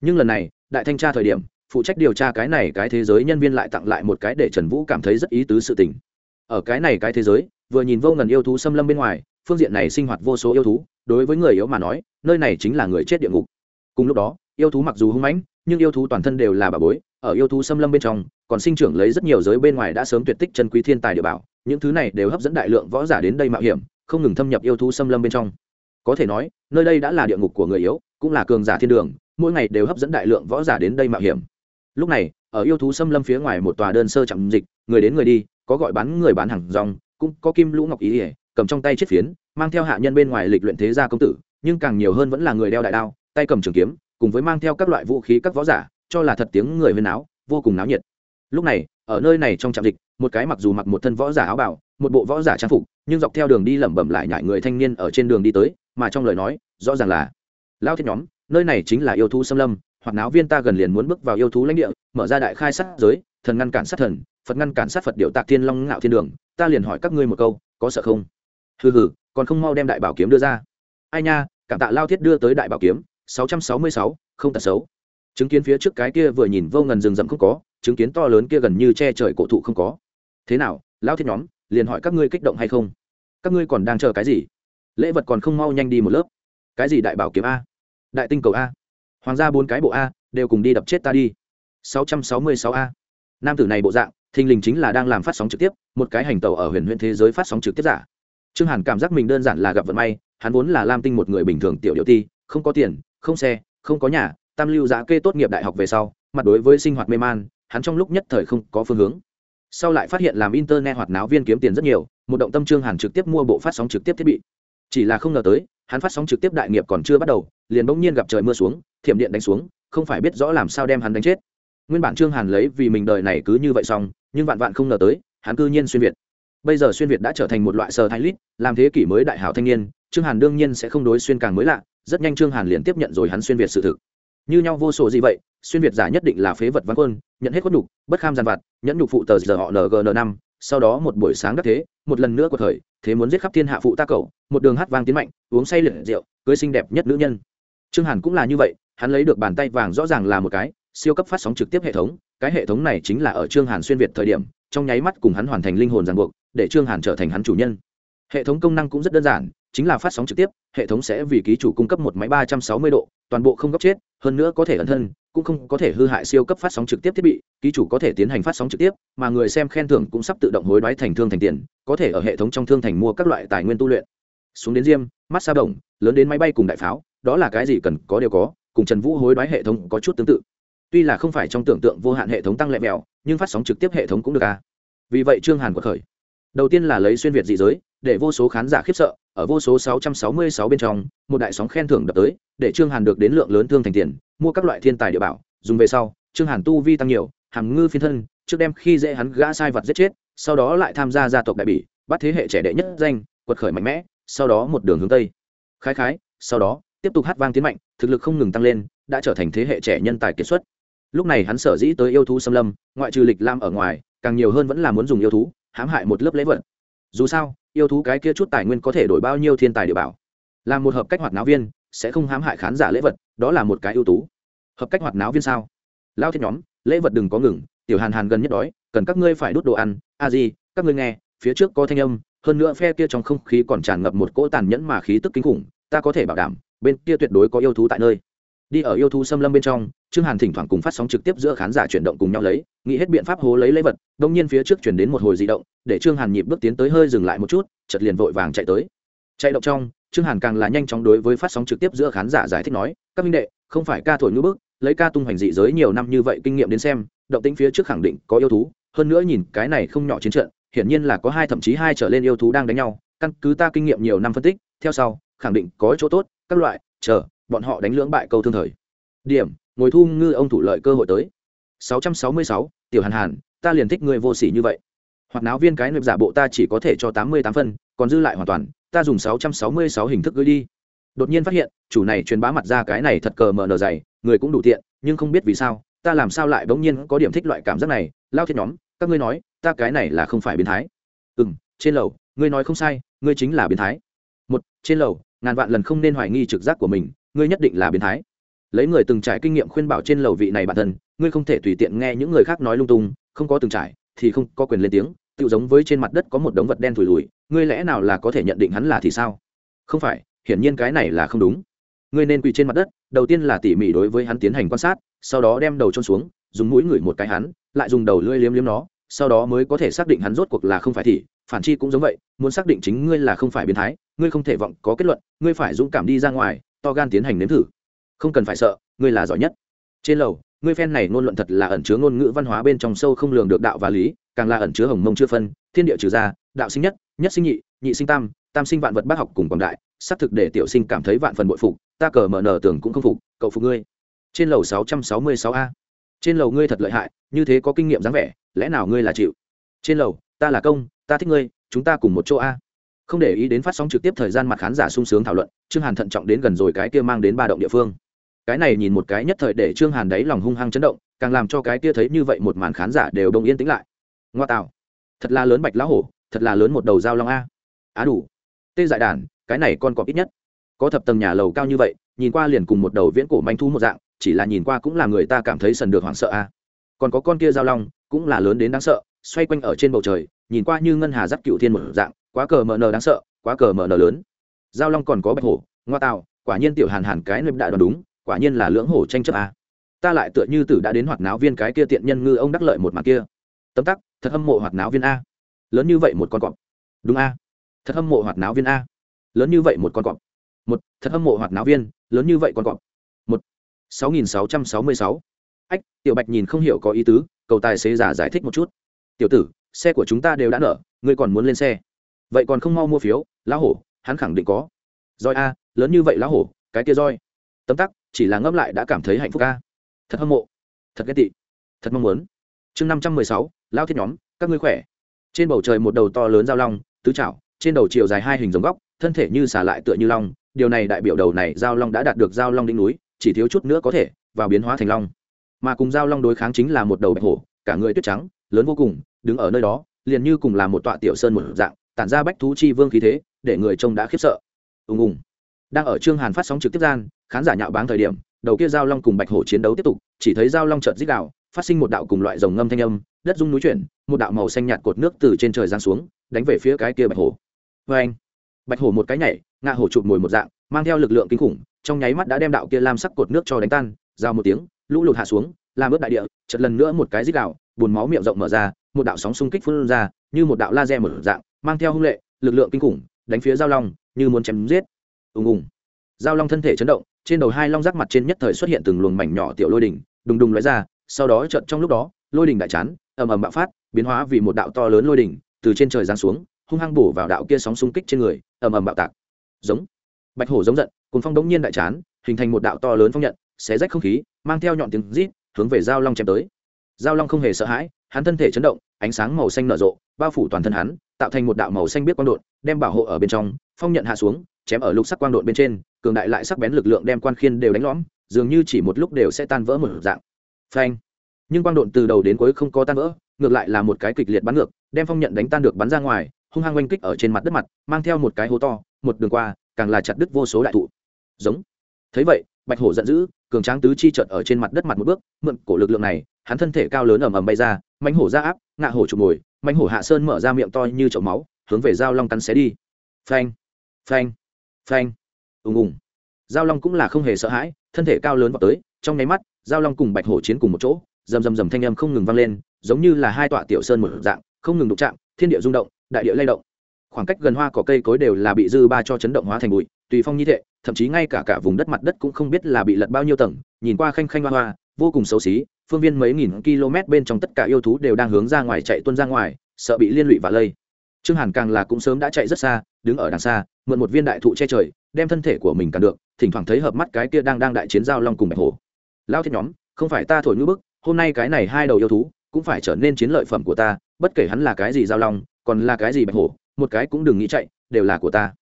Nhưng lần này, đại thanh tra thời điểm, phụ trách điều tra cái này cái thế giới nhân viên lại tặng lại một cái để trần vũ cảm thấy rất ý tứ sự tình. Ở cái này cái thế giới, vừa nhìn vô ngần yêu thú xâm lâm bên ngoài, phương diện này sinh hoạt vô số yêu thú, đối với người yếu mà nói, nơi này chính là người chết địa ngục. Cùng lúc đó, yêu thú mặc dù hung mãnh nhưng yêu thú toàn thân đều là bà bối, ở yêu thú xâm lâm bên trong, còn sinh trưởng lấy rất nhiều giới bên ngoài đã sớm tuyệt tích chân quý thiên tài địa bảo, những thứ này đều hấp dẫn đại lượng võ giả đến đây mạo hiểm, không ngừng thâm nhập yêu thú xâm lâm bên trong. Có thể nói, nơi đây đã là địa ngục của người yếu, cũng là cường giả thiên đường, mỗi ngày đều hấp dẫn đại lượng võ giả đến đây mạo hiểm. Lúc này, ở yêu thú xâm lâm phía ngoài một tòa đơn sơ chạm dịch, người đến người đi, có gọi bán người bán hàng rong, cũng có kim lũ ngọc ý ỉa cầm trong tay chiếc phiến, mang theo hạ nhân bên ngoài lịch luyện thế gia công tử, nhưng càng nhiều hơn vẫn là người đeo đại đao, tay cầm trường kiếm cùng với mang theo các loại vũ khí các võ giả, cho là thật tiếng người huyên áo vô cùng náo nhiệt. Lúc này, ở nơi này trong trạm dịch, một cái mặc dù mặc một thân võ giả áo bảo một bộ võ giả trang phục, nhưng dọc theo đường đi lẩm bẩm lại nhại người thanh niên ở trên đường đi tới, mà trong lời nói, rõ ràng là lao thiết nhóm, nơi này chính là yêu thú xâm lâm, hoặc náo viên ta gần liền muốn bước vào yêu thú lãnh địa, mở ra đại khai sát giới, thần ngăn cản sát thần, phật ngăn cản sát phật điệu tạc thiên long ngạo thiên đường, ta liền hỏi các ngươi một câu, có sợ không? Hừ hừ, còn không mau đem đại bảo kiếm đưa ra. Ai nha, cảm tạ lao thiết đưa tới đại bảo kiếm sáu trăm sáu mươi sáu, không tật xấu. Chứng kiến phía trước cái kia vừa nhìn vô ngần rừng rậm không có, chứng kiến to lớn kia gần như che trời cổ thụ không có. Thế nào lao thiết nhóm, liền hỏi các ngươi kích động hay không? Các ngươi còn đang chờ cái gì? Lễ vật còn không mau nhanh đi một lớp. Cái gì đại bảo kiếm a? Đại tinh cầu a? Hoàng gia bốn cái bộ a, đều cùng đi đập chết ta đi. 666 a. Nam tử này bộ dạng, thình lình chính là đang làm phát sóng trực tiếp, một cái hành tàu ở huyền huyền thế giới phát sóng trực tiếp giả. Trương hàn cảm giác mình đơn giản là gặp vận may, hắn vốn là lam tinh một người bình thường tiểu điệu ti, không có tiền không xe, không có nhà, tam lưu giã kê tốt nghiệp đại học về sau, mặt đối với sinh hoạt mê man, hắn trong lúc nhất thời không có phương hướng. Sau lại phát hiện làm internet hoạt náo viên kiếm tiền rất nhiều, một động tâm trương hàn trực tiếp mua bộ phát sóng trực tiếp thiết bị. Chỉ là không ngờ tới, hắn phát sóng trực tiếp đại nghiệp còn chưa bắt đầu, liền bỗng nhiên gặp trời mưa xuống, thiểm điện đánh xuống, không phải biết rõ làm sao đem hắn đánh chết. Nguyên bản trương hàn lấy vì mình đời này cứ như vậy xong, nhưng vạn vạn không ngờ tới, hắn cư nhiên xuyên việt. Bây giờ xuyên việt đã trở thành một loại sờ thái lít làm thế kỷ mới đại hảo thanh niên, trương hàn đương nhiên sẽ không đối xuyên càng mới lạ rất nhanh trương hàn liền tiếp nhận rồi hắn xuyên việt sự thực. Như nhau vô số gì vậy, xuyên việt giả nhất định là phế vật văn quân, nhận hết khuất nhục, bất kham gian vặt, nhẫn nhục phụ tờ giờ họ ngn năm, sau đó một buổi sáng đắc thế, một lần nữa của thời thế muốn giết khắp thiên hạ phụ ta cầu một đường hát vang tiến mạnh, uống say liệt rượu, cưới xinh đẹp nhất nữ nhân. Trương hàn cũng là như vậy, hắn lấy được bàn tay vàng rõ ràng là một cái, siêu cấp phát sóng trực tiếp hệ thống, cái hệ thống này chính là ở trương hàn xuyên việt thời điểm, trong nháy mắt cùng hắn hoàn thành linh hồn ràng buộc, để trương hàn trở thành hắn chủ nhân. Hệ thống công năng cũng rất đơn giản chính là phát sóng trực tiếp, hệ thống sẽ vì ký chủ cung cấp một máy ba trăm sáu mươi độ, toàn bộ không góc chết, hơn nữa có thể ẩn thân, cũng không có thể hư hại siêu cấp phát sóng trực tiếp thiết bị, ký chủ có thể tiến hành phát sóng trực tiếp, mà người xem khen thưởng cũng sắp tự động hối đoái thành thương thành tiền, có thể ở hệ thống trong thương thành mua các loại tài nguyên tu luyện. Xuống đến diêm, mắt sa đồng, lớn đến máy bay cùng đại pháo, đó là cái gì cần có đều có, cùng trần vũ hối đoái hệ thống có chút tương tự. Tuy là không phải trong tưởng tượng vô hạn hệ thống tăng lệ mèo nhưng phát sóng trực tiếp hệ thống cũng được à. Vì vậy trương hàn quật khởi. Đầu tiên là lấy xuyên việt dị giới, để vô số khán giả khiếp sợ ở vô số 666 bên trong, một đại sóng khen thưởng đập tới, để trương hàn được đến lượng lớn thương thành tiền, mua các loại thiên tài địa bảo, dùng về sau, trương hàn tu vi tăng nhiều, hàm ngư phiên thân, trước đem khi dễ hắn gã sai vật giết chết, sau đó lại tham gia gia tộc đại bỉ, bắt thế hệ trẻ đệ nhất danh, quật khởi mạnh mẽ, sau đó một đường hướng tây. Khái khái, sau đó, tiếp tục hát vang tiến mạnh, thực lực không ngừng tăng lên, đã trở thành thế hệ trẻ nhân tài kiệt xuất. Lúc này hắn sở dĩ tới yêu thú xâm lâm, ngoại trừ lịch lam ở ngoài, càng nhiều hơn vẫn là muốn dùng yêu thú, hãm hại một lớp lễ vật. Dù sao yêu thú cái kia chút tài nguyên có thể đổi bao nhiêu thiên tài địa bảo. Là một hợp cách hoạt náo viên, sẽ không hãm hại khán giả lễ vật, đó là một cái ưu tú. Hợp cách hoạt náo viên sao? Lao thiết nhóm, lễ vật đừng có ngừng, tiểu hàn hàn gần nhất đói, cần các ngươi phải đút đồ ăn. A à gì các ngươi nghe, phía trước có thanh âm, hơn nữa phe kia trong không khí còn tràn ngập một cỗ tàn nhẫn mà khí tức kinh khủng, ta có thể bảo đảm, bên kia tuyệt đối có yêu thú tại nơi đi ở yêu thú xâm lâm bên trong, trương hàn thỉnh thoảng cùng phát sóng trực tiếp giữa khán giả chuyển động cùng nhau lấy, nghĩ hết biện pháp hố lấy lấy vật, đông nhiên phía trước chuyển đến một hồi di động, để trương hàn nhịp bước tiến tới hơi dừng lại một chút chật liền vội vàng chạy tới. Chạy động trong, trương hàn càng là nhanh chóng đối với phát sóng trực tiếp giữa khán giả giải thích nói, các minh đệ, không phải ca thổi ngữ bức, lấy ca tung hoành dị giới nhiều năm như vậy kinh nghiệm đến xem, động tĩnh phía trước khẳng định có yêu thú, hơn nữa nhìn cái này không nhỏ chiến trận, hiển nhiên là có hai thậm chí hai trở lên yêu thú đang đánh nhau, căn cứ ta kinh nghiệm nhiều năm phân tích, theo sau, khẳng định có chỗ tốt, các loại, chờ bọn họ đánh lưỡng bại câu thương thời. Điểm ngồi thu ngư ông thủ lợi cơ hội tới. 666, tiểu hàn hàn ta liền thích người vô sỉ như vậy. Hoặc náo viên cái nệp giả bộ ta chỉ có thể cho 88 phân còn dư lại hoàn toàn ta dùng 666 hình thức gửi đi. Đột nhiên phát hiện chủ này truyền bá mặt ra cái này thật cờ mờ nở dày người cũng đủ tiện nhưng không biết vì sao ta làm sao lại bỗng nhiên có điểm thích loại cảm giác này lao thiết nhóm các ngươi nói ta cái này là không phải biến thái. Ừ m trên lầu ngươi nói không sai ngươi chính là biến thái. Một trên lầu ngàn vạn lần không nên hoài nghi trực giác của mình ngươi nhất định là biến thái. Lấy người từng trải kinh nghiệm khuyên bảo trên lầu vị này bản thân, ngươi không thể tùy tiện nghe những người khác nói lung tung, không có từng trải, thì không có quyền lên tiếng tự giống với trên mặt đất có một đống vật đen thùi lùi, ngươi lẽ nào là có thể nhận định hắn là thì sao? Không phải, hiển nhiên cái này là không đúng. Ngươi nên quỳ trên mặt đất, đầu tiên là tỉ mỉ đối với hắn tiến hành quan sát, sau đó đem đầu trôn xuống, dùng mũi ngửi một cái hắn, lại dùng đầu lưỡi liếm liếm nó, sau đó mới có thể xác định hắn rốt cuộc là không phải thì, phản chi cũng giống vậy, muốn xác định chính ngươi là không phải biến thái, ngươi không thể vọng có kết luận, ngươi phải dũng cảm đi ra ngoài to gan tiến hành nếm thử. Không cần phải sợ ngươi là giỏi nhất. Trên lầu ngươi phen này ngôn luận thật là ẩn chứa ngôn ngữ văn hóa bên trong sâu không lường được đạo và lý càng là ẩn chứa hồng mông chưa phân thiên địa trừ gia, đạo sinh nhất nhất sinh nhị nhị sinh tam tam sinh vạn vật bác học cùng quảng đại xác thực để tiểu sinh cảm thấy vạn phần bội phục ta cờ mở nở tưởng cũng không phục cậu phục ngươi. Trên lầu sáu trăm sáu mươi sáu a. Trên lầu ngươi thật lợi hại như thế có kinh nghiệm dáng vẻ lẽ nào ngươi là chịu? Trên lầu ta là công ta thích ngươi chúng ta cùng một chỗ a không để ý đến phát sóng trực tiếp thời gian mặt khán giả sung sướng thảo luận, trương hàn thận trọng đến gần rồi cái kia mang đến ba động địa phương. Cái này nhìn một cái nhất thời để trương hàn đáy lòng hung hăng chấn động, càng làm cho cái kia thấy như vậy một màn khán giả đều đông yên tĩnh lại. Ngoa tạo. Thật là lớn bạch lão hổ, thật là lớn một đầu dao long a. Á đủ. Tê dại đàn, cái này con cọp ít nhất. Có thập tầng nhà lầu cao như vậy, nhìn qua liền cùng một đầu viễn cổ manh thu một dạng, chỉ là nhìn qua cũng là người ta cảm thấy sần được hoảng sợ a. Còn có con kia giao long, cũng là lớn đến đáng sợ, xoay quanh ở trên bầu trời, nhìn qua như ngân hà giáp cựu thiên một dạng quá cờ mờ nờ đáng sợ, quá cờ mờ nờ lớn. Giao long còn có bạch hổ, ngoa tạo quả nhiên tiểu hàn hàn cái nệm đại đoàn đúng, quả nhiên là lưỡng hổ tranh chấp a. Ta lại tựa như tử đã đến hoạt náo viên cái kia tiện nhân ngư ông đắc lợi một mặt kia. Tấm tắc, thật hâm mộ hoạt náo viên a. Lớn như vậy một con cọp. Đúng a. Thật hâm mộ hoạt náo viên a. Lớn như vậy một con cọp. Một, thật hâm mộ hoạt náo viên, lớn như vậy con cọp. Một, sáu nghìn sáu trăm sáu mươi sáu. Ách, tiểu bạch nhìn không hiểu có ý tứ, cầu tài xế giả giải thích một chút. Tiểu tử, xe của chúng ta đều đã nở, ngươi còn muốn lên xe vậy còn không mau mua phiếu lão hổ, hắn khẳng định có. Roi a, lớn như vậy lão hổ, cái kia roi. Tấm tắc, chỉ là ngâm lại đã cảm thấy hạnh phúc a. Thật hâm mộ. Thật ghét tị. Thật mong muốn. Chương năm trăm mười sáu, lao thiết nhóm, các ngươi khỏe. Trên bầu trời một đầu to lớn giao long, tứ chảo, trên đầu chiều dài hai hình giống góc, thân thể như xả lại tựa như long. Điều này đại biểu đầu này giao long đã đạt được giao long đỉnh núi, chỉ thiếu chút nữa có thể vào biến hóa thành long. Mà cùng giao long đối kháng chính là một đầu bạch hổ, cả người tuyết trắng, lớn vô cùng, đứng ở nơi đó, liền như cùng là một tọa tiểu sơn một dạng tản ra bách thú chi vương khí thế, để người trông đã khiếp sợ. Ùng ùng. Đang ở trương hàn phát sóng trực tiếp gian, khán giả nhạo báng thời điểm, đầu kia giao long cùng bạch hổ chiến đấu tiếp tục, chỉ thấy giao long chợt dích đạo phát sinh một đạo cùng loại rồng ngâm thanh âm, đất rung núi chuyển, một đạo màu xanh nhạt cột nước từ trên trời giáng xuống, đánh về phía cái kia bạch hổ. Vê anh, bạch hổ một cái nhảy ngạ hổ chụp mồi một dạng, mang theo lực lượng kinh khủng, trong nháy mắt đã đem đạo kia lam sắc cột nước cho đánh tan, giao một tiếng, lũ lụt hạ xuống, làm ướt đại địa, chợt lần nữa một cái dích đạo bùn máu miệng rộng mở ra, một đạo sóng xung kích phun ra, như một đạo laser mở dạng mang theo hung lệ, lực lượng kinh khủng, đánh phía giao long, như muốn chém giết. Ùng ùng. Giao long thân thể chấn động, trên đầu hai long rác mặt trên nhất thời xuất hiện từng luồng mảnh nhỏ tiểu lôi đỉnh, đùng đùng lóe ra, sau đó trận trong lúc đó, lôi đỉnh đại chán, ầm ầm bạo phát, biến hóa vì một đạo to lớn lôi đỉnh, từ trên trời giáng xuống, hung hăng bổ vào đạo kia sóng xung kích trên người, ầm ầm bạo tạc. Giống. Bạch hổ giống giận cùng phong đống nhiên đại chán, hình thành một đạo to lớn phong nhận, xé rách không khí, mang theo nhọn tiếng rít, hướng về giao long chém tới. Giao long không hề sợ hãi, hắn thân thể chấn động, ánh sáng màu xanh nở rộ, bao phủ toàn thân hắn tạo thành một đạo màu xanh biết quang đột đem bảo hộ ở bên trong, phong nhận hạ xuống, chém ở lục sắc quang đột bên trên, cường đại lại sắc bén lực lượng đem quan khiên đều đánh lõm, dường như chỉ một lúc đều sẽ tan vỡ một dạng. Phanh! Nhưng quang đột từ đầu đến cuối không có tan vỡ, ngược lại là một cái kịch liệt bắn ngược, đem phong nhận đánh tan được bắn ra ngoài, hung hăng oanh kích ở trên mặt đất mặt, mang theo một cái hố to, một đường qua, càng là chặt đứt vô số đại thụ. Giống! Thấy vậy, bạch hổ giận dữ, cường tráng tứ chi trợt ở trên mặt đất mặt một bước, mượn cổ lực lượng này, hắn thân thể cao lớn ầm ầm bay ra mánh hổ ra áp, ngạ hổ chụp ngồi mãnh hổ hạ sơn mở ra miệng to như chậu máu, hướng về giao long cắn xé đi. Phanh phanh phanh, ùng ùng. Giao long cũng là không hề sợ hãi, thân thể cao lớn vào tới, trong nháy mắt, giao long cùng bạch hổ chiến cùng một chỗ, rầm rầm rầm thanh âm không ngừng vang lên, giống như là hai tọa tiểu sơn một dạng, không ngừng đụng chạm, thiên địa rung động, đại địa lay động. Khoảng cách gần hoa cỏ cây cối đều là bị dư ba cho chấn động hóa thành bụi, tùy phong như thế, thậm chí ngay cả cả vùng đất mặt đất cũng không biết là bị lật bao nhiêu tầng, nhìn qua khanh khanh hoa hoa, vô cùng xấu xí phương viên mấy nghìn km bên trong tất cả yêu thú đều đang hướng ra ngoài chạy tuân ra ngoài, sợ bị liên lụy và lây. Trương hàn càng là cũng sớm đã chạy rất xa, đứng ở đằng xa, mượn một viên đại thụ che trời, đem thân thể của mình càng được, thỉnh thoảng thấy hợp mắt cái kia đang đang đại chiến giao long cùng bạch hổ. Lao thiết nhóm, không phải ta thổi ngữ bức, hôm nay cái này hai đầu yêu thú cũng phải trở nên chiến lợi phẩm của ta, bất kể hắn là cái gì giao long, còn là cái gì bạch hổ, một cái cũng đừng nghĩ chạy, đều là của ta.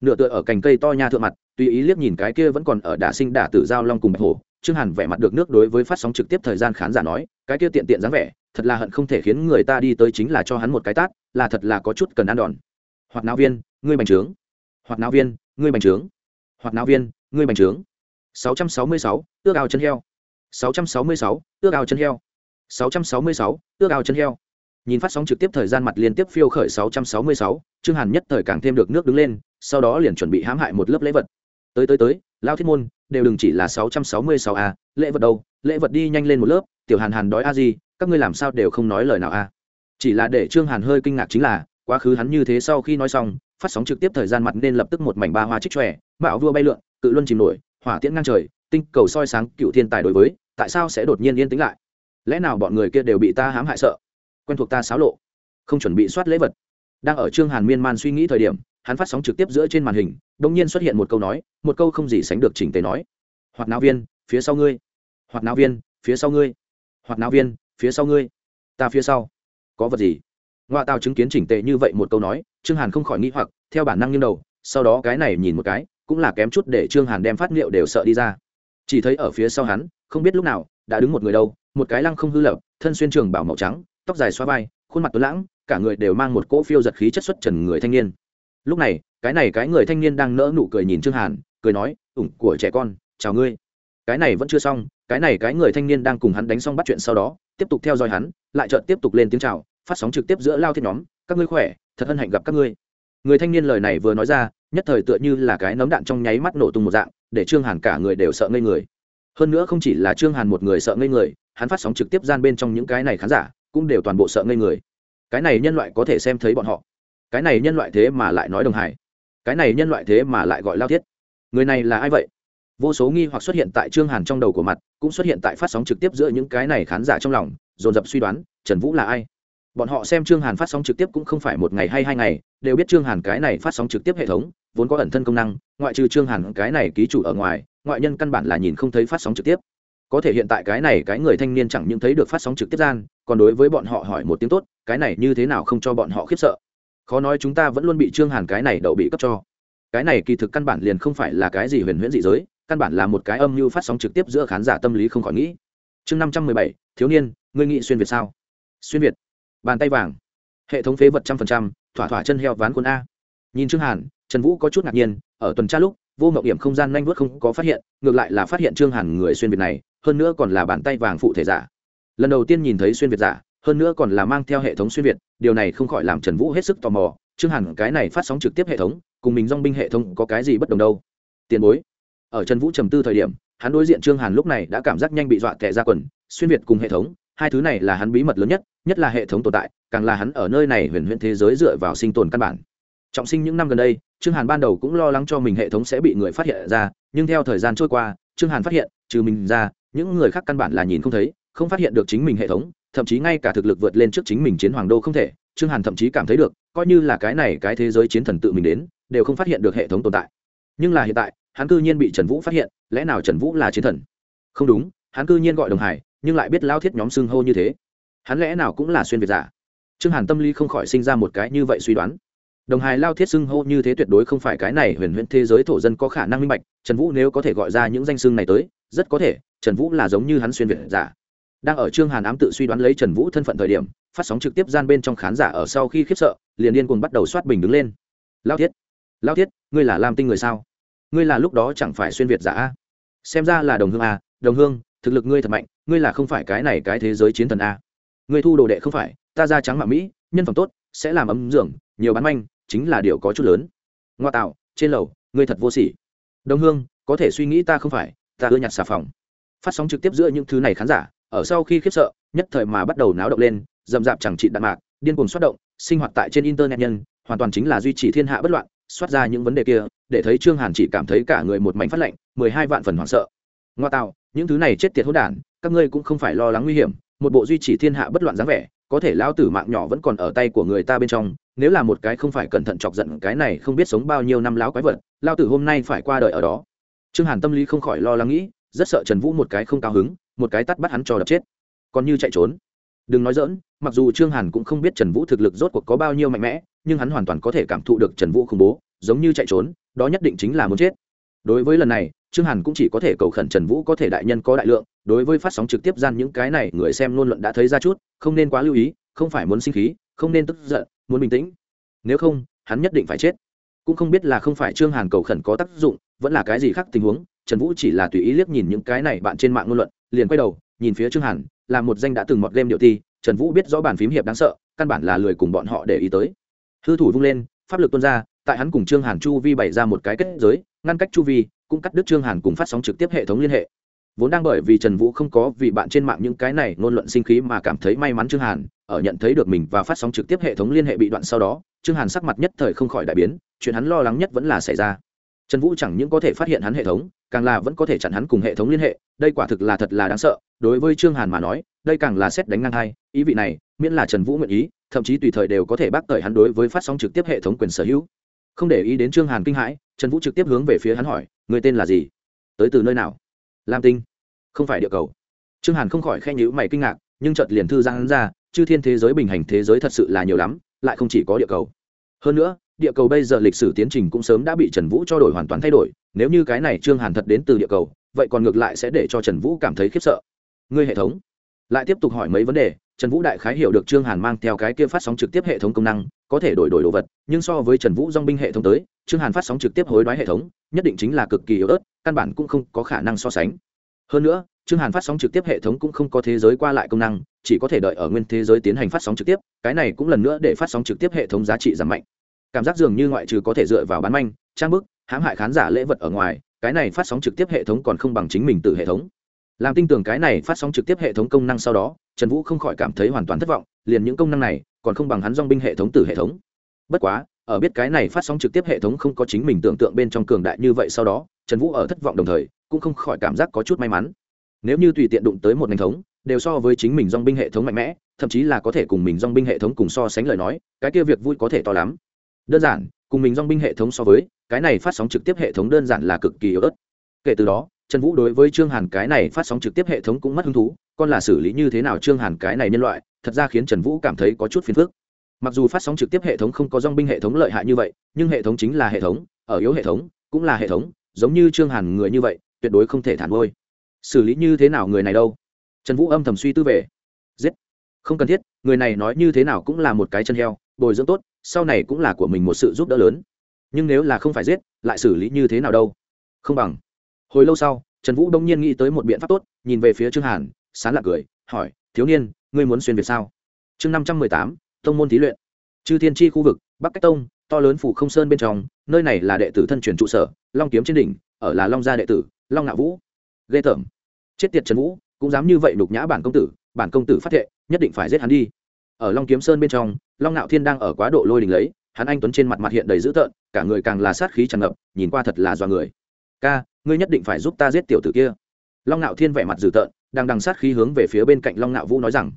Nửa tựa ở cành cây to nha thượng mặt, tùy ý liếc nhìn cái kia vẫn còn ở đả sinh đả tử giao long cùng bạch hổ trương hàn vẻ mặt được nước đối với phát sóng trực tiếp thời gian khán giả nói cái kia tiện tiện dáng vẻ thật là hận không thể khiến người ta đi tới chính là cho hắn một cái tát là thật là có chút cần ăn đòn. Hoặc náo viên ngươi bành trướng. Hoặc náo viên ngươi bành trướng. Hoặc náo viên ngươi bành trướng. 666, ước ao chân heo. 666, ước ao chân heo. 666, ước ao chân heo. Nhìn phát sóng trực tiếp thời gian mặt liên tiếp phiêu khởi 666, trương hàn nhất thời càng thêm được nước đứng lên sau đó liền chuẩn bị hãm hại một lớp lễ vật. Tới tới tới lao thiết môn, đều đừng chỉ là 666 a, lễ vật đâu, lễ vật đi nhanh lên một lớp, tiểu hàn hàn đói a gì các ngươi làm sao đều không nói lời nào a? Chỉ là để trương hàn hơi kinh ngạc chính là, quá khứ hắn như thế sau khi nói xong, phát sóng trực tiếp thời gian mặt nên lập tức một mảnh ba hoa trích tròe bạo vua bay lượn, cự luân chìm nổi, hỏa tiễn ngang trời, tinh cầu soi sáng cựu thiên tài đối với, tại sao sẽ đột nhiên yên tĩnh lại? Lẽ nào bọn người kia đều bị ta hãm hại sợ? Quen thuộc ta xáo lộ, không chuẩn bị soát lễ vật. Đang ở trương hàn miên man suy nghĩ thời điểm hắn phát sóng trực tiếp giữa trên màn hình đông nhiên xuất hiện một câu nói, một câu không gì sánh được chỉnh tề nói. Hoặc náo viên, phía sau ngươi. Hoặc náo viên, phía sau ngươi. Hoặc náo viên, phía sau ngươi. Ta phía sau. Có vật gì? Ngoại tao chứng kiến chỉnh tề như vậy một câu nói, trương hàn không khỏi nghĩ hoặc, theo bản năng nghiêng đầu, sau đó cái này nhìn một cái, cũng là kém chút để trương hàn đem phát liệu đều sợ đi ra. Chỉ thấy ở phía sau hắn, không biết lúc nào, đã đứng một người đâu, một cái lăng không hư lập thân xuyên trường bảo màu trắng, tóc dài xoa vai, khuôn mặt tuấn lãng, cả người đều mang một cỗ phiêu giật khí chất xuất trần người thanh niên lúc này, cái này cái người thanh niên đang nỡ nụ cười nhìn trương hàn, cười nói, ủng của trẻ con, chào ngươi. Cái này vẫn chưa xong, cái này cái người thanh niên đang cùng hắn đánh xong bắt chuyện sau đó, tiếp tục theo dõi hắn, lại chợt tiếp tục lên tiếng chào, phát sóng trực tiếp giữa lao thiên nhóm, các ngươi khỏe, thật hân hạnh gặp các ngươi. Người thanh niên lời này vừa nói ra, nhất thời tựa như là cái nấm đạn trong nháy mắt nổ tung một dạng, để trương hàn cả người đều sợ ngây người. Hơn nữa không chỉ là trương hàn một người sợ ngây người, hắn phát sóng trực tiếp gian bên trong những cái này khán giả cũng đều toàn bộ sợ ngây người. Cái này nhân loại có thể xem thấy bọn họ cái này nhân loại thế mà lại nói đồng hải, cái này nhân loại thế mà lại gọi lao thiết. Người này là ai vậy? Vô số nghi hoặc xuất hiện tại trương hàn trong đầu của mặt, cũng xuất hiện tại phát sóng trực tiếp giữa những cái này khán giả trong lòng, dồn dập suy đoán, trần vũ là ai? Bọn họ xem trương hàn phát sóng trực tiếp cũng không phải một ngày hay hai ngày, đều biết trương hàn cái này phát sóng trực tiếp hệ thống, vốn có ẩn thân công năng, ngoại trừ trương hàn cái này ký chủ ở ngoài, ngoại nhân căn bản là nhìn không thấy phát sóng trực tiếp. Có thể hiện tại cái này cái người thanh niên chẳng những thấy được phát sóng trực tiếp gian, còn đối với bọn họ hỏi một tiếng tốt, cái này như thế nào không cho bọn họ khiếp sợ? Khó nói chúng ta vẫn luôn bị trương hàn cái này đậu bị cấp cho. Cái này kỳ thực căn bản liền không phải là cái gì huyền huyễn dị giới, căn bản là một cái âm mưu phát sóng trực tiếp giữa khán giả tâm lý không khỏi nghĩ. Chương năm trăm mười bảy, thiếu niên, ngươi nghĩ xuyên việt sao? Xuyên việt. Bàn tay vàng. Hệ thống phế vật trăm phần trăm, thỏa thỏa chân heo ván quân a. Nhìn trương hàn, trần vũ có chút ngạc nhiên, ở tuần tra lúc, vô mậu điểm không gian nhanh vớt không có phát hiện, ngược lại là phát hiện trương hàn người xuyên việt này, hơn nữa còn là bàn tay vàng phụ thể giả. Lần đầu tiên nhìn thấy xuyên việt giả hơn nữa còn là mang theo hệ thống xuyên việt, điều này không khỏi làm trần vũ hết sức tò mò, trương hẳn cái này phát sóng trực tiếp hệ thống, cùng mình dong binh hệ thống có cái gì bất đồng đâu? Tiền bối. Ở trần vũ trầm tư thời điểm, hắn đối diện trương hàn lúc này đã cảm giác nhanh bị dọa tệ ra quần, xuyên việt cùng hệ thống, hai thứ này là hắn bí mật lớn nhất nhất là hệ thống tồn tại, càng là hắn ở nơi này huyền huyền thế giới dựa vào sinh tồn căn bản. Trọng sinh những năm gần đây, trương hàn ban đầu cũng lo lắng cho mình hệ thống sẽ bị người phát hiện ra, nhưng theo thời gian trôi qua, trương hàn phát hiện, trừ mình ra, những người khác căn bản là nhìn không thấy, không phát hiện được chính mình hệ thống thậm chí ngay cả thực lực vượt lên trước chính mình chiến hoàng đô không thể, trương hàn thậm chí cảm thấy được, coi như là cái này cái thế giới chiến thần tự mình đến, đều không phát hiện được hệ thống tồn tại. Nhưng là hiện tại, hắn cư nhiên bị trần vũ phát hiện, lẽ nào trần vũ là chiến thần? Không đúng, hắn cư nhiên gọi đồng hải, nhưng lại biết lao thiết nhóm xưng hô như thế. Hắn lẽ nào cũng là xuyên việt giả? Trương hàn tâm lý không khỏi sinh ra một cái như vậy suy đoán. Đồng hài lao thiết xưng hô như thế tuyệt đối không phải cái này huyền huyền thế giới thổ dân có khả năng minh bạch, trần vũ nếu có thể gọi ra những danh xưng này tới, rất có thể, trần vũ là giống như hắn xuyên việt giả đang ở trương hàn ám tự suy đoán lấy trần vũ thân phận thời điểm, phát sóng trực tiếp gian bên trong khán giả ở sau khi khiếp sợ, liền điên cuồng bắt đầu soát bình đứng lên. Lao thiết lao thiết, ngươi là lam tinh người sao? Ngươi là lúc đó chẳng phải xuyên việt giả a? Xem ra là đồng hương a, đồng hương, thực lực ngươi thật mạnh, ngươi là không phải cái này cái thế giới chiến thần a. Ngươi thu đồ đệ không phải, ta ra trắng mạ mỹ, nhân phẩm tốt, sẽ làm ấm dưỡng nhiều bán manh, chính là điều có chút lớn. Ngoa tạo, trên lầu, ngươi thật vô sỉ. Đồng hương, có thể suy nghĩ ta không phải, ta ưa nhặt xà phòng. Phát sóng trực tiếp giữa những thứ này khán giả ở sau khi khiếp sợ, nhất thời mà bắt đầu náo động lên rậm rạp chẳng trị đạn mạc, điên cuồng xuất động, sinh hoạt tại trên internet nhân, hoàn toàn chính là duy trì thiên hạ bất loạn, xoát ra những vấn đề kia, để thấy trương hàn chỉ cảm thấy cả người một mảnh phát lạnh, mười hai vạn phần hoảng sợ. Ngoa tạo, những thứ này chết tiệt hỗn đản, các ngươi cũng không phải lo lắng nguy hiểm, một bộ duy trì thiên hạ bất loạn dáng vẻ, có thể lao tử mạng nhỏ vẫn còn ở tay của người ta bên trong, nếu là một cái không phải cẩn thận chọc giận cái này không biết sống bao nhiêu năm láo quái vật lao tử hôm nay phải qua đời ở đó. Trương hàn tâm lý không khỏi lo lắng nghĩ, rất sợ trần vũ một cái không cao hứng một cái tắt bắt hắn cho đập chết. Còn như chạy trốn. Đừng nói dỡn mặc dù trương hàn cũng không biết trần vũ thực lực rốt cuộc có bao nhiêu mạnh mẽ, nhưng hắn hoàn toàn có thể cảm thụ được trần vũ khủng bố, giống như chạy trốn, đó nhất định chính là muốn chết. Đối với lần này, trương hàn cũng chỉ có thể cầu khẩn trần vũ có thể đại nhân có đại lượng, đối với phát sóng trực tiếp gian những cái này, người xem luôn luận đã thấy ra chút, không nên quá lưu ý, không phải muốn sinh khí, không nên tức giận, muốn bình tĩnh. Nếu không, hắn nhất định phải chết. Cũng không biết là không phải trương hàn cầu khẩn có tác dụng, vẫn là cái gì khác tình huống trần vũ chỉ là tùy ý liếc nhìn những cái này bạn trên mạng ngôn luận, liền quay đầu, nhìn phía trương hàn, là một danh đã từng mọt game điệu thi, trần vũ biết rõ bản phím hiệp đáng sợ, căn bản là lười cùng bọn họ để ý tới. Hư thủ vung lên, pháp lực tuôn ra, tại hắn cùng trương hàn chu vi bày ra một cái kết giới, ngăn cách chu vi, cũng cắt đứt trương hàn cùng phát sóng trực tiếp hệ thống liên hệ. Vốn đang bởi vì trần vũ không có vì bạn trên mạng những cái này ngôn luận sinh khí mà cảm thấy may mắn trương hàn, ở nhận thấy được mình và phát sóng trực tiếp hệ thống liên hệ bị đoạn sau đó, trương hàn sắc mặt nhất thời không khỏi đại biến, chuyện hắn lo lắng nhất vẫn là xảy ra trần vũ chẳng những có thể phát hiện hắn hệ thống, càng là vẫn có thể chặn hắn cùng hệ thống liên hệ, đây quả thực là thật là đáng sợ, đối với trương hàn mà nói, đây càng là xét đánh ngang hai, ý vị này, miễn là trần vũ nguyện ý, thậm chí tùy thời đều có thể bác tời hắn đối với phát sóng trực tiếp hệ thống quyền sở hữu. Không để ý đến trương hàn kinh hãi, trần vũ trực tiếp hướng về phía hắn hỏi người tên là gì? Tới từ nơi nào? Lam tinh. Không phải địa cầu. Trương hàn không khỏi khen nhữ mày kinh ngạc, nhưng chợt liền thư giãn hắn ra, chư thiên thế giới bình hành thế giới thật sự là nhiều lắm, lại không chỉ có địa cầu. Hơn nữa địa cầu bây giờ lịch sử tiến trình cũng sớm đã bị trần vũ cho đổi hoàn toàn thay đổi. Nếu như cái này trương hàn thật đến từ địa cầu, vậy còn ngược lại sẽ để cho trần vũ cảm thấy khiếp sợ. Ngươi hệ thống? Lại tiếp tục hỏi mấy vấn đề, trần vũ đại khái hiểu được trương hàn mang theo cái kia phát sóng trực tiếp hệ thống công năng, có thể đổi đổi đồ vật, nhưng so với trần vũ dong binh hệ thống tới, trương hàn phát sóng trực tiếp hối đoái hệ thống, nhất định chính là cực kỳ yếu ớt, căn bản cũng không có khả năng so sánh. Hơn nữa, trương hàn phát sóng trực tiếp hệ thống cũng không có thế giới qua lại công năng, chỉ có thể đợi ở nguyên thế giới tiến hành phát sóng trực tiếp, cái này cũng lần nữa để phát sóng trực tiếp hệ thống giá trị giảm mạnh cảm giác dường như ngoại trừ có thể dựa vào bán manh, trang bức, hãm hại khán giả lễ vật ở ngoài, cái này phát sóng trực tiếp hệ thống còn không bằng chính mình từ hệ thống. Làm tin tưởng cái này phát sóng trực tiếp hệ thống công năng sau đó, trần vũ không khỏi cảm thấy hoàn toàn thất vọng, liền những công năng này còn không bằng hắn dong binh hệ thống từ hệ thống. Bất quá, ở biết cái này phát sóng trực tiếp hệ thống không có chính mình tưởng tượng bên trong cường đại như vậy sau đó, trần vũ ở thất vọng đồng thời, cũng không khỏi cảm giác có chút may mắn. Nếu như tùy tiện đụng tới một ngành thống, đều so với chính mình dong binh hệ thống mạnh mẽ, thậm chí là có thể cùng mình dong binh hệ thống cùng so sánh lời nói, cái kia việc vui có thể to lắm đơn giản, cùng mình dong binh hệ thống so với, cái này phát sóng trực tiếp hệ thống đơn giản là cực kỳ yếu ớt. Kể từ đó, trần vũ đối với trương hàn cái này phát sóng trực tiếp hệ thống cũng mất hứng thú còn là xử lý như thế nào trương hàn cái này nhân loại, thật ra khiến trần vũ cảm thấy có chút phiền phức. Mặc dù phát sóng trực tiếp hệ thống không có dong binh hệ thống lợi hại như vậy, nhưng hệ thống chính là hệ thống, ở yếu hệ thống, cũng là hệ thống, giống như trương hàn người như vậy, tuyệt đối không thể thản ngôi. Xử lý như thế nào người này đâu? Trần vũ âm thầm suy tư về. Giết. Không cần thiết, người này nói như thế nào cũng là một cái chân heo, bồi dưỡng tốt sau này cũng là của mình một sự giúp đỡ lớn. Nhưng nếu là không phải giết, lại xử lý như thế nào đâu? Không bằng. Hồi lâu sau, trần vũ đông nhiên nghĩ tới một biện pháp tốt, nhìn về phía trương hàn, sán lạc cười, hỏi, thiếu niên, ngươi muốn xuyên việt sao? Chương năm trăm mười tám, tông môn thí luyện. Chư thiên tri khu vực, bắc cách tông, to lớn phủ không sơn bên trong, nơi này là đệ tử thân truyền trụ sở, long kiếm trên đỉnh, ở là long gia đệ tử, long ngạo vũ. Ghê tởm. Chết tiệt trần vũ, cũng dám như vậy đục nhã bản công tử, bản công tử phát thệ, nhất định phải giết hắn đi ở long kiếm sơn bên trong, long ngạo thiên đang ở quá độ lôi đình lấy, hắn anh tuấn trên mặt mặt hiện đầy dữ tợn, cả người càng là sát khí tràn ngập, nhìn qua thật là do người. Ca, ngươi nhất định phải giúp ta giết tiểu tử kia. Long ngạo thiên vẻ mặt dữ tợn, đang đằng sát khí hướng về phía bên cạnh long ngạo vũ nói rằng,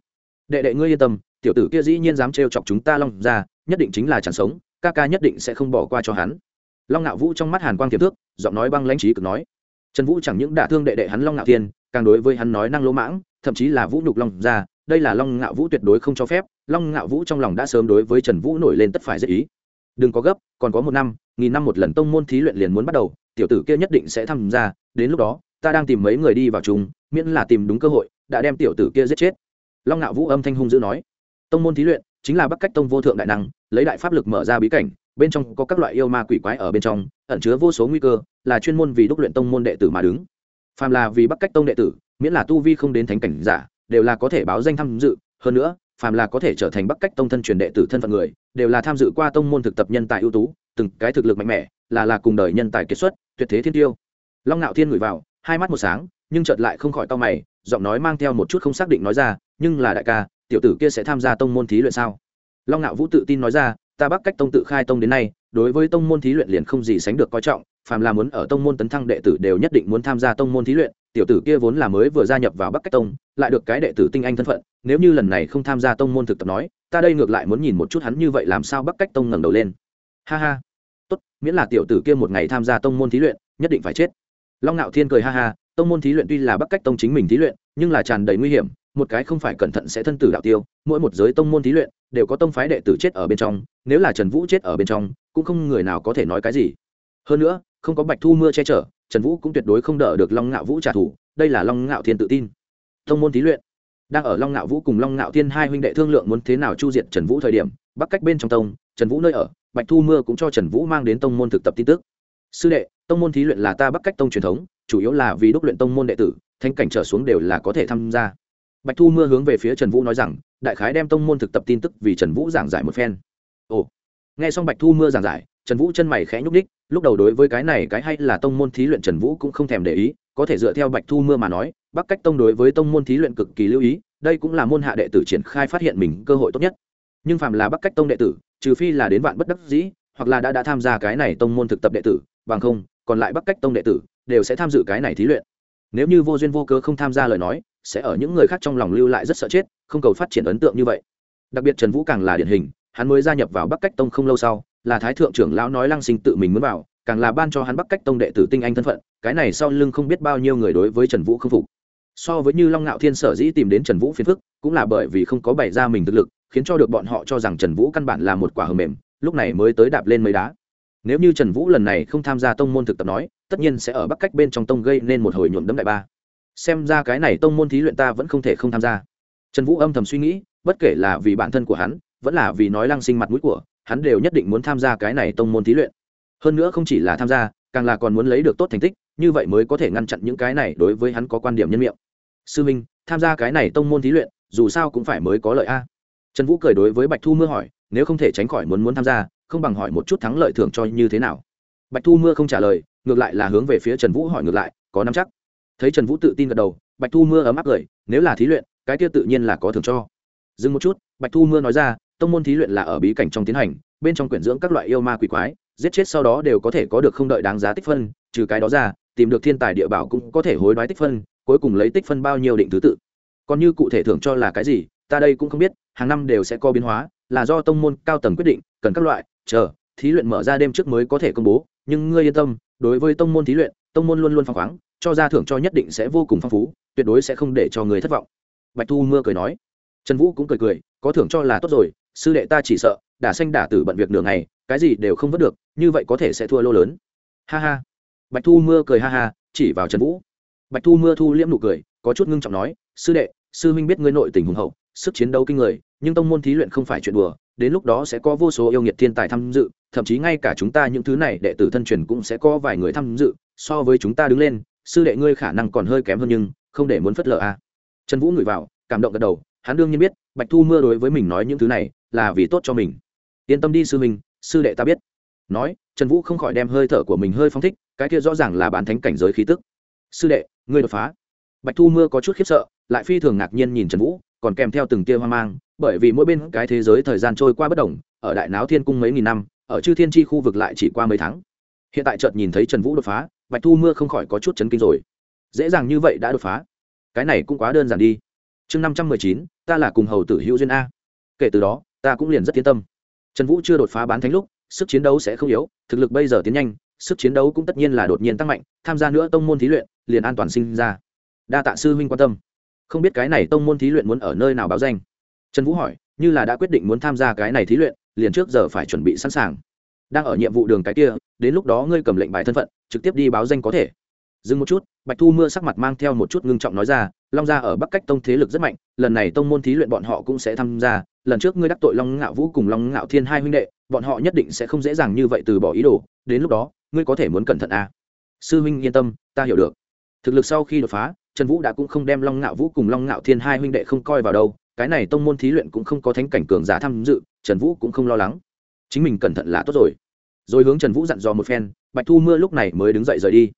đệ đệ ngươi yên tâm, tiểu tử kia dĩ nhiên dám trêu chọc chúng ta long ra nhất định chính là chẳng sống, ca ca nhất định sẽ không bỏ qua cho hắn. Long ngạo vũ trong mắt hàn quang tiềm thước, giọng nói băng lãnh trí cực nói, trần vũ chẳng những đả thương đệ đệ hắn long ngạo thiên, càng đối với hắn nói năng lỗ mãng, thậm chí là vũ nhục long ra đây là long ngạo vũ tuyệt đối không cho phép, long ngạo vũ trong lòng đã sớm đối với trần vũ nổi lên tất phải dễ ý. Đừng có gấp, còn có một năm, nghìn năm một lần tông môn thí luyện liền muốn bắt đầu, tiểu tử kia nhất định sẽ tham gia, đến lúc đó, ta đang tìm mấy người đi vào chung, miễn là tìm đúng cơ hội, đã đem tiểu tử kia giết chết. Long ngạo vũ âm thanh hung dữ nói. Tông môn thí luyện chính là bắc cách tông vô thượng đại năng, lấy đại pháp lực mở ra bí cảnh, bên trong có các loại yêu ma quỷ quái ở bên trong, ẩn chứa vô số nguy cơ, là chuyên môn vì đúc luyện tông môn đệ tử mà đứng. Phàm là vì bắc cách tông đệ tử, miễn là tu vi không đến thánh cảnh giả đều là có thể báo danh tham dự, hơn nữa, phàm là có thể trở thành bắc cách tông thân truyền đệ tử thân phận người, đều là tham dự qua tông môn thực tập nhân tài ưu tú, từng cái thực lực mạnh mẽ, là là cùng đời nhân tài kiệt xuất, tuyệt thế thiên tiêu. Long ngạo thiên ngửi vào, hai mắt một sáng, nhưng chợt lại không khỏi to mày, giọng nói mang theo một chút không xác định nói ra, nhưng là đại ca, tiểu tử kia sẽ tham gia tông môn thí luyện sao? Long ngạo vũ tự tin nói ra, ta bắc cách tông tự khai tông đến nay, đối với tông môn thí luyện liền không gì sánh được coi trọng phàm là muốn ở tông môn tấn thăng đệ tử đều nhất định muốn tham gia tông môn thí luyện, tiểu tử kia vốn là mới vừa gia nhập vào bắc cách tông, lại được cái đệ tử tinh anh thân phận, nếu như lần này không tham gia tông môn thực tập nói, ta đây ngược lại muốn nhìn một chút hắn như vậy làm sao bắc cách tông ngẩng đầu lên. Ha ha. Tốt, miễn là tiểu tử kia một ngày tham gia tông môn thí luyện, nhất định phải chết. Long ngạo thiên cười ha ha, tông môn thí luyện tuy là bắc cách tông chính mình thí luyện, nhưng là tràn đầy nguy hiểm, một cái không phải cẩn thận sẽ thân tử đạo tiêu, mỗi một giới tông môn thí luyện đều có tông phái đệ tử chết ở bên trong, nếu là trần vũ chết ở bên trong, cũng không người nào có thể nói cái gì. Hơn nữa không có bạch thu mưa che chở, trần vũ cũng tuyệt đối không đỡ được long ngạo vũ trả thù, đây là long ngạo thiên tự tin. Tông môn thí luyện, đang ở long ngạo vũ cùng long ngạo thiên hai huynh đệ thương lượng muốn thế nào chu diệt trần vũ thời điểm, bắc cách bên trong tông, trần vũ nơi ở, bạch thu mưa cũng cho trần vũ mang đến tông môn thực tập tin tức. Sư đệ, tông môn thí luyện là ta bắc cách tông truyền thống, chủ yếu là vì đúc luyện tông môn đệ tử, thanh cảnh trở xuống đều là có thể tham gia. Bạch thu mưa hướng về phía trần vũ nói rằng, đại khái đem tông môn thực tập tin tức vì trần vũ giảng giải một phen. Ồ, nghe xong bạch thu mưa giảng giải trần vũ chân mày khẽ nhúc nhích. lúc đầu đối với cái này cái hay là tông môn thí luyện trần vũ cũng không thèm để ý, có thể dựa theo bạch thu mưa mà nói, bắc cách tông đối với tông môn thí luyện cực kỳ lưu ý, đây cũng là môn hạ đệ tử triển khai phát hiện mình cơ hội tốt nhất nhưng phàm là bắc cách tông đệ tử, trừ phi là đến vạn bất đắc dĩ, hoặc là đã đã tham gia cái này tông môn thực tập đệ tử, bằng không, còn lại bắc cách tông đệ tử đều sẽ tham dự cái này thí luyện nếu như vô duyên vô cớ không tham gia lời nói, sẽ ở những người khác trong lòng lưu lại rất sợ chết, không cầu phát triển ấn tượng như vậy đặc biệt trần vũ càng là điển hình, hắn mới gia nhập vào bắc cách tông không lâu sau là thái thượng trưởng lão nói lăng sinh tự mình muốn vào, càng là ban cho hắn bắc cách tông đệ tử tinh anh thân phận, cái này sau lưng không biết bao nhiêu người đối với trần vũ không phục. So với như long ngạo thiên sở dĩ tìm đến trần vũ phiền phức, cũng là bởi vì không có bày ra mình thực lực, khiến cho được bọn họ cho rằng trần vũ căn bản là một quả hờ mềm, lúc này mới tới đạp lên mấy đá. Nếu như trần vũ lần này không tham gia tông môn thực tập nói, tất nhiên sẽ ở bắc cách bên trong tông gây nên một hồi nhuộm đấm đại ba. Xem ra cái này tông môn thí luyện ta vẫn không thể không tham gia. Trần vũ âm thầm suy nghĩ, bất kể là vì bản thân của hắn, vẫn là vì nói lăng sinh mặt mũi của hắn đều nhất định muốn tham gia cái này tông môn thí luyện. Hơn nữa không chỉ là tham gia, càng là còn muốn lấy được tốt thành tích, như vậy mới có thể ngăn chặn những cái này đối với hắn có quan điểm nhân miệng. Sư minh, tham gia cái này tông môn thí luyện, dù sao cũng phải mới có lợi a. Trần vũ cười đối với bạch thu mưa hỏi, nếu không thể tránh khỏi muốn muốn tham gia, không bằng hỏi một chút thắng lợi thưởng cho như thế nào. Bạch thu mưa không trả lời, ngược lại là hướng về phía trần vũ hỏi ngược lại, có nắm chắc. Thấy trần vũ tự tin gật đầu, bạch thu mưa ấm áp cười, nếu là thí luyện, cái kia tự nhiên là có thưởng cho. Dừng một chút, bạch thu mưa nói ra tông môn thí luyện là ở bí cảnh trong tiến hành, bên trong quyển dưỡng các loại yêu ma quỷ quái, giết chết sau đó đều có thể có được không đợi đáng giá tích phân, trừ cái đó ra, tìm được thiên tài địa bảo cũng có thể hối đoái tích phân, cuối cùng lấy tích phân bao nhiêu định thứ tự. Còn như cụ thể thưởng cho là cái gì, ta đây cũng không biết, hàng năm đều sẽ có biến hóa, là do tông môn cao tầng quyết định, cần các loại, chờ, thí luyện mở ra đêm trước mới có thể công bố, nhưng ngươi yên tâm, đối với tông môn thí luyện, tông môn luôn luôn phăng khoáng, cho ra thưởng cho nhất định sẽ vô cùng phong phú, tuyệt đối sẽ không để cho người thất vọng. Bạch thu mưa cười nói. Trần vũ cũng cười cười, có thưởng cho là tốt rồi sư đệ ta chỉ sợ, đả xanh đả tử bận việc nửa ngày, cái gì đều không vớt được, như vậy có thể sẽ thua lô lớn. Ha ha. Bạch thu mưa cười ha ha, chỉ vào trần vũ. Bạch thu mưa thu liễm nụ cười, có chút ngưng trọng nói, sư đệ, sư huynh biết ngươi nội tình hùng hậu, sức chiến đấu kinh người, nhưng tông môn thí luyện không phải chuyện đùa, đến lúc đó sẽ có vô số yêu nghiệt thiên tài tham dự, thậm chí ngay cả chúng ta những thứ này đệ tử thân truyền cũng sẽ có vài người tham dự, so với chúng ta đứng lên, sư đệ ngươi khả năng còn hơi kém hơn nhưng, không để muốn phất lờ a. À. trần vũ ngửi vào, cảm động gật đầu, hắn đương nhiên biết, bạch thu mưa đối với mình nói những thứ này là vì tốt cho mình. Yên tâm đi sư mình, sư đệ ta biết. Nói trần vũ không khỏi đem hơi thở của mình hơi phong thích cái kia rõ ràng là bán thánh cảnh giới khí tức. Sư đệ ngươi đột phá. Bạch thu mưa có chút khiếp sợ lại phi thường ngạc nhiên nhìn trần vũ còn kèm theo từng tia hoang mang bởi vì mỗi bên cái thế giới thời gian trôi qua bất đồng ở đại náo thiên cung mấy nghìn năm ở chư thiên tri khu vực lại chỉ qua mấy tháng. Hiện tại chợt nhìn thấy trần vũ đột phá bạch thu mưa không khỏi có chút chấn kinh rồi. Dễ dàng như vậy đã đột phá. Cái này cũng quá đơn giản đi. Chương năm trăm mười chín ta là cùng hầu tử hữu duyên a. Kể từ đó ta cũng liền rất yên tâm. Trần vũ chưa đột phá bán thánh lúc, sức chiến đấu sẽ không yếu, thực lực bây giờ tiến nhanh, sức chiến đấu cũng tất nhiên là đột nhiên tăng mạnh, tham gia nữa tông môn thí luyện, liền an toàn sinh ra. Đa tạ sư huynh quan tâm. Không biết cái này tông môn thí luyện muốn ở nơi nào báo danh? Trần vũ hỏi, như là đã quyết định muốn tham gia cái này thí luyện, liền trước giờ phải chuẩn bị sẵn sàng. Đang ở nhiệm vụ đường cái kia, đến lúc đó ngươi cầm lệnh bài thân phận, trực tiếp đi báo danh có thể. Dừng một chút, bạch thu mưa sắc mặt mang theo một chút ngưng trọng nói ra long gia ở bắc cách tông thế lực rất mạnh, lần này tông môn thí luyện bọn họ cũng sẽ tham gia. Lần trước ngươi đắc tội long ngạo vũ cùng long ngạo thiên hai huynh đệ, bọn họ nhất định sẽ không dễ dàng như vậy từ bỏ ý đồ. Đến lúc đó, ngươi có thể muốn cẩn thận à. sư huynh yên tâm, ta hiểu được. Thực lực sau khi đột phá, trần vũ đã cũng không đem long ngạo vũ cùng long ngạo thiên hai huynh đệ không coi vào đâu. Cái này tông môn thí luyện cũng không có thánh cảnh cường giả tham dự, trần vũ cũng không lo lắng. Chính mình cẩn thận là tốt rồi. Rồi hướng trần vũ dặn dò một phen, bạch thu mưa lúc này mới đứng dậy rời đi.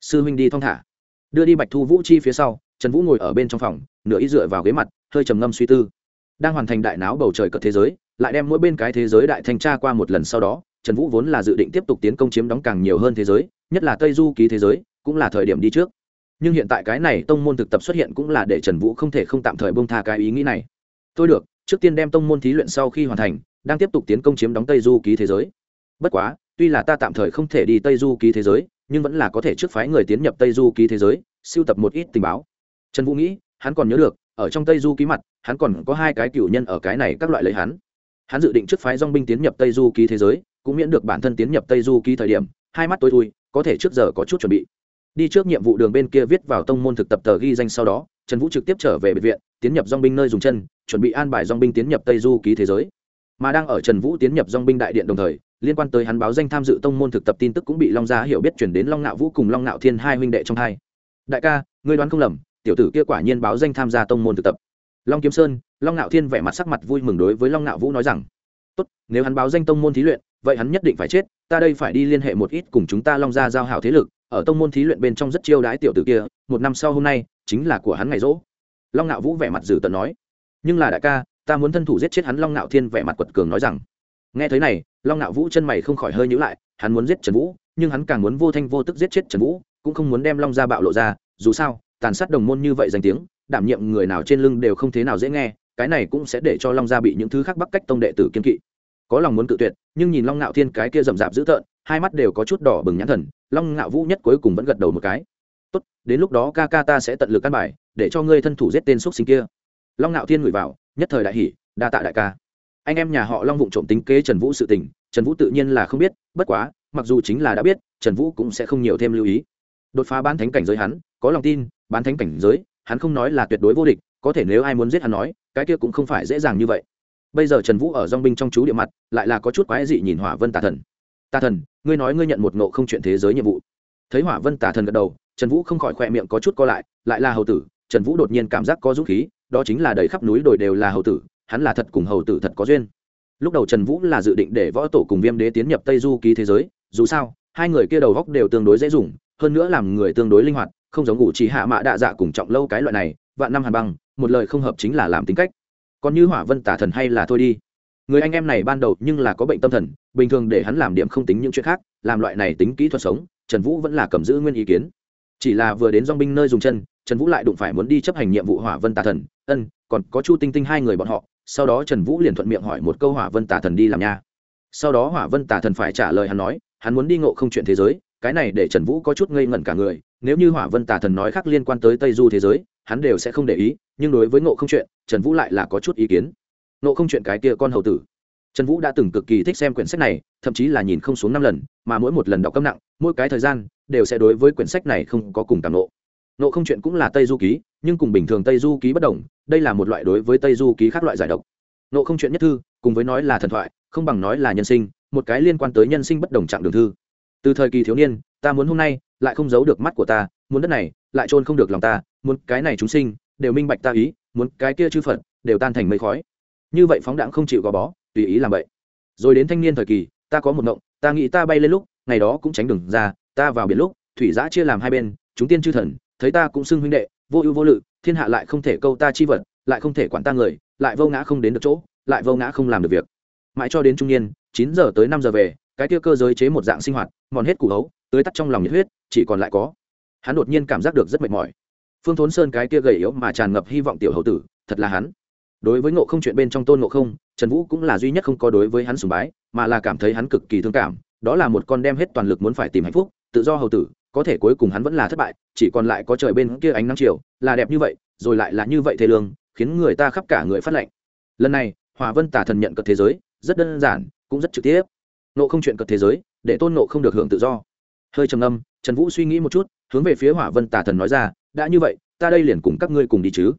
Sư huynh đi thong thả. Đưa đi bạch thu vũ chi phía sau trần vũ ngồi ở bên trong phòng, nửa ý dựa vào ghế mặt, hơi trầm ngâm suy tư. Đang hoàn thành đại náo bầu trời cận thế giới, lại đem mỗi bên cái thế giới đại thanh tra qua một lần sau đó, trần vũ vốn là dự định tiếp tục tiến công chiếm đóng càng nhiều hơn thế giới, nhất là tây du ký thế giới, cũng là thời điểm đi trước. Nhưng hiện tại cái này tông môn thực tập xuất hiện cũng là để trần vũ không thể không tạm thời bông tha cái ý nghĩ này. Tôi được, trước tiên đem tông môn thí luyện sau khi hoàn thành, đang tiếp tục tiến công chiếm đóng tây du ký thế giới. Bất quá, tuy là ta tạm thời không thể đi tây du ký thế giới, nhưng vẫn là có thể trước phái người tiến nhập tây du ký thế giới siêu tập một ít tình báo trần vũ nghĩ, hắn còn nhớ được, ở trong tây du ký mặt, hắn còn có hai cái cựu nhân ở cái này các loại lấy hắn. Hắn dự định trước phái dong binh tiến nhập tây du ký thế giới, cũng miễn được bản thân tiến nhập tây du ký thời điểm, hai mắt tối thui, có thể trước giờ có chút chuẩn bị. Đi trước nhiệm vụ đường bên kia viết vào tông môn thực tập tờ ghi danh sau đó, trần vũ trực tiếp trở về bệnh viện, tiến nhập dong binh nơi dùng chân, chuẩn bị an bài dong binh tiến nhập tây du ký thế giới. Mà đang ở trần vũ tiến nhập dong binh đại điện đồng thời, liên quan tới hắn báo danh tham dự tông môn thực tập tin tức cũng bị long gia hiểu biết chuyển đến long ngạo vũ cùng long ngạo thiên hai huynh đệ trong hai. Đại ca, ngươi đoán không lầm tiểu tử kia quả nhiên báo danh tham gia tông môn thực tập. Long kiếm sơn, long ngạo thiên vẻ mặt sắc mặt vui mừng đối với long ngạo vũ nói rằng, tốt, nếu hắn báo danh tông môn thí luyện, vậy hắn nhất định phải chết, ta đây phải đi liên hệ một ít cùng chúng ta long gia giao hảo thế lực, ở tông môn thí luyện bên trong rất chiêu đãi tiểu tử kia, một năm sau hôm nay, chính là của hắn ngày rỗ. Long ngạo vũ vẻ mặt dữ tợn nói, nhưng là đại ca, ta muốn thân thủ giết chết hắn. Long ngạo thiên vẻ mặt quật cường nói rằng, nghe thấy này, long ngạo vũ chân mày không khỏi hơi nhữ lại, hắn muốn giết trần vũ, nhưng hắn càng muốn vô thanh vô tức giết chết trần vũ, cũng không muốn đem long gia bạo lộ ra, dù sao tàn sát đồng môn như vậy danh tiếng, đảm nhiệm người nào trên lưng đều không thế nào dễ nghe, cái này cũng sẽ để cho long gia bị những thứ khác bắc cách tông đệ tử kiên kỵ. Có lòng muốn cự tuyệt, nhưng nhìn long ngạo thiên cái kia rậm rạp dữ tợn, hai mắt đều có chút đỏ bừng nhãn thần, long ngạo vũ nhất cuối cùng vẫn gật đầu một cái. Tốt, đến lúc đó ca ca ta sẽ tận lực căn bài, để cho ngươi thân thủ giết tên xúc sinh kia. Long ngạo thiên ngửi vào, nhất thời đại hỷ đa tạ đại ca. Anh em nhà họ long vụng trộm tính kế trần vũ sự tình, trần vũ tự nhiên là không biết, bất quá, mặc dù chính là đã biết, trần vũ cũng sẽ không nhiều thêm lưu ý. Đột phá bán thánh cảnh giới hắn, có lòng tin bán thánh cảnh giới, hắn không nói là tuyệt đối vô địch, có thể nếu ai muốn giết hắn nói, cái kia cũng không phải dễ dàng như vậy. Bây giờ trần vũ ở dong binh trong chú địa mặt, lại là có chút quái dị nhìn hỏa vân tà thần. Tà thần, ngươi nói ngươi nhận một nộ không chuyện thế giới nhiệm vụ. Thấy hỏa vân tà thần gật đầu, trần vũ không khỏi khỏe miệng có chút co lại lại là hầu tử, trần vũ đột nhiên cảm giác có dũng khí, đó chính là đầy khắp núi đồi đều là hầu tử, hắn là thật cùng hầu tử thật có duyên. Lúc đầu trần vũ là dự định để võ tổ cùng viêm đế tiến nhập tây du ký thế giới, dù sao, hai người kia đầu góc đều tương đối dễ dùng, hơn nữa làm người tương đối linh hoạt không giống ngủ chỉ hạ mạ đạ dạ cùng trọng lâu cái loại này, vạn năm hàn băng, một lời không hợp chính là làm tính cách. Còn như hỏa vân tả thần hay là thôi đi. Người anh em này ban đầu nhưng là có bệnh tâm thần, bình thường để hắn làm điểm không tính những chuyện khác, làm loại này tính kỹ thuật sống, trần vũ vẫn là cầm giữ nguyên ý kiến. Chỉ là vừa đến dong binh nơi dùng chân, trần vũ lại đụng phải muốn đi chấp hành nhiệm vụ hỏa vân tà thần. Ân, còn có chu tinh tinh hai người bọn họ, sau đó trần vũ liền thuận miệng hỏi một câu hỏa vân tà thần đi làm nha. Sau đó hỏa vân tà thần phải trả lời hắn nói, hắn muốn đi ngộ không chuyện thế giới cái này để trần vũ có chút ngây ngẩn cả người, nếu như hỏa vân tà thần nói khác liên quan tới tây du thế giới, hắn đều sẽ không để ý, nhưng đối với ngộ không chuyện, trần vũ lại là có chút ý kiến. Ngộ không chuyện cái kia con hầu tử. Trần vũ đã từng cực kỳ thích xem quyển sách này, thậm chí là nhìn không xuống năm lần, mà mỗi một lần đọc câm nặng, mỗi cái thời gian, đều sẽ đối với quyển sách này không có cùng cảm nộ. Nộ không chuyện cũng là tây du ký, nhưng cùng bình thường tây du ký bất đồng, đây là một loại đối với tây du ký khác loại giải độc. Nộ không chuyện nhất thư, cùng với nói là thần thoại, không bằng nói là nhân sinh, một cái liên quan tới nhân sinh bất đồng trạng đường thư từ thời kỳ thiếu niên, ta muốn hôm nay lại không giấu được mắt của ta, muốn đất này lại trôn không được lòng ta, muốn cái này chúng sinh đều minh bạch ta ý, muốn cái kia chư phật đều tan thành mây khói. Như vậy phóng đãng không chịu gò bó, tùy ý làm vậy. Rồi đến thanh niên thời kỳ, ta có một ngộng, ta nghĩ ta bay lên lúc, ngày đó cũng tránh đường ra, ta vào biển lúc, thủy giã chia làm hai bên, chúng tiên chư thần, thấy ta cũng xưng huynh đệ, vô ưu vô lự, thiên hạ lại không thể câu ta chi vật, lại không thể quản ta người, lại vô ngã không đến được chỗ, lại vô ngã không làm được việc. Mãi cho đến trung niên, chín giờ tới năm giờ về cái kia cơ giới chế một dạng sinh hoạt, mòn hết củ hấu tới tắt trong lòng nhiệt huyết, chỉ còn lại có. Hắn đột nhiên cảm giác được rất mệt mỏi. Phương thốn sơn cái kia gầy yếu mà tràn ngập hy vọng tiểu hậu tử, thật là hắn. Đối với ngộ không chuyện bên trong tôn ngộ không, trần vũ cũng là duy nhất không có đối với hắn sùng bái, mà là cảm thấy hắn cực kỳ thương cảm, đó là một con đem hết toàn lực muốn phải tìm hạnh phúc, tự do hầu tử, có thể cuối cùng hắn vẫn là thất bại, chỉ còn lại có trời bên kia ánh nắng chiều, là đẹp như vậy, rồi lại là như vậy thế lương, khiến người ta khắp cả người phát lệnh. Lần này hòa vân tả thần nhận cật thế giới, rất đơn giản, cũng rất trực tiếp nộ không chuyện cật thế giới để tôn nộ không được hưởng tự do. Hơi trầm âm trần vũ suy nghĩ một chút hướng về phía hỏa vân tả thần nói ra đã như vậy ta đây liền cùng các ngươi cùng đi chứ.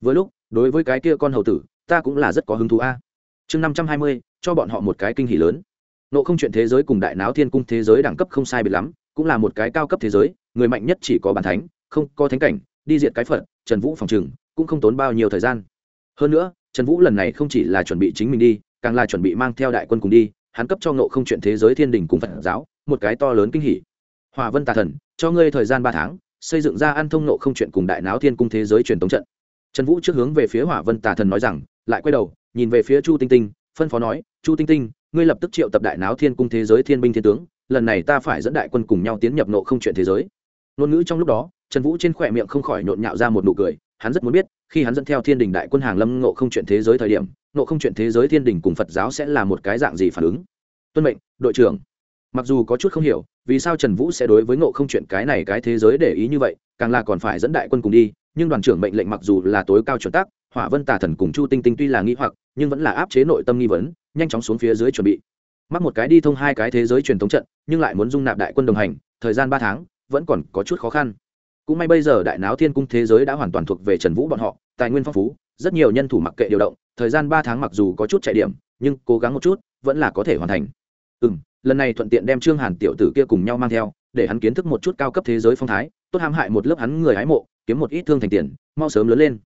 Vừa lúc đối với cái kia con hầu tử ta cũng là rất có hứng thú a. Chương năm trăm hai mươi cho bọn họ một cái kinh hỉ lớn. Nộ không chuyện thế giới cùng đại náo thiên cung thế giới đẳng cấp không sai biệt lắm cũng là một cái cao cấp thế giới người mạnh nhất chỉ có bàn thánh không có thánh cảnh đi diện cái phật, trần vũ phòng trừng cũng không tốn bao nhiêu thời gian. Hơn nữa trần vũ lần này không chỉ là chuẩn bị chính mình đi càng là chuẩn bị mang theo đại quân cùng đi hắn cấp cho ngộ không chuyện thế giới thiên đình cùng phật giáo, một cái to lớn kinh hỉ. Hòa vân tà thần, cho ngươi thời gian ba tháng, xây dựng ra ăn thông ngộ không chuyện cùng đại náo thiên cung thế giới truyền thống trận. Trần vũ trước hướng về phía hỏa vân tà thần nói rằng, lại quay đầu, nhìn về phía chu tinh tinh, phân phó nói, chu tinh tinh, ngươi lập tức triệu tập đại náo thiên cung thế giới thiên binh thiên tướng, lần này ta phải dẫn đại quân cùng nhau tiến nhập nộ không chuyện thế giới. Ngôn ngữ trong lúc đó, trần vũ trên khỏe miệng không khỏi nhộn nhạo ra một nụ cười, hắn rất muốn biết, khi hắn dẫn theo thiên đình đại quân hàng lâm nộ không chuyện thế giới thời điểm nộ không chuyện thế giới thiên đình cùng phật giáo sẽ là một cái dạng gì phản ứng? Tuân mệnh đội trưởng. Mặc dù có chút không hiểu vì sao trần vũ sẽ đối với ngộ không chuyện cái này cái thế giới để ý như vậy càng là còn phải dẫn đại quân cùng đi nhưng đoàn trưởng mệnh lệnh mặc dù là tối cao chuẩn tắc, hỏa vân tà thần cùng chu tinh tinh tuy là nghi hoặc nhưng vẫn là áp chế nội tâm nghi vấn nhanh chóng xuống phía dưới chuẩn bị. Mắc một cái đi thông hai cái thế giới truyền thống trận nhưng lại muốn dung nạp đại quân đồng hành thời gian ba tháng vẫn còn có chút khó khăn. Cũng may bây giờ đại náo thiên cung thế giới đã hoàn toàn thuộc về trần vũ bọn họ tài nguyên phong phú rất nhiều nhân thủ mặc kệ điều động, thời gian ba tháng mặc dù có chút chạy điểm, nhưng cố gắng một chút, vẫn là có thể hoàn thành. Ừ m lần này thuận tiện đem trương hàn tiểu tử kia cùng nhau mang theo, để hắn kiến thức một chút cao cấp thế giới phong thái tốt hãm hại một lớp hắn người hái mộ, kiếm một ít thương thành tiền, mau sớm lớn lên.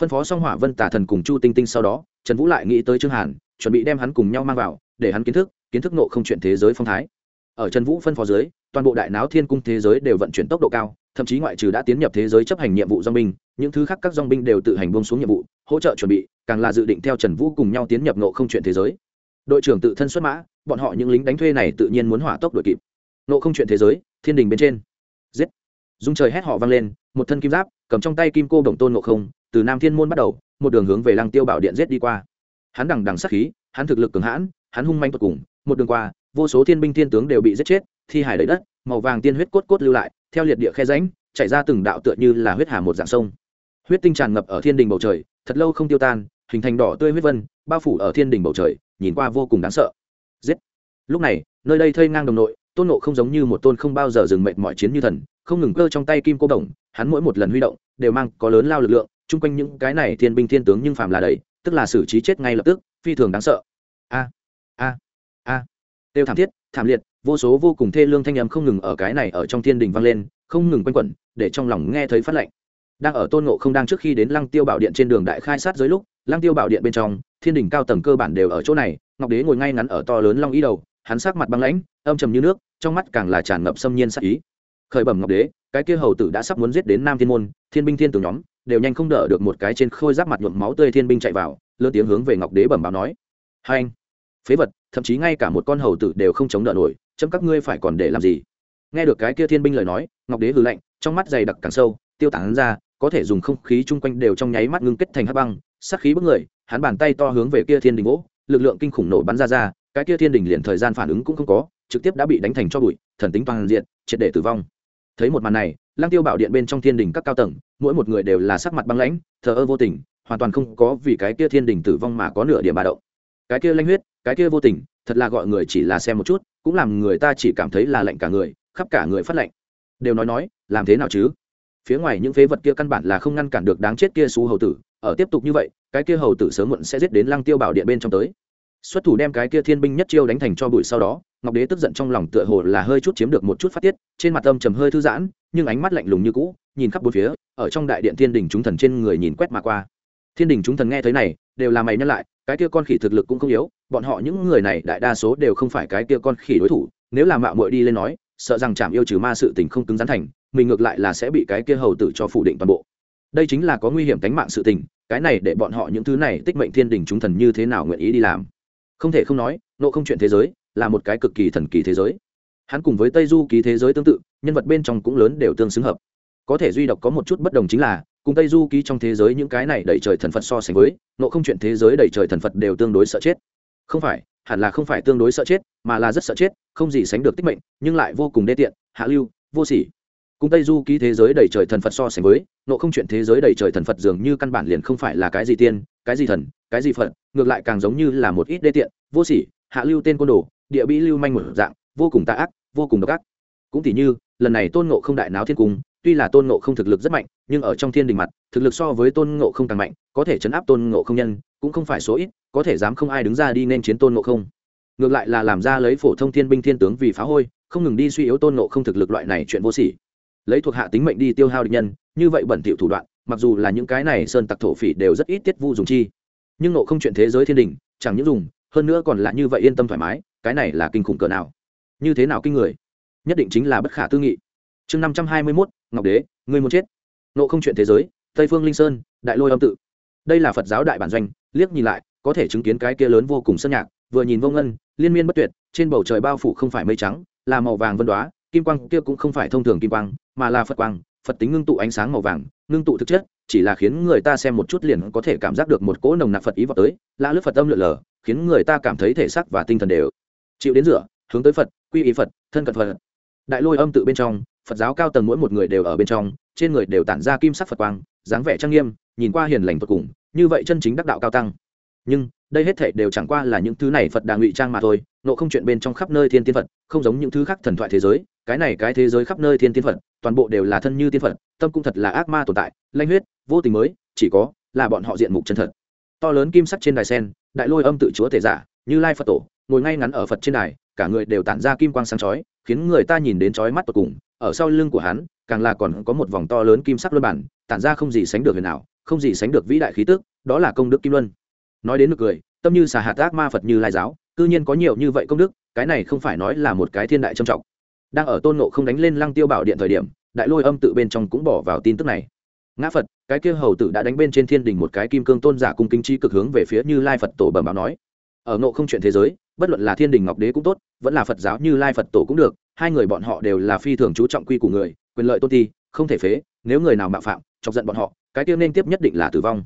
Phân phó xong hỏa vân tả thần cùng chu tinh tinh sau đó, trần vũ lại nghĩ tới trương hàn, chuẩn bị đem hắn cùng nhau mang vào, để hắn kiến thức kiến thức nộ không chuyện thế giới phong thái. Ở trần vũ phân phó dưới, toàn bộ đại náo thiên cung thế giới đều vận chuyển tốc độ cao thậm chí ngoại trừ đã tiến nhập thế giới chấp hành nhiệm vụ dong binh những thứ khác các dong binh đều tự hành buông xuống nhiệm vụ, hỗ trợ chuẩn bị, càng là dự định theo trần vũ cùng nhau tiến nhập nộ không chuyện thế giới. Đội trưởng tự thân xuất mã, bọn họ những lính đánh thuê này tự nhiên muốn hỏa tốc đội kịp. Nộ không chuyện thế giới, thiên đình bên trên. Giết. Dung trời hét họ vang lên, một thân kim giáp, cầm trong tay kim cô đồng tôn nộ không, từ nam thiên môn bắt đầu, một đường hướng về lăng tiêu bảo điện giết đi qua. Hắn đằng đằng sắc khí, hắn thực lực cường hãn, hắn hung manh tột cùng, một đường qua, vô số thiên binh thiên tướng đều bị giết chết, thi hải đầy đất màu vàng tiên huyết cốt cốt lưu lại, theo liệt địa khe ránh chảy ra từng đạo tựa như là huyết hà một dạng sông. Huyết tinh tràn ngập ở thiên đình bầu trời, thật lâu không tiêu tan, hình thành đỏ tươi huyết vân, bao phủ ở thiên đình bầu trời, nhìn qua vô cùng đáng sợ. Giết! Lúc này, nơi đây thây ngang đồng nội, tôn nộ không giống như một tôn không bao giờ dừng mệt mọi chiến như thần, không ngừng cơ trong tay kim cô đồng, hắn mỗi một lần huy động, đều mang có lớn lao lực lượng, chung quanh những cái này thiên binh thiên tướng nhưng phàm là đầy, tức là xử trí chết ngay lập tức, phi thường đáng sợ. A! A! A! Tiêu thảm thiết, thảm liệt vô số vô cùng thê lương thanh âm không ngừng ở cái này ở trong thiên đình vang lên, không ngừng quanh quẩn, để trong lòng nghe thấy phát lệnh. Đang ở tôn ngộ không đang trước khi đến lăng tiêu bảo điện trên đường đại khai sát dưới lúc, lăng tiêu bảo điện bên trong, thiên đình cao tầng cơ bản đều ở chỗ này, ngọc đế ngồi ngay ngắn ở to lớn long ý đầu, hắn sắc mặt băng lãnh, âm trầm như nước, trong mắt càng là tràn ngập xâm nhiên sắc ý. Khởi bẩm ngọc đế, cái kia hầu tử đã sắp muốn giết đến nam thiên môn, thiên binh thiên tử nhóm, đều nhanh không đỡ được một cái trên khôi giáp mặt nhuộm máu tươi thiên binh chạy vào, lớn tiếng hướng về ngọc đế bẩm báo nói. Hai anh, phế vật, thậm chí ngay cả một con hầu tử đều không chống đỡ nổi chấm các ngươi phải còn để làm gì? Nghe được cái kia thiên binh lời nói, ngọc đế hừ lạnh, trong mắt dày đặc càng sâu, tiêu tán ra, có thể dùng không khí chung quanh đều trong nháy mắt ngưng kết thành hắc băng, sát khí bức người, hắn bàn tay to hướng về kia thiên đình gỗ, lực lượng kinh khủng nổ bắn ra ra, cái kia thiên đình liền thời gian phản ứng cũng không có, trực tiếp đã bị đánh thành cho bụi, thần tính toàn diện, triệt để tử vong. Thấy một màn này lang tiêu bảo điện bên trong thiên đình các cao tầng, mỗi một người đều là sắc mặt băng lãnh, thờ ơ vô tình, hoàn toàn không có vì cái kia thiên đình tử vong mà có nửa điểm bà động. Cái kia lanh huyết, cái kia vô tình thật là gọi người chỉ là xem một chút, cũng làm người ta chỉ cảm thấy là lạnh cả người, khắp cả người phát lạnh. Đều nói nói, làm thế nào chứ? Phía ngoài những phế vật kia căn bản là không ngăn cản được đáng chết kia xú hầu tử, ở tiếp tục như vậy, cái kia hầu tử sớm muộn sẽ giết đến lăng tiêu bảo điện bên trong tới. Xuất thủ đem cái kia thiên binh nhất chiêu đánh thành cho bụi sau đó, ngọc đế tức giận trong lòng tựa hồ là hơi chút chiếm được một chút phát tiết, trên mặt âm trầm hơi thư giãn, nhưng ánh mắt lạnh lùng như cũ, nhìn khắp bốn phía, ở trong đại điện thiên đình chúng thần trên người nhìn quét mà qua. Thiên đình chúng thần nghe thấy này, đều là mày nhắc lại, cái kia con khỉ thực lực cũng không yếu bọn họ những người này đại đa số đều không phải cái kia con khỉ đối thủ, nếu là mạo muội đi lên nói, sợ rằng chạm yêu trừ ma sự tình không cứng rắn thành, mình ngược lại là sẽ bị cái kia hầu tử cho phủ định toàn bộ. Đây chính là có nguy hiểm tính mạng sự tình, cái này để bọn họ những thứ này tích mệnh thiên đình chúng thần như thế nào nguyện ý đi làm? Không thể không nói, nộ không chuyện thế giới, là một cái cực kỳ thần kỳ thế giới. Hắn cùng với tây du ký thế giới tương tự, nhân vật bên trong cũng lớn đều tương xứng hợp. Có thể duy độc có một chút bất đồng chính là, cùng tây du ký trong thế giới những cái này đẩy trời thần phật so sánh với, nộ không chuyện thế giới đẩy trời thần phật đều tương đối sợ chết không phải, hẳn là không phải tương đối sợ chết, mà là rất sợ chết, không gì sánh được tích mệnh, nhưng lại vô cùng đê tiện, hạ lưu, vô sỉ. Cùng tây du ký thế giới đầy trời thần phật so sánh với, nộ không chuyện thế giới đầy trời thần phật dường như căn bản liền không phải là cái gì tiên, cái gì thần, cái gì phật, ngược lại càng giống như là một ít đê tiện, vô sỉ, hạ lưu tên côn đồ, địa bị lưu manh một dạng, vô cùng tà ác, vô cùng độc ác. Cũng tỉ như, lần này tôn ngộ không đại náo thiên cung tuy là tôn ngộ không thực lực rất mạnh, nhưng ở trong thiên đình mặt, thực lực so với tôn ngộ không càng mạnh, có thể chấn áp tôn ngộ không nhân, cũng không phải số ít, có thể dám không ai đứng ra đi nên chiến tôn ngộ không. Ngược lại là làm ra lấy phổ thông thiên binh thiên tướng vì phá hôi, không ngừng đi suy yếu tôn ngộ không thực lực loại này chuyện vô sỉ. Lấy thuộc hạ tính mệnh đi tiêu hao địch nhân, như vậy bẩn thiệu thủ đoạn, mặc dù là những cái này sơn tặc thổ phỉ đều rất ít tiết vu dùng chi. Nhưng ngộ không chuyện thế giới thiên đình, chẳng những dùng, hơn nữa còn là như vậy yên tâm thoải mái, cái này là kinh khủng cỡ nào. Như thế nào kinh người? Nhất định chính là bất khả tư nghị. Chương năm trăm hai mươi mốt ngọc đế, ngươi muốn chết. Nộ không chuyện thế giới, tây phương linh sơn, đại lôi âm tự. Đây là phật giáo đại bản doanh, liếc nhìn lại, có thể chứng kiến cái kia lớn vô cùng sân nhạc, vừa nhìn vô ngân, liên miên bất tuyệt, trên bầu trời bao phủ không phải mây trắng, là màu vàng vân đoá, kim quang kia cũng không phải thông thường kim quang, mà là phật quang, phật tính ngưng tụ ánh sáng màu vàng, ngưng tụ thực chất, chỉ là khiến người ta xem một chút liền có thể cảm giác được một cỗ nồng nặc phật ý vào tới lạ lướt phật âm lượn lờ, khiến người ta cảm thấy thể xác và tinh thần đều chịu đến rửa, hướng tới phật, quy ý phật, thân cận phật. Đại lôi âm tự bên trong phật giáo cao tầng mỗi một người đều ở bên trong, trên người đều tản ra kim sắc phật quang, dáng vẻ trang nghiêm, nhìn qua hiền lành tột cùng, như vậy chân chính đắc đạo cao tăng. Nhưng, đây hết thể đều chẳng qua là những thứ này phật đà ngụy trang mà thôi nộ không chuyện bên trong khắp nơi thiên tiên phật, không giống những thứ khác thần thoại thế giới, cái này cái thế giới khắp nơi thiên tiên phật, toàn bộ đều là thân như tiên phật, tâm cũng thật là ác ma tồn tại, lanh huyết, vô tình mới, chỉ có là bọn họ diện mục chân thật. To lớn kim sắc trên đài sen, đại lôi âm tự chúa thể giả, như lai phật tổ, ngồi ngay ngắn ở phật trên đài, cả người đều tản ra kim quang sáng chói khiến người ta nhìn đến chói mắt tột cùng, ở sau lưng của hắn, càng là còn có một vòng to lớn kim sắc luân bản, tản ra không gì sánh được huyền nào không gì sánh được vĩ đại khí tức, đó là công đức kim luân. Nói đến được cười, tâm như xà hạt ác ma phật như lai giáo, cư nhiên có nhiều như vậy công đức, cái này không phải nói là một cái thiên đại trầm trọng. Đang ở tôn ngộ không đánh lên lăng tiêu bảo điện thời điểm, đại lôi âm tự bên trong cũng bỏ vào tin tức này. Ngã phật, cái kia hầu tử đã đánh bên trên thiên đình một cái kim cương tôn giả cung kính chi cực hướng về phía như lai phật tổ bẩm báo nói. Ở ngộ không chuyện thế giới bất luận là thiên đình ngọc đế cũng tốt, vẫn là phật giáo như lai phật tổ cũng được, hai người bọn họ đều là phi thường chú trọng quy của người, quyền lợi tôn ti, không thể phế, nếu người nào mạo phạm, chọc giận bọn họ, cái kia nên tiếp nhất định là tử vong.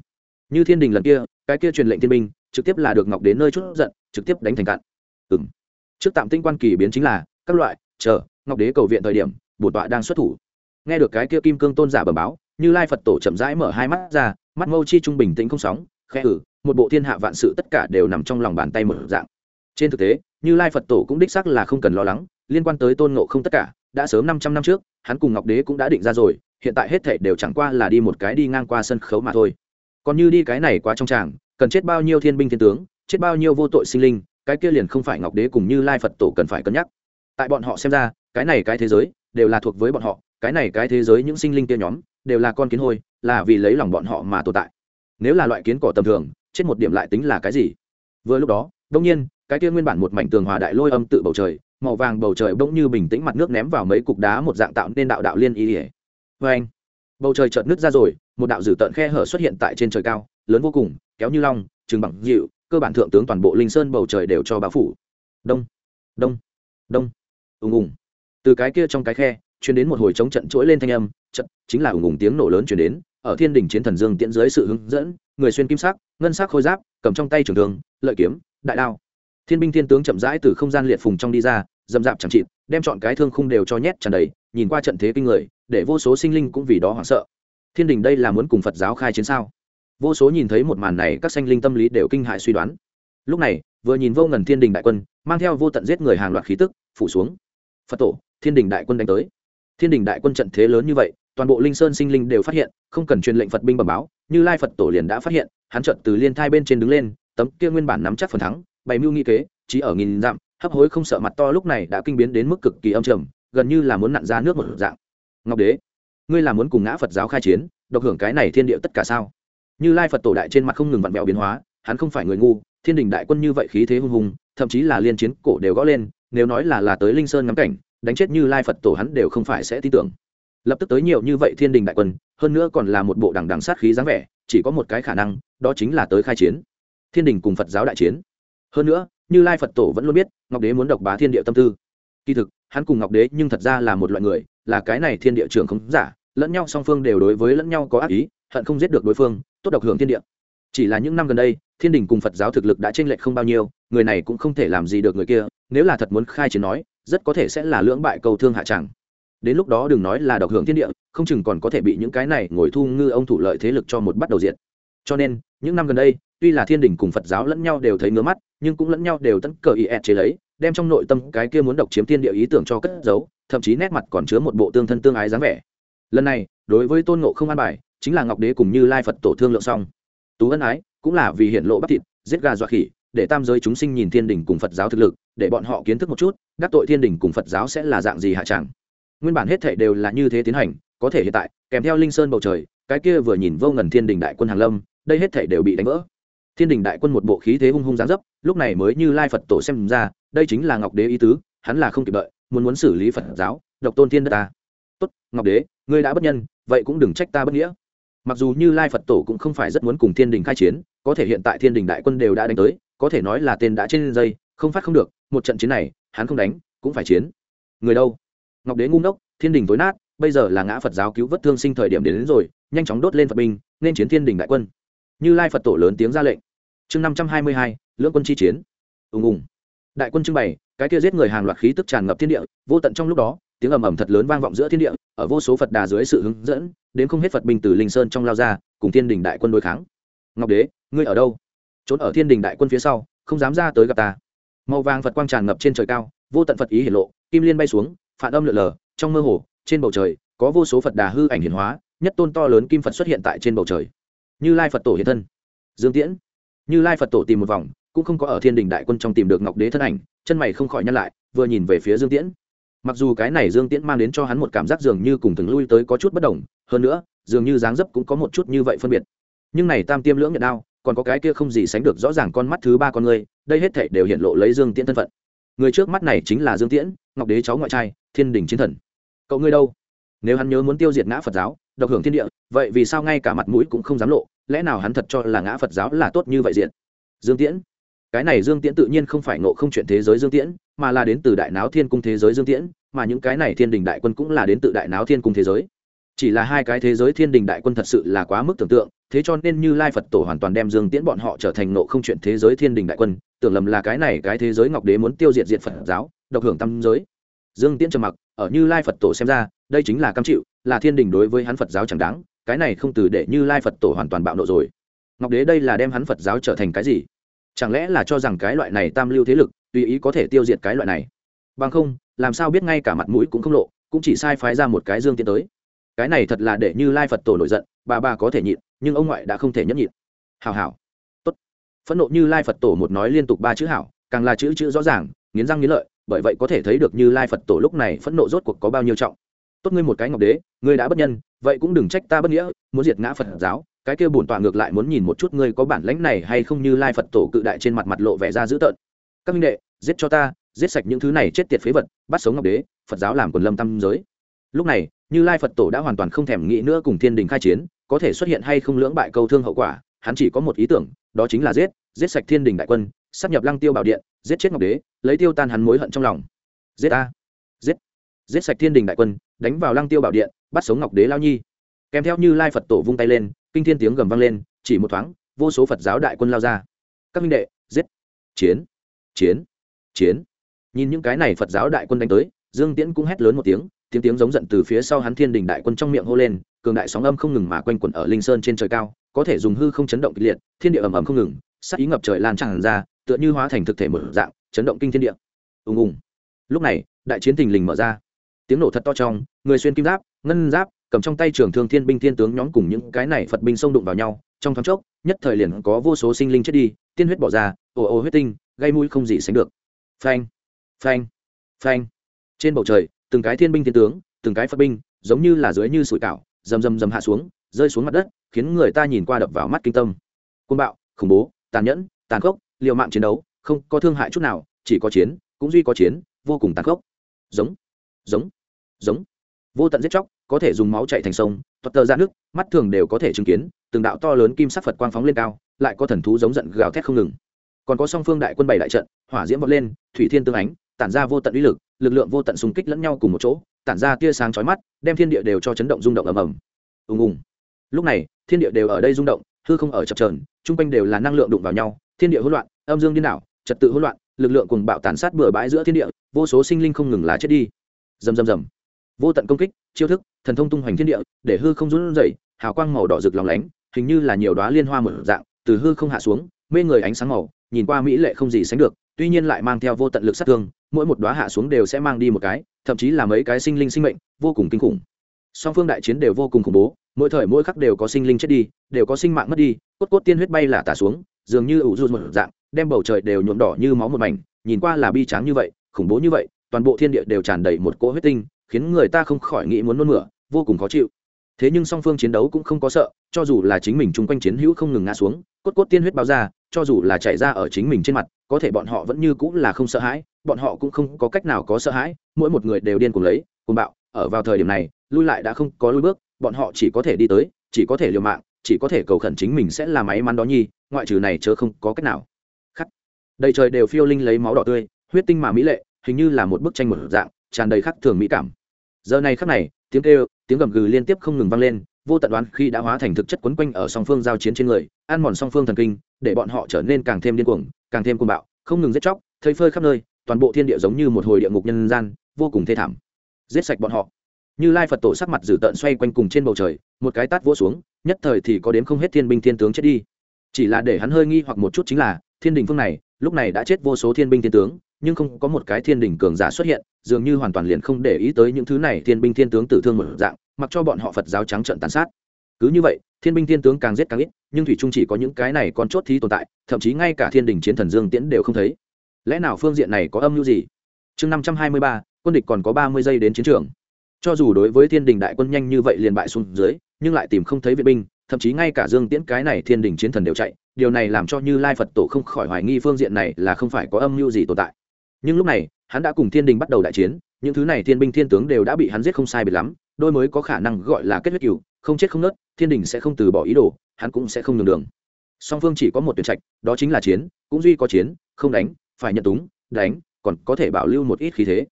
Như thiên đình lần kia, cái kia truyền lệnh thiên binh, trực tiếp là được ngọc đến nơi chút giận, trực tiếp đánh thành cạn. Ừng trước tạm tinh quan kỳ biến chính là, các loại, chờ, ngọc đế cầu viện thời điểm bổn tọa đang xuất thủ. Nghe được cái kia kim cương tôn giả bẩm báo, như lai phật tổ chậm rãi mở hai mắt ra, mắt mâu chi trung bình tĩnh không sóng, khẽ ử một bộ thiên hạ vạn sự tất cả đều nằm trong lòng bàn tay một dạng trên thực tế, như lai phật tổ cũng đích xác là không cần lo lắng, liên quan tới tôn ngộ không tất cả, đã sớm năm trăm năm trước, hắn cùng ngọc đế cũng đã định ra rồi, hiện tại hết thệ đều chẳng qua là đi một cái đi ngang qua sân khấu mà thôi. Còn như đi cái này quá trong tràng, cần chết bao nhiêu thiên binh thiên tướng, chết bao nhiêu vô tội sinh linh, cái kia liền không phải ngọc đế cùng như lai phật tổ cần phải cân nhắc. Tại bọn họ xem ra, cái này cái thế giới, đều là thuộc với bọn họ, cái này cái thế giới những sinh linh kia nhóm, đều là con kiến hôi, là vì lấy lòng bọn họ mà tồn tại. Nếu là loại kiến cỏ tầm thường, chết một điểm lại tính là cái gì? Vừa lúc đó đông nhiên cái kia nguyên bản một mảnh tường hòa đại lôi âm tự bầu trời, màu vàng bầu trời bỗng như bình tĩnh mặt nước ném vào mấy cục đá một dạng tạo nên đạo đạo liên ý ỉa vê anh, bầu trời chợt nứt ra rồi, một đạo dử tợn khe hở xuất hiện tại trên trời cao, lớn vô cùng, kéo như long trừng bằng dịu, cơ bản thượng tướng toàn bộ linh sơn bầu trời đều cho bao phủ. Đông đông đông, ùng ùng. Từ cái kia trong cái khe chuyển đến một hồi chống trận chuỗi lên thanh âm trận chính là ùng ùng tiếng nổ lớn chuyển đến, ở thiên đình chiến thần dương tiễn dưới sự hướng dẫn, người xuyên kim sắc, ngân sắc khôi giáp, cầm trong tay trường thương, lợi kiếm, đại đao thiên binh thiên tướng chậm rãi từ không gian liệt phùng trong đi ra dầm dạp chẳng chịt, đem chọn cái thương khung đều cho nhét tràn đầy, nhìn qua trận thế kinh người, để vô số sinh linh cũng vì đó hoảng sợ. Thiên đình đây là muốn cùng phật giáo khai chiến sao? Vô số nhìn thấy một màn này, các sanh linh tâm lý đều kinh hại suy đoán. Lúc này, vừa nhìn vô ngần thiên đình đại quân, mang theo vô tận giết người hàng loạt khí tức, phủ xuống. Phật tổ, thiên đình đại quân đánh tới. Thiên đình đại quân trận thế lớn như vậy, toàn bộ linh sơn sinh linh đều phát hiện, không cần truyền lệnh phật binh bẩm báo, như lai phật tổ liền đã phát hiện, hắn trận từ liên thai bên trên đứng lên, tấm kia nguyên bản nắm chắc phần thắng bày mưu nghi kế chỉ ở nghìn dặm, hấp hối không sợ mặt to lúc này đã kinh biến đến mức cực kỳ âm trầm, gần như là muốn nặn ra nước một dạng. Ngọc đế, ngươi là muốn cùng ngã phật giáo khai chiến, độc hưởng cái này thiên địa tất cả sao? Như lai phật tổ đại trên mặt không ngừng vặn vẹo biến hóa, hắn không phải người ngu, thiên đình đại quân như vậy khí thế hung hùng, thậm chí là liên chiến cổ đều gõ lên, nếu nói là là tới linh sơn ngắm cảnh, đánh chết như lai phật tổ hắn đều không phải sẽ tin tưởng. Lập tức tới nhiều như vậy thiên đình đại quân, hơn nữa còn là một bộ đằng đằng sát khí dáng vẻ, chỉ có một cái khả năng, đó chính là tới khai chiến. Thiên đình cùng phật giáo đại chiến hơn nữa, như lai phật tổ vẫn luôn biết, ngọc đế muốn độc bá thiên địa tâm tư. Kỳ thực, hắn cùng ngọc đế nhưng thật ra là một loại người, là cái này thiên địa trường không giả, lẫn nhau song phương đều đối với lẫn nhau có ác ý, hận không giết được đối phương, tốt độc hưởng thiên địa. Chỉ là những năm gần đây, thiên đình cùng phật giáo thực lực đã chênh lệch không bao nhiêu, người này cũng không thể làm gì được người kia, nếu là thật muốn khai chiến nói, rất có thể sẽ là lưỡng bại cầu thương hạ tràng đến lúc đó đừng nói là độc hưởng thiên địa, không chừng còn có thể bị những cái này ngồi thu ngư ông thủ lợi thế lực cho một bắt đầu diện cho nên những năm gần đây, tuy là thiên đình cùng phật giáo lẫn nhau đều thấy ngứa mắt, nhưng cũng lẫn nhau đều tấn cờ ý ẹt chế lấy, đem trong nội tâm cái kia muốn độc chiếm thiên địa ý tưởng cho cất giấu, thậm chí nét mặt còn chứa một bộ tương thân tương ái dáng vẻ. Lần này, đối với tôn ngộ không an bài, chính là ngọc đế cùng như lai phật tổ thương lượng xong. Tú ân ái, cũng là vì hiện lộ bắp thịt, giết gà dọa khỉ, để tam giới chúng sinh nhìn thiên đình cùng phật giáo thực lực, để bọn họ kiến thức một chút, đắc tội thiên đình cùng phật giáo sẽ là dạng gì hạ tràng nguyên bản hết thể đều là như thế tiến hành, có thể hiện tại, kèm theo linh sơn bầu trời, cái kia vừa nhìn vô ngần thiên đình đại quân hàng lâm đây hết thể đều bị đánh vỡ. Thiên đình đại quân một bộ khí thế hung hung giáng dấp lúc này mới như lai phật tổ xem ra đây chính là ngọc đế ý tứ hắn là không kịp đợi muốn muốn xử lý phật giáo độc tôn thiên đất ta. Tốt ngọc đế ngươi đã bất nhân vậy cũng đừng trách ta bất nghĩa. Mặc dù như lai phật tổ cũng không phải rất muốn cùng thiên đình khai chiến có thể hiện tại thiên đình đại quân đều đã đánh tới có thể nói là tên đã trên dây không phát không được một trận chiến này hắn không đánh cũng phải chiến. Người đâu? Ngọc đế ngu ngốc thiên đình tối nát bây giờ là ngã phật giáo cứu vất thương sinh thời điểm đến, đến rồi nhanh chóng đốt lên phật binh nên chiến thiên đình đại quân như lai phật tổ lớn tiếng ra lệnh. Chương năm trăm hai mươi hai, lưỡng quân chi chiến. Ùng ùng. Đại quân trưng bày, cái kia giết người hàng loạt khí tức tràn ngập thiên địa, vô tận trong lúc đó, tiếng ầm ầm thật lớn vang vọng giữa thiên địa, ở vô số phật đà dưới sự hướng dẫn, đến không hết phật binh từ linh sơn trong lao ra, cùng thiên đình đại quân đối kháng. Ngọc đế, ngươi ở đâu? Trốn ở thiên đình đại quân phía sau, không dám ra tới gặp ta. Màu vàng phật quang tràn ngập trên trời cao, vô tận phật ý hiển lộ, kim liên bay xuống, phản âm lượn lờ, trong mơ hồ, trên bầu trời, có vô số phật đà hư ảnh hiển hóa, nhất tôn to lớn kim phật xuất hiện tại trên bầu trời như lai phật tổ hiện thân dương tiễn như lai phật tổ tìm một vòng cũng không có ở thiên đình đại quân trong tìm được ngọc đế thân ảnh chân mày không khỏi nhăn lại vừa nhìn về phía dương tiễn mặc dù cái này dương tiễn mang đến cho hắn một cảm giác dường như cùng từng lui tới có chút bất đồng hơn nữa dường như dáng dấp cũng có một chút như vậy phân biệt nhưng này tam tiêm lưỡng nhận đao còn có cái kia không gì sánh được rõ ràng con mắt thứ ba con người đây hết thể đều hiện lộ lấy dương tiễn thân phận người trước mắt này chính là dương tiễn ngọc đế cháu ngoại trai thiên đình chiến thần cậu ngươi đâu nếu hắn nhớ muốn tiêu diệt ngã phật giáo độc hưởng thiên địa vậy vì sao ngay cả mặt mũi cũng không dám lộ lẽ nào hắn thật cho là ngã phật giáo là tốt như vậy diện? Dương tiễn. Cái này dương tiễn tự nhiên không phải ngộ không chuyện thế giới dương tiễn, mà là đến từ đại náo thiên cung thế giới dương tiễn, mà những cái này thiên đình đại quân cũng là đến từ đại náo thiên cung thế giới. Chỉ là hai cái thế giới thiên đình đại quân thật sự là quá mức tưởng tượng, thế cho nên như lai phật tổ hoàn toàn đem dương tiễn bọn họ trở thành nộ không chuyện thế giới thiên đình đại quân, tưởng lầm là cái này cái thế giới ngọc đế muốn tiêu diệt diệt phật giáo, độc hưởng tâm giới. Dương tiễn trầm mặc, ở như lai phật tổ xem ra, đây chính là cam chịu, là thiên đình đối với hắn phật giáo chẳng đáng cái này không từ để như lai phật tổ hoàn toàn bạo nộ rồi. Ngọc đế đây là đem hắn phật giáo trở thành cái gì? Chẳng lẽ là cho rằng cái loại này tam lưu thế lực, tùy ý có thể tiêu diệt cái loại này? Bằng không, làm sao biết ngay cả mặt mũi cũng không lộ, cũng chỉ sai phái ra một cái dương tiến tới. Cái này thật là để như lai phật tổ nổi giận, bà bà có thể nhịn, nhưng ông ngoại đã không thể nhẫn nhịn. Hào hào tốt. Phẫn nộ như lai phật tổ một nói liên tục ba chữ hảo, càng là chữ chữ rõ ràng, nghiến răng nghiến lợi, bởi vậy có thể thấy được như lai phật tổ lúc này phẫn nộ rốt cuộc có bao nhiêu trọng tốt ngươi một cái ngọc đế, ngươi đã bất nhân, vậy cũng đừng trách ta bất nghĩa, muốn diệt ngã phật giáo, cái kia bổn tọa ngược lại muốn nhìn một chút ngươi có bản lãnh này hay không như lai phật tổ cự đại trên mặt mặt lộ vẻ ra dữ tợn. Các minh đệ, giết cho ta, giết sạch những thứ này chết tiệt phế vật, bắt sống ngọc đế, phật giáo làm quần lâm tâm giới. Lúc này, như lai phật tổ đã hoàn toàn không thèm nghĩ nữa cùng thiên đình khai chiến, có thể xuất hiện hay không lưỡng bại câu thương hậu quả, hắn chỉ có một ý tưởng, đó chính là giết giết sạch thiên đình đại quân sắp nhập lăng tiêu bảo điện, giết chết ngọc đế, lấy tiêu tan hắn mối hận trong lòng. Giết a giết giết sạch thiên đình đại quân đánh vào lăng tiêu bảo điện, bắt sống ngọc đế lao nhi. Kèm theo như lai phật tổ vung tay lên, kinh thiên tiếng gầm vang lên, chỉ một thoáng, vô số phật giáo đại quân lao ra. Các minh đệ, giết. Chiến. Chiến. Chiến. Nhìn những cái này phật giáo đại quân đánh tới, dương tiễn cũng hét lớn một tiếng tiếng tiếng giống giận từ phía sau hắn thiên đình đại quân trong miệng hô lên, cường đại sóng âm không ngừng mà quanh quẩn ở linh sơn trên trời cao, có thể dùng hư không chấn động kịch liệt, thiên địa ầm ầm không ngừng sắc ý ngập trời lan tràn ra, tựa như hóa thành thực thể mở dạng, chấn động kinh thiên địa. Ùng ùng. Lúc này, đại chiến tình lình mở ra tiếng nổ thật to trong, người xuyên kim giáp, ngân giáp, cầm trong tay trường thương thiên binh thiên tướng nhóm cùng những cái này phật binh xông đụng vào nhau, trong thoáng chốc, nhất thời liền có vô số sinh linh chết đi, tiên huyết bỏ ra, ồ ồ huyết tinh, gây mũi không gì sánh được. Phanh phanh phanh. Trên bầu trời, từng cái thiên binh thiên tướng, từng cái phật binh, giống như là dưới như sủi cảo, rầm rầm rầm hạ xuống, rơi xuống mặt đất, khiến người ta nhìn qua đập vào mắt kinh tâm. Côn bạo, khủng bố, tàn nhẫn, tàn khốc, liều mạng chiến đấu, không có thương hại chút nào, chỉ có chiến, cũng duy có chiến, vô cùng tàn khốc. Giống giống. Giống. Vô tận giết chóc, có thể dùng máu chạy thành sông toát tơ ra nước, mắt thường đều có thể chứng kiến, từng đạo to lớn kim sắc phật quang phóng lên cao, lại có thần thú giống giận gào thét không ngừng. Còn có song phương đại quân bảy đại trận, hỏa diễm vọt lên, thủy thiên tương ánh, tản ra vô tận uy lực lực lượng vô tận xung kích lẫn nhau cùng một chỗ, tản ra tia sáng chói mắt, đem thiên địa đều cho chấn động rung động ầm ầm. Ùng ùng. Lúc này, thiên địa đều ở đây rung động, hư không ở chập trờn chung quanh đều là năng lượng đụng vào nhau, thiên địa hỗn loạn, âm dương điên đảo, trật tự hỗn loạn, lực lượng cùng bạo tàn sát bừa bãi giữa thiên địa, vô số sinh linh không ngừng lá chết đi rầm rầm rầm. Vô tận công kích, chiêu thức, thần thông tung hoành thiên địa, để hư không run rẩy, hào quang màu đỏ rực lòng lánh, hình như là nhiều đóa liên hoa mở dạng, từ hư không hạ xuống, mê người ánh sáng màu, nhìn qua mỹ lệ không gì sánh được, tuy nhiên lại mang theo vô tận lực sát thương, mỗi một đóa hạ xuống đều sẽ mang đi một cái, thậm chí là mấy cái sinh linh sinh mệnh, vô cùng kinh khủng. Song phương đại chiến đều vô cùng khủng bố, mỗi thời mỗi khắc đều có sinh linh chết đi, đều có sinh mạng mất đi, cốt cốt tiên huyết bay là tả xuống, dường như ủ rụt một dạng, đem bầu trời đều nhuộm đỏ như máu một mảnh, nhìn qua là bi tráng như vậy, khủng bố như vậy toàn bộ thiên địa đều tràn đầy một cỗ huyết tinh, khiến người ta không khỏi nghĩ muốn nôn mửa, vô cùng khó chịu. Thế nhưng song phương chiến đấu cũng không có sợ, cho dù là chính mình chung quanh chiến hữu không ngừng ngã xuống, cốt cốt tiên huyết bao ra, cho dù là chạy ra ở chính mình trên mặt, có thể bọn họ vẫn như cũng là không sợ hãi, bọn họ cũng không có cách nào có sợ hãi, mỗi một người đều điên cùng lấy cùng bạo, ở vào thời điểm này, lui lại đã không có lui bước, bọn họ chỉ có thể đi tới, chỉ có thể liều mạng, chỉ có thể cầu khẩn chính mình sẽ là máy mắn đó nhi, ngoại trừ này chớ không có cách nào. Khắc. Đầy trời đều phiêu linh lấy máu đỏ tươi, huyết tinh mà mỹ lệ hình như là một bức tranh một dạng, tràn đầy khắc thường mỹ cảm. Giờ này khắc này, tiếng kêu, tiếng gầm gừ liên tiếp không ngừng vang lên, vô tận đoán khi đã hóa thành thực chất quấn quanh ở song phương giao chiến trên người, ăn mòn song phương thần kinh, để bọn họ trở nên càng thêm điên cuồng, càng thêm cuồng bạo, không ngừng giết chóc, thây phơi khắp nơi, toàn bộ thiên địa giống như một hồi địa ngục nhân gian, vô cùng thê thảm. Giết sạch bọn họ. Như lai phật tổ sắc mặt dữ tợn xoay quanh cùng trên bầu trời, một cái tát vỗ xuống, nhất thời thì có đến không hết thiên binh thiên tướng chết đi. Chỉ là để hắn hơi nghi hoặc một chút chính là, thiên đình phương này, lúc này đã chết vô số thiên binh thiên tướng nhưng không có một cái thiên đình cường giả xuất hiện, dường như hoàn toàn liền không để ý tới những thứ này, thiên binh thiên tướng tử thương một dạng, mặc cho bọn họ phật giáo trắng trận tàn sát. Cứ như vậy, thiên binh thiên tướng càng giết càng ít, nhưng thủy trung chỉ có những cái này còn chốt thí tồn tại, thậm chí ngay cả thiên đình chiến thần dương tiễn đều không thấy. Lẽ nào phương diện này có âm mưu gì? Chương năm trăm hai mươi ba, quân địch còn có ba mươi giây đến chiến trường. Cho dù đối với thiên đình đại quân nhanh như vậy liền bại xuống dưới, nhưng lại tìm không thấy vệ binh, thậm chí ngay cả dương tiễn cái này thiên đình chiến thần đều chạy, điều này làm cho như lai phật tổ không khỏi hoài nghi phương diện này là không phải có âm mưu gì tồn tại nhưng lúc này, hắn đã cùng thiên đình bắt đầu đại chiến, những thứ này thiên binh thiên tướng đều đã bị hắn giết không sai biệt lắm, đôi mới có khả năng gọi là kết huyết cựu không chết không nớt thiên đình sẽ không từ bỏ ý đồ, hắn cũng sẽ không nhường đường. Song phương chỉ có một tuyển trạch, đó chính là chiến, cũng duy có chiến, không đánh, phải nhận túng, đánh, còn có thể bảo lưu một ít khí thế.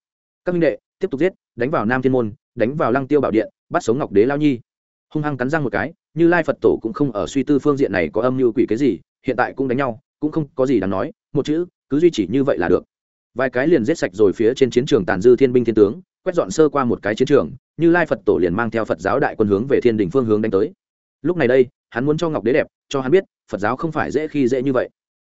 Các minh đệ, tiếp tục giết, đánh vào nam thiên môn, đánh vào lăng tiêu bảo điện, bắt sống ngọc đế lao nhi. Hung hăng cắn răng một cái, như lai phật tổ cũng không ở suy tư phương diện này có âm mưu quỷ cái gì, hiện tại cũng đánh nhau, cũng không có gì đáng nói, một chữ, cứ duy trì như vậy là được vài cái liền giết sạch rồi phía trên chiến trường tàn dư thiên binh thiên tướng, quét dọn sơ qua một cái chiến trường, như lai phật tổ liền mang theo phật giáo đại quân hướng về thiên đình phương hướng đánh tới. Lúc này đây, hắn muốn cho ngọc đế đẹp, cho hắn biết, phật giáo không phải dễ khi dễ như vậy.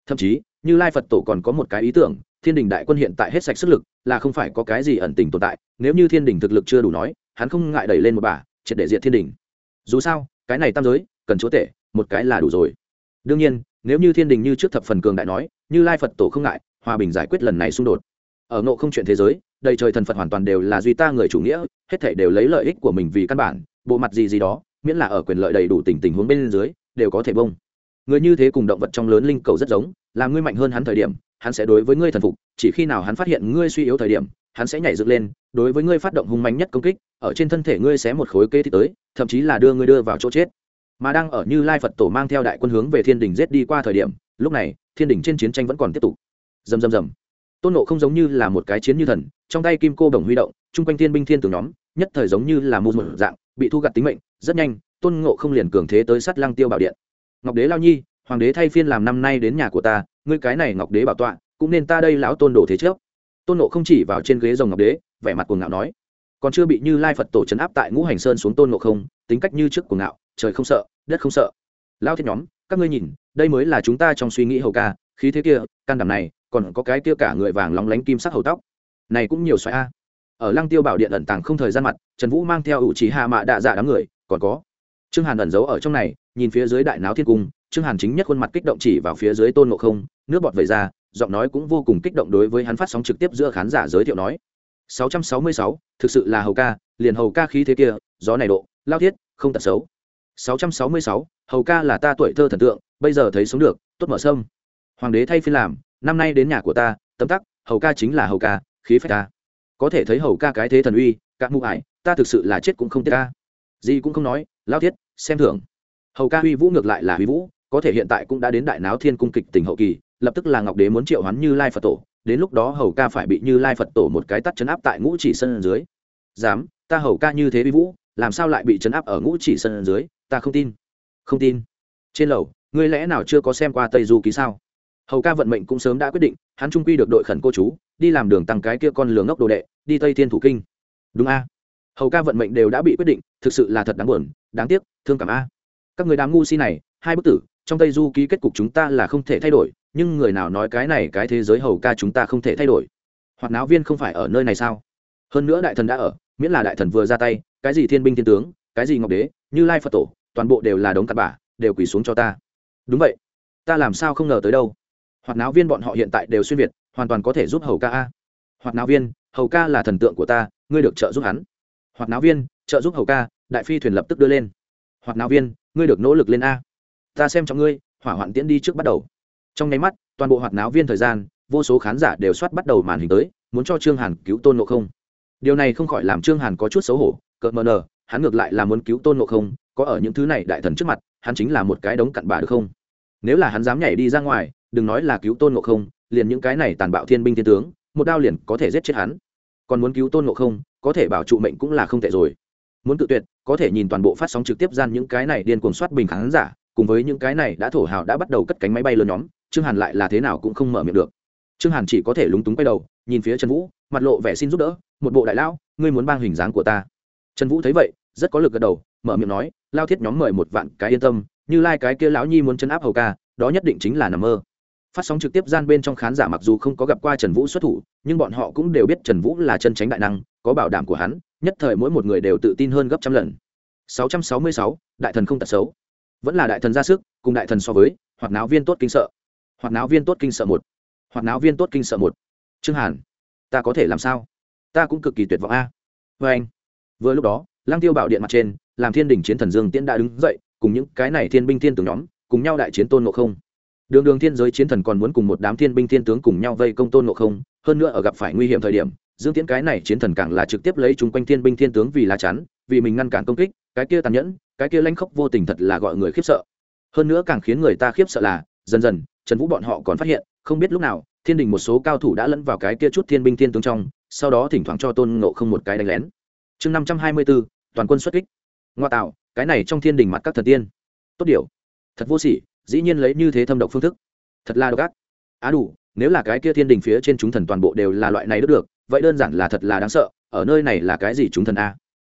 Thậm chí, như lai phật tổ còn có một cái ý tưởng, thiên đình đại quân hiện tại hết sạch sức lực, là không phải có cái gì ẩn tình tồn tại, nếu như thiên đình thực lực chưa đủ nói, hắn không ngại đẩy lên một bà, triệt để diệt thiên đình dù sao, cái này tam giới, cần chúa tể, một cái là đủ rồi. Đương nhiên, nếu như thiên đình như trước thập phần cường đại nói, như lai phật tổ không ngại hòa bình giải quyết lần này xung đột. Ở ngộ không chuyện thế giới, đầy trời thần phật hoàn toàn đều là duy ta người chủ nghĩa, hết thể đều lấy lợi ích của mình vì căn bản, bộ mặt gì gì đó, miễn là ở quyền lợi đầy đủ tình tình huống bên dưới, đều có thể bông. Người như thế cùng động vật trong lớn linh cầu rất giống, là ngươi mạnh hơn hắn thời điểm, hắn sẽ đối với ngươi thần phục, chỉ khi nào hắn phát hiện ngươi suy yếu thời điểm, hắn sẽ nhảy dựng lên, đối với ngươi phát động hung mạnh nhất công kích, ở trên thân thể ngươi sẽ một khối kê thì tới, thậm chí là đưa ngươi đưa vào chỗ chết. Mà đang ở như lai phật tổ mang theo đại quân hướng về thiên đình giết đi qua thời điểm, lúc này, thiên đình trên chiến tranh vẫn còn tiếp tục dầm dầm dầm tôn nộ không giống như là một cái chiến như thần, trong tay kim cô đồng huy động, chung quanh thiên binh thiên tướng nhóm, nhất thời giống như là mù một dạng, bị thu gặt tính mệnh, rất nhanh, tôn ngộ không liền cường thế tới sát lăng tiêu bảo điện. Ngọc đế lao nhi, hoàng đế thay phiên làm năm nay đến nhà của ta, ngươi cái này ngọc đế bảo tọa, cũng nên ta đây lão tôn đổ thế trước. Tôn nộ không chỉ vào trên ghế rồng ngọc đế, vẻ mặt cuồng ngạo nói, còn chưa bị như lai phật tổ trấn áp tại ngũ hành sơn xuống tôn ngộ không, tính cách như trước cuồng ngạo, trời không sợ, đất không sợ. Lao thiết nhóm, các ngươi nhìn, đây mới là chúng ta trong suy nghĩ hầu ca, khí thế kia, can đảm này còn có cái kia cả người vàng lóng lánh kim sắc hầu tóc. Này cũng nhiều xoáy a. Ở lăng tiêu bảo điện ẩn tàng không thời gian mặt trần vũ mang theo ủ trí hạ mạ đạ dạ đám người còn có trương hàn ẩn giấu ở trong này nhìn phía dưới đại náo thiên cung trương hàn chính nhất khuôn mặt kích động chỉ vào phía dưới tôn ngộ không nước bọt vẩy ra giọng nói cũng vô cùng kích động đối với hắn phát sóng trực tiếp giữa khán giả giới thiệu nói. 666, thực sự là hầu ca liền hầu ca khí thế kia gió này độ lao thiết không tật xấu. 666, hầu ca là ta tuổi thơ thần tượng bây giờ thấy sống được tốt mở sâm. Hoàng đế thay phiên làm năm nay đến nhà của ta, tấm tắc, hầu ca chính là hầu ca, khí phách ta. Có thể thấy hầu ca cái thế thần uy các mụ ải, ta thực sự là chết cũng không tiếc ca gì cũng không nói lao thiết, xem thưởng. Hầu ca huy vũ ngược lại là huy vũ, có thể hiện tại cũng đã đến đại náo thiên cung kịch tỉnh hậu kỳ, lập tức là ngọc đế muốn triệu hắn như lai phật tổ, đến lúc đó hầu ca phải bị như lai phật tổ một cái tắt chấn áp tại ngũ chỉ sân dưới. Dám, ta hầu ca như thế huy vũ, làm sao lại bị chấn áp ở ngũ chỉ sân dưới, ta không tin. Không tin. Trên lầu, ngươi lẽ nào chưa có xem qua tây du ký sao? Hầu ca vận mệnh cũng sớm đã quyết định, hắn trung quy được đội khẩn cô chú, đi làm đường tăng cái kia con lường ngốc đồ đệ, đi tây thiên thủ kinh. Đúng a? Hầu ca vận mệnh đều đã bị quyết định, thực sự là thật đáng buồn, đáng tiếc, thương cảm a. Các người đám ngu si này, hai bức tử, trong tây du ký kết cục chúng ta là không thể thay đổi, nhưng người nào nói cái này cái thế giới hầu ca chúng ta không thể thay đổi? Hoặc náo viên không phải ở nơi này sao? Hơn nữa đại thần đã ở, miễn là đại thần vừa ra tay, cái gì thiên binh thiên tướng, cái gì ngọc đế, như lai phật tổ, toàn bộ đều là đống cặn bả đều quỳ xuống cho ta. Đúng vậy. Ta làm sao không ngờ tới đâu? Hoạt náo viên bọn họ hiện tại đều xuyên việt, hoàn toàn có thể giúp hầu ca a. Hoạt náo viên, hầu ca là thần tượng của ta, ngươi được trợ giúp hắn. Hoạt náo viên, trợ giúp hầu ca, đại phi thuyền lập tức đưa lên. Hoạt náo viên, ngươi được nỗ lực lên a. Ta xem trong ngươi, hỏa hoạn tiễn đi trước bắt đầu. Trong nháy mắt, toàn bộ hoạt náo viên thời gian, vô số khán giả đều soát bắt đầu màn hình tới, muốn cho trương hàn cứu tôn ngộ không. Điều này không khỏi làm trương hàn có chút xấu hổ, cợt mờ nờ, hắn ngược lại là muốn cứu tôn ngộ không, có ở những thứ này đại thần trước mặt, hắn chính là một cái đống cặn bà được không? Nếu là hắn dám nhảy đi ra ngoài đừng nói là cứu tôn ngộ không, liền những cái này tàn bạo thiên binh thiên tướng, một đao liền có thể giết chết hắn. Còn muốn cứu tôn ngộ không, có thể bảo trụ mệnh cũng là không tệ rồi. Muốn tự tuyệt, có thể nhìn toàn bộ phát sóng trực tiếp gian những cái này điên cuồng soát bình khán giả, cùng với những cái này đã thổ hào đã bắt đầu cất cánh máy bay lớn nhóm, trương hàn lại là thế nào cũng không mở miệng được. Trương hàn chỉ có thể lúng túng quay đầu, nhìn phía trần vũ, mặt lộ vẻ xin giúp đỡ, một bộ đại lão, ngươi muốn bang hình dáng của ta? Trần vũ thấy vậy, rất có lực gật đầu, mở miệng nói, lao thiết nhóm mời một vạn cái yên tâm, như lai cái kia lão nhi muốn chấn áp hầu ca, đó nhất định chính là nằm mơ phát sóng trực tiếp gian bên trong khán giả mặc dù không có gặp qua trần vũ xuất thủ nhưng bọn họ cũng đều biết trần vũ là chân tránh đại năng có bảo đảm của hắn nhất thời mỗi một người đều tự tin hơn gấp trăm lần. 666, đại thần không tật xấu. Vẫn là đại thần ra sức cùng đại thần so với hoặc náo viên tốt kinh sợ. Hoặc náo viên tốt kinh sợ một. Hoặc náo viên tốt kinh sợ một. Trương hàn ta có thể làm sao? Ta cũng cực kỳ tuyệt vọng a. Vê anh vừa lúc đó lang tiêu bảo điện mặt trên làm thiên đình chiến thần dương tiễn đã đứng dậy cùng những cái này thiên binh thiên tướng nhóm cùng nhau đại chiến tôn ngộ không đường đường thiên giới chiến thần còn muốn cùng một đám thiên binh thiên tướng cùng nhau vây công tôn ngộ không, hơn nữa ở gặp phải nguy hiểm thời điểm, dương tiễn cái này chiến thần càng là trực tiếp lấy chung quanh thiên binh thiên tướng vì lá chắn, vì mình ngăn cản công kích, cái kia tàn nhẫn, cái kia lanh khốc vô tình thật là gọi người khiếp sợ. Hơn nữa càng khiến người ta khiếp sợ là, dần dần, trần vũ bọn họ còn phát hiện, không biết lúc nào, thiên đình một số cao thủ đã lẫn vào cái kia chút thiên binh thiên tướng trong, sau đó thỉnh thoảng cho tôn ngộ không một cái đánh lén. Chương năm trăm hai mươi bốn toàn quân xuất kích. Ngoa tạo, cái này trong thiên đình mặt các thần tiên. Tốt điều. Thật vô sỉ dĩ nhiên lấy như thế thâm độc phương thức. Thật là độc ác. Á đủ, nếu là cái kia thiên đình phía trên chúng thần toàn bộ đều là loại này đức được, vậy đơn giản là thật là đáng sợ, ở nơi này là cái gì chúng thần a?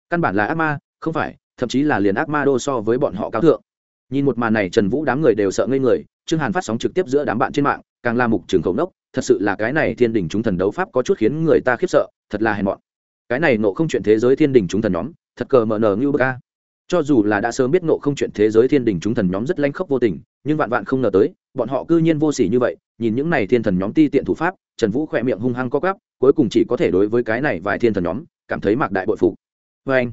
Căn bản là ác ma, không phải, thậm chí là liền ác ma đô so với bọn họ cao thượng. Nhìn một màn này, trần vũ đám người đều sợ ngây người, trương hàn phát sóng trực tiếp giữa đám bạn trên mạng, càng la mục trường khẩu nốc thật sự là cái này thiên đình chúng thần đấu pháp có chút khiến người ta khiếp sợ, thật là hèn mọn. Cái này nộ không chuyện thế giới thiên đình chúng thần nhóm, thật cờ mờ nờ như bờ ca cho dù là đã sớm biết nộ không chuyện thế giới thiên đình chúng thần nhóm rất lanh khốc vô tình, nhưng vạn vạn không ngờ tới, bọn họ cư nhiên vô s ỉ như vậy, nhìn những này thiên thần nhóm ti tiện thủ pháp, trần vũ khỏe miệng hung hăng co gắp cuối cùng chỉ có thể đối với cái này vài thiên thần nhóm, cảm thấy mạc đại bội phục. Vê anh,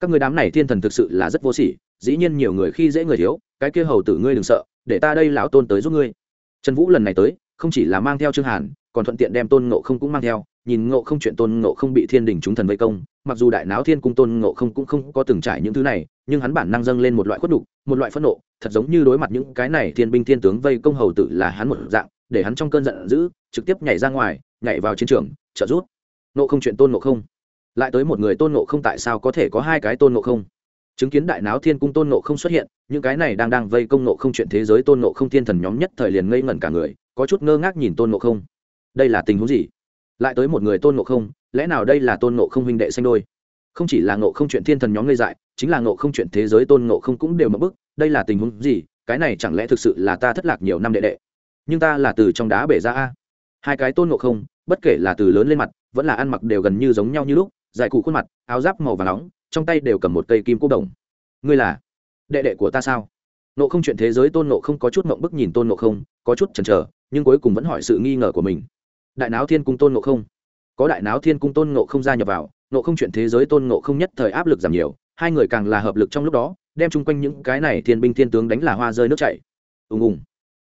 các người đám này thiên thần thực sự là rất vô s ỉ dĩ nhiên nhiều người khi dễ người thiếu, cái kia hầu tử ngươi đừng sợ, để ta đây lão tôn tới giúp ngươi. Trần vũ lần này tới, không chỉ là mang theo trương hàn, còn thuận tiện đem tôn ngộ không cũng mang theo, nhìn ngộ không chuyện tôn ngộ không bị thiên đình chúng thần vây công mặc dù đại náo thiên cung tôn ngộ không cũng không có từng trải những thứ này, nhưng hắn bản năng dâng lên một loại khuất đục một loại phẫn nộ, thật giống như đối mặt những cái này thiên binh thiên tướng vây công hầu tử là hắn một dạng, để hắn trong cơn giận dữ, trực tiếp nhảy ra ngoài, nhảy vào chiến trường, trợ rút nộ không chuyện tôn ngộ không. Lại tới một người tôn ngộ không tại sao có thể có hai cái tôn ngộ không? Chứng kiến đại náo thiên cung tôn ngộ không xuất hiện, những cái này đang đang vây công ngộ không chuyện thế giới tôn ngộ không thiên thần nhóm nhất thời liền ngây ngẩn cả người, có chút ngơ ngác nhìn tôn ngộ không. Đây là tình huống gì? Lại tới một người tôn ngộ không, lẽ nào đây là tôn ngộ không huynh đệ xanh đôi? Không chỉ là ngộ không chuyện thiên thần nhóm ngây dại, chính là ngộ không chuyện thế giới tôn ngộ không cũng đều mất bức, đây là tình huống gì? Cái này chẳng lẽ thực sự là ta thất lạc nhiều năm đệ đệ? Nhưng ta là từ trong đá bể ra a. Hai cái tôn ngộ không, bất kể là từ lớn lên mặt, vẫn là ăn mặc đều gần như giống nhau như lúc, dài cụ khuôn mặt, áo giáp màu và nóng, trong tay đều cầm một cây kim cố đồng. Ngươi là đệ đệ của ta sao? Nộ không chuyện thế giới tôn nộ không có chút mộng bức nhìn tôn nộ không, có chút chần chờ, nhưng cuối cùng vẫn hỏi sự nghi ngờ của mình đại náo thiên cung tôn ngộ không? Có đại náo thiên cung tôn ngộ không gia nhập vào, ngộ không chuyện thế giới tôn ngộ không nhất thời áp lực giảm nhiều, hai người càng là hợp lực trong lúc đó, đem chung quanh những cái này thiên binh thiên tướng đánh là hoa rơi nước chảy. Ùng ùng.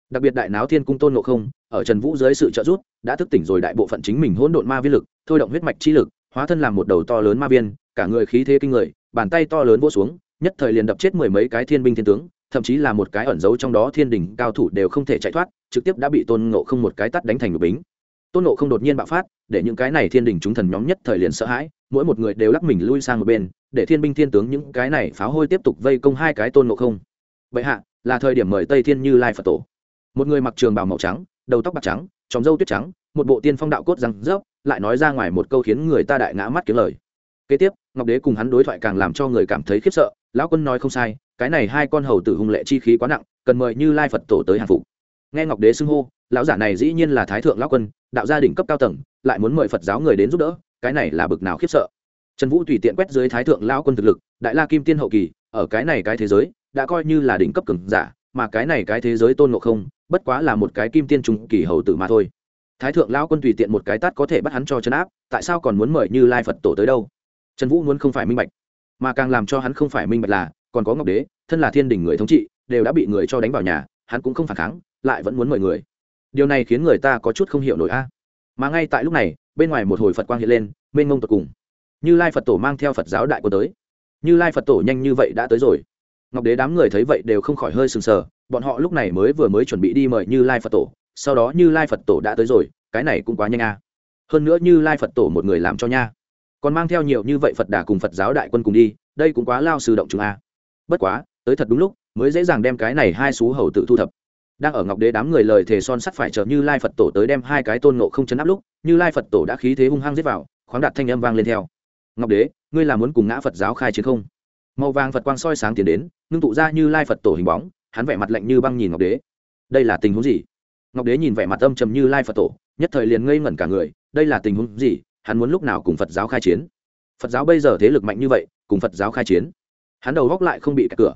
Đặc biệt đại náo thiên cung tôn ngộ không, ở trần vũ dưới sự trợ giúp, đã thức tỉnh rồi đại bộ phận chính mình hỗn độn ma vi lực, thôi động huyết mạch chi lực, hóa thân làm một đầu to lớn ma viên, cả người khí thế kinh người, bàn tay to lớn vỗ xuống, nhất thời liền đập chết mười mấy cái thiên binh thiên tướng, thậm chí là một cái ẩn giấu trong đó thiên đình cao thủ đều không thể chạy thoát, trực tiếp đã bị tôn ngộ không một cái tắt đánh thành một bính tôn nộ không đột nhiên bạo phát, để những cái này thiên đình chúng thần nhóm nhất thời liền sợ hãi, mỗi một người đều lắc mình lui sang một bên, để thiên binh thiên tướng những cái này pháo hôi tiếp tục vây công hai cái tôn nộ không. Bệ hạ, là thời điểm mời tây thiên như lai phật tổ. Một người mặc trường bào màu trắng, đầu tóc bạc trắng tròng râu tuyết trắng, một bộ tiên phong đạo cốt răng rớp, lại nói ra ngoài một câu khiến người ta đại ngã mắt kiếm lời. Kế tiếp, ngọc đế cùng hắn đối thoại càng làm cho người cảm thấy khiếp sợ, lão quân nói không sai, cái này hai con hầu tử hung lệ chi khí quá nặng, cần mời như lai phật tổ tới hàng phục nghe ngọc đế xưng hô, lão giả này dĩ nhiên là thái thượng lão quân, đạo gia đình cấp cao tầng, lại muốn mời phật giáo người đến giúp đỡ, cái này là bực nào khiếp sợ. Trần vũ tùy tiện quét dưới thái thượng lão quân thực lực, đại la kim tiên hậu kỳ, ở cái này cái thế giới, đã coi như là đỉnh cấp cường giả, mà cái này cái thế giới tôn ngộ không, bất quá là một cái kim tiên trung kỳ hầu tử mà thôi. Thái thượng lão quân tùy tiện một cái tát có thể bắt hắn cho chấn áp, tại sao còn muốn mời như lai phật tổ tới đâu? Trần vũ muốn không phải minh bạch, mà càng làm cho hắn không phải minh bạch là, còn có ngọc đế, thân là thiên đình người thống trị, đều đã bị người cho đánh vào nhà, hắn cũng không phản kháng lại vẫn muốn mời người. Điều này khiến người ta có chút không hiểu nổi a. Mà ngay tại lúc này, bên ngoài một hồi phật quang hiện lên, mênh mông tột cùng. Như lai phật tổ mang theo phật giáo đại quân tới. Như lai phật tổ nhanh như vậy đã tới rồi. Ngọc đế đám người thấy vậy đều không khỏi hơi sừng sờ, bọn họ lúc này mới vừa mới chuẩn bị đi mời như lai phật tổ, sau đó như lai phật tổ đã tới rồi, cái này cũng quá nhanh a. Hơn nữa như lai phật tổ một người làm cho nha. Còn mang theo nhiều như vậy phật đà cùng phật giáo đại quân cùng đi, đây cũng quá lao sư động chúng a. Bất quá, tới thật đúng lúc, mới dễ dàng đem cái này hai xú hầu tự thu thập đang ở ngọc đế đám người lời thề son sắt phải chờ như lai phật tổ tới đem hai cái tôn nộ không chấn áp lúc, như lai phật tổ đã khí thế hung hăng giết vào, khoáng đạt thanh âm vang lên theo. Ngọc đế, ngươi là muốn cùng ngã phật giáo khai chiến không? Màu vàng phật quang soi sáng tiến đến, ngưng tụ ra như lai phật tổ hình bóng, hắn vẻ mặt lạnh như băng nhìn ngọc đế. Đây là tình huống gì? Ngọc đế nhìn vẻ mặt âm trầm như lai phật tổ, nhất thời liền ngây ngẩn cả người, đây là tình huống gì? Hắn muốn lúc nào cùng phật giáo khai chiến? Phật giáo bây giờ thế lực mạnh như vậy, cùng phật giáo khai chiến? Hắn đầu góc lại không bị cắt cửa.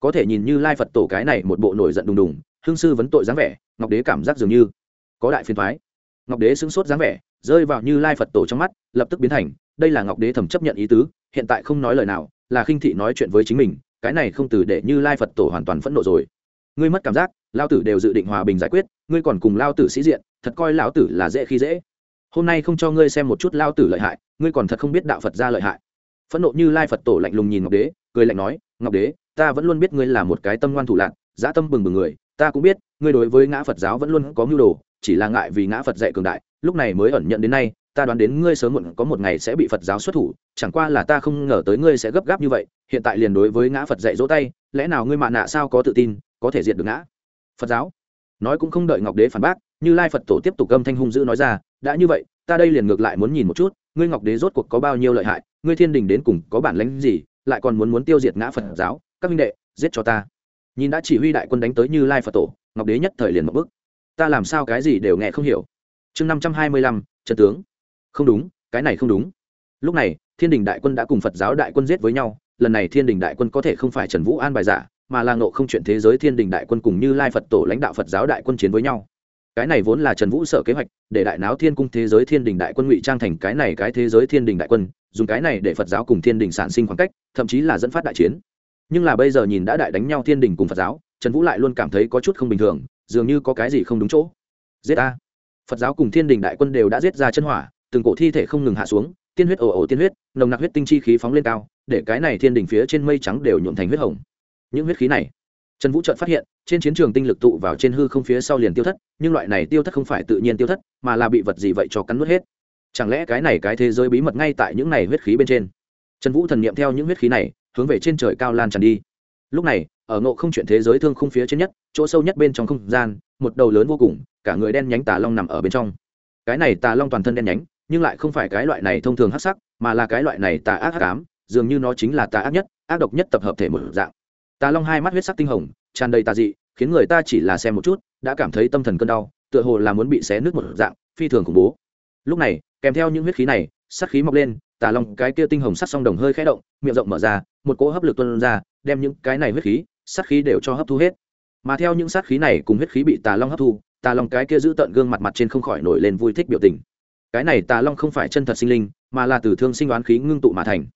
Có thể nhìn như lai phật tổ cái này một bộ nổi giận đùng đùng hương sư vấn tội dáng vẻ, ngọc đế cảm giác dường như có đại phiền thoái ngọc đế sững sốt dáng vẻ, rơi vào như lai phật tổ trong mắt, lập tức biến thành, đây là ngọc đế thẩm chấp nhận ý tứ, hiện tại không nói lời nào, là khinh thị nói chuyện với chính mình, cái này không từ để như lai phật tổ hoàn toàn phẫn nộ rồi. Ngươi mất cảm giác lao tử đều dự định hòa bình giải quyết, ngươi còn cùng lao tử sĩ diện, thật coi lão tử là dễ khi dễ. Hôm nay không cho ngươi xem một chút lao tử lợi hại, ngươi còn thật không biết đạo phật ra lợi hại. Phẫn nộ như lai phật tổ lạnh lùng nhìn ngọc đế, cười lạnh nói, ngọc đế, ta vẫn luôn biết ngươi là một cái tâm ngoan thủ lạc, dã tâm bừng bừng người ta cũng biết, ngươi đối với ngã phật giáo vẫn luôn có mưu đồ, chỉ là ngại vì ngã phật dạy cường đại, lúc này mới ẩn nhận đến nay, ta đoán đến ngươi sớm muộn có một ngày sẽ bị phật giáo xuất thủ, chẳng qua là ta không ngờ tới ngươi sẽ gấp gáp như vậy, hiện tại liền đối với ngã phật dạy dỗ tay, lẽ nào ngươi mạ nạ sao có tự tin, có thể diệt được ngã phật giáo? Nói cũng không đợi ngọc đế phản bác, như lai phật tổ tiếp tục âm thanh hung dữ nói ra, đã như vậy, ta đây liền ngược lại muốn nhìn một chút, ngươi ngọc đế rốt cuộc có bao nhiêu lợi hại, ngươi thiên đình đến cùng có bản lãnh gì, lại còn muốn muốn tiêu diệt ngã phật giáo? Các minh đệ, giết cho ta nhìn đã chỉ huy đại quân đánh tới như lai phật tổ, ngọc đế nhất thời liền một bức ta làm sao cái gì đều nghe không hiểu. Chương năm trăm hai mươi lăm trần tướng. Không đúng, cái này không đúng. Lúc này, thiên đình đại quân đã cùng phật giáo đại quân giết với nhau, lần này thiên đình đại quân có thể không phải trần vũ an bài giả, mà là ngộ không chuyện thế giới thiên đình đại quân cùng như lai phật tổ lãnh đạo phật giáo đại quân chiến với nhau. Cái này vốn là trần vũ sở kế hoạch, để đại náo thiên cung thế giới thiên đình đại quân ngụy trang thành cái này cái thế giới thiên đình đại quân, dùng cái này để phật giáo cùng thiên đình sản sinh khoảng cách, thậm chí là dẫn phát đại chiến nhưng là bây giờ nhìn đã đại đánh nhau thiên đình cùng phật giáo, trần vũ lại luôn cảm thấy có chút không bình thường, dường như có cái gì không đúng chỗ. Giết a phật giáo cùng thiên đình đại quân đều đã giết ra chân hỏa, từng cổ thi thể không ngừng hạ xuống, tiên huyết ồ ồ tiên huyết, nồng nặc huyết tinh chi khí phóng lên cao, để cái này thiên đình phía trên mây trắng đều nhuộm thành huyết hồng. Những huyết khí này, trần vũ trợt phát hiện, trên chiến trường tinh lực tụ vào trên hư không phía sau liền tiêu thất, nhưng loại này tiêu thất không phải tự nhiên tiêu thất, mà là bị vật gì vậy cho cắn nuốt hết. Chẳng lẽ cái này cái thế giới bí mật ngay tại những này huyết khí bên trên? Trần vũ thần n i ệ m theo những huyết khí này hướng về trên trời cao lan tràn đi. Lúc này, ở ngộ không chuyện thế giới thương không phía trên nhất, chỗ sâu nhất bên trong không gian, một đầu lớn vô cùng, cả người đen nhánh tà long nằm ở bên trong. Cái này tà long toàn thân đen nhánh, nhưng lại không phải cái loại này thông thường hắc sắc, mà là cái loại này tà ác hắc ám, dường như nó chính là tà ác nhất, ác độc nhất tập hợp thể một dạng. Tà long hai mắt huyết sắc tinh hồng, tràn đầy tà dị, khiến người ta chỉ là xem một chút, đã cảm thấy tâm thần cơn đau, tựa hồ là muốn bị xé nước một dạng, phi thường khủng bố. Lúc này, kèm theo những huyết khí này sắc khí mọc lên, tà long cái kia tinh hồng sắc song đồng hơi khẽ động, miệng rộng mở ra một cỗ hấp lực tuân ra, đem những cái này huyết khí, sát khí đều cho hấp thu hết. Mà theo những sát khí này cùng huyết khí bị tà long hấp thu, tà long cái kia giữ tận gương mặt mặt trên không khỏi nổi lên vui thích biểu tình. Cái này tà long không phải chân thật sinh linh, mà là từ thương sinh đoán khí ngưng tụ mà thành.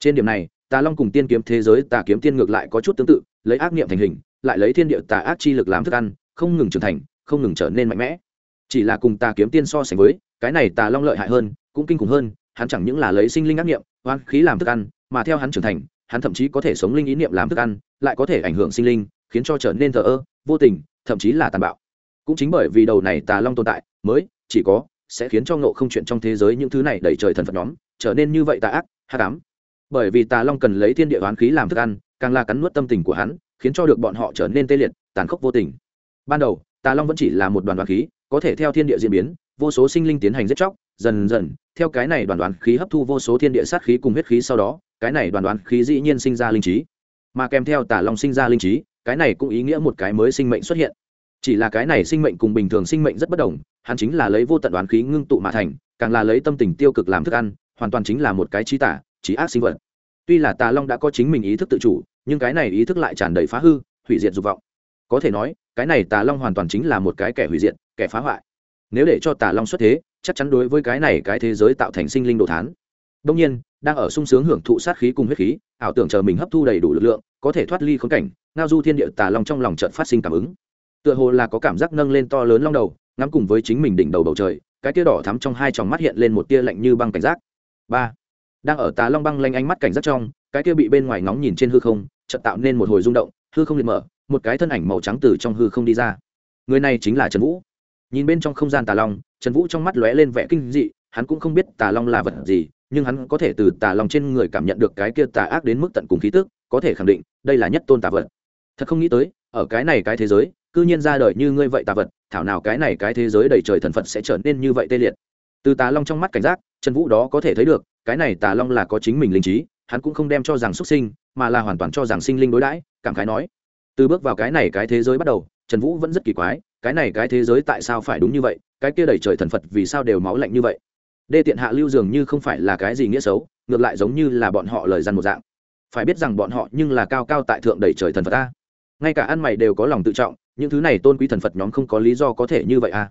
Trên điểm này, tà long cùng tiên kiếm thế giới tà kiếm tiên ngược lại có chút tương tự, lấy ác niệm thành hình, lại lấy thiên địa tà ác chi lực làm thức ăn, không ngừng trưởng thành, không ngừng trở nên mạnh mẽ. Chỉ là cùng tà kiếm tiên so sánh với, cái này tà long lợi hại hơn, cũng kinh khủng hơn, hắn chẳng những là lấy sinh linh ác niệm oan khí làm thức ăn, mà theo hắn trưởng thành hắn thậm chí có thể sống linh ý niệm làm thức ăn, lại có thể ảnh hưởng sinh linh, khiến cho trở nên thờ ơ, vô tình, thậm chí là tàn bạo. Cũng chính bởi vì đầu này tà long tồn tại, mới, chỉ có, sẽ khiến cho ngộ không chuyện trong thế giới những thứ này đẩy trời thần phật nhóm, trở nên như vậy tà ác hát ám. Bởi vì tà long cần lấy thiên địa oán khí làm thức ăn, càng là cắn nuốt tâm tình của hắn, khiến cho được bọn họ trở nên tê liệt, tàn khốc vô tình. Ban đầu, tà long vẫn chỉ là một đoàn oán khí, có thể theo thiên địa diễn biến, vô số sinh linh tiến hành giết chóc, dần dần, theo cái này đoàn đoán khí hấp thu vô số thiên địa sát khí cùng huyết khí sau đó cái này đoàn đoán khí dĩ nhiên sinh ra linh trí. Mà kèm theo tả long sinh ra linh trí, cái này cũng ý nghĩa một cái mới sinh mệnh xuất hiện. Chỉ là cái này sinh mệnh cùng bình thường sinh mệnh rất bất đồng, hắn chính là lấy vô tận đoán khí ngưng tụ mà thành, càng là lấy tâm tình tiêu cực làm thức ăn, hoàn toàn chính là một cái trí tả trí ác sinh vật. Tuy là tà long đã có chính mình ý thức tự chủ, nhưng cái này ý thức lại tràn đầy phá hư, hủy diệt dục vọng. Có thể nói, cái này tà long hoàn toàn chính là một cái kẻ hủy diệt, kẻ phá hoại. Nếu để cho tà long xuất thế, chắc chắn đối với cái này cái thế giới tạo thành sinh linh đồ thán. Đông nhiên đang ở sung sướng hưởng thụ sát khí cùng huyết khí, ảo tưởng chờ mình hấp thu đầy đủ lực lượng, có thể thoát ly khốn cảnh, ngao du thiên địa tà long trong lòng trận phát sinh cảm ứng. Tựa hồ là có cảm giác nâng lên to lớn long đầu, ngắm cùng với chính mình đỉnh đầu bầu trời, cái tia đỏ thắm trong hai tròng mắt hiện lên một tia lạnh như băng cảnh giác. Ba, đang ở tà long băng lanh ánh mắt cảnh giác trong, cái tia bị bên ngoài ngóng nhìn trên hư không, chợt tạo nên một hồi rung động, hư không liền mở, một cái thân ảnh màu trắng từ trong hư không đi ra. Người này chính là trần vũ. Nhìn bên trong không gian tà long, trần vũ trong mắt lóe lên vẻ kinh dị, hắn cũng không biết tà long là vật gì nhưng hắn có thể từ tà long trên người cảm nhận được cái kia tà ác đến mức tận cùng khí tức, có thể khẳng định, đây là nhất tôn tà vật. Thật không nghĩ tới, ở cái này cái thế giới, cư nhiên ra đời như ngươi vậy tà vật, thảo nào cái này cái thế giới đầy trời thần phật sẽ trở nên như vậy tê liệt. Từ tà long trong mắt cảnh giác, trần vũ đó có thể thấy được, cái này tà long là có chính mình linh trí, hắn cũng không đem cho rằng xuất sinh, mà là hoàn toàn cho rằng sinh linh đối đãi, cảm khái nói. Từ bước vào cái này cái thế giới bắt đầu, trần vũ vẫn rất kỳ quái, cái này cái thế giới tại sao phải đúng như vậy, cái kia đầy trời thần phật vì sao đều máu lạnh như vậy? Đê tiện hạ lưu dường như không phải là cái gì nghĩa xấu, ngược lại giống như là bọn họ lời dằn một dạng. Phải biết rằng bọn họ nhưng là cao cao tại thượng đầy trời thần phật ta ngay cả ăn mày đều có lòng tự trọng, những thứ này tôn quý thần phật nhóm không có lý do có thể như vậy à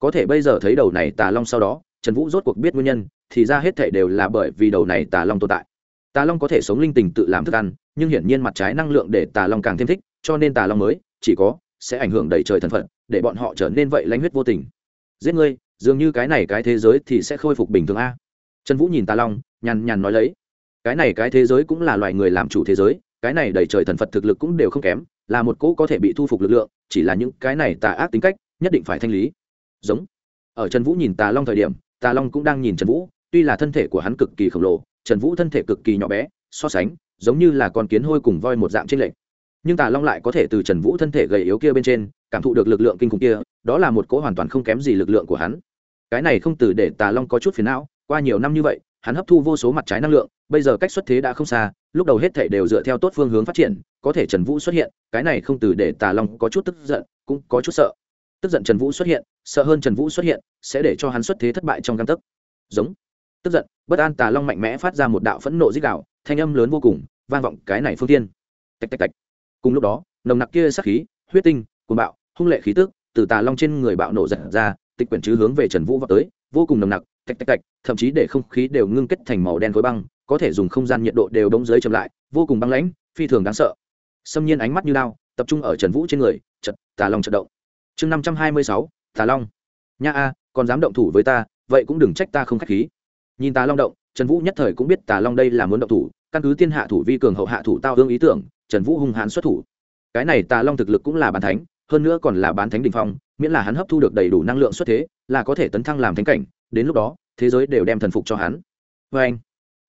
có thể bây giờ thấy đầu này tà long sau đó, trần vũ rốt cuộc biết nguyên nhân, thì ra hết thể đều là bởi vì đầu này tà long tồn tại. Tà long có thể sống linh tình tự làm thức ăn, nhưng hiển nhiên mặt trái năng lượng để tà long càng thêm thích, cho nên tà long mới, chỉ có, sẽ ảnh hưởng đầy trời thần phật, để bọn họ trở nên vậy lãnh huyết vô tình. Giết ngươi dường như cái này cái thế giới thì sẽ khôi phục bình thường a. Trần vũ nhìn tà long, nhàn nhàn nói lấy, cái này cái thế giới cũng là loài người làm chủ thế giới, cái này đầy trời thần phật thực lực cũng đều không kém, là một cỗ có thể bị thu phục lực lượng, chỉ là những cái này tà ác tính cách, nhất định phải thanh lý. Giống. Ở trần vũ nhìn tà long thời điểm, tà long cũng đang nhìn trần vũ, tuy là thân thể của hắn cực kỳ khổng lồ, trần vũ thân thể cực kỳ nhỏ bé, so sánh, giống như là con kiến hôi cùng voi một dạng trên lệnh nhưng tà long lại có thể từ trần vũ thân thể gầy yếu kia bên trên, cảm thụ được lực lượng kinh khủng kia, đó là một cỗ hoàn toàn không kém gì lực lượng của hắn cái này không từ để tà long có chút phiền não, qua nhiều năm như vậy, hắn hấp thu vô số mặt trái năng lượng, bây giờ cách xuất thế đã không xa, lúc đầu hết thể đều dựa theo tốt phương hướng phát triển, có thể trần vũ xuất hiện, cái này không từ để tà long có chút tức giận, cũng có chút sợ. Tức giận trần vũ xuất hiện, sợ hơn trần vũ xuất hiện, sẽ để cho hắn xuất thế thất bại trong găng tấc. Giống. Tức giận, bất an tà long mạnh mẽ phát ra một đạo phẫn nộ dích đạo thanh âm lớn vô cùng, vang vọng cái này phương tiên. Tạch tạch tạch. Cùng lúc đó, nồng nặc kia sắc khí, huyết tinh, cuồng bạo, hung lệ khí tức từ tà long trên người bạo nổ giật ra tịch quyển chứ hướng về trần vũ vào tới, vô cùng nồng nặc, tạch tạch tạch, thậm chí để không khí đều ngưng kết thành màu đen khối băng, có thể dùng không gian nhiệt độ đều đống dưới chậm lại, vô cùng băng lãnh, phi thường đáng sợ. Xâm nhiên ánh mắt như lao tập trung ở trần vũ trên người chật tà long chật động. Chương năm trăm hai mươi sáu, tà long. Nha a, còn dám động thủ với ta, vậy cũng đừng trách ta không k h á c h khí. Nhìn tà long động, trần vũ nhất thời cũng biết tà long đây là muốn động thủ, căn cứ tiên hạ thủ vi cường hậu hạ thủ tao hương ý tưởng, trần vũ hung hãn xuất thủ. Cái này tà long thực lực cũng là bàn thánh hơn nữa còn là bán thánh đình phong, miễn là hắn hấp thu được đầy đủ năng lượng xuất thế, là có thể tấn thăng làm thánh cảnh, đến lúc đó, thế giới đều đem thần phục cho hắn. Vê anh,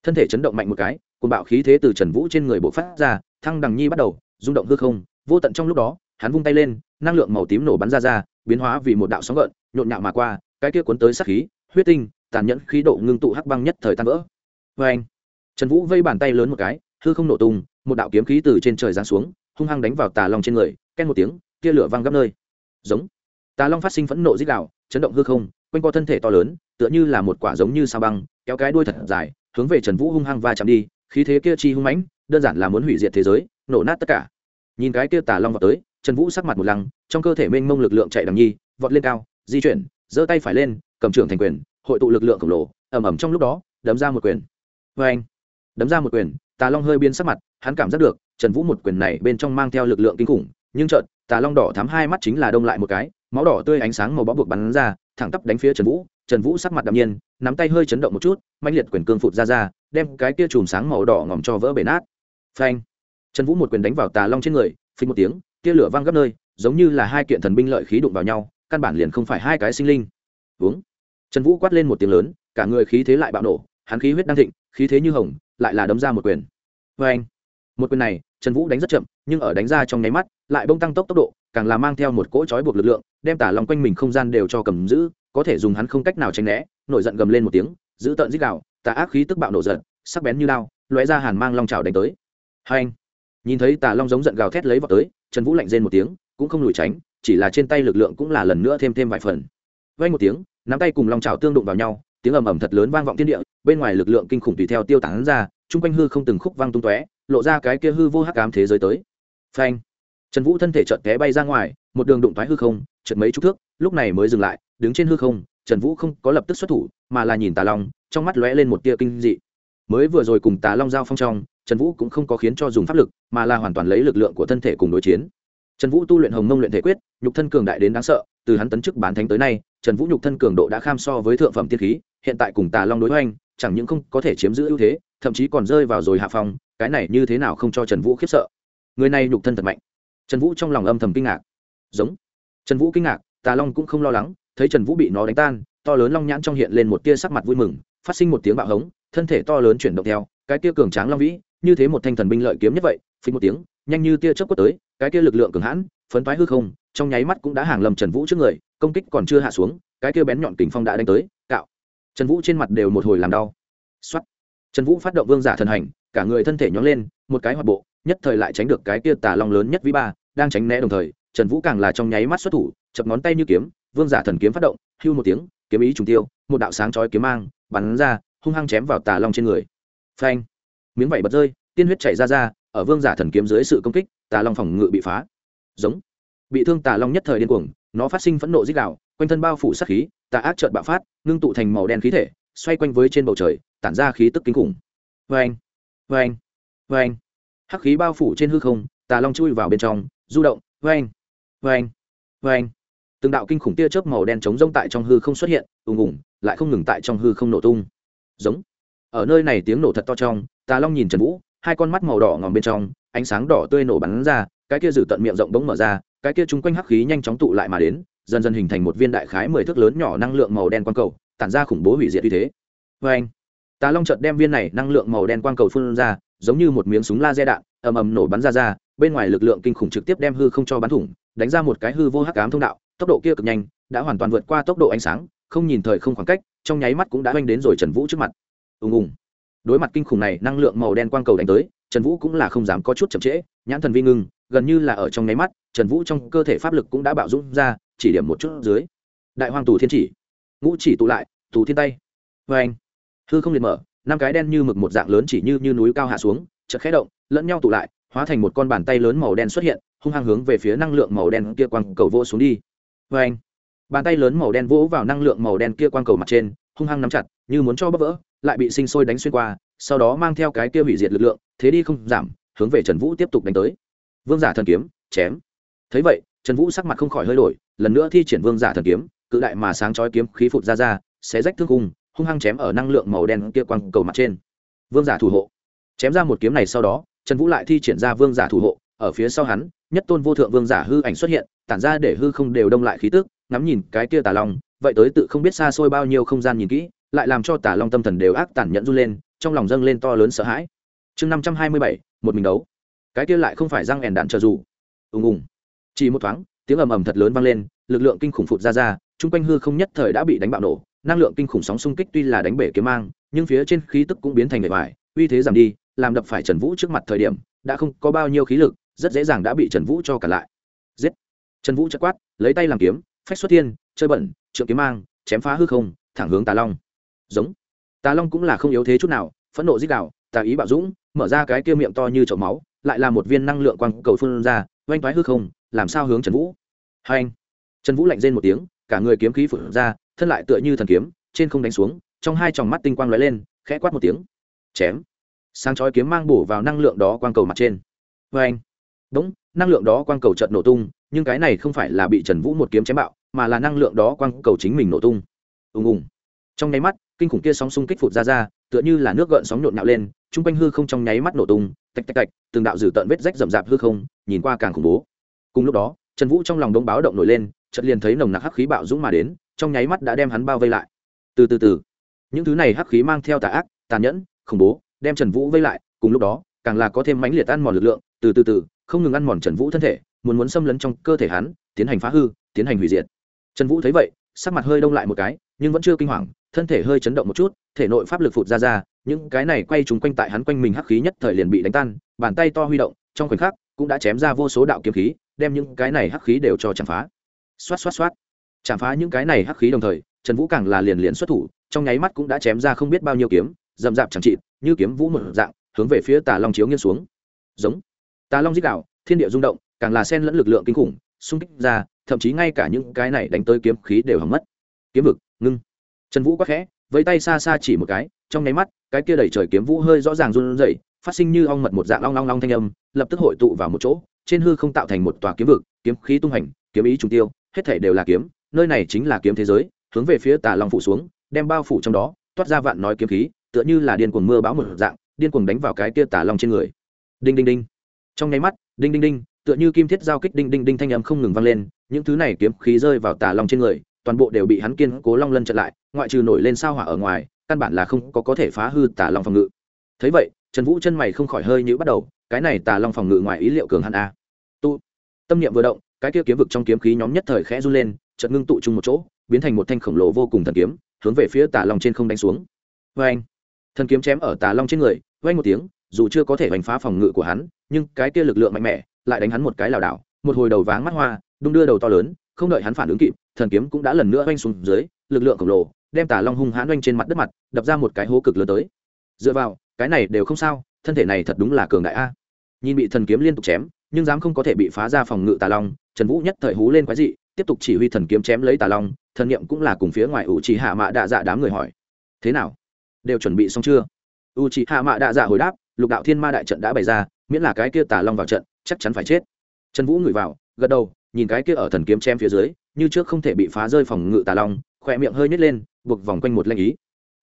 thân thể chấn động mạnh một cái côn bạo khí thế từ trần vũ trên người bộ phát ra, thăng đằng nhi bắt đầu, rung động hư không, vô tận trong lúc đó, hắn vung tay lên, năng lượng màu tím nổ bắn ra ra, biến hóa vì một đạo sóng gợn, nhộn nhạo mà qua, cái kia cuốn tới sát khí, huyết tinh, tàn nhẫn khí độ ngưng tụ hắc băng nhất thời tan vỡ. Vê anh, trần vũ vây bàn tay lớn một cái, hư không nổ tung, một đạo kiếm khí từ trên trời giáng xuống, hung hăng đánh vào tà long trên người, ken một tiếng tia lửa văng gấp nơi. Giống. Tà long phát sinh phẫn nộ dích đạo chấn động hư không, quanh co thân thể to lớn, tựa như là một quả giống như sao băng, kéo cái đuôi thật dài, hướng về trần vũ hung hăng va chạm đi, khí thế kia chi hung mãnh, đơn giản là muốn hủy diệt thế giới, nổ nát tất cả. Nhìn cái kia tà long vào tới, trần vũ sắc mặt một lăng, trong cơ thể mênh mông lực lượng chạy đằng nhi, vọt lên cao, di chuyển, giơ tay phải lên, cầm trưởng thành quyền, hội tụ lực lượng khổng lồ ẩm ẩm trong lúc đó, đấm ra một quyền. Vê anh đấm ra một quyền, tà long hơi biến sắc mặt, hắn cảm giác được, trần vũ một quyền này bên trong mang theo lực lượng kinh khủng, nhưng chợt tà long đỏ thắm hai mắt chính là đông lại một cái, máu đỏ tươi ánh sáng màu bó buộc bắn ra, thẳng tắp đánh phía trần vũ trần vũ sắc mặt đạm nhiên, nắm tay hơi chấn động một chút mạnh liệt quyền cương phụt ra ra, đem cái kia chùm sáng màu đỏ ngòm cho vỡ bể nát. Phanh! Trần vũ một quyền đánh vào tà long trên người, phình một tiếng, tia lửa văng gấp nơi, giống như là hai kiện thần binh lợi khí đụng vào nhau, căn bản liền không phải hai cái sinh linh. Uống trần vũ quát lên một tiếng lớn, cả người khí thế lại bạo nổ, hắn khí huyết đang thịnh, khí thế như hồng, lại là đấm ra một quyền. Vê anh một quyền này trần vũ đánh rất chậm, nhưng ở đánh ra trong nháy mắt, lại bông tăng tốc tốc độ, càng là mang theo một cỗ trói buộc lực lượng, đem tả lòng quanh mình không gian đều cho cầm giữ, có thể dùng hắn không cách nào tránh né, nổi giận gầm lên một tiếng, giữ tợn dích đạo tà ác khí tức bạo nổ giận, sắc bén như lao lóe ra hàn mang long trào đánh tới. Hai anh, nhìn thấy tà long giống giận gào thét lấy vào tới, trần vũ lạnh rên một tiếng, cũng không lùi tránh, chỉ là trên tay lực lượng cũng là lần nữa thêm thêm vài phần. Vay một tiếng, nắm tay cùng long trào tương đụng vào nhau, tiếng ầm ầm thật lớn vang vọng thiên địa, bên ngoài lực lượng kinh khủng tùy theo tiêu tán ra, chung quanh hư không từng khúc vang tung tóe lộ ra cái kia hư vô hắc ám thế giới tới. Phanh. Trần vũ thân thể chợt té bay ra ngoài, một đường đụng toái hư không, chợt mấy chục thước, lúc này mới dừng lại, đứng trên hư không, trần vũ không có lập tức xuất thủ, mà là nhìn tà long, trong mắt lóe lên một tia kinh dị. Mới vừa rồi cùng tà long giao phong trong, trần vũ cũng không có khiến cho dùng pháp lực, mà là hoàn toàn lấy lực lượng của thân thể cùng đối chiến. Trần vũ tu luyện hồng mông luyện thể quyết, nhục thân cường đại đến đáng sợ, từ hắn tấn chức bán thánh tới nay, trần vũ nhục thân cường độ đã kham so với thượng phẩm tiên khí, hiện tại cùng tà long đối hoành, chẳng những không có thể chiếm giữ ưu thế, thậm chí còn rơi vào rồi hạ phong cái này như thế nào không cho trần vũ khiếp sợ? Người này nhục thân thật mạnh. Trần vũ trong lòng âm thầm kinh ngạc. Giống. Trần vũ kinh ngạc, tà long cũng không lo lắng, thấy trần vũ bị nó đánh tan, to lớn long nhãn trong hiện lên một tia sắc mặt vui mừng, phát sinh một tiếng bạo hống, thân thể to lớn chuyển động theo, cái tia cường tráng long vĩ, như thế một thanh thần binh lợi kiếm nhất vậy, phình một tiếng, nhanh như tia chớp quất tới, cái tia lực lượng cường hãn, phấn toái hư không, trong nháy mắt cũng đã hàng lầm trần vũ trước người, công kích còn chưa hạ xuống, cái tia bén nhọn kình phong đã đánh tới, cạo. Trần vũ trên mặt đều một hồi làm đau. Xuất trần vũ phát động vương giả thần hành cả người thân thể nhón lên, một cái hoạt bộ, nhất thời lại tránh được cái kia tà long lớn nhất vĩ ba, đang tránh né đồng thời, trần vũ càng là trong nháy mắt xuất thủ, chập ngón tay như kiếm, vương giả thần kiếm phát động, hưu một tiếng, kiếm ý trùng tiêu, một đạo sáng chói kiếm mang, bắn ra, hung hăng chém vào tà long trên người. Phanh! Miếng vảy bật rơi, tiên huyết chảy ra ra, ở vương giả thần kiếm dưới sự công kích, tà long phòng ngự bị phá. Giống! Bị thương tà long nhất thời điên cuồng, nó phát sinh phẫn nộ dích đạo, quanh thân bao phủ sát khí, tà ác trợn bạo phát, ngưng tụ thành màu đen khí thể, xoay quanh với trên bầu trời, tản ra khí tức kinh khủng. Vê anh vê anh vê anh hắc khí bao phủ trên hư không, tà long chui vào bên trong, du động vê anh vê anh vê anh từng đạo kinh khủng tia chớp màu đen trống rông tại trong hư không xuất hiện, ùng ùng, lại không ngừng tại trong hư không nổ tung. Giống. Ở nơi này tiếng nổ thật to trong, tà long nhìn trần vũ, hai con mắt màu đỏ ngòm bên trong, ánh sáng đỏ tươi nổ bắn ra, cái kia giữ tận miệng rộng bỗng mở ra, cái kia chung quanh hắc khí nhanh chóng tụ lại mà đến, dần dần hình thành một viên đại khái mười thước lớn nhỏ năng lượng màu đen quang cầu, tản ra khủng bố hủy diệt như thế. Vê anh tà long chợt đem viên này năng lượng màu đen quang cầu phun ra, giống như một miếng súng laser đạn, ầm ầm nổ bắn ra ra, bên ngoài lực lượng kinh khủng trực tiếp đem hư không cho bắn thủng, đánh ra một cái hư vô hắc ám thông đạo, tốc độ kia cực nhanh, đã hoàn toàn vượt qua tốc độ ánh sáng, không nhìn thời không khoảng cách, trong nháy mắt cũng đã oanh đến rồi trần vũ trước mặt. Ùng ùng. Đối mặt kinh khủng này, năng lượng màu đen quang cầu đánh tới, trần vũ cũng là không dám có chút chậm trễ, nhãn thần vi ngưng, gần như là ở trong nháy mắt, trần vũ trong cơ thể pháp lực cũng đã bạo dũng ra, chỉ điểm một chút dưới. Đại hoàng tù thiên chỉ. Ngũ chỉ tụ lại, tù thiên tay. Vê anh hư không liệt mở, năm cái đen như mực một dạng lớn chỉ như như núi cao hạ xuống, chợt khẽ động, lẫn nhau tụ lại, hóa thành một con bàn tay lớn màu đen xuất hiện, hung hăng hướng về phía năng lượng màu đen kia quang cầu vô xuống đi. Vê anh, bàn tay lớn màu đen vỗ vào năng lượng màu đen kia quang cầu mặt trên, hung hăng nắm chặt, như muốn cho bắp vỡ, lại bị sinh sôi đánh xuyên qua, sau đó mang theo cái kia hủy diệt lực lượng, thế đi không giảm, hướng về trần vũ tiếp tục đánh tới. Vương giả thần kiếm, chém. Thấy vậy, trần vũ sắc mặt không khỏi hơi đổi, lần nữa thi triển vương giả thần kiếm, cự đại mà sáng chói kiếm khí phụt ra ra sẽ rách thương cung hung hăng chém ở năng lượng màu đen kia quang cầu mặt trên. Vương giả thủ hộ. Chém ra một kiếm này sau đó, trần vũ lại thi triển ra vương giả thủ hộ. Ở phía sau hắn, nhất tôn vô thượng vương giả hư ảnh xuất hiện, tản ra để hư không đều đông lại khí tức, ngắm nhìn cái kia tà long, vậy tới tự không biết xa xôi bao nhiêu không gian nhìn kỹ, lại làm cho tà long tâm thần đều ác tản nhận run lên, trong lòng dâng lên to lớn sợ hãi. Chương năm trăm hai mươi bảy, một mình đấu. Cái kia lại không phải răng ẻn đạn trợ dù ùng ùng. Chỉ một thoáng, tiếng ầm ầm thật lớn vang lên, lực lượng kinh khủng phụt ra ra, chung quanh hư không nhất thời đã bị đánh bạo nổ năng lượng kinh khủng sóng xung kích tuy là đánh bể kiếm mang, nhưng phía trên khí tức cũng biến thành bề ngoài, uy thế giảm đi, làm đập phải trần vũ trước mặt thời điểm, đã không có bao nhiêu khí lực, rất dễ dàng đã bị trần vũ cho cả lại. Giết! Trần vũ chất quát, lấy tay làm kiếm, phách xuất thiên, chơi bẩn, trượng kiếm mang, chém phá hư không, thẳng hướng tà long. Giống! Tà long cũng là không yếu thế chút nào, phẫn nộ dích đạo tà ý bạo dũng, mở ra cái kia miệng to như chậu máu, lại là một viên năng lượng quang cầu phun ra, oanh toái hư không, làm sao hướng trần vũ? Hai anh! Trần vũ lạnh rên một tiếng cả người kiếm khí phượng ra, thân lại tựa như thần kiếm, trên không đánh xuống, trong hai tròng mắt tinh quang lóe lên, khẽ quát một tiếng. Chém. Sáng chói kiếm mang bổ vào năng lượng đó quang cầu mặt trên. Vê anh. Bỗng năng lượng đó quang cầu chợt nổ tung, nhưng cái này không phải là bị trần vũ một kiếm chém bạo, mà là năng lượng đó quang cầu chính mình nổ tung. Ùng ùng. Trong nháy mắt, kinh khủng kia sóng xung kích phụt ra ra, tựa như là nước gợn sóng nhộn nhạo lên chung quanh hư không trong nháy mắt nổ tung, tạch tạch tạch, từng đạo dử tợn vết rách rậm rạp hư không, nhìn qua càng khủng bố. Cùng lúc đó, trần vũ trong lòng đông báo động nổi lên chợt liền thấy nồng nặc hắc khí bạo dũng mà đến, trong nháy mắt đã đem hắn bao vây lại. Từ từ từ, những thứ này hắc khí mang theo tà ác, tàn nhẫn, khủng bố, đem trần vũ vây lại, cùng lúc đó, càng là có thêm mãnh liệt ăn mòn lực lượng, từ từ từ, không ngừng ăn mòn trần vũ thân thể, muốn muốn xâm lấn trong cơ thể hắn, tiến hành phá hư, tiến hành hủy diệt. Trần vũ thấy vậy, sắc mặt hơi đông lại một cái, nhưng vẫn chưa kinh hoàng, thân thể hơi chấn động một chút, thể nội pháp lực phụt ra ra, những cái này quay trúng quanh tại hắn quanh mình hắc khí nhất thời liền bị đánh tan, bàn tay to huy động, trong khoảnh khắc cũng đã chém ra vô số đạo kiếm khí, đem những cái này hắc khí đều cho chạm phá xoát xoát xoát. Chạm phá những cái này hắc khí đồng thời, trần vũ càng là liền liền xuất thủ, trong nháy mắt cũng đã chém ra không biết bao nhiêu kiếm, rậm rạp chẳng trị như kiếm vũ một dạng, hướng về phía tà long chiếu nghiêng xuống. Giống. Tà long dích đạo thiên địa rung động, càng là sen lẫn lực lượng kinh khủng, xung kích ra, thậm chí ngay cả những cái này đánh tới kiếm khí đều hỏng mất. Kiếm vực, ngưng. Trần vũ quắc khẽ với tay xa xa chỉ một cái, trong nháy mắt, cái kia đẩy trời kiếm vũ hơi rõ ràng run rẩy, phát sinh như ong mật một dạng long long long thanh âm, lập tức hội tụ vào một chỗ, trên hư không tạo thành một tòa kiếm vực, kiếm khí tung hành, kiếm ý trùng tiêu hết thể đều là kiếm, nơi này chính là kiếm thế giới, hướng về phía tà long phủ xuống, đem bao phủ trong đó, toát ra vạn nói kiếm khí, tựa như là điên cuồng mưa bão một dạng, điên cuồng đánh vào cái kia tà long trên người. Đinh đinh đinh. Trong nháy mắt, đinh đinh đinh, tựa như kim thiết giao kích đinh đinh đinh thanh âm không ngừng vang lên, những thứ này kiếm khí rơi vào tà long trên người, toàn bộ đều bị hắn kiên cố long lân chặn lại, ngoại trừ nổi lên sao hỏa ở ngoài, căn bản là không có có thể phá hư tà long phòng ngự. Thấy vậy, trần vũ chân mày không khỏi hơi nhữ bắt đầu, cái này tà long phòng ngự ngoài ý liệu cường hắn a. Tu, tâm niệm vừa động cái kia kiếm vực trong kiếm khí nhóm nhất thời khẽ run lên, chợt ngưng tụ chung một chỗ, biến thành một thanh khổng lồ vô cùng thần kiếm, hướng về phía tà long trên không đánh xuống. Vê anh thần kiếm chém ở tà long trên người vê anh một tiếng, dù chưa có thể đánh phá phòng ngự của hắn, nhưng cái kia lực lượng mạnh mẽ, lại đánh hắn một cái lảo đảo, một hồi đầu váng mắt hoa, đung đưa đầu to lớn, không đợi hắn phản ứng kịp, thần kiếm cũng đã lần nữa oanh xuống dưới, lực lượng khổng lồ đem tà long hung hãn oanh trên mặt đất mặt, đập ra một cái hố cực lớn tới. Dựa vào, cái này đều không sao, thân thể này thật đúng là cường đại a. Nhìn bị thần kiếm liên tục chém nhưng dám không có thể bị phá ra phòng ngự tà long, trần vũ nhất thời hú lên quái dị, tiếp tục chỉ huy thần kiếm chém lấy tà long, thần niệm cũng là cùng phía ngoài ủ trì hạ mạ đạ dạ đám người hỏi. Thế nào? Đều chuẩn bị xong chưa? U trì hạ mạ đạ dạ hồi đáp, lục đạo thiên ma đại trận đã bày ra, miễn là cái kia tà long vào trận, chắc chắn phải chết. Trần vũ ngửi vào, gật đầu, nhìn cái kia ở thần kiếm chém phía dưới, như trước không thể bị phá rơi phòng ngự tà long, khỏe miệng hơi nhét lên, buộc vòng quanh một lanh ý.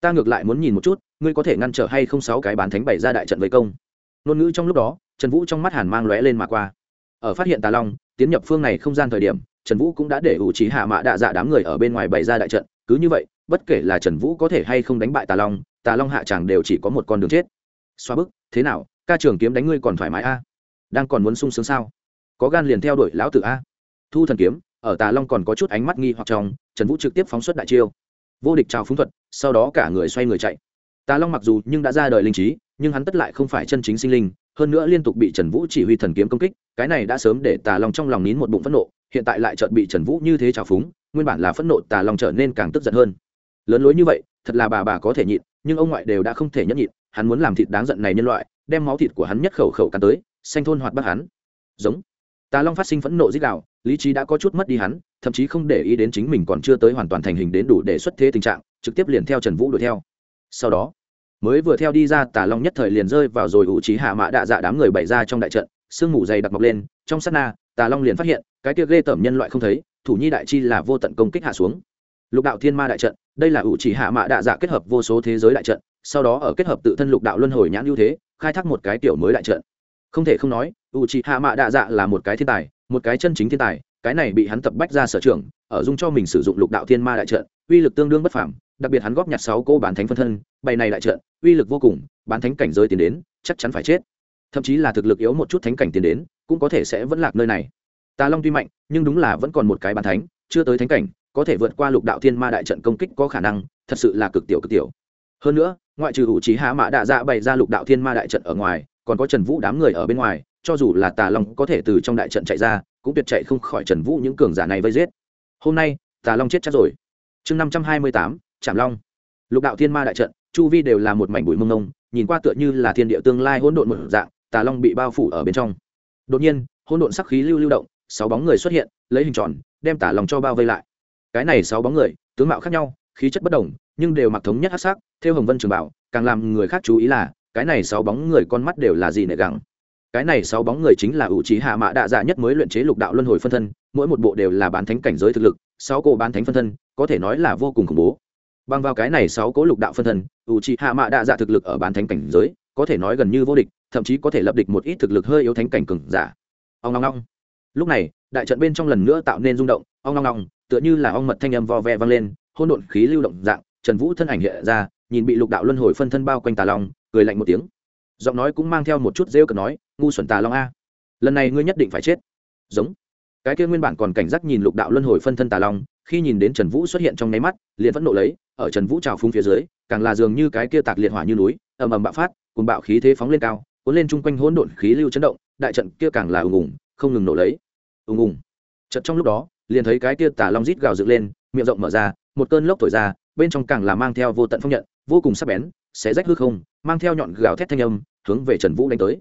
Ta ngược lại muốn nhìn một chút, ngươi có thể ngăn trở hay không sáu cái bán thánh bày ra đại trận vây công? Ngôn ngữ trong lúc đó trần vũ trong mắt hàn mang lóe lên mà qua. Ở phát hiện tà long, tiến nhập phương này không gian thời điểm, trần vũ cũng đã để ủ trí hạ mã đạ dạ đám người ở bên ngoài bày ra đại trận. Cứ như vậy, bất kể là trần vũ có thể hay không đánh bại tà long tà long hạ chẳng đều chỉ có một con đường chết. Xoa bức, thế nào, ca trường kiếm đánh ngươi còn thoải mái a? Đang còn muốn sung sướng sao? Có gan liền theo đuổi lão tử a? Thu thần kiếm, ở tà long còn có chút ánh mắt nghi hoặc trong, trần vũ trực tiếp phóng xuất đại chiêu. Vô địch trào phúng thuật, sau đó cả người xoay người chạy. Tà long mặc dù nhưng đã ra đời linh trí, nhưng hắn tất lại không phải chân chính sinh linh hơn nữa liên tục bị trần vũ chỉ huy thần kiếm công kích, cái này đã sớm để tà long trong lòng nín một bụng phẫn nộ, hiện tại lại chợt bị trần vũ như thế trào phúng, nguyên bản là phẫn nộ tà long trở nên càng tức giận hơn. Lớn lối như vậy, thật là bà bà có thể nhịn, nhưng ông ngoại đều đã không thể nhẫn nhịn, hắn muốn làm thịt đáng giận này nhân loại, đem máu thịt của hắn nhất khẩu khẩu cắn tới, xanh thôn hoạt bắt hắn. Giống. Tà long phát sinh phẫn nộ dích đạo, lý trí đã có chút mất đi hắn, thậm chí không để ý đến chính mình còn chưa tới hoàn toàn thành hình đến đủ để xuất thế tình trạng, trực tiếp liền theo trần vũ đuổi theo. Sau đó mới vừa theo đi ra tà long nhất thời liền rơi vào rồi ủ trí hạ mã đạ dạ đám người bày ra trong đại trận, sương mù dày đặc mọc lên, trong sát na, tà long liền phát hiện, cái kia ghê tởm nhân loại không thấy, thủ nhi đại chi là vô tận công kích hạ xuống. Lục đạo thiên ma đại trận, đây là ủ chỉ hạ mã đạ dạ kết hợp vô số thế giới đại trận, sau đó ở kết hợp tự thân lục đạo luân hồi nhãn ưu thế, khai thác một cái tiểu mới đại trận. Không thể không nói, ủ chỉ hạ mã đạ dạ là một cái thiên tài, một cái chân chính thiên tài, cái này bị hắn tập bách ra sở trường, ở dung cho mình sử dụng lục đạo thiên ma đại trận, uy lực tương đương bất phàm đặc biệt hắn góp nhặt sáu cô bán thánh phân thân, bày này đại trận, uy lực vô cùng, bán thánh cảnh rơi tiến đến, chắc chắn phải chết. Thậm chí là thực lực yếu một chút thánh cảnh tiến đến, cũng có thể sẽ vẫn lạc nơi này. Tà long tuy mạnh, nhưng đúng là vẫn còn một cái bán thánh, chưa tới thánh cảnh, có thể vượt qua lục đạo thiên ma đại trận công kích có khả năng, thật sự là cực tiểu cực tiểu. Hơn nữa, ngoại trừ vũ trí hạ mã đạ dạ bày ra lục đạo thiên ma đại trận ở ngoài, còn có trần vũ đám người ở bên ngoài, cho dù là tà long có thể từ trong đại trận chạy ra, cũng tuyệt chạy không khỏi trần vũ những cường giả này vây giết. Hôm nay, tà long chết chắc rồi. Chương năm trăm hai mươi tám Chạm long. Lục đạo thiên ma đại trận, chu vi đều là một mảnh bụi mông nông nhìn qua tựa như là thiên địa tương lai hỗn độn một dạng, tà long bị bao phủ ở bên trong. Đột nhiên, hỗn độn sắc khí lưu lưu động, sáu bóng người xuất hiện, lấy hình tròn, đem Tả long cho bao vây lại. Cái này sáu bóng người, tướng mạo khác nhau, khí chất bất đồng, nhưng đều mặc thống nhất hát sắc, theo hồng vân trường bảo, càng làm người khác chú ý là, cái này sáu bóng người con mắt đều là gì nệ gắng cái này sáu bóng người chính là ủ trí hạ mã đạ dạ nhất mới luyện chế lục đạo luân hồi phân thân, mỗi một bộ đều là bán thánh cảnh giới thực lực, sáu cô bán thánh phân thân, có thể nói là vô cùng khủng bố bằng vào cái này sáu cố lục đạo phân thân ủ trí hạ mã đa dạ thực lực ở bán thánh cảnh giới, có thể nói gần như vô địch, thậm chí có thể lập địch một ít thực lực hơi yếu thánh cảnh cường giả. Ông long long lúc này, đại trận bên trong lần nữa tạo nên rung động. Ông long long tựa như là ong mật thanh âm vo ve vang lên hôn độn khí lưu động dạng, trần vũ thân ảnh hiện ra, nhìn bị lục đạo luân hồi phân thân bao quanh tà long, cười lạnh một tiếng. Giọng nói cũng mang theo một chút rêu cực nói, ngu xuẩn tà long a, lần này ngươi nhất định phải chết. Giống. Cái kia nguyên bản còn cảnh giác nhìn lục đạo luân hồi phân thân tà long khi nhìn đến trần vũ xuất hiện trong nháy mắt, liền vẫn nộ lấy, ở trần vũ trào phúng phía dưới, càng là dường như cái kia tạc liệt hỏa như núi, ầm ầm bạo phát cùng bạo khí thế phóng lên cao, cuốn lên chung quanh hỗn độn khí lưu chấn động, đại trận kia càng là ùng ùng, không ngừng nổ lấy. Ùng ùng. Trận trong lúc đó, liền thấy cái kia tà long rít gào dựng lên, miệng rộng mở ra, một cơn lốc thổi ra, bên trong càng là mang theo vô tận phong nhận, vô cùng sắc bén sẽ rách hư không, mang theo nhọn gào thét thanh âm, hướng về trần vũ đánh tới.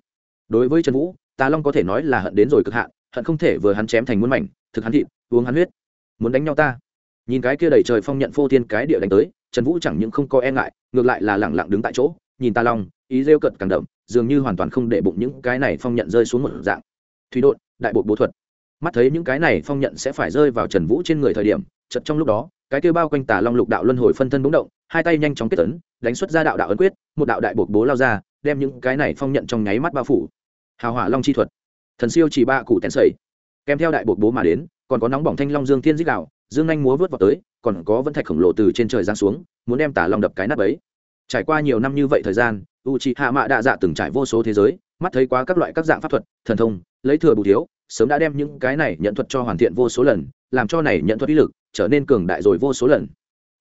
Đối với trần vũ, tà long có thể nói là hận đến rồi cực hạn, hận không thể vừa hắn chém thành muôn mảnh, thực hắn thịt, uống hắn huyết muốn đánh nhau ta. Nhìn cái kia đầy trời phong nhận phô thiên cái địa đánh tới, trần vũ chẳng những không có e ngại, ngược lại là lẳng lặng đứng tại chỗ, nhìn ta long, ý rêu cận càng đậm, dường như hoàn toàn không để bụng những cái này phong nhận rơi xuống một dạng. Thủy đột đại bộ bố thuật. Mắt thấy những cái này phong nhận sẽ phải rơi vào trần vũ trên người thời điểm chật trong lúc đó, cái kia bao quanh tà long lục đạo luân hồi phân thân búng động, hai tay nhanh chóng kết tấn đánh xuất ra đạo đạo ấn quyết, một đạo đại bột bố lao ra, đem những cái này phong nhận trong nháy mắt bao phủ. Hào hỏa long chi thuật. Thần siêu chỉ ba cụ tèn sầy kèm theo đại bột bố mà đến còn có nóng bỏng thanh long dương thiên dích đạo, dương anh múa vớt vào tới, còn có vân thạch khổng lồ từ trên trời giáng xuống, muốn đem tà long đập cái nắp ấy trải qua nhiều năm như vậy thời gian u c hạ mạ đạ dạ từng trải vô số thế giới, mắt thấy quá các loại các dạng pháp thuật, thần thông, lấy thừa bù thiếu, sớm đã đem những cái này nhận thuật cho hoàn thiện vô số lần, làm cho này nhận thuật uy lực trở nên cường đại rồi vô số lần.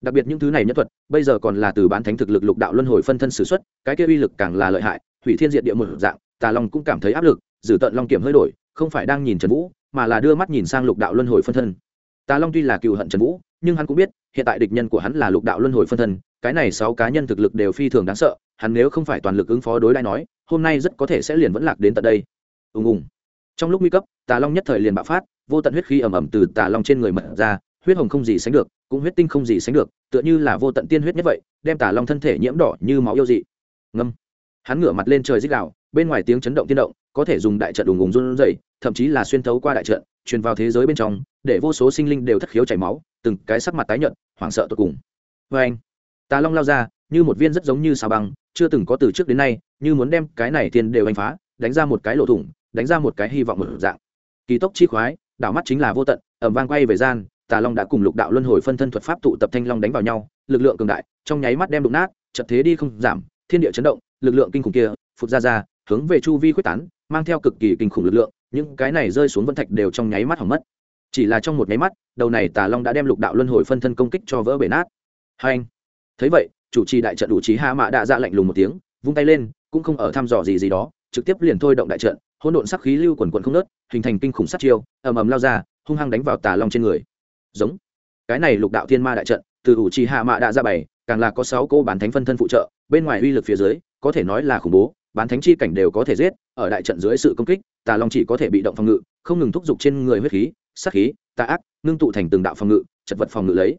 Đặc biệt những thứ này nhất thuật, bây giờ còn là từ bán thánh thực lực lục đạo luân hồi phân thân s ử x u ấ t cái kia uy lực càng là lợi hại hủy thiên diện địa một dạng, tà long cũng cảm thấy áp lực dử tận long kiểm hơi đổi, không phải đang nhìn trần vũ mà là đưa mắt nhìn sang lục đạo luân hồi phân thân. Tà long tuy là cựu hận trần vũ, nhưng hắn cũng biết, hiện tại địch nhân của hắn là lục đạo luân hồi phân thân, cái này sáu cá nhân thực lực đều phi thường đáng sợ, hắn nếu không phải toàn lực ứng phó đối lại nói, hôm nay rất có thể sẽ liền vẫn lạc đến tận đây. Ùng ùng. Trong lúc nguy cấp, tà long nhất thời liền bạo phát, vô tận huyết khí ẩm ẩm từ tà long trên người mật ra, huyết hồng không gì sánh được, cũng huyết tinh không gì sánh được, tựa như là vô tận tiên huyết nhất vậy, đem tà long thân thể nhiễm đỏ như máu yêu dị. Ngâm hắn ngửa mặt lên trời dích đạo bên ngoài tiếng chấn động tiên động, có thể dùng đại trận đùng ùng run rẩy, thậm chí là xuyên thấu qua đại trận, truyền vào thế giới bên trong, để vô số sinh linh đều thất khiếu chảy máu, từng cái sắc mặt tái nhợt, hoảng sợ tột cùng. Vê anh, tà long lao ra, như một viên rất giống như xà băng, chưa từng có từ trước đến nay, như muốn đem cái này tiền đều đánh phá, đánh ra một cái lỗ thủng, đánh ra một cái hy vọng một dạng. Kỳ tốc chi khoái, đảo mắt chính là vô tận ẩm vang quay về gian, tà long đã cùng lục đạo luân hồi phân thân thuật pháp tụ tập thanh long đánh vào nhau, lực lượng cường đại, trong nháy mắt đem đụng nát chật thế đi không giảm, thiên địa chấn động lực lượng kinh khủng kia, phụt ra ra, hướng về chu vi quyết tán, mang theo cực kỳ kinh khủng lực lượng, những cái này rơi xuống vân thạch đều trong nháy mắt hỏng mất. Chỉ là trong một nháy mắt, đầu này tà long đã đem lục đạo luân hồi phân thân công kích cho vỡ bể nát. Hai anh. Thấy vậy, chủ trì đại trận đủ trí hạ mã đã ra dạ lạnh lùng một tiếng, vung tay lên, cũng không ở thăm dò gì gì đó, trực tiếp liền thôi động đại trận, hỗn độn sắc khí lưu quần quần không nớt hình thành kinh khủng sát chiêu, ầm ầm lao ra, hung hăng đánh vào tà long trên người. Giống. Cái này lục đạo thiên ma đại trận, từ ủ trì hạ mạ đã ra bày, càng là có sáu cô bán thánh phân thân phụ trợ, bên ngoài uy lực phía dưới có thể nói là khủng bố, bán thánh chi cảnh đều có thể giết, ở đại trận dưới sự công kích, tà long chỉ có thể bị động phòng ngự, không ngừng thúc giục trên người huyết khí, sát khí, tà ác, ngưng tụ thành từng đạo phòng ngự, chật vật phòng ngự lấy.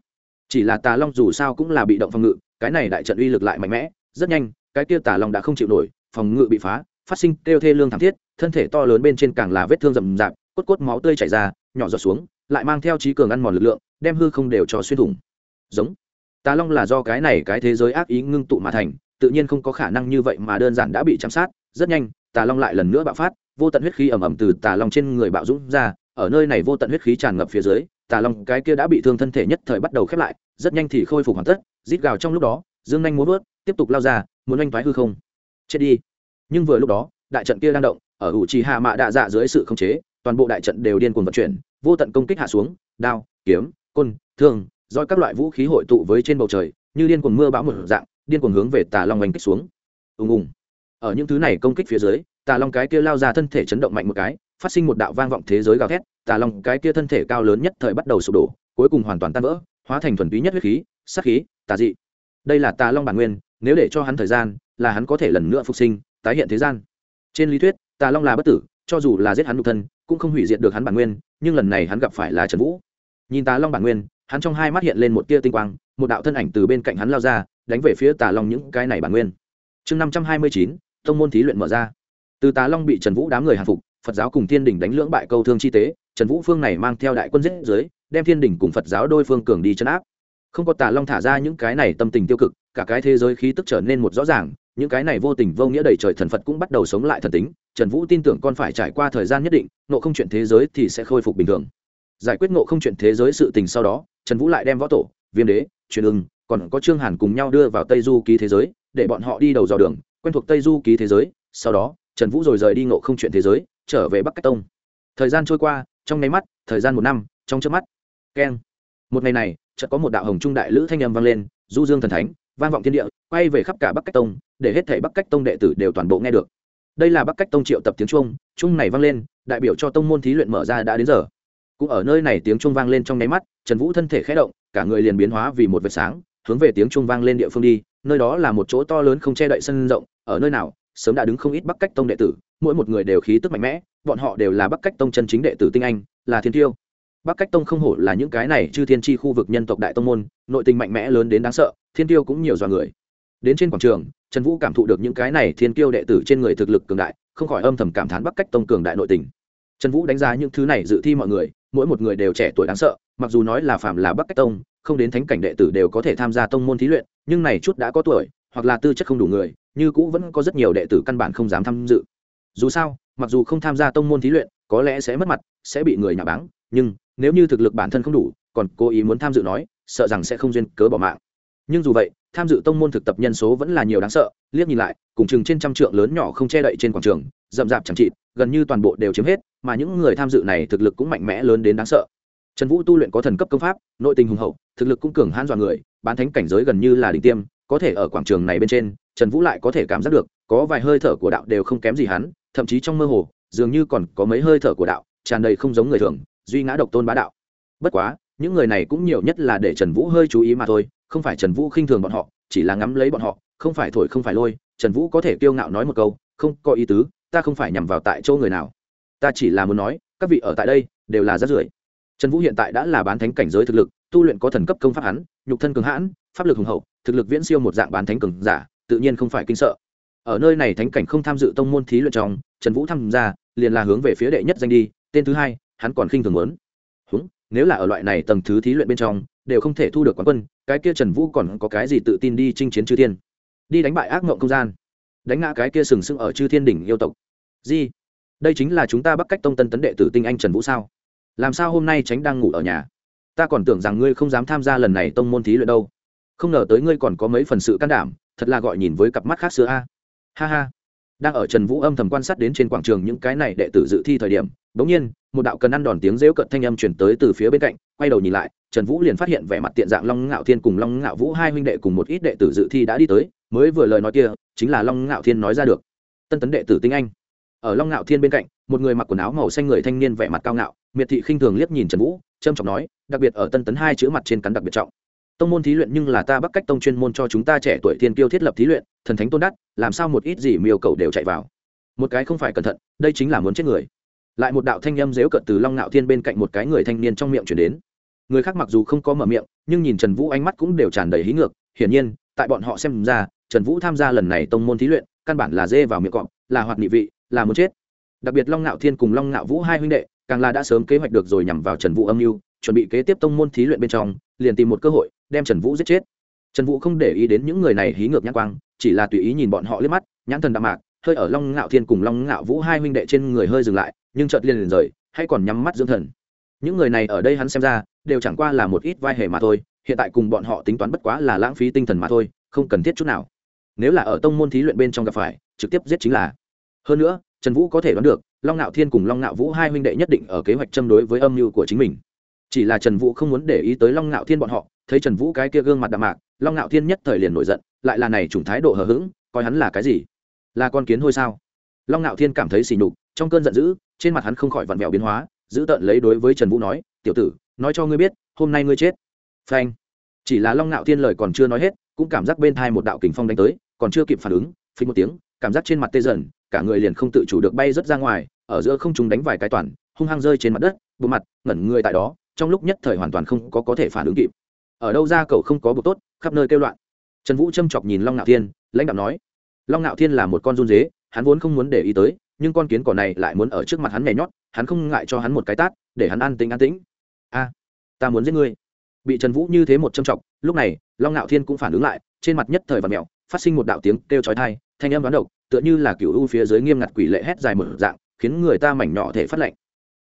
Chỉ là tà long dù sao cũng là bị động phòng ngự, cái này đại trận uy lực lại mạnh mẽ, rất nhanh, cái kia tà long đã không chịu nổi, phòng ngự bị phá, phát sinh kêu thê lương thảm thiết, thân thể to lớn bên trên càng là vết thương rầm rạp, cốt cốt máu tươi chảy ra, nhỏ giọt xuống, lại mang theo trí cường ăn mòn lực lượng, đem hư không đều cho xuyên thủng. Giống. Tà long là do cái này cái thế giới ác ý ngưng tụ mà thành tự nhiên không có khả năng như vậy mà đơn giản đã bị chăm sát. Rất nhanh, tà long lại lần nữa bạo phát, vô tận huyết khí ẩm ẩm từ tà long trên người bạo dũng ra. Ở nơi này vô tận huyết khí tràn ngập phía dưới, tà long cái kia đã bị thương thân thể nhất thời bắt đầu khép lại, rất nhanh thì khôi phục hoàn tất. Rít gào trong lúc đó, dương nhanh muốn vớt tiếp tục lao ra, muốn oanh thoái hư không. Chết đi. Nhưng vừa lúc đó, đại trận kia đang động, ở ủ trì hạ mạ đạ dạ dưới sự khống chế, toàn bộ đại trận đều điên cuồng vận chuyển, vô tận công kích hạ xuống, đao, kiếm, côn, thương roi các loại vũ khí hội tụ với trên bầu trời, như điên cuồng mưa bão một dạng điên cuồng hướng về tà long oanh kích xuống. Ùng ùng. Ở những thứ này công kích phía dưới, tà long cái kia lao ra thân thể chấn động mạnh một cái, phát sinh một đạo vang vọng thế giới gào thét, tà long cái kia thân thể cao lớn nhất thời bắt đầu sụp đổ, cuối cùng hoàn toàn tan vỡ, hóa thành thuần túy nhất huyết khí, sát khí, tà dị. Đây là tà long bản nguyên, nếu để cho hắn thời gian, là hắn có thể lần nữa phục sinh, tái hiện thế gian. Trên lý thuyết, tà long là bất tử, cho dù là giết hắn nhục thân, cũng không hủy diệt được hắn bản nguyên, nhưng lần này hắn gặp phải là trần vũ. Nhìn tà long bản nguyên, hắn trong hai mắt hiện lên một tia tinh quang, một đạo thân ảnh từ bên cạnh hắn lao ra đánh về phía tà long những cái này bản nguyên. Chương năm trăm hai mươi chín thông môn thí luyện mở ra. Từ tà long bị trần vũ đám người hàng phục, phật giáo cùng thiên đình đánh lưỡng bại câu thương chi tế, trần vũ phương này mang theo đại quân giết dưới, đem thiên đình cùng phật giáo đôi phương cường đi chấn áp. Không có tà long thả ra những cái này tâm tình tiêu cực, cả cái thế giới khí tức trở nên một rõ ràng, những cái này vô tình vô nghĩa đầy trời thần phật cũng bắt đầu sống lại thần tính, trần vũ tin tưởng con phải trải qua thời gian nhất định nộ không chuyện thế giới thì sẽ khôi phục bình thường. Giải quyết nộ không chuyện thế giới sự tình sau đó, trần vũ lại đem võ tổ, viêm đế, truyền ưng còn có trương hàn cùng nhau đưa vào tây du ký thế giới, để bọn họ đi đầu dò đường, quen thuộc tây du ký thế giới, sau đó, trần vũ rồi rời đi ngộ không chuyện thế giới, trở về bắc cách tông. Thời gian trôi qua, trong nháy mắt, thời gian một năm, trong trước mắt. Keng. Một ngày này, chợt có một đạo hồng trung đại lữ thanh âm vang lên, du dương thần thánh, vang vọng thiên địa, quay về khắp cả bắc cách tông, để hết thảy bắc cách tông đệ tử đều toàn bộ nghe được. Đây là bắc cách tông triệu tập tiếng trung trung này vang lên, đại biểu cho tông môn thí luyện mở ra đã đến giờ. Cũng ở nơi này tiếng trung vang lên trong nháy mắt, trần vũ thân thể khẽ động, cả người liền biến hóa vì một vệt sáng hướng về tiếng trung vang lên địa phương đi, nơi đó là một chỗ to lớn không che đậy sân rộng, ở nơi nào, sớm đã đứng không ít bắc cách tông đệ tử, mỗi một người đều khí tức mạnh mẽ, bọn họ đều là bắc cách tông chân chính đệ tử tinh anh, là thiên tiêu. Bắc cách tông không hổ là những cái này chư thiên tri khu vực nhân tộc đại tông môn, nội tình mạnh mẽ lớn đến đáng sợ, thiên tiêu cũng nhiều dọa người. Đến trên quảng trường, trần vũ cảm thụ được những cái này thiên tiêu đệ tử trên người thực lực cường đại, không khỏi âm thầm cảm thán bắc cách tông cường đại nội tình. Trần vũ đánh giá những thứ này dự thi mọi người, mỗi một người đều trẻ tuổi đáng sợ, mặc dù nói là phạm là bắc cách tông không đến thánh cảnh đệ tử đều có thể tham gia tông môn thí luyện, nhưng này chút đã có tuổi, hoặc là tư chất không đủ người, như cũ vẫn có rất nhiều đệ tử căn bản không dám tham dự. Dù sao, mặc dù không tham gia tông môn thí luyện, có lẽ sẽ mất mặt, sẽ bị người nhà báng, nhưng nếu như thực lực bản thân không đủ, còn cố ý muốn tham dự nói, sợ rằng sẽ không duyên cớ bỏ mạng. Nhưng dù vậy, tham dự tông môn thực tập nhân số vẫn là nhiều đáng sợ, liếc nhìn lại, cùng chừng trên trăm trượng lớn nhỏ không che đậy trên quảng trường, rậm rạp chẳng trị gần như toàn bộ đều chiếm hết, mà những người tham dự này thực lực cũng mạnh mẽ lớn đến đáng sợ trần vũ tu luyện có thần cấp công pháp, nội tình hùng hậu, thực lực cũng cường hãn dọa người, bán thánh cảnh giới gần như là đỉnh tiêm, có thể ở quảng trường này bên trên, trần vũ lại có thể cảm giác được, có vài hơi thở của đạo đều không kém gì hắn, thậm chí trong mơ hồ, dường như còn có mấy hơi thở của đạo, tràn đầy không giống người thường, duy ngã độc tôn bá đạo. Bất quá, những người này cũng nhiều nhất là để trần vũ hơi chú ý mà thôi, không phải trần vũ khinh thường bọn họ, chỉ là ngắm lấy bọn họ, không phải thổi không phải lôi, trần vũ có thể kiêu ngạo nói một câu, không có ý tứ, ta không phải nhằm vào tại chỗ người nào. Ta chỉ là muốn nói, các vị ở tại đây đều là rác rưởi trần vũ hiện tại đã là bán thánh cảnh giới thực lực, tu luyện có thần cấp công pháp hắn, nhục thân cường hãn, pháp lực hùng hậu, thực lực viễn siêu một dạng bán thánh cường giả, tự nhiên không phải kinh sợ. Ở nơi này thánh cảnh không tham dự tông môn thí luyện trong, trần vũ tham gia, liền là hướng về phía đệ nhất danh đi, tên thứ hai, hắn còn khinh thường muốn. Húng, nếu là ở loại này tầng thứ thí luyện bên trong, đều không thể thu được quán quân, cái kia trần vũ còn có cái gì tự tin đi chinh chiến chư thiên? Đi đánh bại ác mộng không gian. Đánh ngã cái kia sừng sững ở chư thiên đỉnh yêu tộc. Di, đây chính là chúng ta bắc cách tông tân tấn đệ tử tinh anh trần vũ sao? Làm sao hôm nay tránh đang ngủ ở nhà? Ta còn tưởng rằng ngươi không dám tham gia lần này tông môn thí luyện đâu. Không ngờ tới ngươi còn có mấy phần sự can đảm, thật là gọi nhìn với cặp mắt khác xưa a. Ha ha. Đang ở trần vũ âm thầm quan sát đến trên quảng trường những cái này đệ tử dự thi thời điểm, bỗng nhiên, một đạo cần ăn đòn tiếng rêu cận thanh âm chuyển tới từ phía bên cạnh, quay đầu nhìn lại, trần vũ liền phát hiện vẻ mặt tiện dạng long ngạo thiên cùng long ngạo vũ hai huynh đệ cùng một ít đệ tử dự thi đã đi tới, mới vừa lời nói kia, chính là long ngạo thiên nói ra được. Tân tấn đệ tử tinh anh ở long ngạo thiên bên cạnh, một người mặc quần áo màu xanh người thanh niên vẻ mặt cao ngạo, miệt thị khinh thường liếc nhìn trần vũ, trâm trọng nói, đặc biệt ở tân tấn hai chữ mặt trên cắn đặc biệt trọng. Tông môn thí luyện nhưng là ta bắt cách tông chuyên môn cho chúng ta trẻ tuổi thiên kiêu thiết lập thí luyện, thần thánh tôn đắt làm sao một ít gì miêu cầu đều chạy vào. Một cái không phải cẩn thận, đây chính là muốn chết người. Lại một đạo thanh â m dếu cận từ long ngạo thiên bên cạnh một cái người thanh niên trong miệng chuyển đến. Người khác mặc dù không có mở miệng, nhưng nhìn trần vũ ánh mắt cũng đều tràn đầy hí ngược, hiển nhiên, tại bọn họ xem ra, trần vũ tham gia lần này tông môn thí luyện, căn bản là dê vào miệng cọp, là hoạt nghị vị là muốn chết. Đặc biệt long ngạo thiên cùng long ngạo vũ hai huynh đệ, càng là đã sớm kế hoạch được rồi nhằm vào trần vũ âm mưu, chuẩn bị kế tiếp tông môn thí luyện bên trong, liền tìm một cơ hội, đem trần vũ giết chết. Trần vũ không để ý đến những người này hí ngược nhãn quang, chỉ là tùy ý nhìn bọn họ liếc mắt, nhãn thần đạm mạc, hơi ở long ngạo thiên cùng long ngạo vũ hai huynh đệ trên người hơi dừng lại, nhưng chợt liền liền rời, hay còn nhắm mắt dưỡng thần. Những người này ở đây hắn xem ra, đều chẳng qua là một ít vai hề mà thôi, hiện tại cùng bọn họ tính toán bất quá là lãng phí tinh thần mà thôi, không cần thiết chút nào. Nếu là ở tông môn thí luyện bên trong gặp phải, trực tiếp giết chính là hơn nữa, trần vũ có thể đoán được, long ngạo thiên cùng long ngạo vũ hai huynh đệ nhất định ở kế hoạch châm đối với âm mưu của chính mình. Chỉ là trần vũ không muốn để ý tới long ngạo thiên bọn họ, thấy trần vũ cái kia gương mặt đạm mạc, long ngạo thiên nhất thời liền nổi giận, lại là này chủng thái độ hờ hững, coi hắn là cái gì? Là con kiến hôi sao? Long ngạo thiên cảm thấy xỉ nhục, trong cơn giận dữ, trên mặt hắn không khỏi vặn vẹo biến hóa, giữ tợn lấy đối với trần vũ nói, tiểu tử, nói cho ngươi biết, hôm nay ngươi chết. Phanh. Chỉ là long ngạo thiên lời còn chưa nói hết, cũng cảm giác bên thai một đạo kình phong đánh tới, còn chưa kịp phản ứng, phình một tiếng cảm giác trên mặt tê dần, cả người liền không tự chủ được bay rớt ra ngoài, ở giữa không trung đánh vài cái toàn, hung hăng rơi trên mặt đất, bộ mặt, ngẩn người tại đó, trong lúc nhất thời hoàn toàn không có có thể phản ứng kịp. Ở đâu ra cậu không có bộ tốt, khắp nơi kêu loạn. Trần vũ châm chọc nhìn long ngạo thiên, lãnh đạo nói, long ngạo thiên là một con run dế, hắn vốn không muốn để ý tới, nhưng con kiến cỏ này lại muốn ở trước mặt hắn nhảy nhót, hắn không ngại cho hắn một cái tát, để hắn an tĩnh an tĩnh. A, ta muốn giết ngươi. Bị trần vũ như thế một châm chọc, lúc này, long ngạo thiên cũng phản ứng lại, trên mặt nhất thời và mẹo, phát sinh một đạo tiếng kêu chói thai thanh âm đoán độc, tựa như là cựu u phía dưới nghiêm ngặt quỷ lệ hét dài một dạng, khiến người ta mảnh nhỏ thể phát lệnh.